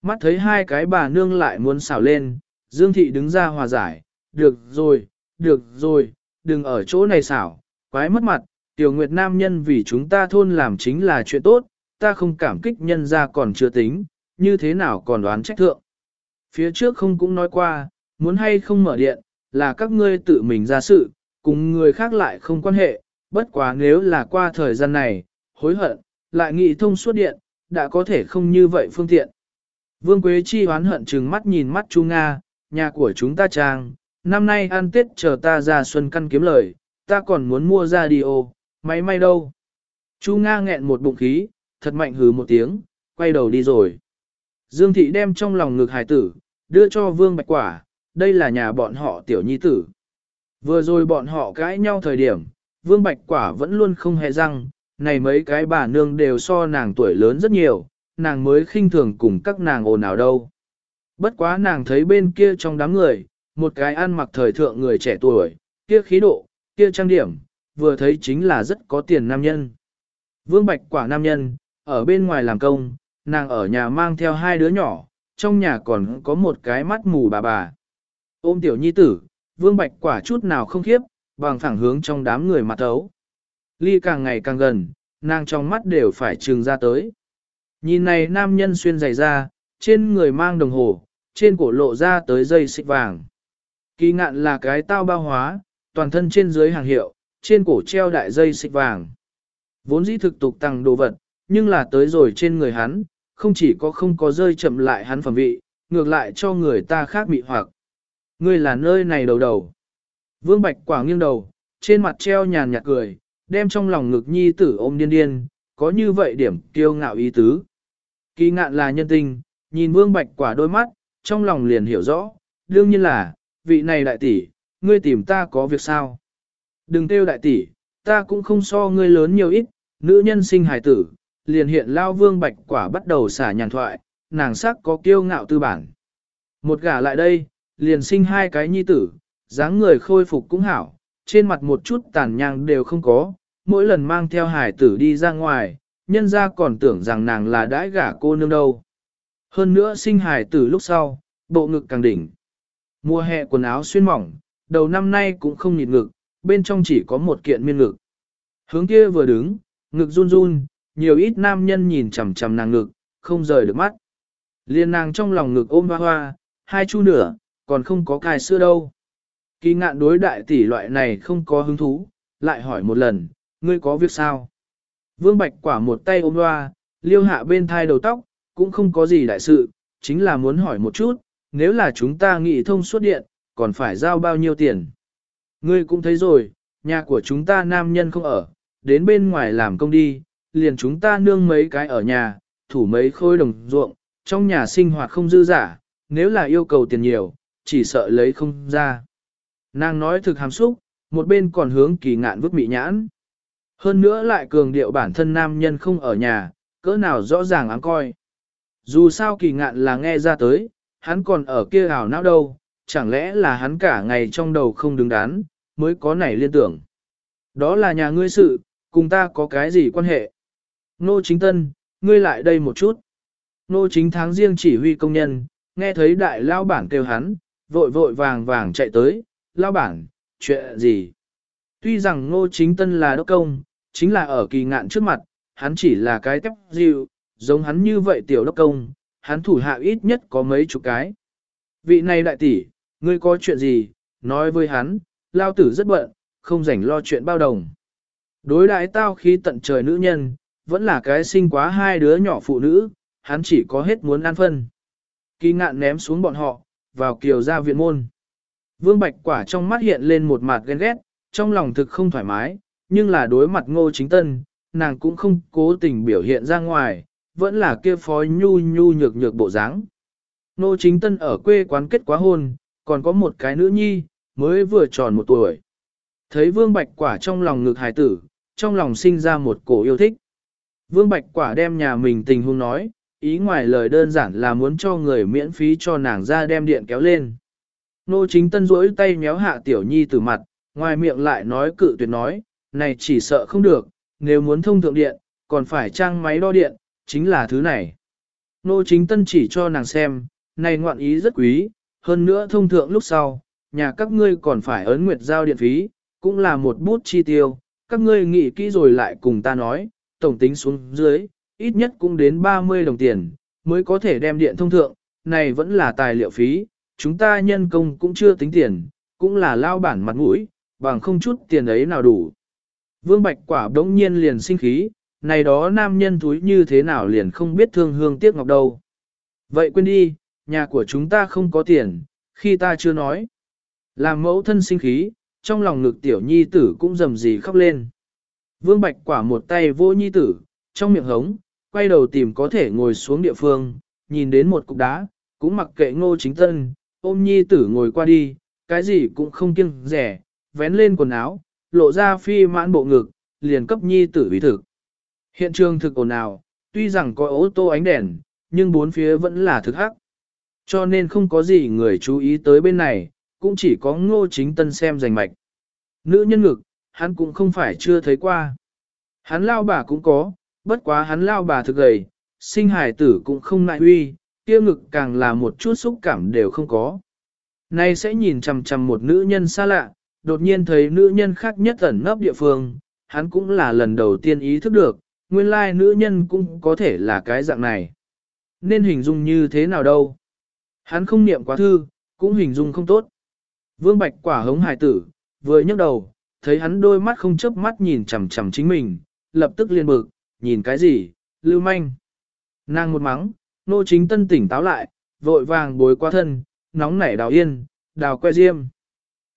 Mắt thấy hai cái bà nương lại muốn xảo lên, Dương Thị đứng ra hòa giải, được rồi, được rồi, đừng ở chỗ này xảo, quái mất mặt, Tiểu Nguyệt Nam nhân vì chúng ta thôn làm chính là chuyện tốt, ta không cảm kích nhân ra còn chưa tính, như thế nào còn đoán trách thượng. Phía trước không cũng nói qua, muốn hay không mở điện, là các ngươi tự mình ra sự, cùng người khác lại không quan hệ, bất quá nếu là qua thời gian này, hối hận, lại nghị thông suốt điện, đã có thể không như vậy phương tiện. Vương Quế Chi hoán hận trừng mắt nhìn mắt Chu Nga, nhà của chúng ta trang, năm nay ăn Tết chờ ta ra xuân căn kiếm lời, ta còn muốn mua ra đi ô, máy may đâu. Chu Nga nghẹn một bụng khí, thật mạnh hứ một tiếng, quay đầu đi rồi. Dương Thị đem trong lòng ngực hài tử, đưa cho Vương Bạch Quả, đây là nhà bọn họ tiểu nhi tử. Vừa rồi bọn họ cãi nhau thời điểm, Vương Bạch Quả vẫn luôn không hề răng, này mấy cái bà nương đều so nàng tuổi lớn rất nhiều, nàng mới khinh thường cùng các nàng ồn ào đâu. Bất quá nàng thấy bên kia trong đám người, một cái ăn mặc thời thượng người trẻ tuổi, kia khí độ, kia trang điểm, vừa thấy chính là rất có tiền nam nhân. Vương Bạch quả nam nhân, ở bên ngoài làm công, nàng ở nhà mang theo hai đứa nhỏ, trong nhà còn có một cái mắt mù bà bà. Ôm tiểu nhi tử, Vương Bạch quả chút nào không khiếp, bằng thẳng hướng trong đám người mặt ấu. Ly càng ngày càng gần, nàng trong mắt đều phải trừng ra tới. Nhìn này nam nhân xuyên giày ra, trên người mang đồng hồ, trên cổ lộ ra tới dây xích vàng. Kỳ ngạn là cái tao bao hóa, toàn thân trên dưới hàng hiệu, trên cổ treo đại dây xích vàng. Vốn dĩ thực tục tăng đồ vật, nhưng là tới rồi trên người hắn, không chỉ có không có rơi chậm lại hắn phẩm vị, ngược lại cho người ta khác bị hoặc. Ngươi là nơi này đầu đầu. Vương Bạch quả nghiêng đầu, trên mặt treo nhàn nhạt cười, đem trong lòng ngực nhi tử ôm điên điên, có như vậy điểm kiêu ngạo ý tứ. Kỳ ngạn là nhân tình, nhìn Vương Bạch quả đôi mắt, trong lòng liền hiểu rõ, đương nhiên là, vị này đại tỷ, ngươi tìm ta có việc sao? Đừng kêu đại tỷ, ta cũng không so ngươi lớn nhiều ít, nữ nhân sinh hài tử, liền hiện lao vương bạch quả bắt đầu xả nhàn thoại, nàng sắc có kiêu ngạo tư bản. Một gả lại đây, liền sinh hai cái nhi tử, dáng người khôi phục cũng hảo, trên mặt một chút tàn nhang đều không có, mỗi lần mang theo hải tử đi ra ngoài, nhân ra còn tưởng rằng nàng là đãi gả cô nương đâu. Hơn nữa sinh hải tử lúc sau, bộ ngực càng đỉnh. Mùa hè quần áo xuyên mỏng, đầu năm nay cũng không nhịn ngực, bên trong chỉ có một kiện miên ngực. Hướng kia vừa đứng, ngực run run, nhiều ít nam nhân nhìn chằm chằm nàng ngực, không rời được mắt. Liên nàng trong lòng ngực ôm hoa hoa, hai chu nửa, còn không có cài xưa đâu. Kỳ ngạn đối đại tỷ loại này không có hứng thú, lại hỏi một lần, ngươi có việc sao? Vương Bạch quả một tay ôm loa, liêu hạ bên thai đầu tóc, cũng không có gì đại sự, chính là muốn hỏi một chút, nếu là chúng ta nghị thông suốt điện, còn phải giao bao nhiêu tiền? Ngươi cũng thấy rồi, nhà của chúng ta nam nhân không ở, đến bên ngoài làm công đi, liền chúng ta nương mấy cái ở nhà, thủ mấy khôi đồng ruộng, trong nhà sinh hoạt không dư giả, nếu là yêu cầu tiền nhiều, chỉ sợ lấy không ra. Nàng nói thực hàm xúc, một bên còn hướng kỳ ngạn vứt mị nhãn. Hơn nữa lại cường điệu bản thân nam nhân không ở nhà, cỡ nào rõ ràng áng coi. Dù sao kỳ ngạn là nghe ra tới, hắn còn ở kia ảo não đâu, chẳng lẽ là hắn cả ngày trong đầu không đứng đắn, mới có nảy liên tưởng. Đó là nhà ngươi sự, cùng ta có cái gì quan hệ? Nô chính tân, ngươi lại đây một chút. Nô chính tháng riêng chỉ huy công nhân, nghe thấy đại lao bản kêu hắn, vội vội vàng vàng chạy tới, lao bản, chuyện gì? Tuy rằng ngô chính tân là đốc công, chính là ở kỳ ngạn trước mặt, hắn chỉ là cái tép dịu, giống hắn như vậy tiểu đốc công, hắn thủ hạ ít nhất có mấy chục cái. Vị này đại tỷ, ngươi có chuyện gì, nói với hắn, lao tử rất bận, không rảnh lo chuyện bao đồng. Đối đại tao khi tận trời nữ nhân, vẫn là cái sinh quá hai đứa nhỏ phụ nữ, hắn chỉ có hết muốn ăn phân. Kỳ ngạn ném xuống bọn họ, vào kiều gia viện môn. Vương Bạch Quả trong mắt hiện lên một mặt ghen ghét, trong lòng thực không thoải mái, nhưng là đối mặt ngô chính tân, nàng cũng không cố tình biểu hiện ra ngoài, vẫn là kia phó nhu nhu nhược nhược bộ dáng. Ngô chính tân ở quê quán kết quá hôn, còn có một cái nữ nhi, mới vừa tròn một tuổi. Thấy Vương Bạch Quả trong lòng ngực hài tử, trong lòng sinh ra một cổ yêu thích. Vương Bạch Quả đem nhà mình tình huống nói, ý ngoài lời đơn giản là muốn cho người miễn phí cho nàng ra đem điện kéo lên. Nô chính tân rỗi tay méo hạ tiểu nhi từ mặt, ngoài miệng lại nói cự tuyệt nói, này chỉ sợ không được, nếu muốn thông thượng điện, còn phải trang máy đo điện, chính là thứ này. Nô chính tân chỉ cho nàng xem, này ngoạn ý rất quý, hơn nữa thông thượng lúc sau, nhà các ngươi còn phải ấn nguyệt giao điện phí, cũng là một bút chi tiêu, các ngươi nghĩ kỹ rồi lại cùng ta nói, tổng tính xuống dưới, ít nhất cũng đến 30 đồng tiền, mới có thể đem điện thông thượng, này vẫn là tài liệu phí, chúng ta nhân công cũng chưa tính tiền, cũng là lao bản mặt mũi, bằng không chút tiền ấy nào đủ. Vương Bạch Quả đống nhiên liền sinh khí, này đó nam nhân túi như thế nào liền không biết thương hương tiếc ngọc đâu. Vậy quên đi, nhà của chúng ta không có tiền, khi ta chưa nói. Làm mẫu thân sinh khí, trong lòng ngực tiểu nhi tử cũng rầm rì khóc lên. Vương Bạch Quả một tay vô nhi tử, trong miệng hống, quay đầu tìm có thể ngồi xuống địa phương, nhìn đến một cục đá, cũng mặc kệ ngô chính tân, ôm nhi tử ngồi qua đi, cái gì cũng không kiêng rẻ, vén lên quần áo, lộ ra phi mãn bộ ngực, liền cấp nhi tử ý thực. Hiện trường thực ồn ào, tuy rằng có ô tô ánh đèn, nhưng bốn phía vẫn là thực hắc. Cho nên không có gì người chú ý tới bên này, cũng chỉ có ngô chính tân xem rành mạch. Nữ nhân ngực, hắn cũng không phải chưa thấy qua. Hắn lao bà cũng có, bất quá hắn lao bà thực gầy, sinh hài tử cũng không nại huy, kia ngực càng là một chút xúc cảm đều không có. Nay sẽ nhìn chằm chằm một nữ nhân xa lạ, đột nhiên thấy nữ nhân khác nhất ẩn nấp địa phương, hắn cũng là lần đầu tiên ý thức được, nguyên lai nữ nhân cũng có thể là cái dạng này. Nên hình dung như thế nào đâu? Hắn không niệm quá thư, cũng hình dung không tốt. Vương Bạch quả hống hài tử, vừa nhấc đầu, thấy hắn đôi mắt không chớp mắt nhìn chằm chằm chính mình, lập tức liền bực, nhìn cái gì, lưu manh. Nàng một mắng, nô chính tân tỉnh táo lại, vội vàng bối qua thân, nóng nảy đào yên, đào que diêm.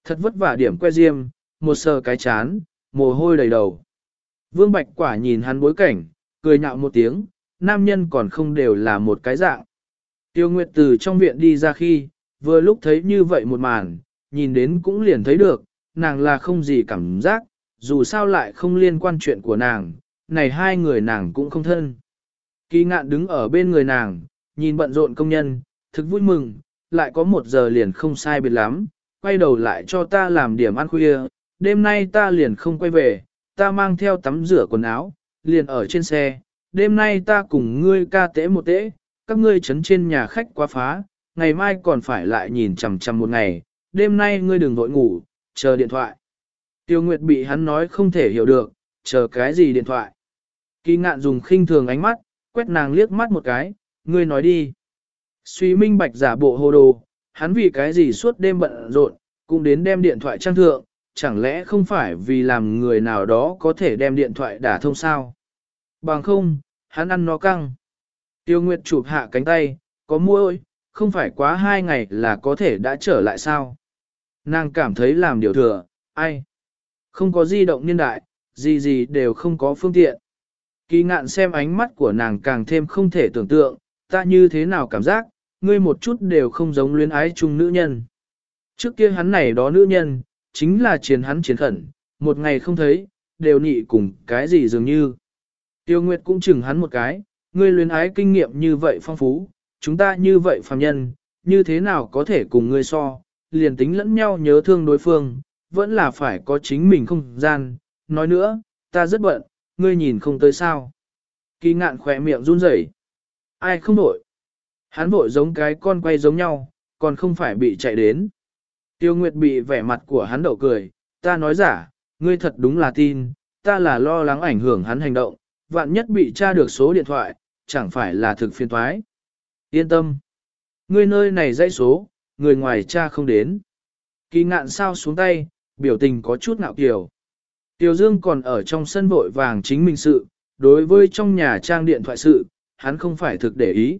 Thật vất vả điểm que diêm, một sờ cái chán, mồ hôi đầy đầu. Vương Bạch quả nhìn hắn bối cảnh, cười nhạo một tiếng, nam nhân còn không đều là một cái dạng. Tiêu Nguyệt từ trong viện đi ra khi, vừa lúc thấy như vậy một màn, nhìn đến cũng liền thấy được, nàng là không gì cảm giác, dù sao lại không liên quan chuyện của nàng, này hai người nàng cũng không thân. Kỳ ngạn đứng ở bên người nàng, nhìn bận rộn công nhân, thực vui mừng, lại có một giờ liền không sai biệt lắm, quay đầu lại cho ta làm điểm ăn khuya, đêm nay ta liền không quay về, ta mang theo tắm rửa quần áo, liền ở trên xe, đêm nay ta cùng ngươi ca tễ một tễ, các ngươi chấn trên nhà khách quá phá, ngày mai còn phải lại nhìn chằm chằm một ngày, đêm nay ngươi đừng vội ngủ, chờ điện thoại. Tiêu Nguyệt bị hắn nói không thể hiểu được, chờ cái gì điện thoại. Kỳ ngạn dùng khinh thường ánh mắt, quét nàng liếc mắt một cái, ngươi nói đi. Suy minh bạch giả bộ hồ đồ, hắn vì cái gì suốt đêm bận rộn, cũng đến đem điện thoại trang thượng, chẳng lẽ không phải vì làm người nào đó có thể đem điện thoại đả thông sao? Bằng không, hắn ăn nó căng. Tiêu Nguyệt chụp hạ cánh tay, có môi, không phải quá hai ngày là có thể đã trở lại sao? Nàng cảm thấy làm điều thừa, ai? Không có di động niên đại, gì gì đều không có phương tiện. Kỳ ngạn xem ánh mắt của nàng càng thêm không thể tưởng tượng, ta như thế nào cảm giác, ngươi một chút đều không giống luyến ái chung nữ nhân. Trước kia hắn này đó nữ nhân, chính là chiến hắn chiến khẩn, một ngày không thấy, đều nị cùng cái gì dường như. Tiêu Nguyệt cũng chừng hắn một cái, ngươi luyến ái kinh nghiệm như vậy phong phú, chúng ta như vậy phàm nhân, như thế nào có thể cùng ngươi so, liền tính lẫn nhau nhớ thương đối phương, vẫn là phải có chính mình không gian. Nói nữa, ta rất bận, ngươi nhìn không tới sao. Kỳ ngạn khỏe miệng run rẩy. Ai không vội? Hắn vội giống cái con quay giống nhau, còn không phải bị chạy đến. Tiêu Nguyệt bị vẻ mặt của hắn đậu cười, ta nói giả, ngươi thật đúng là tin, ta là lo lắng ảnh hưởng hắn hành động, vạn nhất bị tra được số điện thoại, chẳng phải là thực phiền thoái. Yên tâm. Ngươi nơi này dãy số, người ngoài cha không đến. Kỳ ngạn sao xuống tay, biểu tình có chút ngạo kiều. Tiểu Dương còn ở trong sân vội vàng chính mình sự, đối với trong nhà trang điện thoại sự, hắn không phải thực để ý.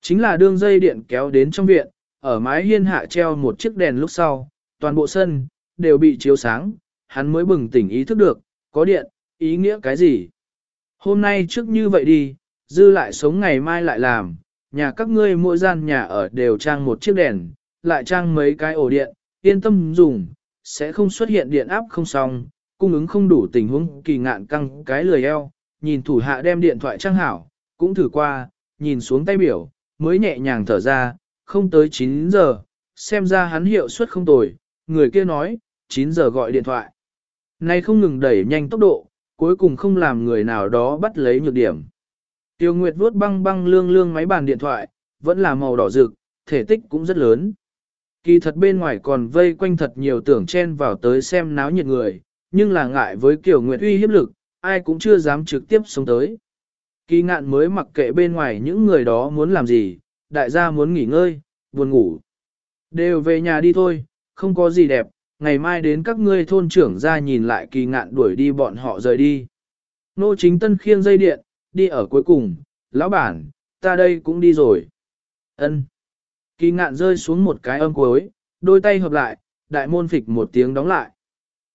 Chính là đường dây điện kéo đến trong viện, ở mái hiên hạ treo một chiếc đèn lúc sau, toàn bộ sân, đều bị chiếu sáng, hắn mới bừng tỉnh ý thức được, có điện, ý nghĩa cái gì. Hôm nay trước như vậy đi, dư lại sống ngày mai lại làm, nhà các ngươi mỗi gian nhà ở đều trang một chiếc đèn, lại trang mấy cái ổ điện, yên tâm dùng, sẽ không xuất hiện điện áp không xong, cung ứng không đủ tình huống kỳ ngạn căng cái lười eo, nhìn thủ hạ đem điện thoại trang hảo, cũng thử qua, nhìn xuống tay biểu, mới nhẹ nhàng thở ra, không tới 9 giờ, xem ra hắn hiệu suất không tồi, người kia nói, 9 giờ gọi điện thoại. Nay không ngừng đẩy nhanh tốc độ, cuối cùng không làm người nào đó bắt lấy nhược điểm. Tiêu Nguyệt vuốt băng băng lương lương máy bàn điện thoại, vẫn là màu đỏ rực, thể tích cũng rất lớn. Kỳ thật bên ngoài còn vây quanh thật nhiều tưởng chen vào tới xem náo nhiệt người, nhưng là ngại với kiểu nguyện uy hiếp lực, ai cũng chưa dám trực tiếp sống tới. Kỳ ngạn mới mặc kệ bên ngoài những người đó muốn làm gì, đại gia muốn nghỉ ngơi, buồn ngủ. Đều về nhà đi thôi, không có gì đẹp, ngày mai đến các ngươi thôn trưởng ra nhìn lại kỳ ngạn đuổi đi bọn họ rời đi. Nô chính tân khiêng dây điện, đi ở cuối cùng, lão bản, ta đây cũng đi rồi. ân Kỳ ngạn rơi xuống một cái âm cuối, đôi tay hợp lại, đại môn phịch một tiếng đóng lại.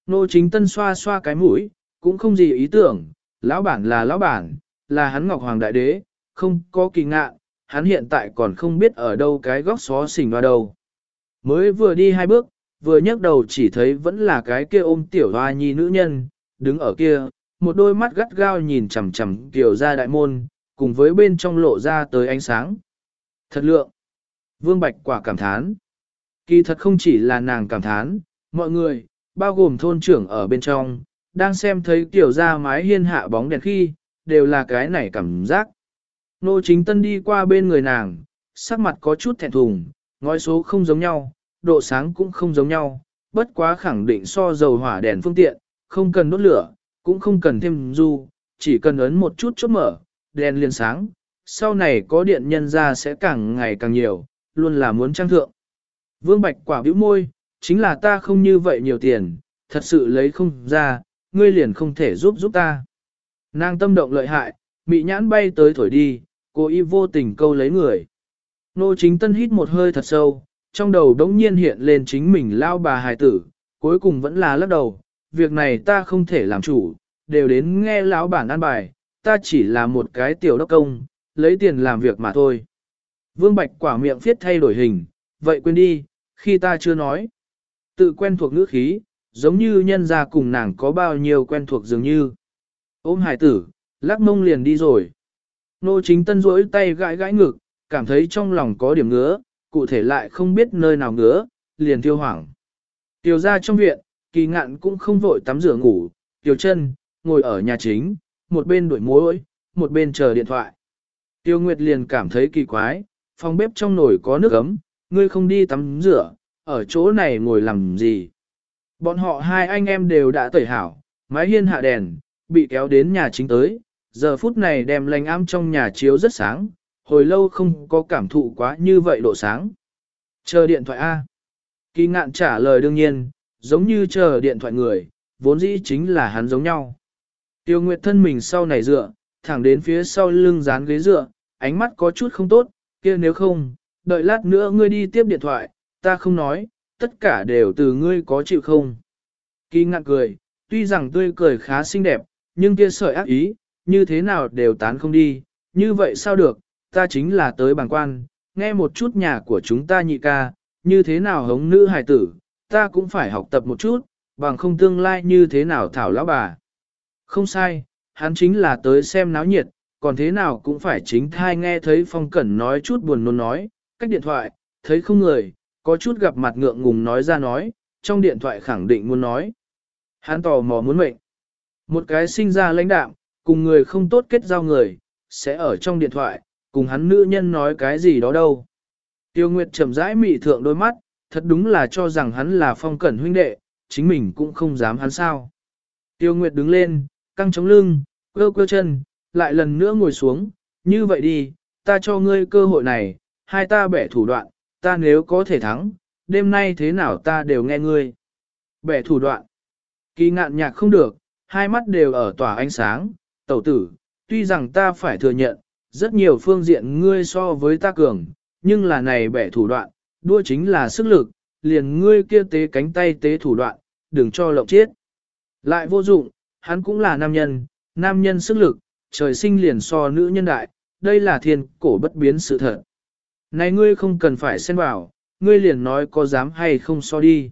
Nô chính tân xoa xoa cái mũi, cũng không gì ý tưởng, lão bản là lão bản, là hắn ngọc hoàng đại đế, không có kỳ ngạ, hắn hiện tại còn không biết ở đâu cái góc xó xỉnh hoa đâu. Mới vừa đi hai bước, vừa nhấc đầu chỉ thấy vẫn là cái kia ôm tiểu hoa nhi nữ nhân, đứng ở kia, một đôi mắt gắt gao nhìn chằm chằm tiểu ra đại môn, cùng với bên trong lộ ra tới ánh sáng. Thật lượng. Vương Bạch quả cảm thán. Kỳ thật không chỉ là nàng cảm thán, mọi người, bao gồm thôn trưởng ở bên trong, đang xem thấy tiểu ra mái hiên hạ bóng đèn khi, đều là cái này cảm giác. Nô chính tân đi qua bên người nàng, sắc mặt có chút thẹn thùng, ngói số không giống nhau, độ sáng cũng không giống nhau, bất quá khẳng định so dầu hỏa đèn phương tiện, không cần đốt lửa, cũng không cần thêm du, chỉ cần ấn một chút chốt mở, đèn liền sáng, sau này có điện nhân ra sẽ càng ngày càng nhiều, luôn là muốn trang thượng. Vương Bạch quả bĩu môi, chính là ta không như vậy nhiều tiền, thật sự lấy không ra, ngươi liền không thể giúp giúp ta. Nàng tâm động lợi hại, mị nhãn bay tới thổi đi, cô y vô tình câu lấy người. Nô chính tân hít một hơi thật sâu, trong đầu đống nhiên hiện lên chính mình lao bà hài tử, cuối cùng vẫn là lắc đầu, việc này ta không thể làm chủ, đều đến nghe lão bản an bài, ta chỉ là một cái tiểu đốc công, lấy tiền làm việc mà thôi. Vương Bạch quả miệng viết thay đổi hình, vậy quên đi, khi ta chưa nói. Tự quen thuộc ngữ khí, giống như nhân gia cùng nàng có bao nhiêu quen thuộc dường như. Ôm hải tử, lắc mông liền đi rồi. Nô chính tân rỗi tay gãi gãi ngực, cảm thấy trong lòng có điểm ngứa, cụ thể lại không biết nơi nào ngứa, liền tiêu hoảng. Tiểu ra trong viện, kỳ ngạn cũng không vội tắm rửa ngủ, tiểu chân, ngồi ở nhà chính, một bên đuổi mối, một bên chờ điện thoại. Tiêu Nguyệt liền cảm thấy kỳ quái, phòng bếp trong nồi có nước ấm, ngươi không đi tắm rửa, ở chỗ này ngồi làm gì. Bọn họ hai anh em đều đã tẩy hảo, mái hiên hạ đèn, bị kéo đến nhà chính tới, giờ phút này đem lành am trong nhà chiếu rất sáng, hồi lâu không có cảm thụ quá như vậy độ sáng. Chờ điện thoại A. Kỳ ngạn trả lời đương nhiên, giống như chờ điện thoại người, vốn dĩ chính là hắn giống nhau. Tiêu Nguyệt thân mình sau này dựa, thẳng đến phía sau lưng dán ghế dựa, ánh mắt có chút không tốt, kia nếu không, đợi lát nữa ngươi đi tiếp điện thoại, ta không nói, tất cả đều từ ngươi có chịu không. Kỳ ngạn cười, tuy rằng tươi cười khá xinh đẹp, nhưng kia sợi ác ý, như thế nào đều tán không đi, như vậy sao được, ta chính là tới bàng quan, nghe một chút nhà của chúng ta nhị ca, như thế nào hống nữ hài tử, ta cũng phải học tập một chút, bằng không tương lai như thế nào thảo lão bà. Không sai, hắn chính là tới xem náo nhiệt, còn thế nào cũng phải chính thai nghe thấy phong cẩn nói chút buồn nôn nói, cách điện thoại, thấy không người, có chút gặp mặt ngượng ngùng nói ra nói, trong điện thoại khẳng định muốn nói. Hắn tò mò muốn mệnh. Một cái sinh ra lãnh đạm, cùng người không tốt kết giao người, sẽ ở trong điện thoại, cùng hắn nữ nhân nói cái gì đó đâu. Tiêu Nguyệt chậm rãi mị thượng đôi mắt, thật đúng là cho rằng hắn là phong cẩn huynh đệ, chính mình cũng không dám hắn sao. Tiêu Nguyệt đứng lên, căng chống lưng, cơ cơ chân, lại lần nữa ngồi xuống, như vậy đi, ta cho ngươi cơ hội này, hai ta bẻ thủ đoạn, ta nếu có thể thắng, đêm nay thế nào ta đều nghe ngươi. Bẻ thủ đoạn. Kỳ ngạn nhạc không được, hai mắt đều ở tỏa ánh sáng, tẩu tử, tuy rằng ta phải thừa nhận, rất nhiều phương diện ngươi so với ta cường, nhưng là này bẻ thủ đoạn, đua chính là sức lực, liền ngươi kia tế cánh tay tế thủ đoạn, đừng cho lộng chết. Lại vô dụng, hắn cũng là nam nhân, nam nhân sức lực, trời sinh liền so nữ nhân đại, đây là thiên cổ bất biến sự thật. Này ngươi không cần phải xen vào, ngươi liền nói có dám hay không so đi.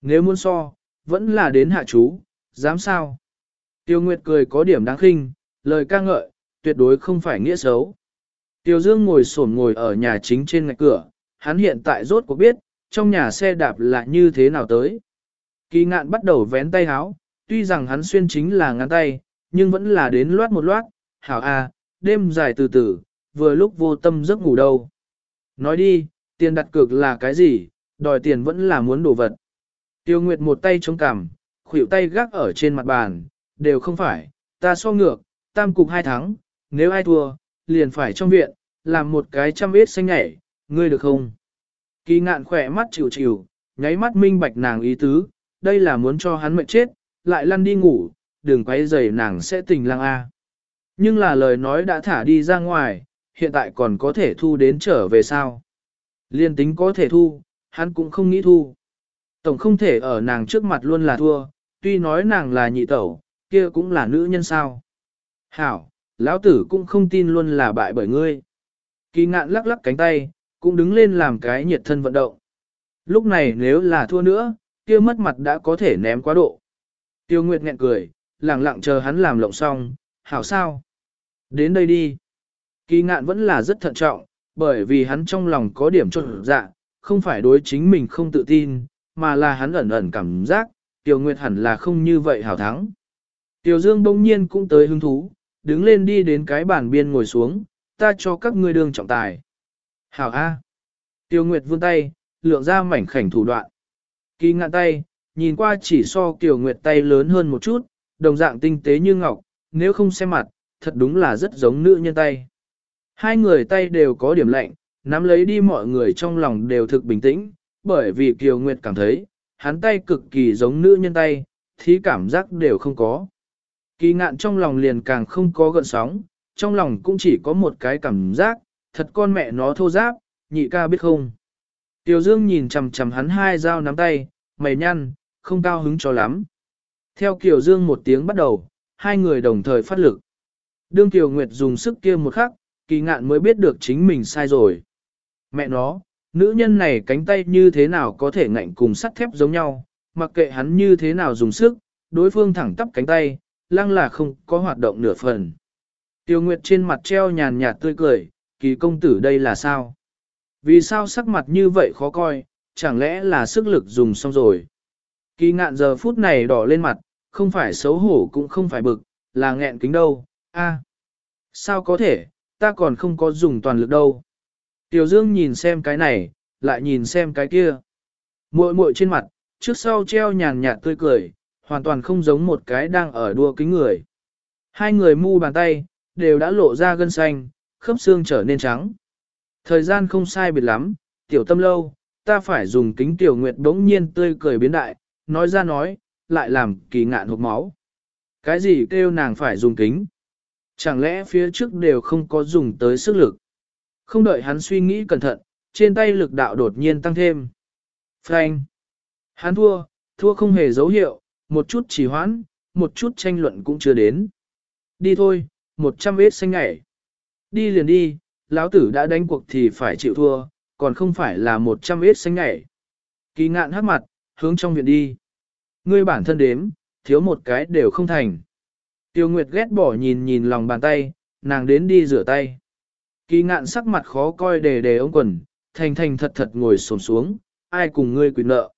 Nếu muốn so, vẫn là đến hạ chú, dám sao? Tiêu Nguyệt cười có điểm đáng khinh, lời ca ngợi, tuyệt đối không phải nghĩa xấu. Tiêu Dương ngồi sổn ngồi ở nhà chính trên ngạch cửa, hắn hiện tại rốt cuộc biết, trong nhà xe đạp là như thế nào tới. Kỳ ngạn bắt đầu vén tay háo, tuy rằng hắn xuyên chính là ngắn tay, nhưng vẫn là đến loát một loát, hảo a, đêm dài từ từ, vừa lúc vô tâm giấc ngủ đâu. Nói đi, tiền đặt cược là cái gì, đòi tiền vẫn là muốn đồ vật. Tiêu Nguyệt một tay chống cằm, khuỷu tay gác ở trên mặt bàn, đều không phải, ta so ngược, tam cục hai thắng, nếu ai thua, liền phải trong viện, làm một cái trăm ít xanh nhảy, ngươi được không? Kỳ ngạn khỏe mắt chịu chịu, nháy mắt minh bạch nàng ý tứ, đây là muốn cho hắn mệt chết, lại lăn đi ngủ, đừng quay rầy nàng sẽ tình lang A. Nhưng là lời nói đã thả đi ra ngoài, hiện tại còn có thể thu đến trở về sao? Liên tính có thể thu, hắn cũng không nghĩ thu. Tổng không thể ở nàng trước mặt luôn là thua, tuy nói nàng là nhị tẩu, kia cũng là nữ nhân sao. Hảo, lão tử cũng không tin luôn là bại bởi ngươi. Kỳ ngạn lắc lắc cánh tay, cũng đứng lên làm cái nhiệt thân vận động. Lúc này nếu là thua nữa, kia mất mặt đã có thể ném quá độ. Tiêu Nguyệt nghẹn cười, lặng lặng chờ hắn làm lộng xong, hảo sao? Đến đây đi. Kỳ ngạn vẫn là rất thận trọng, bởi vì hắn trong lòng có điểm trộn dạ, không phải đối chính mình không tự tin, mà là hắn ẩn ẩn cảm giác, Tiêu Nguyệt hẳn là không như vậy hảo thắng. Tiêu Dương bỗng nhiên cũng tới hứng thú, đứng lên đi đến cái bàn biên ngồi xuống, ta cho các ngươi đường trọng tài. Hảo A. Tiêu Nguyệt vươn tay, lượng ra mảnh khảnh thủ đoạn. Kỳ ngạn tay, nhìn qua chỉ so Tiêu Nguyệt tay lớn hơn một chút, đồng dạng tinh tế như ngọc, nếu không xem mặt, thật đúng là rất giống nữ nhân tay. Hai người tay đều có điểm lạnh, nắm lấy đi mọi người trong lòng đều thực bình tĩnh, bởi vì Kiều Nguyệt cảm thấy, hắn tay cực kỳ giống nữ nhân tay, thì cảm giác đều không có. Kỳ ngạn trong lòng liền càng không có gợn sóng, trong lòng cũng chỉ có một cái cảm giác, thật con mẹ nó thô giáp, nhị ca biết không. Tiểu Dương nhìn chằm chằm hắn hai dao nắm tay, mày nhăn, không cao hứng cho lắm. Theo Kiều Dương một tiếng bắt đầu, hai người đồng thời phát lực. Đương Kiều Nguyệt dùng sức kia một khắc, kỳ ngạn mới biết được chính mình sai rồi. Mẹ nó, nữ nhân này cánh tay như thế nào có thể ngạnh cùng sắt thép giống nhau, mặc kệ hắn như thế nào dùng sức, đối phương thẳng tắp cánh tay, lăng là không có hoạt động nửa phần. Tiêu Nguyệt trên mặt treo nhàn nhạt tươi cười, kỳ công tử đây là sao? Vì sao sắc mặt như vậy khó coi, chẳng lẽ là sức lực dùng xong rồi? Kỳ ngạn giờ phút này đỏ lên mặt, không phải xấu hổ cũng không phải bực, là nghẹn kính đâu, a Sao có thể, ta còn không có dùng toàn lực đâu. Tiểu Dương nhìn xem cái này, lại nhìn xem cái kia. Muội muội trên mặt, trước sau treo nhàn nhạt tươi cười, hoàn toàn không giống một cái đang ở đua kính người. Hai người mu bàn tay, đều đã lộ ra gân xanh, khớp xương trở nên trắng. Thời gian không sai biệt lắm, tiểu tâm lâu, ta phải dùng kính tiểu nguyệt bỗng nhiên tươi cười biến đại, nói ra nói, lại làm kỳ ngạn hộp máu. Cái gì kêu nàng phải dùng kính? Chẳng lẽ phía trước đều không có dùng tới sức lực? Không đợi hắn suy nghĩ cẩn thận, trên tay lực đạo đột nhiên tăng thêm. Frank! Hắn thua, thua không hề dấu hiệu, một chút chỉ hoãn, một chút tranh luận cũng chưa đến. Đi thôi, một trăm ít xanh ngảy. Đi liền đi, lão tử đã đánh cuộc thì phải chịu thua, còn không phải là một trăm ít xanh ngảy. Kỳ ngạn hát mặt, hướng trong viện đi. Ngươi bản thân đếm, thiếu một cái đều không thành. Tiêu Nguyệt ghét bỏ nhìn nhìn lòng bàn tay, nàng đến đi rửa tay. Kỳ ngạn sắc mặt khó coi đề đề ống quần, thành thành thật thật ngồi xổm xuống, ai cùng ngươi quyền nợ.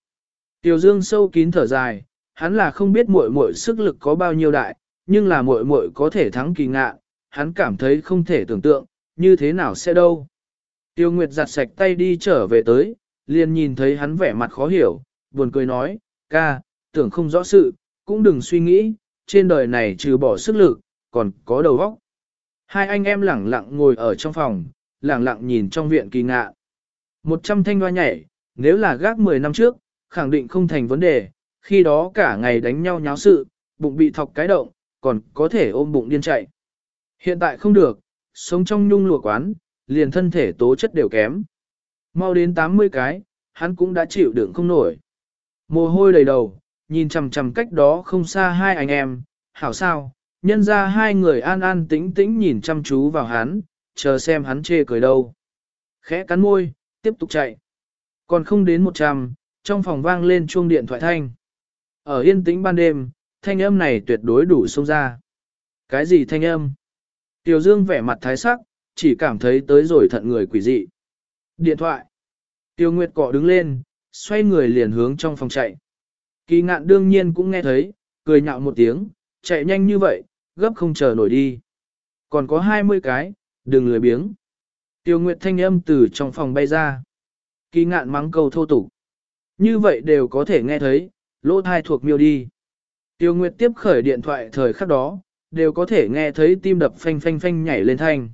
Tiêu Dương sâu kín thở dài, hắn là không biết muội muội sức lực có bao nhiêu đại, nhưng là muội muội có thể thắng kỳ ngạn, hắn cảm thấy không thể tưởng tượng, như thế nào sẽ đâu. Tiêu Nguyệt giặt sạch tay đi trở về tới, liền nhìn thấy hắn vẻ mặt khó hiểu, buồn cười nói, ca, tưởng không rõ sự, cũng đừng suy nghĩ, trên đời này trừ bỏ sức lực, còn có đầu óc. Hai anh em lẳng lặng ngồi ở trong phòng, lẳng lặng nhìn trong viện kỳ ngạ. Một trăm thanh hoa nhảy, nếu là gác 10 năm trước, khẳng định không thành vấn đề, khi đó cả ngày đánh nhau nháo sự, bụng bị thọc cái động, còn có thể ôm bụng điên chạy. Hiện tại không được, sống trong nhung lụa quán, liền thân thể tố chất đều kém. Mau đến 80 cái, hắn cũng đã chịu đựng không nổi. Mồ hôi đầy đầu, nhìn chằm chằm cách đó không xa hai anh em, hảo sao, nhân ra hai người an an tĩnh tĩnh nhìn chăm chú vào hắn, chờ xem hắn chê cười đâu. Khẽ cắn môi, tiếp tục chạy. Còn không đến 100, trong phòng vang lên chuông điện thoại thanh. Ở yên tĩnh ban đêm, thanh âm này tuyệt đối đủ xông ra. Cái gì thanh âm? Tiểu Dương vẻ mặt thái sắc, chỉ cảm thấy tới rồi thận người quỷ dị. Điện thoại. Tiêu Nguyệt cọ đứng lên, xoay người liền hướng trong phòng chạy. Kỳ ngạn đương nhiên cũng nghe thấy, cười nhạo một tiếng, chạy nhanh như vậy, gấp không chờ nổi đi. Còn có 20 cái, đừng lười biếng. Tiêu Nguyệt thanh âm từ trong phòng bay ra. Kỳ ngạn mắng câu thô tục. Như vậy đều có thể nghe thấy, lỗ thai thuộc miêu đi. Tiêu Nguyệt tiếp khởi điện thoại thời khắc đó, đều có thể nghe thấy tim đập phanh phanh phanh nhảy lên thanh.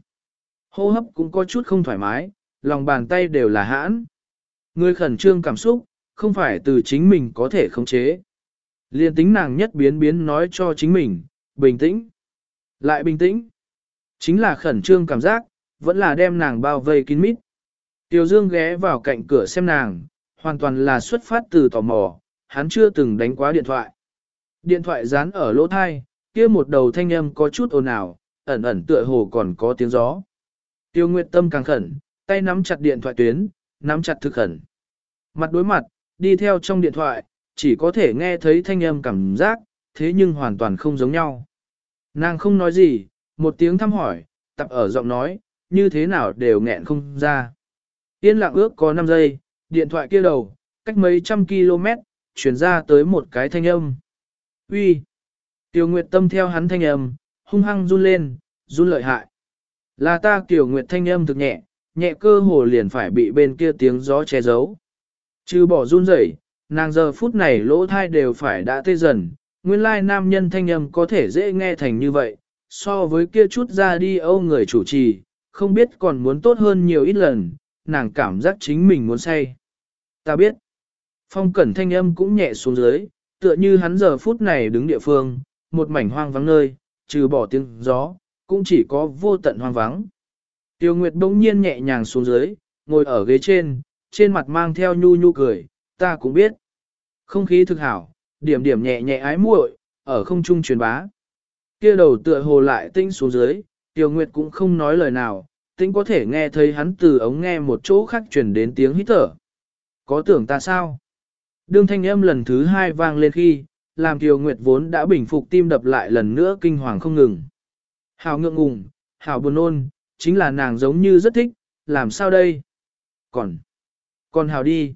Hô hấp cũng có chút không thoải mái, lòng bàn tay đều là hãn. Người khẩn trương cảm xúc, không phải từ chính mình có thể khống chế. Liên tính nàng nhất biến biến nói cho chính mình, bình tĩnh. Lại bình tĩnh. Chính là khẩn trương cảm giác, vẫn là đem nàng bao vây kín mít. Tiểu Dương ghé vào cạnh cửa xem nàng, hoàn toàn là xuất phát từ tò mò, hắn chưa từng đánh quá điện thoại. Điện thoại dán ở lỗ thai, kia một đầu thanh âm có chút ồn ào, ẩn ẩn tựa hồ còn có tiếng gió. Tiêu Nguyệt Tâm càng khẩn, tay nắm chặt điện thoại tuyến, nắm chặt thực khẩn. Mặt đối mặt, đi theo trong điện thoại, chỉ có thể nghe thấy thanh âm cảm giác, thế nhưng hoàn toàn không giống nhau. Nàng không nói gì, một tiếng thăm hỏi, tập ở giọng nói, như thế nào đều nghẹn không ra. Yên lặng ước có 5 giây, điện thoại kia đầu, cách mấy trăm km, chuyển ra tới một cái thanh âm. Uy. tiểu Nguyệt Tâm theo hắn thanh âm, hung hăng run lên, run lợi hại. Là ta Tiểu Nguyệt thanh âm thực nhẹ, nhẹ cơ hồ liền phải bị bên kia tiếng gió che giấu. Chứ bỏ run rẩy, nàng giờ phút này lỗ thai đều phải đã tê dần, nguyên lai nam nhân thanh âm có thể dễ nghe thành như vậy, so với kia chút ra đi âu người chủ trì, không biết còn muốn tốt hơn nhiều ít lần, nàng cảm giác chính mình muốn say. Ta biết, phong cẩn thanh âm cũng nhẹ xuống dưới, tựa như hắn giờ phút này đứng địa phương, một mảnh hoang vắng nơi, trừ bỏ tiếng gió, cũng chỉ có vô tận hoang vắng. Tiêu Nguyệt bỗng nhiên nhẹ nhàng xuống dưới, ngồi ở ghế trên, trên mặt mang theo nhu nhu cười, ta cũng biết. Không khí thực hảo, điểm điểm nhẹ nhẹ ái muội, ở không trung truyền bá. Kia đầu tựa hồ lại tinh xuống dưới, Tiêu Nguyệt cũng không nói lời nào, tinh có thể nghe thấy hắn từ ống nghe một chỗ khác truyền đến tiếng hít thở. Có tưởng ta sao? Đương thanh âm lần thứ hai vang lên khi, làm Tiêu Nguyệt vốn đã bình phục tim đập lại lần nữa kinh hoàng không ngừng. Hào ngượng ngùng, hào buồn ôn, chính là nàng giống như rất thích, làm sao đây? Còn, còn hào đi.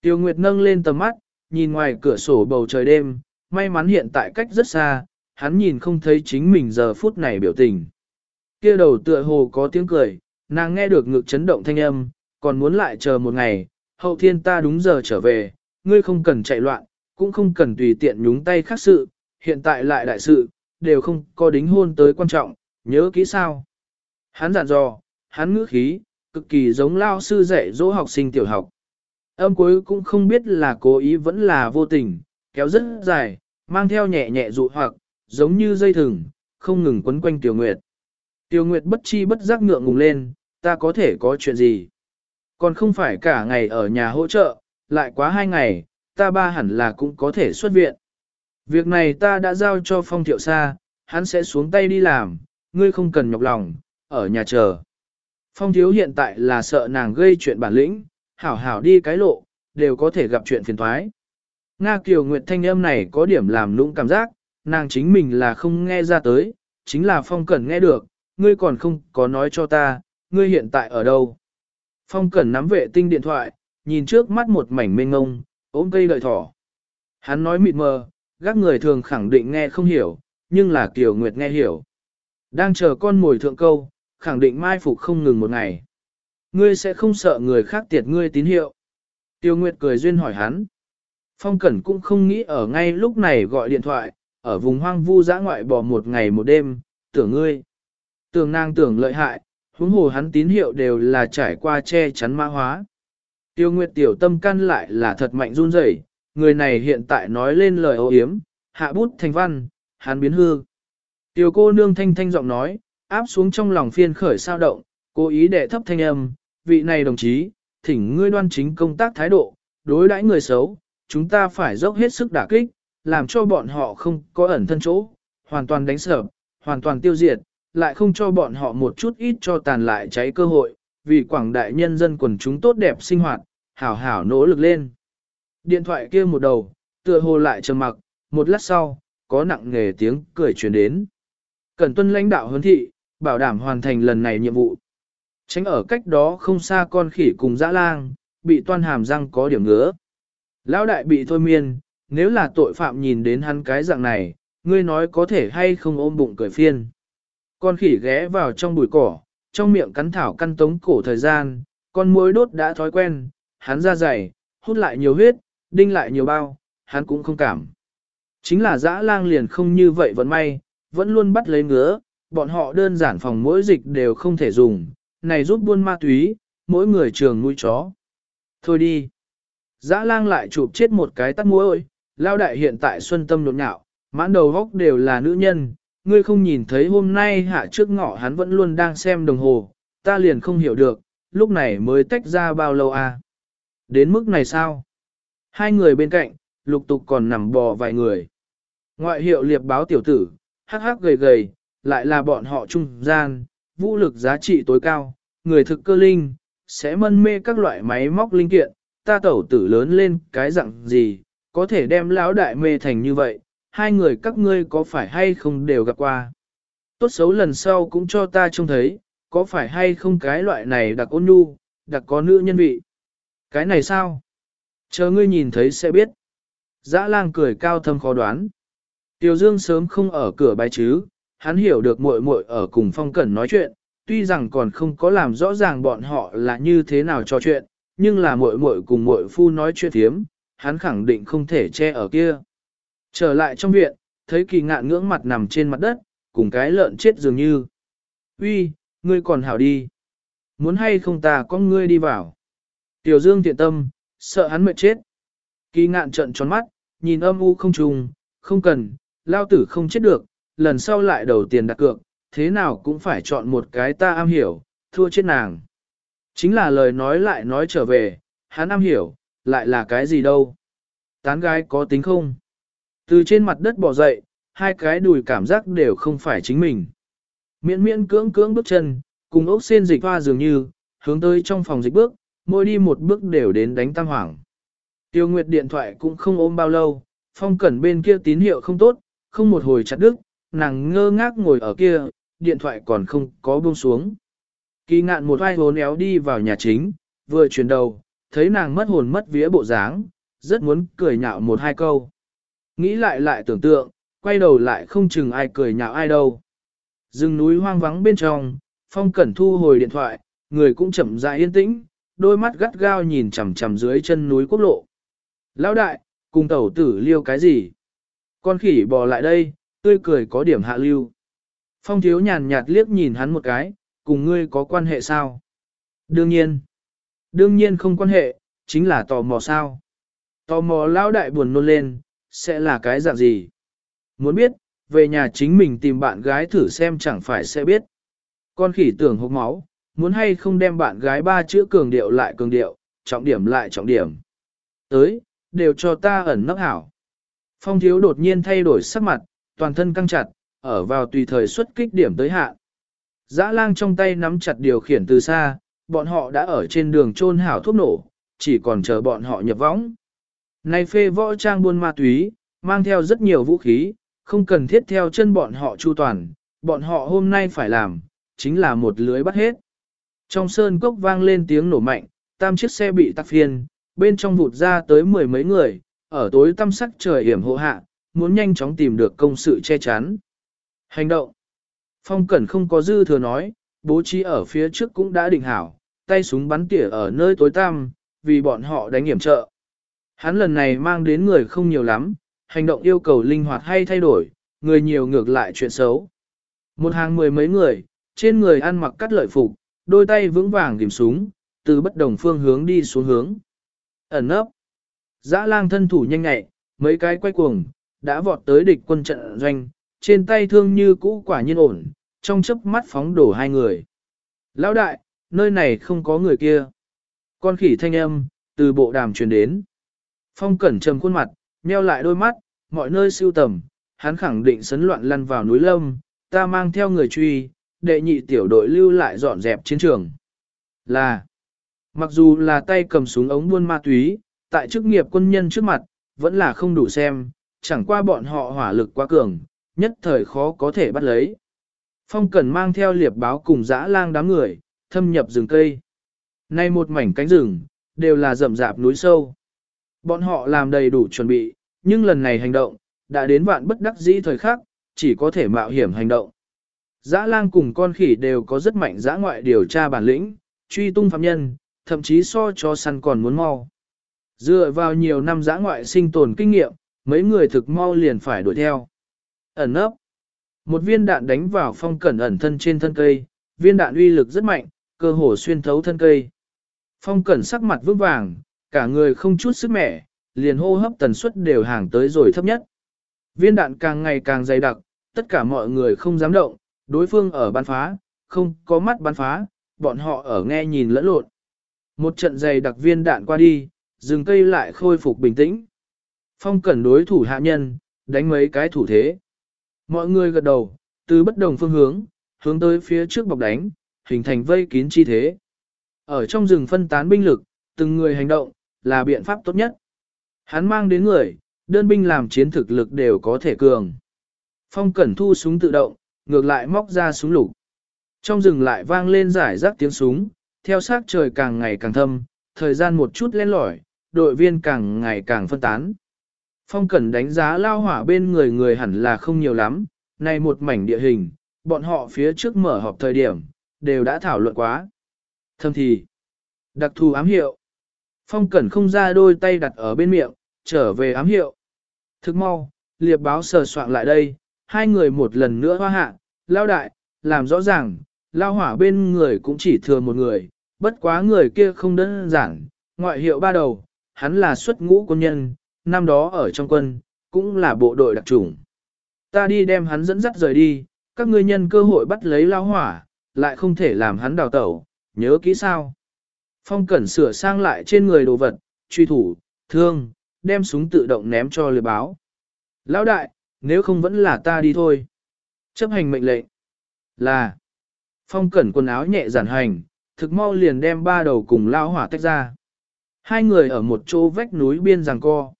Tiêu Nguyệt nâng lên tầm mắt, nhìn ngoài cửa sổ bầu trời đêm, may mắn hiện tại cách rất xa, hắn nhìn không thấy chính mình giờ phút này biểu tình. Kia đầu tựa hồ có tiếng cười, nàng nghe được ngực chấn động thanh âm, còn muốn lại chờ một ngày, hậu thiên ta đúng giờ trở về, ngươi không cần chạy loạn, cũng không cần tùy tiện nhúng tay khác sự, hiện tại lại đại sự, đều không có đính hôn tới quan trọng, nhớ kỹ sao. Hắn dặn dò, hắn ngữ khí, cực kỳ giống lao sư dạy dỗ học sinh tiểu học. Âm cuối cũng không biết là cố ý vẫn là vô tình, kéo rất dài, mang theo nhẹ nhẹ dụ hoặc, giống như dây thừng, không ngừng quấn quanh Tiểu Nguyệt. Tiểu Nguyệt bất chi bất giác ngượng ngùng lên, ta có thể có chuyện gì? Còn không phải cả ngày ở nhà hỗ trợ, lại quá hai ngày, ta ba hẳn là cũng có thể xuất viện. Việc này ta đã giao cho phong thiệu xa, hắn sẽ xuống tay đi làm, ngươi không cần nhọc lòng, ở nhà chờ. Phong thiếu hiện tại là sợ nàng gây chuyện bản lĩnh, hảo hảo đi cái lộ, đều có thể gặp chuyện phiền thoái. Nga Kiều Nguyệt thanh âm này có điểm làm lũng cảm giác, nàng chính mình là không nghe ra tới, chính là Phong Cẩn nghe được, ngươi còn không có nói cho ta, ngươi hiện tại ở đâu. Phong Cẩn nắm vệ tinh điện thoại, nhìn trước mắt một mảnh mênh ngông, ôm cây đợi thỏ. Hắn nói mịt mờ, các người thường khẳng định nghe không hiểu, nhưng là Kiều Nguyệt nghe hiểu. Đang chờ con mồi thượng câu, khẳng định mai phục không ngừng một ngày. Ngươi sẽ không sợ người khác tiệt ngươi tín hiệu. Tiêu Nguyệt cười duyên hỏi hắn. Phong Cẩn cũng không nghĩ ở ngay lúc này gọi điện thoại, ở vùng hoang vu dã ngoại bò một ngày một đêm, tưởng ngươi. Tưởng nàng tưởng lợi hại, huống hồ hắn tín hiệu đều là trải qua che chắn mã hóa. Tiêu Nguyệt tiểu tâm căn lại là thật mạnh run rẩy, người này hiện tại nói lên lời ô yếm hạ bút thành văn, hắn biến hư. Tiểu cô nương thanh thanh giọng nói, áp xuống trong lòng phiên khởi sao động, cố ý đệ thấp thanh âm, vị này đồng chí, thỉnh ngươi đoan chính công tác thái độ, đối đãi người xấu, chúng ta phải dốc hết sức đả kích, làm cho bọn họ không có ẩn thân chỗ, hoàn toàn đánh sập, hoàn toàn tiêu diệt, lại không cho bọn họ một chút ít cho tàn lại cháy cơ hội, vì quảng đại nhân dân quần chúng tốt đẹp sinh hoạt, hảo hảo nỗ lực lên. Điện thoại kia một đầu, tựa hồ lại trầm mặc, một lát sau, có nặng nghề tiếng cười truyền đến. Cần tuân lãnh đạo huấn thị, bảo đảm hoàn thành lần này nhiệm vụ. Tránh ở cách đó không xa con khỉ cùng dã lang, bị toan hàm răng có điểm ngứa. Lão đại bị thôi miên, nếu là tội phạm nhìn đến hắn cái dạng này, ngươi nói có thể hay không ôm bụng cười phiên. Con khỉ ghé vào trong bụi cỏ, trong miệng cắn thảo căn tống cổ thời gian, con muối đốt đã thói quen, hắn ra dày, hút lại nhiều huyết, đinh lại nhiều bao, hắn cũng không cảm. Chính là dã lang liền không như vậy vẫn may, vẫn luôn bắt lấy ngứa, bọn họ đơn giản phòng mỗi dịch đều không thể dùng, này giúp buôn ma túy, mỗi người trường nuôi chó. Thôi đi. Dã lang lại chụp chết một cái tắt mũi lao đại hiện tại xuân tâm nhộn nhạo, mãn đầu góc đều là nữ nhân, ngươi không nhìn thấy hôm nay hạ trước ngọ hắn vẫn luôn đang xem đồng hồ, ta liền không hiểu được, lúc này mới tách ra bao lâu à. Đến mức này sao? Hai người bên cạnh, lục tục còn nằm bò vài người. Ngoại hiệu liệp báo tiểu tử, hắc hắc gầy gầy, lại là bọn họ trung gian, vũ lực giá trị tối cao, người thực cơ linh, sẽ mân mê các loại máy móc linh kiện, ta tẩu tử lớn lên cái dạng gì, có thể đem lão đại mê thành như vậy, hai người các ngươi có phải hay không đều gặp qua. Tốt xấu lần sau cũng cho ta trông thấy, có phải hay không cái loại này đặc ôn nhu, đặc có nữ nhân vị. Cái này sao? Chờ ngươi nhìn thấy sẽ biết. Dã lang cười cao thâm khó đoán. Tiểu Dương sớm không ở cửa bài chứ, hắn hiểu được muội muội ở cùng phong cẩn nói chuyện, tuy rằng còn không có làm rõ ràng bọn họ là như thế nào trò chuyện, nhưng là muội muội cùng muội phu nói chuyện thiếm, hắn khẳng định không thể che ở kia. Trở lại trong viện, thấy kỳ ngạn ngưỡng mặt nằm trên mặt đất, cùng cái lợn chết dường như. Uy, ngươi còn hảo đi. Muốn hay không ta có ngươi đi vào. Tiểu Dương thiện tâm, sợ hắn mệt chết. Kỳ ngạn trận tròn mắt, nhìn âm u không trùng, không cần, lao tử không chết được, lần sau lại đầu tiền đặt cược, thế nào cũng phải chọn một cái ta am hiểu, thua chết nàng. Chính là lời nói lại nói trở về, hắn am hiểu, lại là cái gì đâu. Tán gái có tính không? Từ trên mặt đất bỏ dậy, hai cái đùi cảm giác đều không phải chính mình. Miễn miễn cưỡng cưỡng bước chân, cùng ốc sen dịch hoa dường như, hướng tới trong phòng dịch bước, mỗi đi một bước đều đến đánh tăng hoảng. Tiêu Nguyệt điện thoại cũng không ôm bao lâu, phong cẩn bên kia tín hiệu không tốt, không một hồi chặt đứt, nàng ngơ ngác ngồi ở kia, điện thoại còn không có buông xuống. Kỳ ngạn một vai hốn éo đi vào nhà chính, vừa chuyển đầu, thấy nàng mất hồn mất vía bộ dáng, rất muốn cười nhạo một hai câu. Nghĩ lại lại tưởng tượng, quay đầu lại không chừng ai cười nhạo ai đâu. Rừng núi hoang vắng bên trong, phong cẩn thu hồi điện thoại, người cũng chậm rãi yên tĩnh, đôi mắt gắt gao nhìn chằm chằm dưới chân núi quốc lộ. Lão đại, cùng tẩu tử liêu cái gì? Con khỉ bò lại đây, tươi cười có điểm hạ lưu. Phong thiếu nhàn nhạt liếc nhìn hắn một cái, cùng ngươi có quan hệ sao? Đương nhiên. Đương nhiên không quan hệ, chính là tò mò sao. Tò mò lão đại buồn nôn lên, sẽ là cái dạng gì? Muốn biết, về nhà chính mình tìm bạn gái thử xem chẳng phải sẽ biết. Con khỉ tưởng hốc máu, muốn hay không đem bạn gái ba chữ cường điệu lại cường điệu, trọng điểm lại trọng điểm. Tới, đều cho ta ẩn nấp hảo. Phong thiếu đột nhiên thay đổi sắc mặt, toàn thân căng chặt, ở vào tùy thời xuất kích điểm tới hạ. Dã lang trong tay nắm chặt điều khiển từ xa, bọn họ đã ở trên đường trôn hảo thuốc nổ, chỉ còn chờ bọn họ nhập võng. Nay phê võ trang buôn ma túy, mang theo rất nhiều vũ khí, không cần thiết theo chân bọn họ chu toàn, bọn họ hôm nay phải làm, chính là một lưới bắt hết. Trong sơn cốc vang lên tiếng nổ mạnh, tam chiếc xe bị tắc phiên, bên trong vụt ra tới mười mấy người, ở tối tăm sắc trời hiểm hộ hạ, muốn nhanh chóng tìm được công sự che chắn. Hành động. Phong Cẩn không có dư thừa nói, bố trí ở phía trước cũng đã định hảo, tay súng bắn tỉa ở nơi tối tăm, vì bọn họ đánh hiểm trợ. Hắn lần này mang đến người không nhiều lắm, hành động yêu cầu linh hoạt hay thay đổi, người nhiều ngược lại chuyện xấu. Một hàng mười mấy người, trên người ăn mặc cắt lợi phục, đôi tay vững vàng điểm súng, từ bất đồng phương hướng đi xuống hướng. Ẩn nấp. Dã lang thân thủ nhanh nhẹ, mấy cái quay cuồng, đã vọt tới địch quân trận doanh, trên tay thương như cũ quả nhiên ổn, trong chớp mắt phóng đổ hai người. Lão đại, nơi này không có người kia. Con khỉ thanh âm, từ bộ đàm truyền đến. Phong cẩn trầm khuôn mặt, nheo lại đôi mắt, mọi nơi siêu tầm, hắn khẳng định sấn loạn lăn vào núi lâm, ta mang theo người truy, đệ nhị tiểu đội lưu lại dọn dẹp chiến trường. Là, mặc dù là tay cầm súng ống buôn ma túy, tại chức nghiệp quân nhân trước mặt, vẫn là không đủ xem, chẳng qua bọn họ hỏa lực quá cường, nhất thời khó có thể bắt lấy. Phong Cẩn mang theo liệp báo cùng dã lang đám người, thâm nhập rừng cây. Nay một mảnh cánh rừng, đều là rậm rạp núi sâu. Bọn họ làm đầy đủ chuẩn bị, nhưng lần này hành động, đã đến vạn bất đắc dĩ thời khắc, chỉ có thể mạo hiểm hành động. Dã lang cùng con khỉ đều có rất mạnh dã ngoại điều tra bản lĩnh, truy tung phạm nhân, thậm chí so cho săn còn muốn mau. Dựa vào nhiều năm dã ngoại sinh tồn kinh nghiệm, mấy người thực mau liền phải đuổi theo. Ẩn nấp. Một viên đạn đánh vào phong cẩn ẩn thân trên thân cây, viên đạn uy lực rất mạnh, cơ hồ xuyên thấu thân cây. Phong cẩn sắc mặt vững vàng, cả người không chút sức mẻ, liền hô hấp tần suất đều hàng tới rồi thấp nhất. Viên đạn càng ngày càng dày đặc, tất cả mọi người không dám động, đối phương ở bắn phá, không có mắt bắn phá, bọn họ ở nghe nhìn lẫn lộn. Một trận dày đặc viên đạn qua đi, rừng cây lại khôi phục bình tĩnh. Phong cẩn đối thủ hạ nhân, đánh mấy cái thủ thế. Mọi người gật đầu, từ bất đồng phương hướng, hướng tới phía trước bọc đánh, hình thành vây kín chi thế. Ở trong rừng phân tán binh lực, từng người hành động, là biện pháp tốt nhất. Hắn mang đến người, đơn binh làm chiến thực lực đều có thể cường. Phong cẩn thu súng tự động, ngược lại móc ra súng lục. Trong rừng lại vang lên giải rác tiếng súng, theo sát trời càng ngày càng thâm, thời gian một chút len lỏi, đội viên càng ngày càng phân tán. Phong Cẩn đánh giá lao hỏa bên người người hẳn là không nhiều lắm, này một mảnh địa hình, bọn họ phía trước mở họp thời điểm, đều đã thảo luận quá. Thâm thì, đặc thù ám hiệu. Phong Cẩn không ra đôi tay đặt ở bên miệng, trở về ám hiệu. Thức mau, liệp báo sờ soạn lại đây, hai người một lần nữa hoa hạ, lao đại, làm rõ ràng, lao hỏa bên người cũng chỉ thừa một người, bất quá người kia không đơn giản, ngoại hiệu ba đầu, hắn là xuất ngũ quân nhân, năm đó ở trong quân, cũng là bộ đội đặc chủng. Ta đi đem hắn dẫn dắt rời đi, các ngươi nhân cơ hội bắt lấy lao hỏa, lại không thể làm hắn đào tẩu, nhớ kỹ sao. Phong cẩn sửa sang lại trên người đồ vật, truy thủ, thương, đem súng tự động ném cho liệp báo. Lão đại, nếu không vẫn là ta đi thôi. Chấp hành mệnh lệnh. Là. Phong cẩn quần áo nhẹ giản hành, thực mau liền đem ba đầu cùng lao hỏa tách ra. Hai người ở một chỗ vách núi biên giằng co.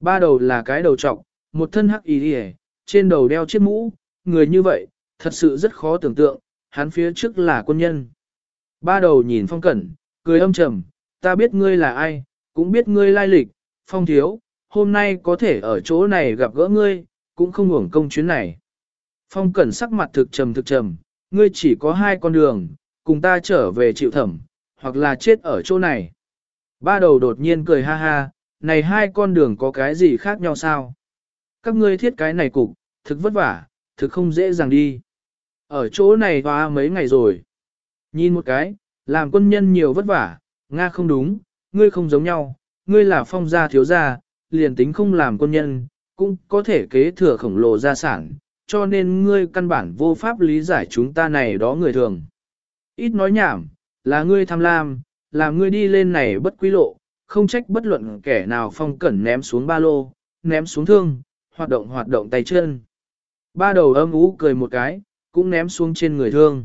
Ba đầu là cái đầu trọc, một thân hắc y hề, trên đầu đeo chiếc mũ, người như vậy, thật sự rất khó tưởng tượng, hắn phía trước là quân nhân. Ba đầu nhìn phong cẩn, cười âm trầm, ta biết ngươi là ai, cũng biết ngươi lai lịch, phong thiếu, hôm nay có thể ở chỗ này gặp gỡ ngươi, cũng không hưởng công chuyến này. Phong cẩn sắc mặt thực trầm thực trầm, ngươi chỉ có hai con đường, cùng ta trở về chịu thẩm, hoặc là chết ở chỗ này. Ba đầu đột nhiên cười ha ha, này hai con đường có cái gì khác nhau sao? Các ngươi thiết cái này cục, thực vất vả, thực không dễ dàng đi. Ở chỗ này hoa mấy ngày rồi. Nhìn một cái, làm quân nhân nhiều vất vả, Nga không đúng, ngươi không giống nhau, ngươi là phong gia thiếu gia, liền tính không làm quân nhân, cũng có thể kế thừa khổng lồ gia sản, cho nên ngươi căn bản vô pháp lý giải chúng ta này đó người thường. Ít nói nhảm, là ngươi tham lam, làm ngươi đi lên này bất quý lộ, không trách bất luận kẻ nào phong cẩn ném xuống ba lô, ném xuống thương, hoạt động hoạt động tay chân. Ba đầu âm ú cười một cái, cũng ném xuống trên người thương.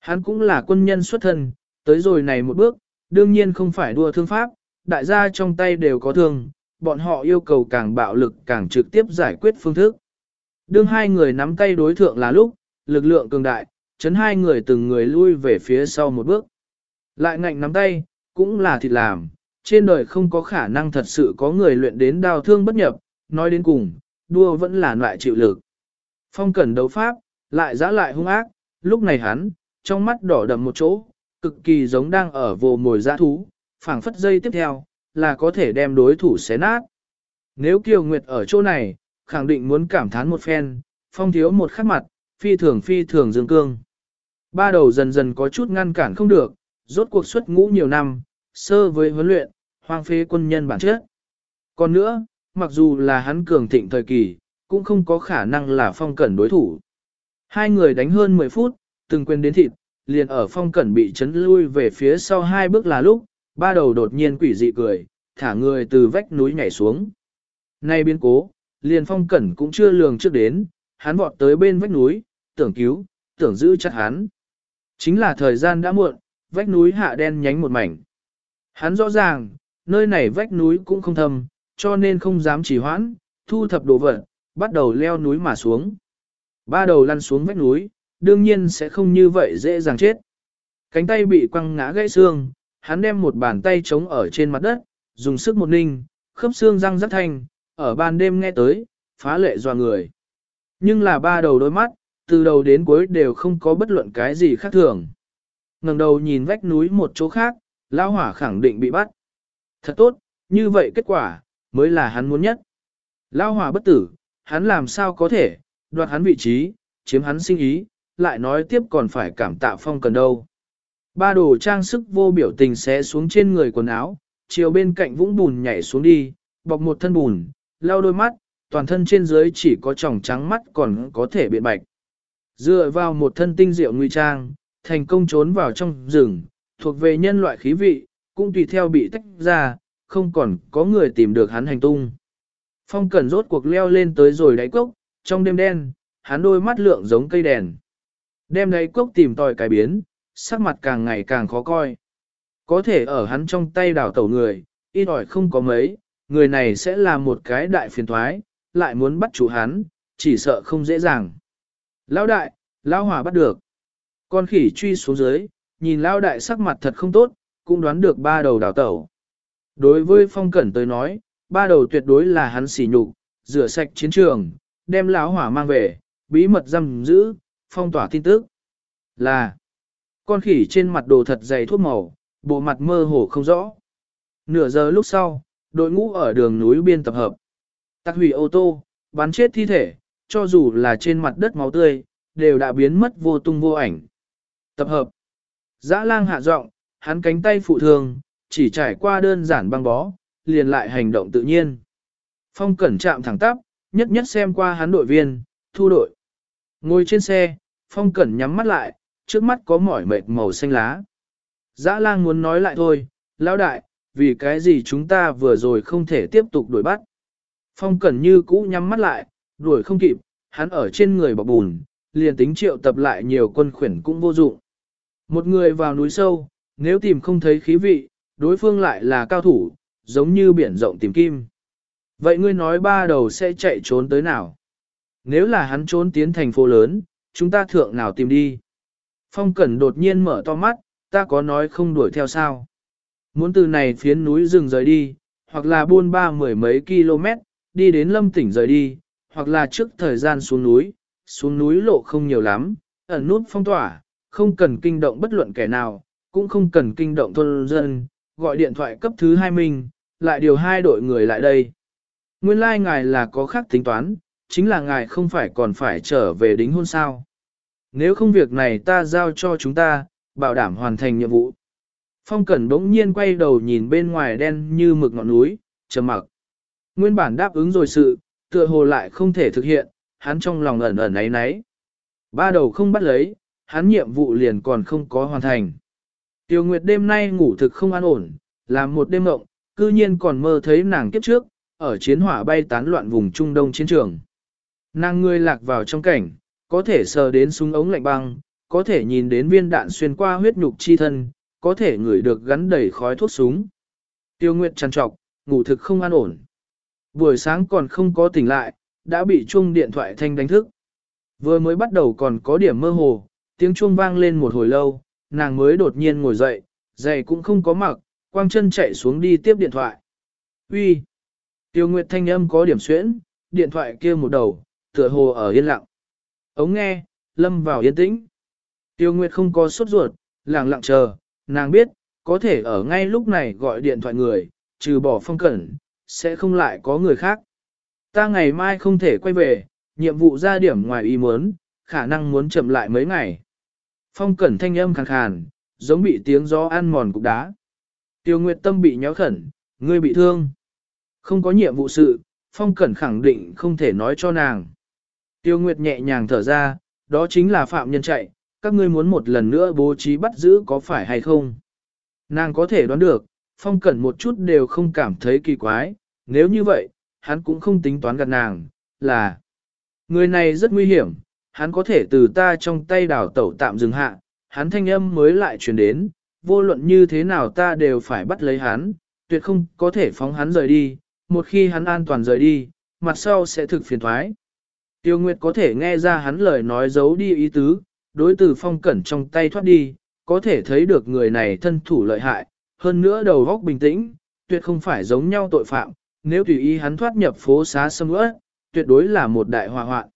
Hắn cũng là quân nhân xuất thân, tới rồi này một bước, đương nhiên không phải đua thương pháp, đại gia trong tay đều có thương, bọn họ yêu cầu càng bạo lực càng trực tiếp giải quyết phương thức. Đương hai người nắm tay đối thượng là lúc, lực lượng cường đại, chấn hai người từng người lui về phía sau một bước. Lại ngạnh nắm tay, cũng là thịt làm, trên đời không có khả năng thật sự có người luyện đến đau thương bất nhập, nói đến cùng, đua vẫn là loại chịu lực. Phong cẩn đấu pháp, lại giã lại hung ác, lúc này hắn, trong mắt đỏ đậm một chỗ, cực kỳ giống đang ở vồ mồi giã thú, phảng phất dây tiếp theo, là có thể đem đối thủ xé nát. Nếu Kiều Nguyệt ở chỗ này, khẳng định muốn cảm thán một phen, phong thiếu một khắc mặt, phi thường phi thường dương cương. Ba đầu dần dần có chút ngăn cản không được, rốt cuộc xuất ngũ nhiều năm, sơ với huấn luyện, hoang phế quân nhân bản chất. Còn nữa, mặc dù là hắn cường thịnh thời kỳ, cũng không có khả năng là phong cẩn đối thủ. Hai người đánh hơn 10 phút, từng quên đến thịt, liền ở phong cẩn bị chấn lui về phía sau hai bước là lúc, ba đầu đột nhiên quỷ dị cười, thả người từ vách núi nhảy xuống. Nay biến cố, liền phong cẩn cũng chưa lường trước đến, hắn vọt tới bên vách núi, tưởng cứu, tưởng giữ chặt hắn. Chính là thời gian đã muộn, vách núi hạ đen nhánh một mảnh. Hắn rõ ràng, nơi này vách núi cũng không thâm, cho nên không dám trì hoãn, thu thập đồ vật, bắt đầu leo núi mà xuống. Ba đầu lăn xuống vách núi, đương nhiên sẽ không như vậy dễ dàng chết. Cánh tay bị quăng ngã gãy xương, hắn đem một bàn tay trống ở trên mặt đất, dùng sức một ninh, khớp xương răng rất thanh, ở ban đêm nghe tới, phá lệ doa người. Nhưng là ba đầu đôi mắt, từ đầu đến cuối đều không có bất luận cái gì khác thường. ngẩng đầu nhìn vách núi một chỗ khác, lao hỏa khẳng định bị bắt. Thật tốt, như vậy kết quả, mới là hắn muốn nhất. Lao hỏa bất tử, hắn làm sao có thể, đoạt hắn vị trí, chiếm hắn sinh ý, lại nói tiếp còn phải cảm tạ phong cần đâu. Ba đồ trang sức vô biểu tình xé xuống trên người quần áo, chiều bên cạnh vũng bùn nhảy xuống đi, bọc một thân bùn, lau đôi mắt, toàn thân trên dưới chỉ có tròng trắng mắt còn có thể biện bạch. Dựa vào một thân tinh diệu nguy trang, thành công trốn vào trong rừng, thuộc về nhân loại khí vị, cũng tùy theo bị tách ra, không còn có người tìm được hắn hành tung. Phong cẩn rốt cuộc leo lên tới rồi đáy cốc, trong đêm đen, hắn đôi mắt lượng giống cây đèn. Đêm đáy cốc tìm tòi cái biến, sắc mặt càng ngày càng khó coi. Có thể ở hắn trong tay đảo tẩu người, ít ỏi không có mấy, người này sẽ là một cái đại phiền thoái, lại muốn bắt chủ hắn, chỉ sợ không dễ dàng. Lão đại, lão hỏa bắt được. Con khỉ truy xuống dưới, nhìn lão đại sắc mặt thật không tốt, cũng đoán được ba đầu đảo tẩu. Đối với phong cẩn tới nói, ba đầu tuyệt đối là hắn xỉ nhục, rửa sạch chiến trường, đem lão hỏa mang về, bí mật giam giữ, phong tỏa tin tức. Là, con khỉ trên mặt đồ thật dày thuốc màu, bộ mặt mơ hồ không rõ. Nửa giờ lúc sau, đội ngũ ở đường núi biên tập hợp. Tạc hủy ô tô, bắn chết thi thể, cho dù là trên mặt đất máu tươi, đều đã biến mất vô tung vô ảnh. Tập hợp. Dã lang hạ giọng, hắn cánh tay phụ thường, chỉ trải qua đơn giản băng bó, liền lại hành động tự nhiên. Phong cẩn chạm thẳng tắp, nhất nhất xem qua hắn đội viên, thu đội. Ngồi trên xe, phong cẩn nhắm mắt lại, trước mắt có mỏi mệt màu xanh lá. Dã lang muốn nói lại thôi, lão đại, vì cái gì chúng ta vừa rồi không thể tiếp tục đuổi bắt. Phong cẩn như cũ nhắm mắt lại, đuổi không kịp, hắn ở trên người bọc bùn, liền tính triệu tập lại nhiều quân khuyển cũng vô dụng. Một người vào núi sâu, nếu tìm không thấy khí vị, đối phương lại là cao thủ, giống như biển rộng tìm kim. Vậy ngươi nói ba đầu sẽ chạy trốn tới nào? Nếu là hắn trốn tiến thành phố lớn, chúng ta thượng nào tìm đi? Phong Cẩn đột nhiên mở to mắt, ta có nói không đuổi theo sao? Muốn từ này phiến núi rừng rời đi, hoặc là buôn ba mười mấy km, đi đến lâm tỉnh rời đi, hoặc là trước thời gian xuống núi, xuống núi lộ không nhiều lắm, ẩn nút phong tỏa, không cần kinh động bất luận kẻ nào, cũng không cần kinh động thôn dân, gọi điện thoại cấp thứ hai mình, lại điều hai đội người lại đây. Nguyên lai like ngài là có khác tính toán, chính là ngài không phải còn phải trở về đính hôn sao. Nếu không việc này ta giao cho chúng ta, bảo đảm hoàn thành nhiệm vụ. Phong Cẩn bỗng nhiên quay đầu nhìn bên ngoài đen như mực ngọn núi, trầm mặc. Nguyên bản đáp ứng rồi sự, tựa hồ lại không thể thực hiện, hắn trong lòng ẩn ẩn ấy náy, Ba đầu không bắt lấy, hắn nhiệm vụ liền còn không có hoàn thành. Tiêu Nguyệt đêm nay ngủ thực không an ổn, làm một đêm mộng, cư nhiên còn mơ thấy nàng kiếp trước, ở chiến hỏa bay tán loạn vùng Trung Đông chiến trường. Nàng ngươi lạc vào trong cảnh, có thể sờ đến súng ống lạnh băng, có thể nhìn đến viên đạn xuyên qua huyết nhục chi thân, có thể ngửi được gắn đầy khói thuốc súng. Tiêu Nguyệt trằn trọc, ngủ thực không an ổn. Buổi sáng còn không có tỉnh lại, đã bị chuông điện thoại thanh đánh thức. Vừa mới bắt đầu còn có điểm mơ hồ, tiếng chuông vang lên một hồi lâu, nàng mới đột nhiên ngồi dậy, giày cũng không có mặc, quang chân chạy xuống đi tiếp điện thoại. Uy, Tiêu Nguyệt thanh âm có điểm xuyễn, điện thoại kia một đầu, tựa hồ ở yên lặng. Ống nghe, lâm vào yên tĩnh. Tiêu Nguyệt không có sốt ruột, lặng lặng chờ, nàng biết, có thể ở ngay lúc này gọi điện thoại người, trừ bỏ phong cẩn, sẽ không lại có người khác. Ta ngày mai không thể quay về, nhiệm vụ ra điểm ngoài ý muốn, khả năng muốn chậm lại mấy ngày. Phong cẩn thanh âm khàn khàn, giống bị tiếng gió ăn mòn cục đá. Tiêu Nguyệt tâm bị nhéo khẩn, ngươi bị thương. Không có nhiệm vụ sự, Phong cẩn khẳng định không thể nói cho nàng. Tiêu Nguyệt nhẹ nhàng thở ra, đó chính là phạm nhân chạy, các ngươi muốn một lần nữa bố trí bắt giữ có phải hay không. Nàng có thể đoán được, Phong cẩn một chút đều không cảm thấy kỳ quái, nếu như vậy, hắn cũng không tính toán gạt nàng, là người này rất nguy hiểm, hắn có thể từ ta trong tay đảo tẩu tạm dừng hạ, hắn thanh âm mới lại truyền đến, vô luận như thế nào ta đều phải bắt lấy hắn, tuyệt không có thể phóng hắn rời đi, một khi hắn an toàn rời đi, mặt sau sẽ thực phiền thoái. Tiêu Nguyệt có thể nghe ra hắn lời nói giấu đi ý tứ, đối từ phong cẩn trong tay thoát đi, có thể thấy được người này thân thủ lợi hại, hơn nữa đầu óc bình tĩnh, tuyệt không phải giống nhau tội phạm, nếu tùy ý hắn thoát nhập phố xá sâm ướt, tuyệt đối là một đại hòa hoạn.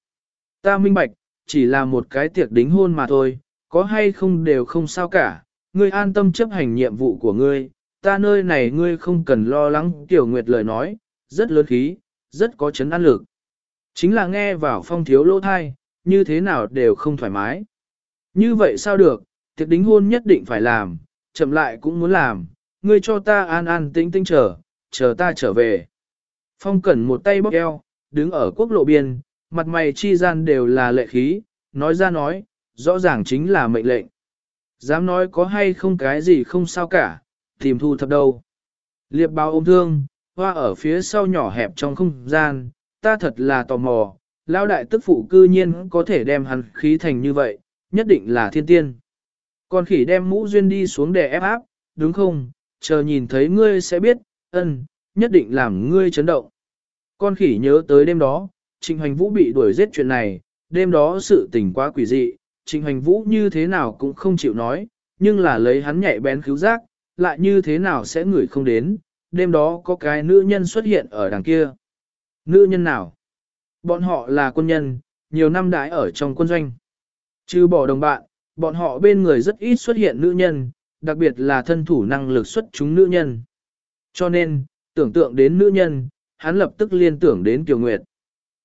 Ta minh bạch, chỉ là một cái tiệc đính hôn mà thôi, có hay không đều không sao cả, ngươi an tâm chấp hành nhiệm vụ của ngươi, ta nơi này ngươi không cần lo lắng tiểu nguyệt lời nói, rất lớn khí, rất có chấn an lực. Chính là nghe vào phong thiếu lỗ thai, như thế nào đều không thoải mái. Như vậy sao được, tiệc đính hôn nhất định phải làm, chậm lại cũng muốn làm, ngươi cho ta an an tĩnh tĩnh chờ, chờ ta trở về. Phong cẩn một tay bóp eo, đứng ở quốc lộ biên, mặt mày chi gian đều là lệ khí, nói ra nói, rõ ràng chính là mệnh lệnh. Dám nói có hay không cái gì không sao cả, tìm thu thập đâu. Liệp báo ôm thương, hoa ở phía sau nhỏ hẹp trong không gian, ta thật là tò mò, lao đại tức phụ cư nhiên có thể đem hắn khí thành như vậy, nhất định là thiên tiên. Con khỉ đem mũ duyên đi xuống để ép áp, đúng không, chờ nhìn thấy ngươi sẽ biết, ân, nhất định làm ngươi chấn động. Con khỉ nhớ tới đêm đó, Trịnh Hoành Vũ bị đuổi giết chuyện này, đêm đó sự tình quá quỷ dị, Trịnh Hoành Vũ như thế nào cũng không chịu nói, nhưng là lấy hắn nhạy bén cứu giác, lại như thế nào sẽ ngửi không đến, đêm đó có cái nữ nhân xuất hiện ở đằng kia. Nữ nhân nào? Bọn họ là quân nhân, nhiều năm đãi ở trong quân doanh. Chứ bỏ đồng bạn, bọn họ bên người rất ít xuất hiện nữ nhân, đặc biệt là thân thủ năng lực xuất chúng nữ nhân. Cho nên, tưởng tượng đến nữ nhân, hắn lập tức liên tưởng đến Kiều Nguyệt.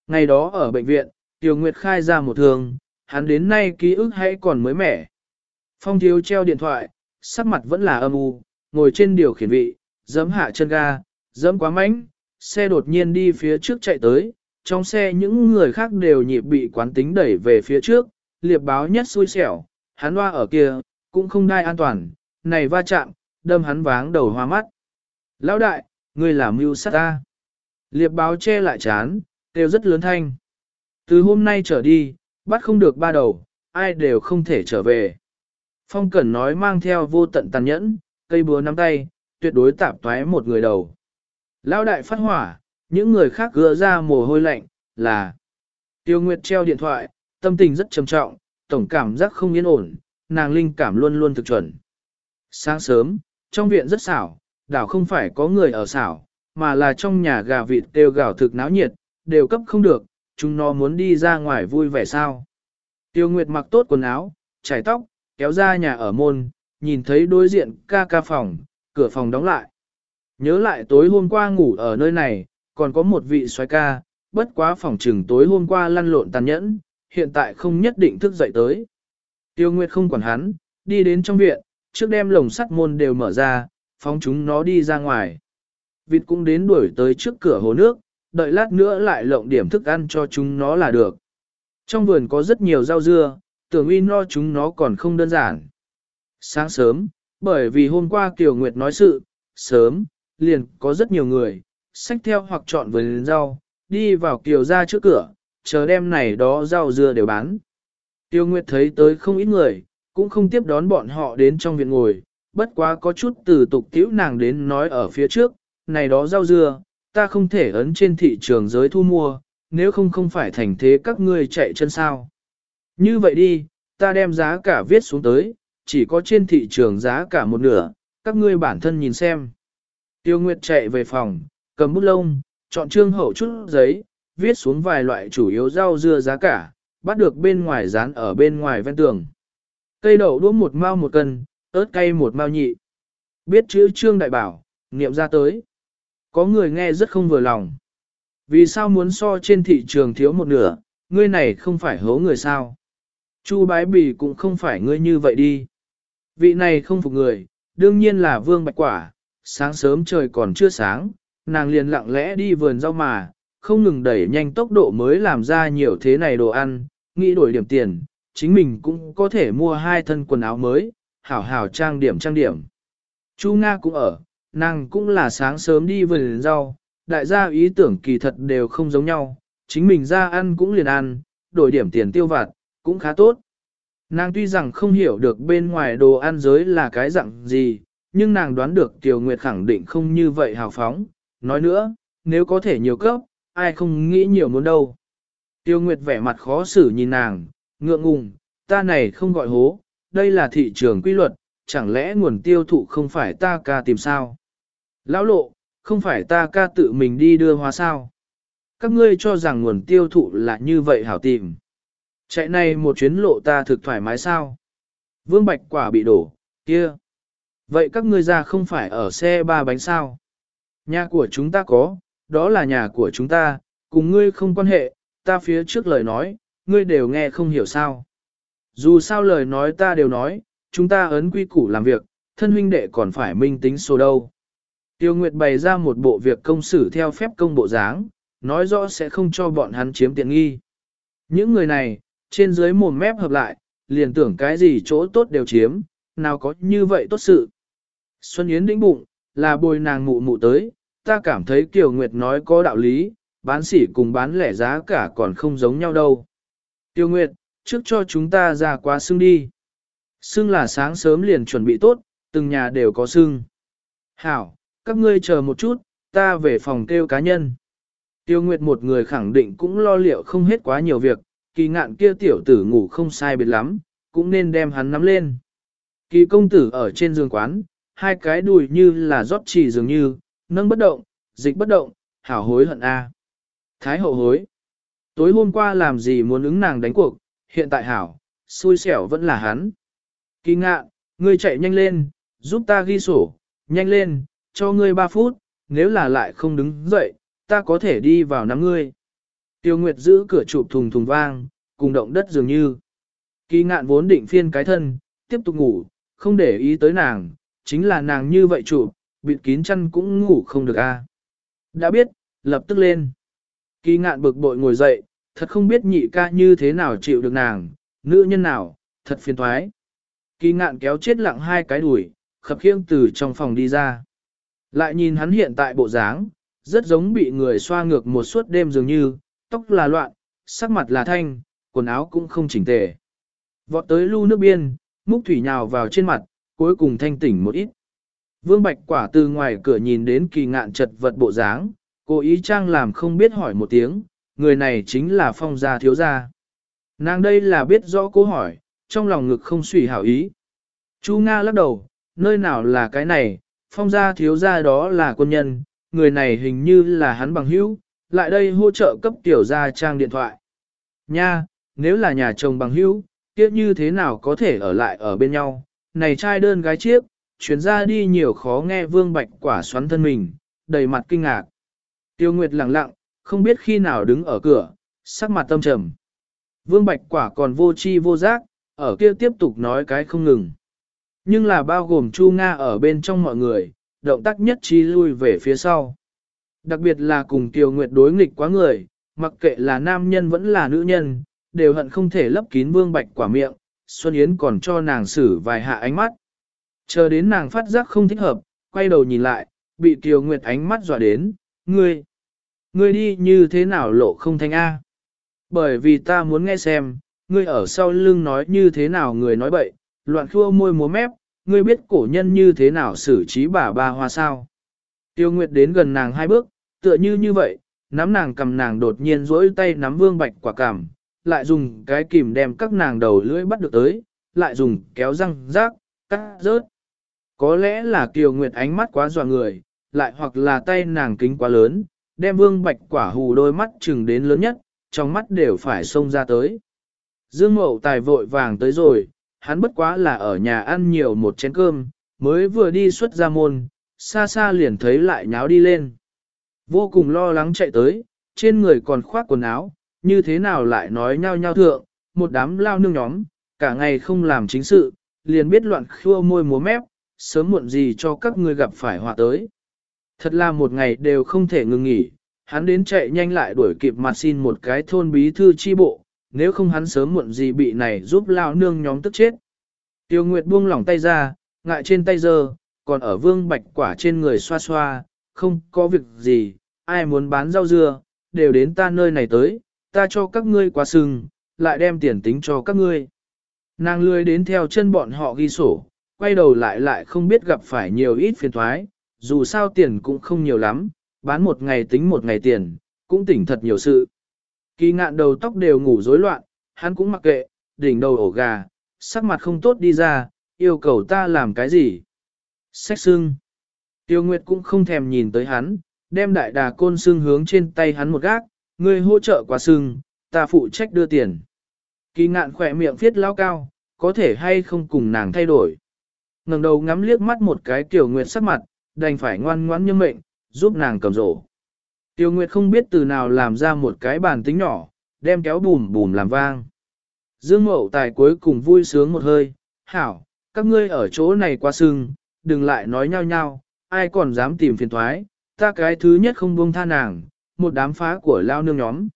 Ngày đó ở bệnh viện, Tiểu Nguyệt khai ra một thương, hắn đến nay ký ức hãy còn mới mẻ. Phong thiếu treo điện thoại, sắc mặt vẫn là âm u, ngồi trên điều khiển vị, giẫm hạ chân ga, giẫm quá mạnh, xe đột nhiên đi phía trước chạy tới, trong xe những người khác đều nhịp bị quán tính đẩy về phía trước, liệp báo nhất xui xẻo, hắn hoa ở kia, cũng không đai an toàn, này va chạm, đâm hắn váng đầu hoa mắt. Lão đại, ngươi làm mưu sát ta. Liệp báo che lại chán, đều rất lớn thanh. Từ hôm nay trở đi, bắt không được ba đầu, ai đều không thể trở về. Phong Cẩn nói mang theo vô tận tàn nhẫn, cây búa nắm tay, tuyệt đối tạp toái một người đầu. Lão đại phát hỏa, những người khác gỡ ra mồ hôi lạnh, là Tiêu Nguyệt treo điện thoại, tâm tình rất trầm trọng, tổng cảm giác không yên ổn, nàng linh cảm luôn luôn thực chuẩn. Sáng sớm, trong viện rất xảo, đảo không phải có người ở xảo, mà là trong nhà gà vịt đều gào thực náo nhiệt, đều cấp không được, chúng nó muốn đi ra ngoài vui vẻ sao. Tiêu Nguyệt mặc tốt quần áo, trải tóc, kéo ra nhà ở môn, nhìn thấy đối diện ca ca phòng, cửa phòng đóng lại. Nhớ lại tối hôm qua ngủ ở nơi này, còn có một vị xoái ca, bất quá phòng trừng tối hôm qua lăn lộn tàn nhẫn, hiện tại không nhất định thức dậy tới. Tiêu Nguyệt không quản hắn, đi đến trong viện, trước đem lồng sắt môn đều mở ra, phóng chúng nó đi ra ngoài. Vịt cũng đến đuổi tới trước cửa hồ nước, đợi lát nữa lại lộng điểm thức ăn cho chúng nó là được. Trong vườn có rất nhiều rau dưa, tưởng uy no chúng nó còn không đơn giản. Sáng sớm, bởi vì hôm qua Kiều Nguyệt nói sự, sớm, liền có rất nhiều người, xách theo hoặc chọn vườn rau, đi vào Kiều ra trước cửa, chờ đêm này đó rau dưa đều bán. Tiêu Nguyệt thấy tới không ít người, cũng không tiếp đón bọn họ đến trong viện ngồi, bất quá có chút từ tục tiểu nàng đến nói ở phía trước, này đó rau dưa, ta không thể ấn trên thị trường giới thu mua, nếu không không phải thành thế các ngươi chạy chân sao. Như vậy đi, ta đem giá cả viết xuống tới, chỉ có trên thị trường giá cả một nửa, các ngươi bản thân nhìn xem. Tiêu Nguyệt chạy về phòng, cầm bút lông, chọn trương hậu chút giấy, viết xuống vài loại chủ yếu rau dưa giá cả, bắt được bên ngoài dán ở bên ngoài ven tường. Cây đậu đũa một mao một cân, ớt cay một mao nhị. Biết chữ trương đại bảo, niệm ra tới. Có người nghe rất không vừa lòng. Vì sao muốn so trên thị trường thiếu một nửa, ngươi này không phải hố người sao? Chu bái bì cũng không phải ngươi như vậy đi. Vị này không phục người, đương nhiên là vương bạch quả, sáng sớm trời còn chưa sáng, nàng liền lặng lẽ đi vườn rau mà, không ngừng đẩy nhanh tốc độ mới làm ra nhiều thế này đồ ăn, nghĩ đổi điểm tiền, chính mình cũng có thể mua hai thân quần áo mới, hảo hảo trang điểm trang điểm. Chu Nga cũng ở, nàng cũng là sáng sớm đi vườn rau, đại gia ý tưởng kỳ thật đều không giống nhau, chính mình ra ăn cũng liền ăn, đổi điểm tiền tiêu vặt, cũng khá tốt. Nàng tuy rằng không hiểu được bên ngoài đồ ăn giới là cái dạng gì, nhưng nàng đoán được Tiểu Nguyệt khẳng định không như vậy hào phóng. Nói nữa, nếu có thể nhiều cấp, ai không nghĩ nhiều muốn đâu. Tiêu Nguyệt vẻ mặt khó xử nhìn nàng, ngượng ngùng, ta này không gọi hố, đây là thị trường quy luật, chẳng lẽ nguồn tiêu thụ không phải ta ca tìm sao? Lão lộ, không phải ta ca tự mình đi đưa hóa sao? Các ngươi cho rằng nguồn tiêu thụ là như vậy hảo tìm. Chạy này một chuyến lộ ta thực thoải mái sao? Vương Bạch quả bị đổ, kia. Vậy các ngươi ra không phải ở xe ba bánh sao? Nhà của chúng ta có, đó là nhà của chúng ta, cùng ngươi không quan hệ, ta phía trước lời nói, ngươi đều nghe không hiểu sao. Dù sao lời nói ta đều nói, chúng ta ấn quy củ làm việc, thân huynh đệ còn phải minh tính số đâu. Tiêu Nguyệt bày ra một bộ việc công xử theo phép công bộ dáng, nói rõ sẽ không cho bọn hắn chiếm tiện nghi. Những người này, trên dưới mồm mép hợp lại, liền tưởng cái gì chỗ tốt đều chiếm, nào có như vậy tốt sự. Xuân Yến đĩnh bụng, là bồi nàng mụ mụ tới, ta cảm thấy Kiều Nguyệt nói có đạo lý, bán sỉ cùng bán lẻ giá cả còn không giống nhau đâu. Tiêu Nguyệt, trước cho chúng ta ra qua xương đi. Xương là sáng sớm liền chuẩn bị tốt, từng nhà đều có xương. Hảo, các ngươi chờ một chút, ta về phòng kêu cá nhân. Tiêu Nguyệt một người khẳng định cũng lo liệu không hết quá nhiều việc, kỳ ngạn kia tiểu tử ngủ không sai biệt lắm, cũng nên đem hắn nắm lên. Kỳ công tử ở trên giường quán, hai cái đùi như là rót chỉ dường như, nâng bất động, dịch bất động, hảo hối hận a. Thái hậu hối. Tối hôm qua làm gì muốn ứng nàng đánh cuộc, hiện tại hảo, xui xẻo vẫn là hắn. Kỳ ngạn ngươi chạy nhanh lên, giúp ta ghi sổ, nhanh lên, cho ngươi 3 phút, nếu là lại không đứng dậy, ta có thể đi vào nắm ngươi. Tiêu Nguyệt giữ cửa chụp thùng thùng vang, cùng động đất dường như. Kỳ ngạn vốn định phiên cái thân, tiếp tục ngủ, không để ý tới nàng, chính là nàng như vậy chụp, bịt kín chăn cũng ngủ không được a. Đã biết, lập tức lên. Kỳ ngạn bực bội ngồi dậy, thật không biết nhị ca như thế nào chịu được nàng, nữ nhân nào, thật phiền thoái. Kỳ ngạn kéo chết lặng hai cái đuổi, khập khiêng từ trong phòng đi ra. Lại nhìn hắn hiện tại bộ dáng, rất giống bị người xoa ngược một suốt đêm dường như, tóc là loạn, sắc mặt là thanh, quần áo cũng không chỉnh tề. Vọt tới lưu nước biên, múc thủy nhào vào trên mặt, cuối cùng thanh tỉnh một ít. Vương Bạch quả từ ngoài cửa nhìn đến kỳ ngạn chật vật bộ dáng, cố ý trang làm không biết hỏi một tiếng, người này chính là phong gia thiếu gia. Nàng đây là biết rõ cố hỏi, trong lòng ngực không suy hảo ý. Chu Nga lắc đầu, nơi nào là cái này, phong gia thiếu gia đó là quân nhân, người này hình như là hắn bằng hữu, lại đây hỗ trợ cấp tiểu gia trang điện thoại. Nha, nếu là nhà chồng bằng hữu, tiếc như thế nào có thể ở lại ở bên nhau, này trai đơn gái chiếc, chuyến ra đi nhiều khó nghe vương bạch quả xoắn thân mình, đầy mặt kinh ngạc. Tiêu Nguyệt lặng lặng, không biết khi nào đứng ở cửa, sắc mặt tâm trầm. Vương bạch quả còn vô chi vô giác, ở kia tiếp tục nói cái không ngừng. Nhưng là bao gồm Chu Nga ở bên trong mọi người, động tác nhất trí lui về phía sau. Đặc biệt là cùng Tiêu Nguyệt đối nghịch quá người, mặc kệ là nam nhân vẫn là nữ nhân, đều hận không thể lấp kín vương bạch quả miệng, Xuân Yến còn cho nàng xử vài hạ ánh mắt. Chờ đến nàng phát giác không thích hợp, quay đầu nhìn lại, bị Kiều Nguyệt ánh mắt dọa đến, ngươi, ngươi đi như thế nào lộ không thanh A. Bởi vì ta muốn nghe xem, ngươi ở sau lưng nói như thế nào người nói bậy, loạn khua môi múa mép, ngươi biết cổ nhân như thế nào xử trí bà ba hoa sao. Tiêu Nguyệt đến gần nàng hai bước, tựa như như vậy, nắm nàng cầm nàng đột nhiên rỗi tay nắm vương bạch quả cảm, lại dùng cái kìm đem các nàng đầu lưỡi bắt được tới, lại dùng kéo răng rác, cắt rớt. Có lẽ là Kiều Nguyệt ánh mắt quá dọa người, lại hoặc là tay nàng kính quá lớn, đem vương bạch quả hù đôi mắt chừng đến lớn nhất, trong mắt đều phải xông ra tới. Dương Mậu Tài vội vàng tới rồi, hắn bất quá là ở nhà ăn nhiều một chén cơm, mới vừa đi xuất ra môn, xa xa liền thấy lại nháo đi lên. Vô cùng lo lắng chạy tới, trên người còn khoác quần áo, như thế nào lại nói nhau nhau thượng, một đám lao nương nhóm, cả ngày không làm chính sự, liền biết loạn khua môi múa mép, sớm muộn gì cho các ngươi gặp phải họa tới. Thật là một ngày đều không thể ngừng nghỉ, hắn đến chạy nhanh lại đuổi kịp mặt xin một cái thôn bí thư chi bộ, nếu không hắn sớm muộn gì bị này giúp lao nương nhóm tức chết. Tiêu Nguyệt buông lỏng tay ra, ngại trên tay giờ, còn ở vương bạch quả trên người xoa xoa, không có việc gì, ai muốn bán rau dưa, đều đến ta nơi này tới, ta cho các ngươi quá sừng, lại đem tiền tính cho các ngươi. Nàng lười đến theo chân bọn họ ghi sổ, quay đầu lại lại không biết gặp phải nhiều ít phiền thoái, dù sao tiền cũng không nhiều lắm, bán một ngày tính một ngày tiền, cũng tỉnh thật nhiều sự. Kỳ ngạn đầu tóc đều ngủ rối loạn, hắn cũng mặc kệ, đỉnh đầu ổ gà, sắc mặt không tốt đi ra, yêu cầu ta làm cái gì. Sách xương. Tiêu Nguyệt cũng không thèm nhìn tới hắn, đem đại đà côn xương hướng trên tay hắn một gác, người hỗ trợ quá xương, ta phụ trách đưa tiền. Kỳ ngạn khỏe miệng viết lao cao, có thể hay không cùng nàng thay đổi. ngẩng đầu ngắm liếc mắt một cái Tiểu Nguyệt sắc mặt, đành phải ngoan ngoãn như mệnh, giúp nàng cầm rổ. Tiêu Nguyệt không biết từ nào làm ra một cái bàn tính nhỏ, đem kéo bùm bùm làm vang. Dương Mậu Tài cuối cùng vui sướng một hơi, hảo, các ngươi ở chỗ này qua sưng, đừng lại nói nhau nhau, ai còn dám tìm phiền thoái, ta cái thứ nhất không buông tha nàng, một đám phá của lao nương nhóm.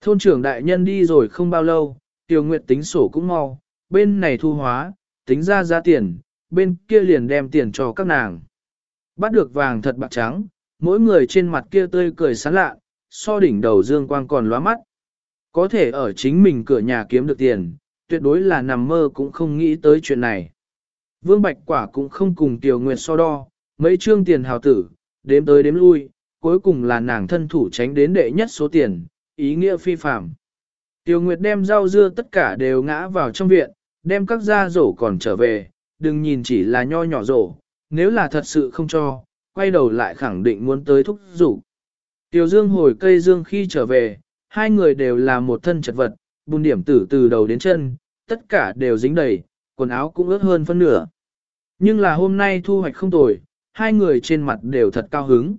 Thôn trưởng đại nhân đi rồi không bao lâu, Tiêu Nguyệt tính sổ cũng mau, bên này thu hóa, tính ra giá tiền, bên kia liền đem tiền cho các nàng. Bắt được vàng thật bạc trắng, mỗi người trên mặt kia tươi cười sán lạ, so đỉnh đầu dương quang còn lóa mắt. Có thể ở chính mình cửa nhà kiếm được tiền, tuyệt đối là nằm mơ cũng không nghĩ tới chuyện này. Vương Bạch Quả cũng không cùng Tiểu Nguyệt so đo, mấy trương tiền hào tử, đếm tới đếm lui, cuối cùng là nàng thân thủ tránh đến đệ nhất số tiền, ý nghĩa phi phạm. Tiểu Nguyệt đem rau dưa tất cả đều ngã vào trong viện, đem các gia rổ còn trở về, đừng nhìn chỉ là nho nhỏ rổ, nếu là thật sự không cho, quay đầu lại khẳng định muốn tới thúc rủ. Tiểu Dương hồi cây Dương khi trở về, hai người đều là một thân chật vật, bùn điểm tử từ đầu đến chân, tất cả đều dính đầy, quần áo cũng ướt hơn phân nửa. Nhưng là hôm nay thu hoạch không tồi, hai người trên mặt đều thật cao hứng.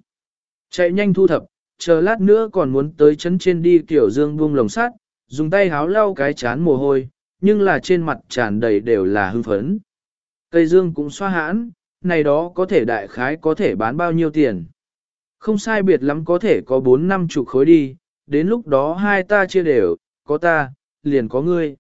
Chạy nhanh thu thập, chờ lát nữa còn muốn tới chấn trên đi Tiểu Dương buông lồng sắt, dùng tay háo lau cái chán mồ hôi, nhưng là trên mặt tràn đầy đều là hưng phấn. Cây Dương cũng xoa hãn, này đó có thể đại khái có thể bán bao nhiêu tiền. Không sai biệt lắm có thể có 4 năm chục khối đi, đến lúc đó hai ta chia đều, có ta, liền có ngươi.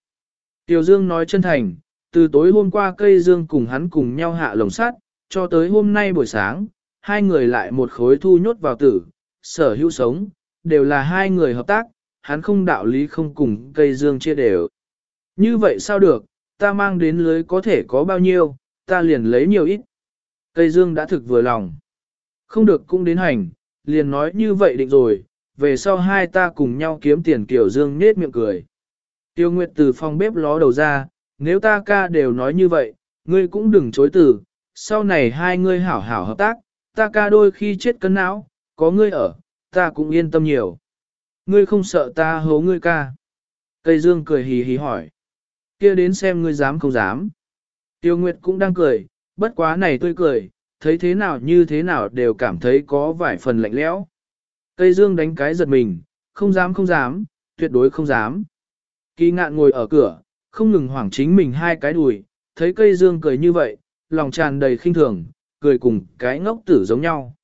Tiểu Dương nói chân thành, từ tối hôm qua cây Dương cùng hắn cùng nhau hạ lồng sắt, cho tới hôm nay buổi sáng, hai người lại một khối thu nhốt vào tử, sở hữu sống, đều là hai người hợp tác, hắn không đạo lý không cùng cây Dương chia đều. Như vậy sao được, ta mang đến lưới có thể có bao nhiêu, ta liền lấy nhiều ít. Cây dương đã thực vừa lòng. Không được cũng đến hành, liền nói như vậy định rồi, về sau hai ta cùng nhau kiếm tiền kiểu dương nết miệng cười. Tiêu Nguyệt từ phòng bếp ló đầu ra, nếu ta ca đều nói như vậy, ngươi cũng đừng chối từ, sau này hai ngươi hảo hảo hợp tác, ta ca đôi khi chết cân não, có ngươi ở, ta cũng yên tâm nhiều. Ngươi không sợ ta hố ngươi ca. Cây dương cười hì hì hỏi. kia đến xem ngươi dám không dám. Tiêu Nguyệt cũng đang cười, bất quá này tươi cười, thấy thế nào như thế nào đều cảm thấy có vài phần lạnh lẽo. Cây dương đánh cái giật mình, không dám không dám, tuyệt đối không dám. Kỳ ngạn ngồi ở cửa, không ngừng hoảng chính mình hai cái đùi, thấy cây dương cười như vậy, lòng tràn đầy khinh thường, cười cùng cái ngốc tử giống nhau.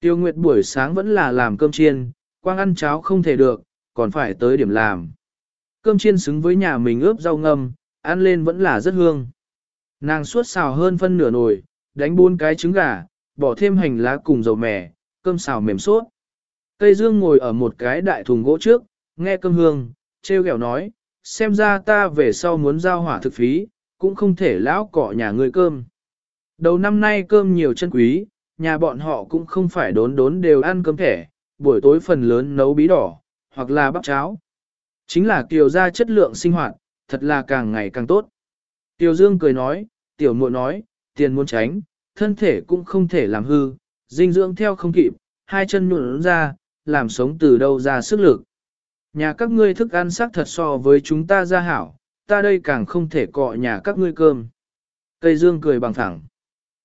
Tiêu Nguyệt buổi sáng vẫn là làm cơm chiên, quang ăn cháo không thể được, còn phải tới điểm làm. Cơm chiên xứng với nhà mình ướp rau ngâm, ăn lên vẫn là rất hương. Nàng suốt xào hơn phân nửa nồi, đánh bốn cái trứng gà, bỏ thêm hành lá cùng dầu mè, cơm xào mềm suốt. Tây Dương ngồi ở một cái đại thùng gỗ trước, nghe cơm hương, treo ghẹo nói, xem ra ta về sau muốn giao hỏa thực phí, cũng không thể lão cọ nhà người cơm. Đầu năm nay cơm nhiều chân quý, nhà bọn họ cũng không phải đốn đốn đều ăn cơm thẻ, buổi tối phần lớn nấu bí đỏ, hoặc là bắp cháo. Chính là kiều gia chất lượng sinh hoạt, thật là càng ngày càng tốt. Tiểu Dương cười nói, tiểu muội nói, tiền muốn tránh, thân thể cũng không thể làm hư, dinh dưỡng theo không kịp, hai chân nhuộn ra, làm sống từ đâu ra sức lực. Nhà các ngươi thức ăn sắc thật so với chúng ta ra hảo, ta đây càng không thể cọ nhà các ngươi cơm. Cây Dương cười bằng thẳng.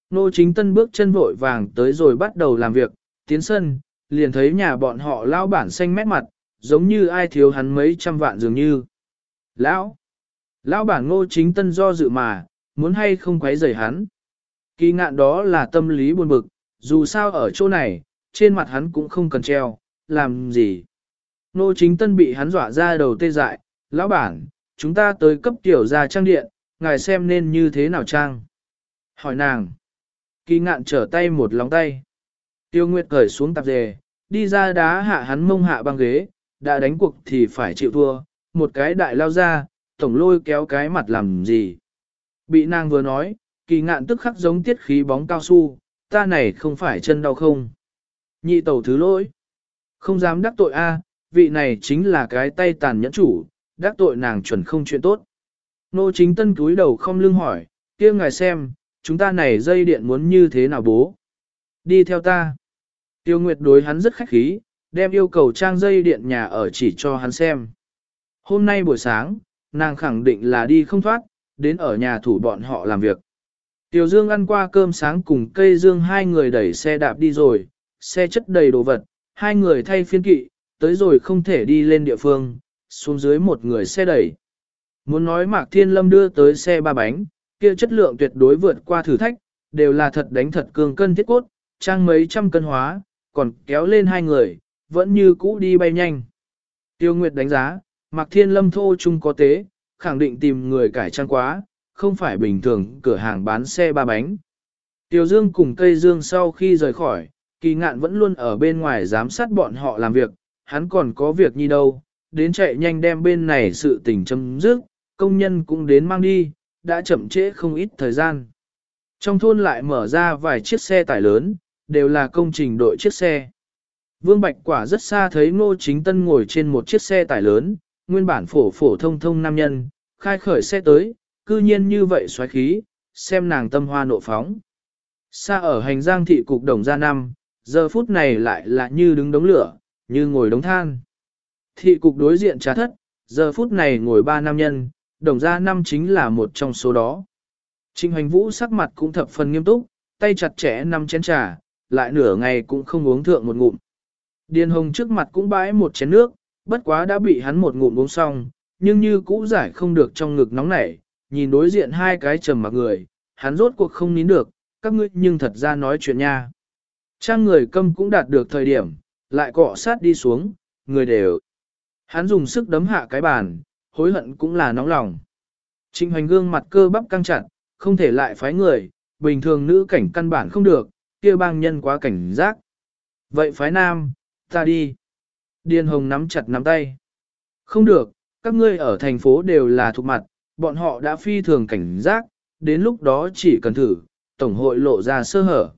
Nô chính tân bước chân vội vàng tới rồi bắt đầu làm việc, tiến sân, liền thấy nhà bọn họ lao bản xanh mét mặt, giống như ai thiếu hắn mấy trăm vạn dường như. Lão! Lão bản ngô chính tân do dự mà, muốn hay không quấy rầy hắn. Kỳ ngạn đó là tâm lý buồn bực, dù sao ở chỗ này, trên mặt hắn cũng không cần treo, làm gì. Ngô chính tân bị hắn dọa ra đầu tê dại, lão bản, chúng ta tới cấp tiểu ra trang điện, ngài xem nên như thế nào trang. Hỏi nàng. Kỳ ngạn trở tay một lòng tay. Tiêu Nguyệt cởi xuống tạp dề, đi ra đá hạ hắn mông hạ băng ghế, đã đánh cuộc thì phải chịu thua, một cái đại lao ra, tổng lôi kéo cái mặt làm gì. Bị nàng vừa nói, kỳ ngạn tức khắc giống tiết khí bóng cao su, ta này không phải chân đau không. Nhị tẩu thứ lỗi. Không dám đắc tội a, vị này chính là cái tay tàn nhẫn chủ, đắc tội nàng chuẩn không chuyện tốt. Nô chính tân cúi đầu không lưng hỏi, kia ngài xem, chúng ta này dây điện muốn như thế nào bố? Đi theo ta. Tiêu Nguyệt đối hắn rất khách khí, đem yêu cầu trang dây điện nhà ở chỉ cho hắn xem. Hôm nay buổi sáng, nàng khẳng định là đi không thoát, đến ở nhà thủ bọn họ làm việc. Tiểu Dương ăn qua cơm sáng cùng cây Dương hai người đẩy xe đạp đi rồi, xe chất đầy đồ vật, hai người thay phiên kỵ, tới rồi không thể đi lên địa phương, xuống dưới một người xe đẩy. Muốn nói Mạc Thiên Lâm đưa tới xe ba bánh, kia chất lượng tuyệt đối vượt qua thử thách, đều là thật đánh thật cường cân thiết cốt, trang mấy trăm cân hóa, còn kéo lên hai người, vẫn như cũ đi bay nhanh. Tiêu Nguyệt đánh giá, Mạc Thiên Lâm thô chung có tế, khẳng định tìm người cải trang quá, không phải bình thường cửa hàng bán xe ba bánh. Tiêu Dương cùng cây Dương sau khi rời khỏi, kỳ ngạn vẫn luôn ở bên ngoài giám sát bọn họ làm việc, hắn còn có việc như đâu, đến chạy nhanh đem bên này sự tình chấm dứt, công nhân cũng đến mang đi, đã chậm trễ không ít thời gian. Trong thôn lại mở ra vài chiếc xe tải lớn, đều là công trình đội chiếc xe. Vương Bạch Quả rất xa thấy Ngô Chính Tân ngồi trên một chiếc xe tải lớn, nguyên bản phổ phổ thông thông nam nhân, khai khởi xe tới, cư nhiên như vậy xoáy khí, xem nàng tâm hoa nộ phóng. Xa ở hành giang thị cục đồng gia năm, giờ phút này lại là như đứng đống lửa, như ngồi đống than. Thị cục đối diện trà thất, giờ phút này ngồi ba nam nhân, đồng gia năm chính là một trong số đó. Trịnh hành vũ sắc mặt cũng thập phần nghiêm túc, tay chặt chẽ năm chén trà, lại nửa ngày cũng không uống thượng một ngụm. Điền hồng trước mặt cũng bãi một chén nước, bất quá đã bị hắn một ngụm uống xong, nhưng như cũ giải không được trong ngực nóng nảy, nhìn đối diện hai cái trầm mặc người, hắn rốt cuộc không nín được, các ngươi nhưng thật ra nói chuyện nha. Trang người câm cũng đạt được thời điểm, lại cọ sát đi xuống, người đều. Hắn dùng sức đấm hạ cái bàn, hối hận cũng là nóng lòng. Trịnh hoành gương mặt cơ bắp căng chặt, không thể lại phái người, bình thường nữ cảnh căn bản không được, kia bang nhân quá cảnh giác. Vậy phái nam, ta đi. Điền hồng nắm chặt nắm tay. Không được, các ngươi ở thành phố đều là thuộc mặt, bọn họ đã phi thường cảnh giác, đến lúc đó chỉ cần thử, tổng hội lộ ra sơ hở.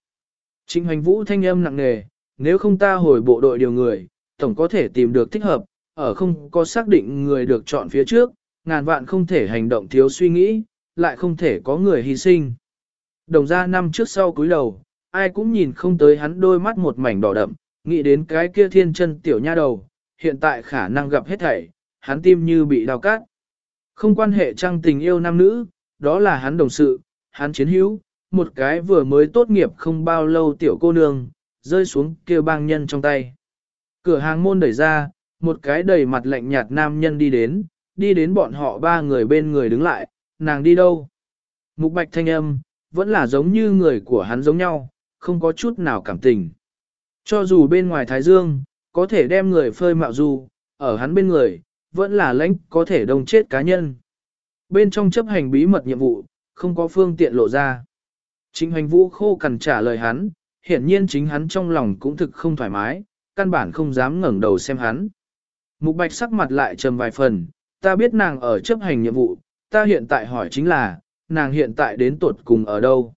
Trịnh hoành vũ thanh âm nặng nề, nếu không ta hồi bộ đội điều người, tổng có thể tìm được thích hợp, ở không có xác định người được chọn phía trước, ngàn vạn không thể hành động thiếu suy nghĩ, lại không thể có người hy sinh. Đồng ra năm trước sau cúi đầu, ai cũng nhìn không tới hắn đôi mắt một mảnh đỏ đậm, nghĩ đến cái kia thiên chân tiểu nha đầu, hiện tại khả năng gặp hết thảy, hắn tim như bị đào cát. Không quan hệ trăng tình yêu nam nữ, đó là hắn đồng sự, hắn chiến hữu, một cái vừa mới tốt nghiệp không bao lâu tiểu cô nương, rơi xuống kia bang nhân trong tay. Cửa hàng môn đẩy ra, một cái đầy mặt lạnh nhạt nam nhân đi đến, đi đến bọn họ ba người bên người đứng lại, nàng đi đâu? Mục bạch thanh âm, vẫn là giống như người của hắn giống nhau, không có chút nào cảm tình. Cho dù bên ngoài Thái Dương, có thể đem người phơi mạo du, ở hắn bên người, vẫn là lãnh có thể đồng chết cá nhân. Bên trong chấp hành bí mật nhiệm vụ, không có phương tiện lộ ra. Chính hành vũ khô cằn trả lời hắn, hiển nhiên chính hắn trong lòng cũng thực không thoải mái, căn bản không dám ngẩng đầu xem hắn. Mục bạch sắc mặt lại trầm vài phần, ta biết nàng ở chấp hành nhiệm vụ, ta hiện tại hỏi chính là, nàng hiện tại đến tuột cùng ở đâu.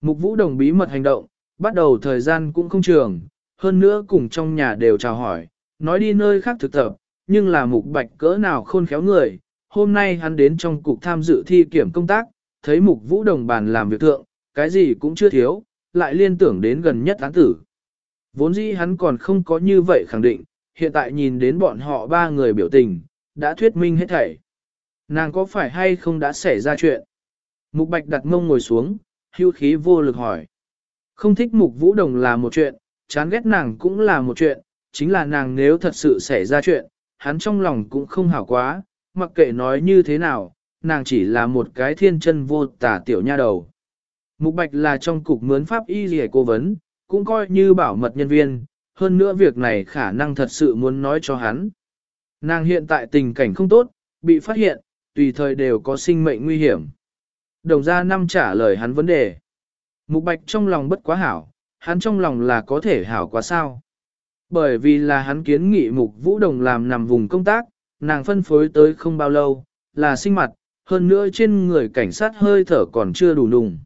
Mục vũ đồng bí mật hành động, bắt đầu thời gian cũng không trường, hơn nữa cùng trong nhà đều chào hỏi, nói đi nơi khác thực tập, nhưng là mục bạch cỡ nào khôn khéo người. Hôm nay hắn đến trong cục tham dự thi kiểm công tác, thấy mục vũ đồng bàn làm việc thượng, cái gì cũng chưa thiếu, lại liên tưởng đến gần nhất án tử. Vốn dĩ hắn còn không có như vậy khẳng định, hiện tại nhìn đến bọn họ ba người biểu tình, đã thuyết minh hết thảy. Nàng có phải hay không đã xảy ra chuyện? Mục bạch đặt mông ngồi xuống, hưu khí vô lực hỏi. Không thích mục vũ đồng là một chuyện, chán ghét nàng cũng là một chuyện, chính là nàng nếu thật sự xảy ra chuyện, hắn trong lòng cũng không hảo quá, mặc kệ nói như thế nào, nàng chỉ là một cái thiên chân vô tả tiểu nha đầu. Mục Bạch là trong cục mướn pháp y gì cố vấn, cũng coi như bảo mật nhân viên, hơn nữa việc này khả năng thật sự muốn nói cho hắn. Nàng hiện tại tình cảnh không tốt, bị phát hiện, tùy thời đều có sinh mệnh nguy hiểm. Đồng gia năm trả lời hắn vấn đề. Mục Bạch trong lòng bất quá hảo, hắn trong lòng là có thể hảo quá sao. Bởi vì là hắn kiến nghị Mục Vũ Đồng làm nằm vùng công tác, nàng phân phối tới không bao lâu, là sinh mặt, hơn nữa trên người cảnh sát hơi thở còn chưa đủ nùng.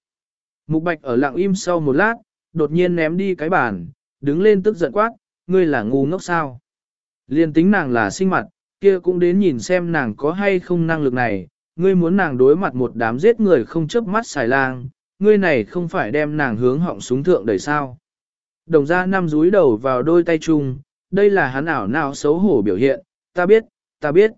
Mục Bạch ở lặng im sau một lát, đột nhiên ném đi cái bàn, đứng lên tức giận quát, ngươi là ngu ngốc sao. Liên tính nàng là sinh mặt, kia cũng đến nhìn xem nàng có hay không năng lực này, ngươi muốn nàng đối mặt một đám giết người không chớp mắt xài lang, ngươi này không phải đem nàng hướng họng súng thượng đẩy sao. Đồng ra năm rúi đầu vào đôi tay chung, đây là hắn ảo nào xấu hổ biểu hiện, ta biết, ta biết.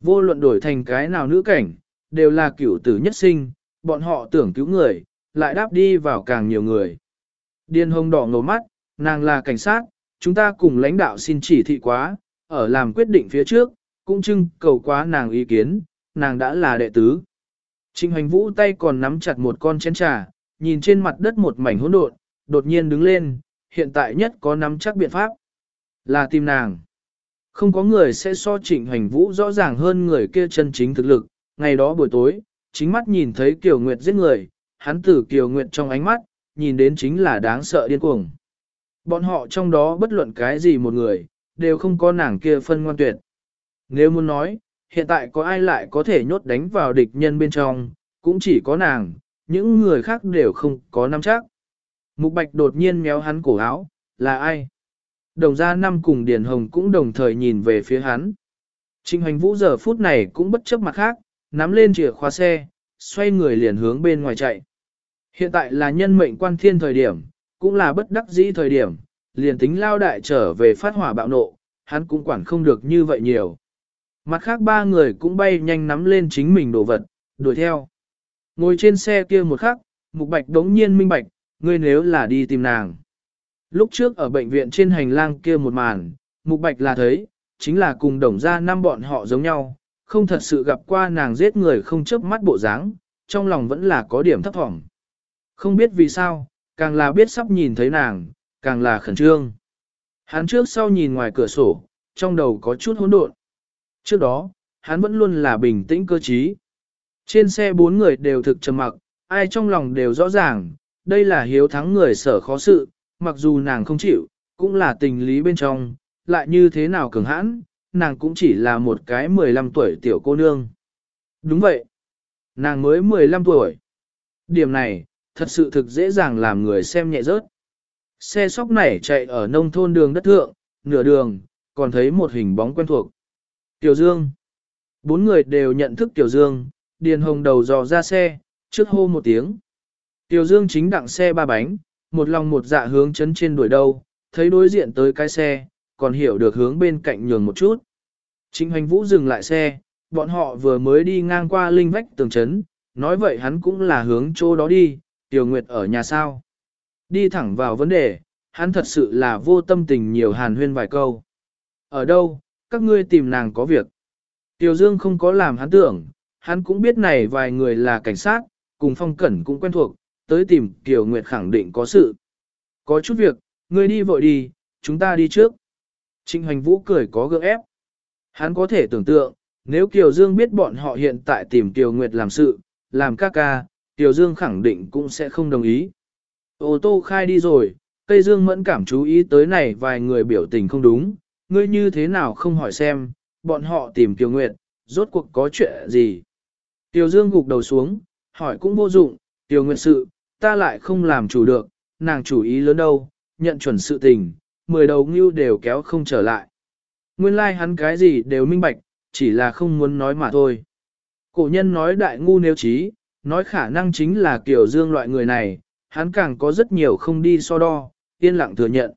Vô luận đổi thành cái nào nữ cảnh, đều là cửu tử nhất sinh, bọn họ tưởng cứu người, lại đáp đi vào càng nhiều người. Điên hồng đỏ ngầu mắt, nàng là cảnh sát, chúng ta cùng lãnh đạo xin chỉ thị quá, ở làm quyết định phía trước, cũng trưng cầu quá nàng ý kiến, nàng đã là đệ tứ. Trịnh hoành vũ tay còn nắm chặt một con chén trà, nhìn trên mặt đất một mảnh hỗn độn, đột nhiên đứng lên, hiện tại nhất có nắm chắc biện pháp. Là tìm nàng. Không có người sẽ so trịnh hoành vũ rõ ràng hơn người kia chân chính thực lực. Ngày đó buổi tối, chính mắt nhìn thấy Kiều Nguyệt giết người, hắn tử Kiều Nguyệt trong ánh mắt, nhìn đến chính là đáng sợ điên cuồng. Bọn họ trong đó bất luận cái gì một người, đều không có nàng kia phân ngoan tuyệt. Nếu muốn nói, hiện tại có ai lại có thể nhốt đánh vào địch nhân bên trong, cũng chỉ có nàng, những người khác đều không có nắm chắc. Mục Bạch đột nhiên méo hắn cổ áo, là ai? Đồng gia năm cùng Điền Hồng cũng đồng thời nhìn về phía hắn. Trình hành vũ giờ phút này cũng bất chấp mặt khác, nắm lên chìa khóa xe, xoay người liền hướng bên ngoài chạy. Hiện tại là nhân mệnh quan thiên thời điểm, cũng là bất đắc dĩ thời điểm, liền tính lao đại trở về phát hỏa bạo nộ, hắn cũng quản không được như vậy nhiều. Mặt khác ba người cũng bay nhanh nắm lên chính mình đồ vật, đuổi theo. Ngồi trên xe kia một khắc, Mục Bạch đống nhiên minh bạch, ngươi nếu là đi tìm nàng. Lúc trước ở bệnh viện trên hành lang kia một màn, Mục Bạch là thấy, chính là cùng đồng ra năm bọn họ giống nhau, không thật sự gặp qua nàng giết người không chớp mắt bộ dáng, trong lòng vẫn là có điểm thấp thỏm. Không biết vì sao, càng là biết sắp nhìn thấy nàng, càng là khẩn trương. Hắn trước sau nhìn ngoài cửa sổ, trong đầu có chút hỗn độn. Trước đó, hắn vẫn luôn là bình tĩnh cơ trí. Trên xe bốn người đều thực trầm mặc, ai trong lòng đều rõ ràng, đây là hiếu thắng người sở khó sự, mặc dù nàng không chịu, cũng là tình lý bên trong, lại như thế nào cường hãn, nàng cũng chỉ là một cái 15 tuổi tiểu cô nương. Đúng vậy, nàng mới 15 tuổi. Điểm này, thật sự thực dễ dàng làm người xem nhẹ rớt. Xe sóc này chạy ở nông thôn đường đất thượng, nửa đường, còn thấy một hình bóng quen thuộc. Tiểu Dương. Bốn người đều nhận thức Tiểu Dương, Điền Hồng đầu dò ra xe, trước hô một tiếng. Tiểu Dương chính đặng xe ba bánh, một lòng một dạ hướng chấn trên đuổi đâu, thấy đối diện tới cái xe, còn hiểu được hướng bên cạnh nhường một chút. Chính hành Vũ dừng lại xe, bọn họ vừa mới đi ngang qua linh vách tường chấn, nói vậy hắn cũng là hướng chỗ đó đi, Tiểu Nguyệt ở nhà sao. Đi thẳng vào vấn đề, hắn thật sự là vô tâm tình nhiều hàn huyên vài câu. Ở đâu, các ngươi tìm nàng có việc. Tiểu Dương không có làm hắn tưởng, hắn cũng biết này vài người là cảnh sát, cùng phong cẩn cũng quen thuộc, tới tìm Tiểu Nguyệt khẳng định có sự. Có chút việc, ngươi đi vội đi, chúng ta đi trước. Trịnh Hoành Vũ cười có gượng ép. Hắn có thể tưởng tượng, nếu Kiều Dương biết bọn họ hiện tại tìm Kiều Nguyệt làm sự, làm ca ca, Kiều Dương khẳng định cũng sẽ không đồng ý. Ô tô khai đi rồi, Tây Dương mẫn cảm chú ý tới này vài người biểu tình không đúng, ngươi như thế nào không hỏi xem, bọn họ tìm Kiều Nguyệt, rốt cuộc có chuyện gì. Tiểu Dương gục đầu xuống, hỏi cũng vô dụng, Tiểu Nguyệt sự, ta lại không làm chủ được, nàng chủ ý lớn đâu, nhận chuẩn sự tình, mười đầu ngưu đều kéo không trở lại. Nguyên lai like hắn cái gì đều minh bạch, chỉ là không muốn nói mà thôi. Cổ nhân nói đại ngu nếu trí, nói khả năng chính là Kiều dương loại người này, hắn càng có rất nhiều không đi so đo, yên lặng thừa nhận.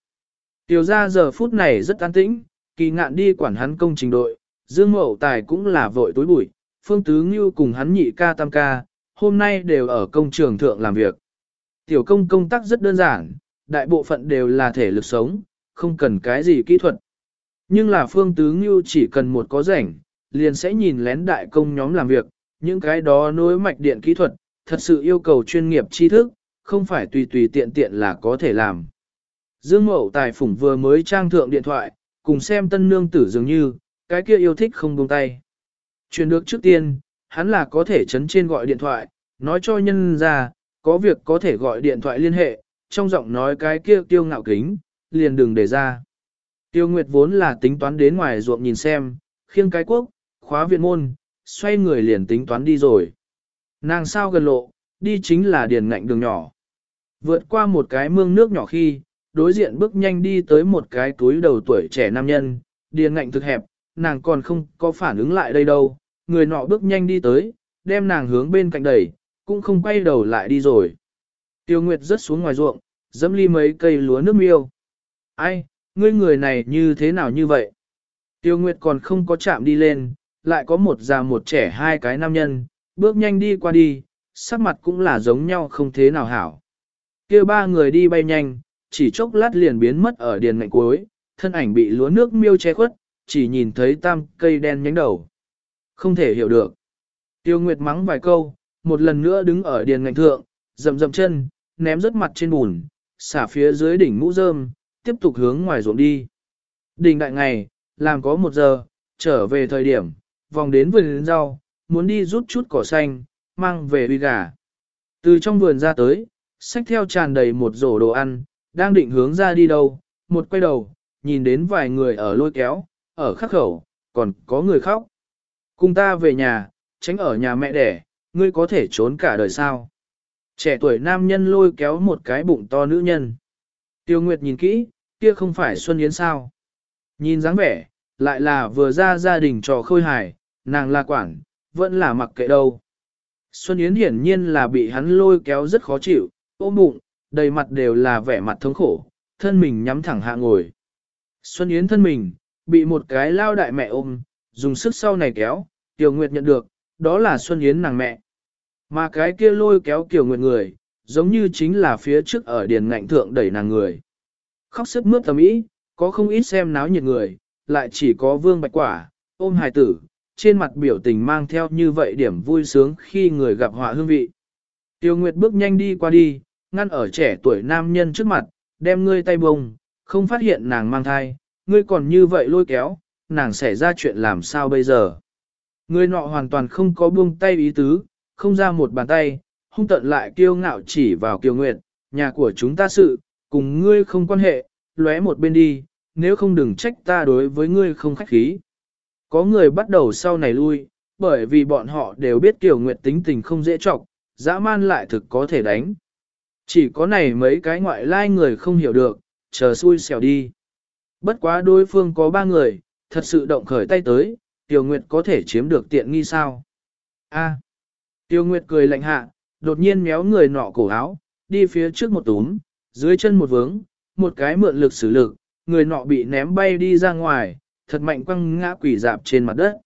Tiểu ra giờ phút này rất an tĩnh, kỳ ngạn đi quản hắn công trình đội, dương mậu tài cũng là vội tối bụi, phương tứ ngưu cùng hắn nhị ca tam ca, hôm nay đều ở công trường thượng làm việc. Tiểu công công tác rất đơn giản, đại bộ phận đều là thể lực sống, không cần cái gì kỹ thuật. Nhưng là phương tứ ngưu chỉ cần một có rảnh, liền sẽ nhìn lén đại công nhóm làm việc, những cái đó nối mạch điện kỹ thuật, thật sự yêu cầu chuyên nghiệp tri thức, không phải tùy tùy tiện tiện là có thể làm. Dương Mậu Tài Phủng vừa mới trang thượng điện thoại, cùng xem tân nương tử dường như, cái kia yêu thích không buông tay. Chuyển được trước tiên, hắn là có thể chấn trên gọi điện thoại, nói cho nhân ra, có việc có thể gọi điện thoại liên hệ, trong giọng nói cái kia tiêu ngạo kính, liền đừng để ra. Tiêu Nguyệt vốn là tính toán đến ngoài ruộng nhìn xem, khiêng cái quốc, khóa viện môn, xoay người liền tính toán đi rồi. Nàng sao gần lộ, đi chính là điền ngạnh đường nhỏ. Vượt qua một cái mương nước nhỏ khi, đối diện bước nhanh đi tới một cái túi đầu tuổi trẻ nam nhân, điền ngạnh thực hẹp, nàng còn không có phản ứng lại đây đâu, người nọ bước nhanh đi tới, đem nàng hướng bên cạnh đẩy, cũng không quay đầu lại đi rồi. Tiêu Nguyệt rớt xuống ngoài ruộng, dẫm ly mấy cây lúa nước miêu. Ai, ngươi người này như thế nào như vậy? Tiêu Nguyệt còn không có chạm đi lên, lại có một già một trẻ hai cái nam nhân, bước nhanh đi qua đi, sắc mặt cũng là giống nhau không thế nào hảo. kia ba người đi bay nhanh, chỉ chốc lát liền biến mất ở điền ngạnh cuối, thân ảnh bị lúa nước miêu che khuất, chỉ nhìn thấy tam cây đen nhánh đầu. Không thể hiểu được. Tiêu Nguyệt mắng vài câu, một lần nữa đứng ở điền ngạnh thượng, dậm dậm chân, ném rớt mặt trên bùn, xả phía dưới đỉnh mũ rơm, tiếp tục hướng ngoài ruộng đi. Đỉnh đại ngày, làm có một giờ, trở về thời điểm, vòng đến vườn rau, muốn đi rút chút cỏ xanh, mang về uy gà. Từ trong vườn ra tới, xách theo tràn đầy một rổ đồ ăn, đang định hướng ra đi đâu, một quay đầu, nhìn đến vài người ở lôi kéo, ở khắc khẩu, còn có người khóc. Cùng ta về nhà, tránh ở nhà mẹ đẻ, ngươi có thể trốn cả đời sao. Trẻ tuổi nam nhân lôi kéo một cái bụng to nữ nhân. Tiêu Nguyệt nhìn kỹ, kia không phải Xuân Yến sao. Nhìn dáng vẻ, lại là vừa ra gia đình trò khôi hài, nàng là quản, vẫn là mặc kệ đâu. Xuân Yến hiển nhiên là bị hắn lôi kéo rất khó chịu, ôm bụng, đầy mặt đều là vẻ mặt thống khổ, thân mình nhắm thẳng hạ ngồi. Xuân Yến thân mình, bị một cái lao đại mẹ ôm, dùng sức sau này kéo, Tiểu Nguyệt nhận được, đó là Xuân Yến nàng mẹ. Mà cái kia lôi kéo Tiểu Nguyệt người, giống như chính là phía trước ở điền ngạnh thượng đẩy nàng người. Khóc sức mướt tầm ý, có không ít xem náo nhiệt người, lại chỉ có vương bạch quả, ôm hài tử, trên mặt biểu tình mang theo như vậy điểm vui sướng khi người gặp họa hương vị. Tiêu Nguyệt bước nhanh đi qua đi, ngăn ở trẻ tuổi nam nhân trước mặt, đem ngươi tay bông, không phát hiện nàng mang thai, ngươi còn như vậy lôi kéo, nàng sẽ ra chuyện làm sao bây giờ. Ngươi nọ hoàn toàn không có buông tay ý tứ, không ra một bàn tay, hung tận lại kiêu ngạo chỉ vào Kiều Nguyệt, nhà của chúng ta sự, cùng ngươi không quan hệ, lóe một bên đi, nếu không đừng trách ta đối với ngươi không khách khí. Có người bắt đầu sau này lui, bởi vì bọn họ đều biết Kiều Nguyệt tính tình không dễ trọc, dã man lại thực có thể đánh. Chỉ có này mấy cái ngoại lai người không hiểu được, chờ xui xẻo đi. Bất quá đối phương có ba người, thật sự động khởi tay tới, Tiêu Nguyệt có thể chiếm được tiện nghi sao? A. Tiêu Nguyệt cười lạnh hạ, đột nhiên méo người nọ cổ áo, đi phía trước một túm, dưới chân một vướng, một cái mượn lực sử lực, người nọ bị ném bay đi ra ngoài, thật mạnh quăng ngã quỷ dạp trên mặt đất.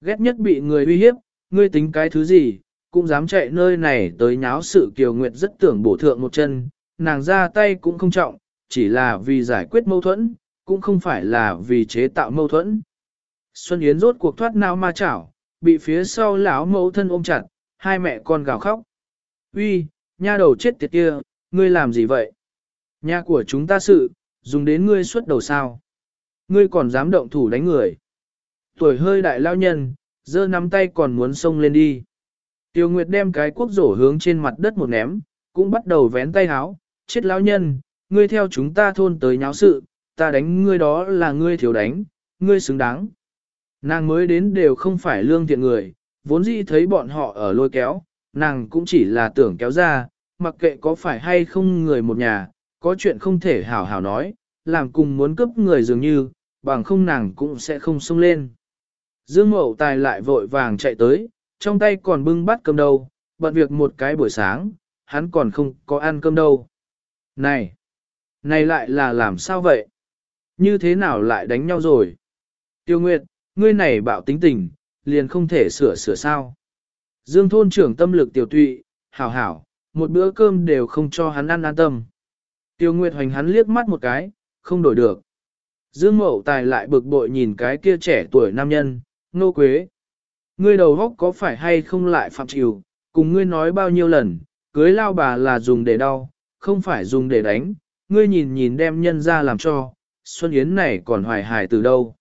Ghét nhất bị người uy hiếp, ngươi tính cái thứ gì, cũng dám chạy nơi này tới nháo sự Kiều Nguyệt rất tưởng bổ thượng một chân, nàng ra tay cũng không trọng, chỉ là vì giải quyết mâu thuẫn, cũng không phải là vì chế tạo mâu thuẫn. Xuân Yến rốt cuộc thoát nào ma chảo, bị phía sau lão mẫu thân ôm chặt, hai mẹ con gào khóc. Uy, nha đầu chết tiệt kia, ngươi làm gì vậy? Nhà của chúng ta sự, dùng đến ngươi suốt đầu sao? Ngươi còn dám động thủ đánh người. Tuổi hơi đại lao nhân, giơ nắm tay còn muốn xông lên đi. Tiêu Nguyệt đem cái quốc rổ hướng trên mặt đất một ném, cũng bắt đầu vén tay háo, chết lão nhân, ngươi theo chúng ta thôn tới nháo sự, ta đánh ngươi đó là ngươi thiếu đánh, ngươi xứng đáng. Nàng mới đến đều không phải lương thiện người, vốn dĩ thấy bọn họ ở lôi kéo, nàng cũng chỉ là tưởng kéo ra, mặc kệ có phải hay không người một nhà, có chuyện không thể hảo hảo nói, làm cùng muốn cướp người dường như, bằng không nàng cũng sẽ không xông lên. Dương Mậu Tài lại vội vàng chạy tới, trong tay còn bưng bát cơm đâu, bận việc một cái buổi sáng, hắn còn không có ăn cơm đâu. Này! Này lại là làm sao vậy? Như thế nào lại đánh nhau rồi? Tiêu Nguyệt, ngươi này bảo tính tình, liền không thể sửa sửa sao. Dương thôn trưởng tâm lực tiểu tụy, hảo hảo, một bữa cơm đều không cho hắn ăn an tâm. Tiêu Nguyệt hoành hắn liếc mắt một cái, không đổi được. Dương Mậu Tài lại bực bội nhìn cái kia trẻ tuổi nam nhân, nô quế. Ngươi đầu góc có phải hay không lại phạm chịu, cùng ngươi nói bao nhiêu lần, cưới lao bà là dùng để đau, không phải dùng để đánh, ngươi nhìn nhìn đem nhân ra làm cho, Xuân Yến này còn hoài hài từ đâu.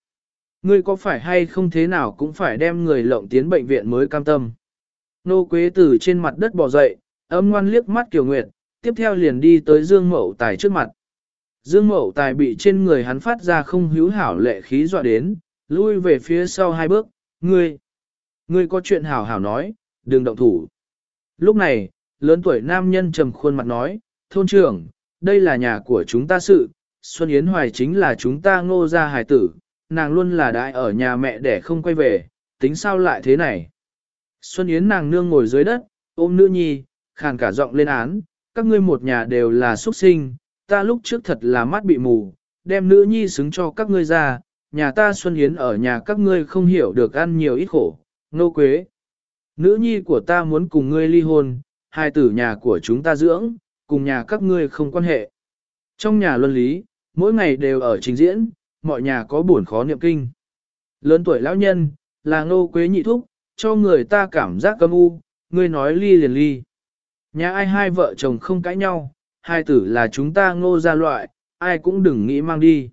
Ngươi có phải hay không thế nào cũng phải đem người lộng tiến bệnh viện mới cam tâm. Nô Quế từ trên mặt đất bò dậy, âm ngoan liếc mắt Kiều Nguyệt, tiếp theo liền đi tới Dương Mậu Tài trước mặt. Dương Mậu Tài bị trên người hắn phát ra không hữu hảo lệ khí dọa đến, lui về phía sau hai bước, ngươi, ngươi có chuyện hảo hảo nói, đừng động thủ. Lúc này, lớn tuổi nam nhân trầm khuôn mặt nói, thôn trưởng, đây là nhà của chúng ta sự, Xuân Yến Hoài chính là chúng ta ngô gia hài tử, nàng luôn là đại ở nhà mẹ để không quay về, tính sao lại thế này. Xuân Yến nàng nương ngồi dưới đất, ôm nữ nhi, khàn cả giọng lên án, các ngươi một nhà đều là xuất sinh, ta lúc trước thật là mắt bị mù, đem nữ nhi xứng cho các ngươi ra, nhà ta Xuân Yến ở nhà các ngươi không hiểu được ăn nhiều ít khổ, nô quế. Nữ nhi của ta muốn cùng ngươi ly hôn, hai tử nhà của chúng ta dưỡng, cùng nhà các ngươi không quan hệ. Trong nhà luân lý, mỗi ngày đều ở trình diễn, mọi nhà có buồn khó niệm kinh. Lớn tuổi lão nhân, là ngô quế nhị thúc, cho người ta cảm giác căm u, ngươi nói ly liền ly. Nhà ai hai vợ chồng không cãi nhau, hai tử là chúng ta ngô ra loại, ai cũng đừng nghĩ mang đi.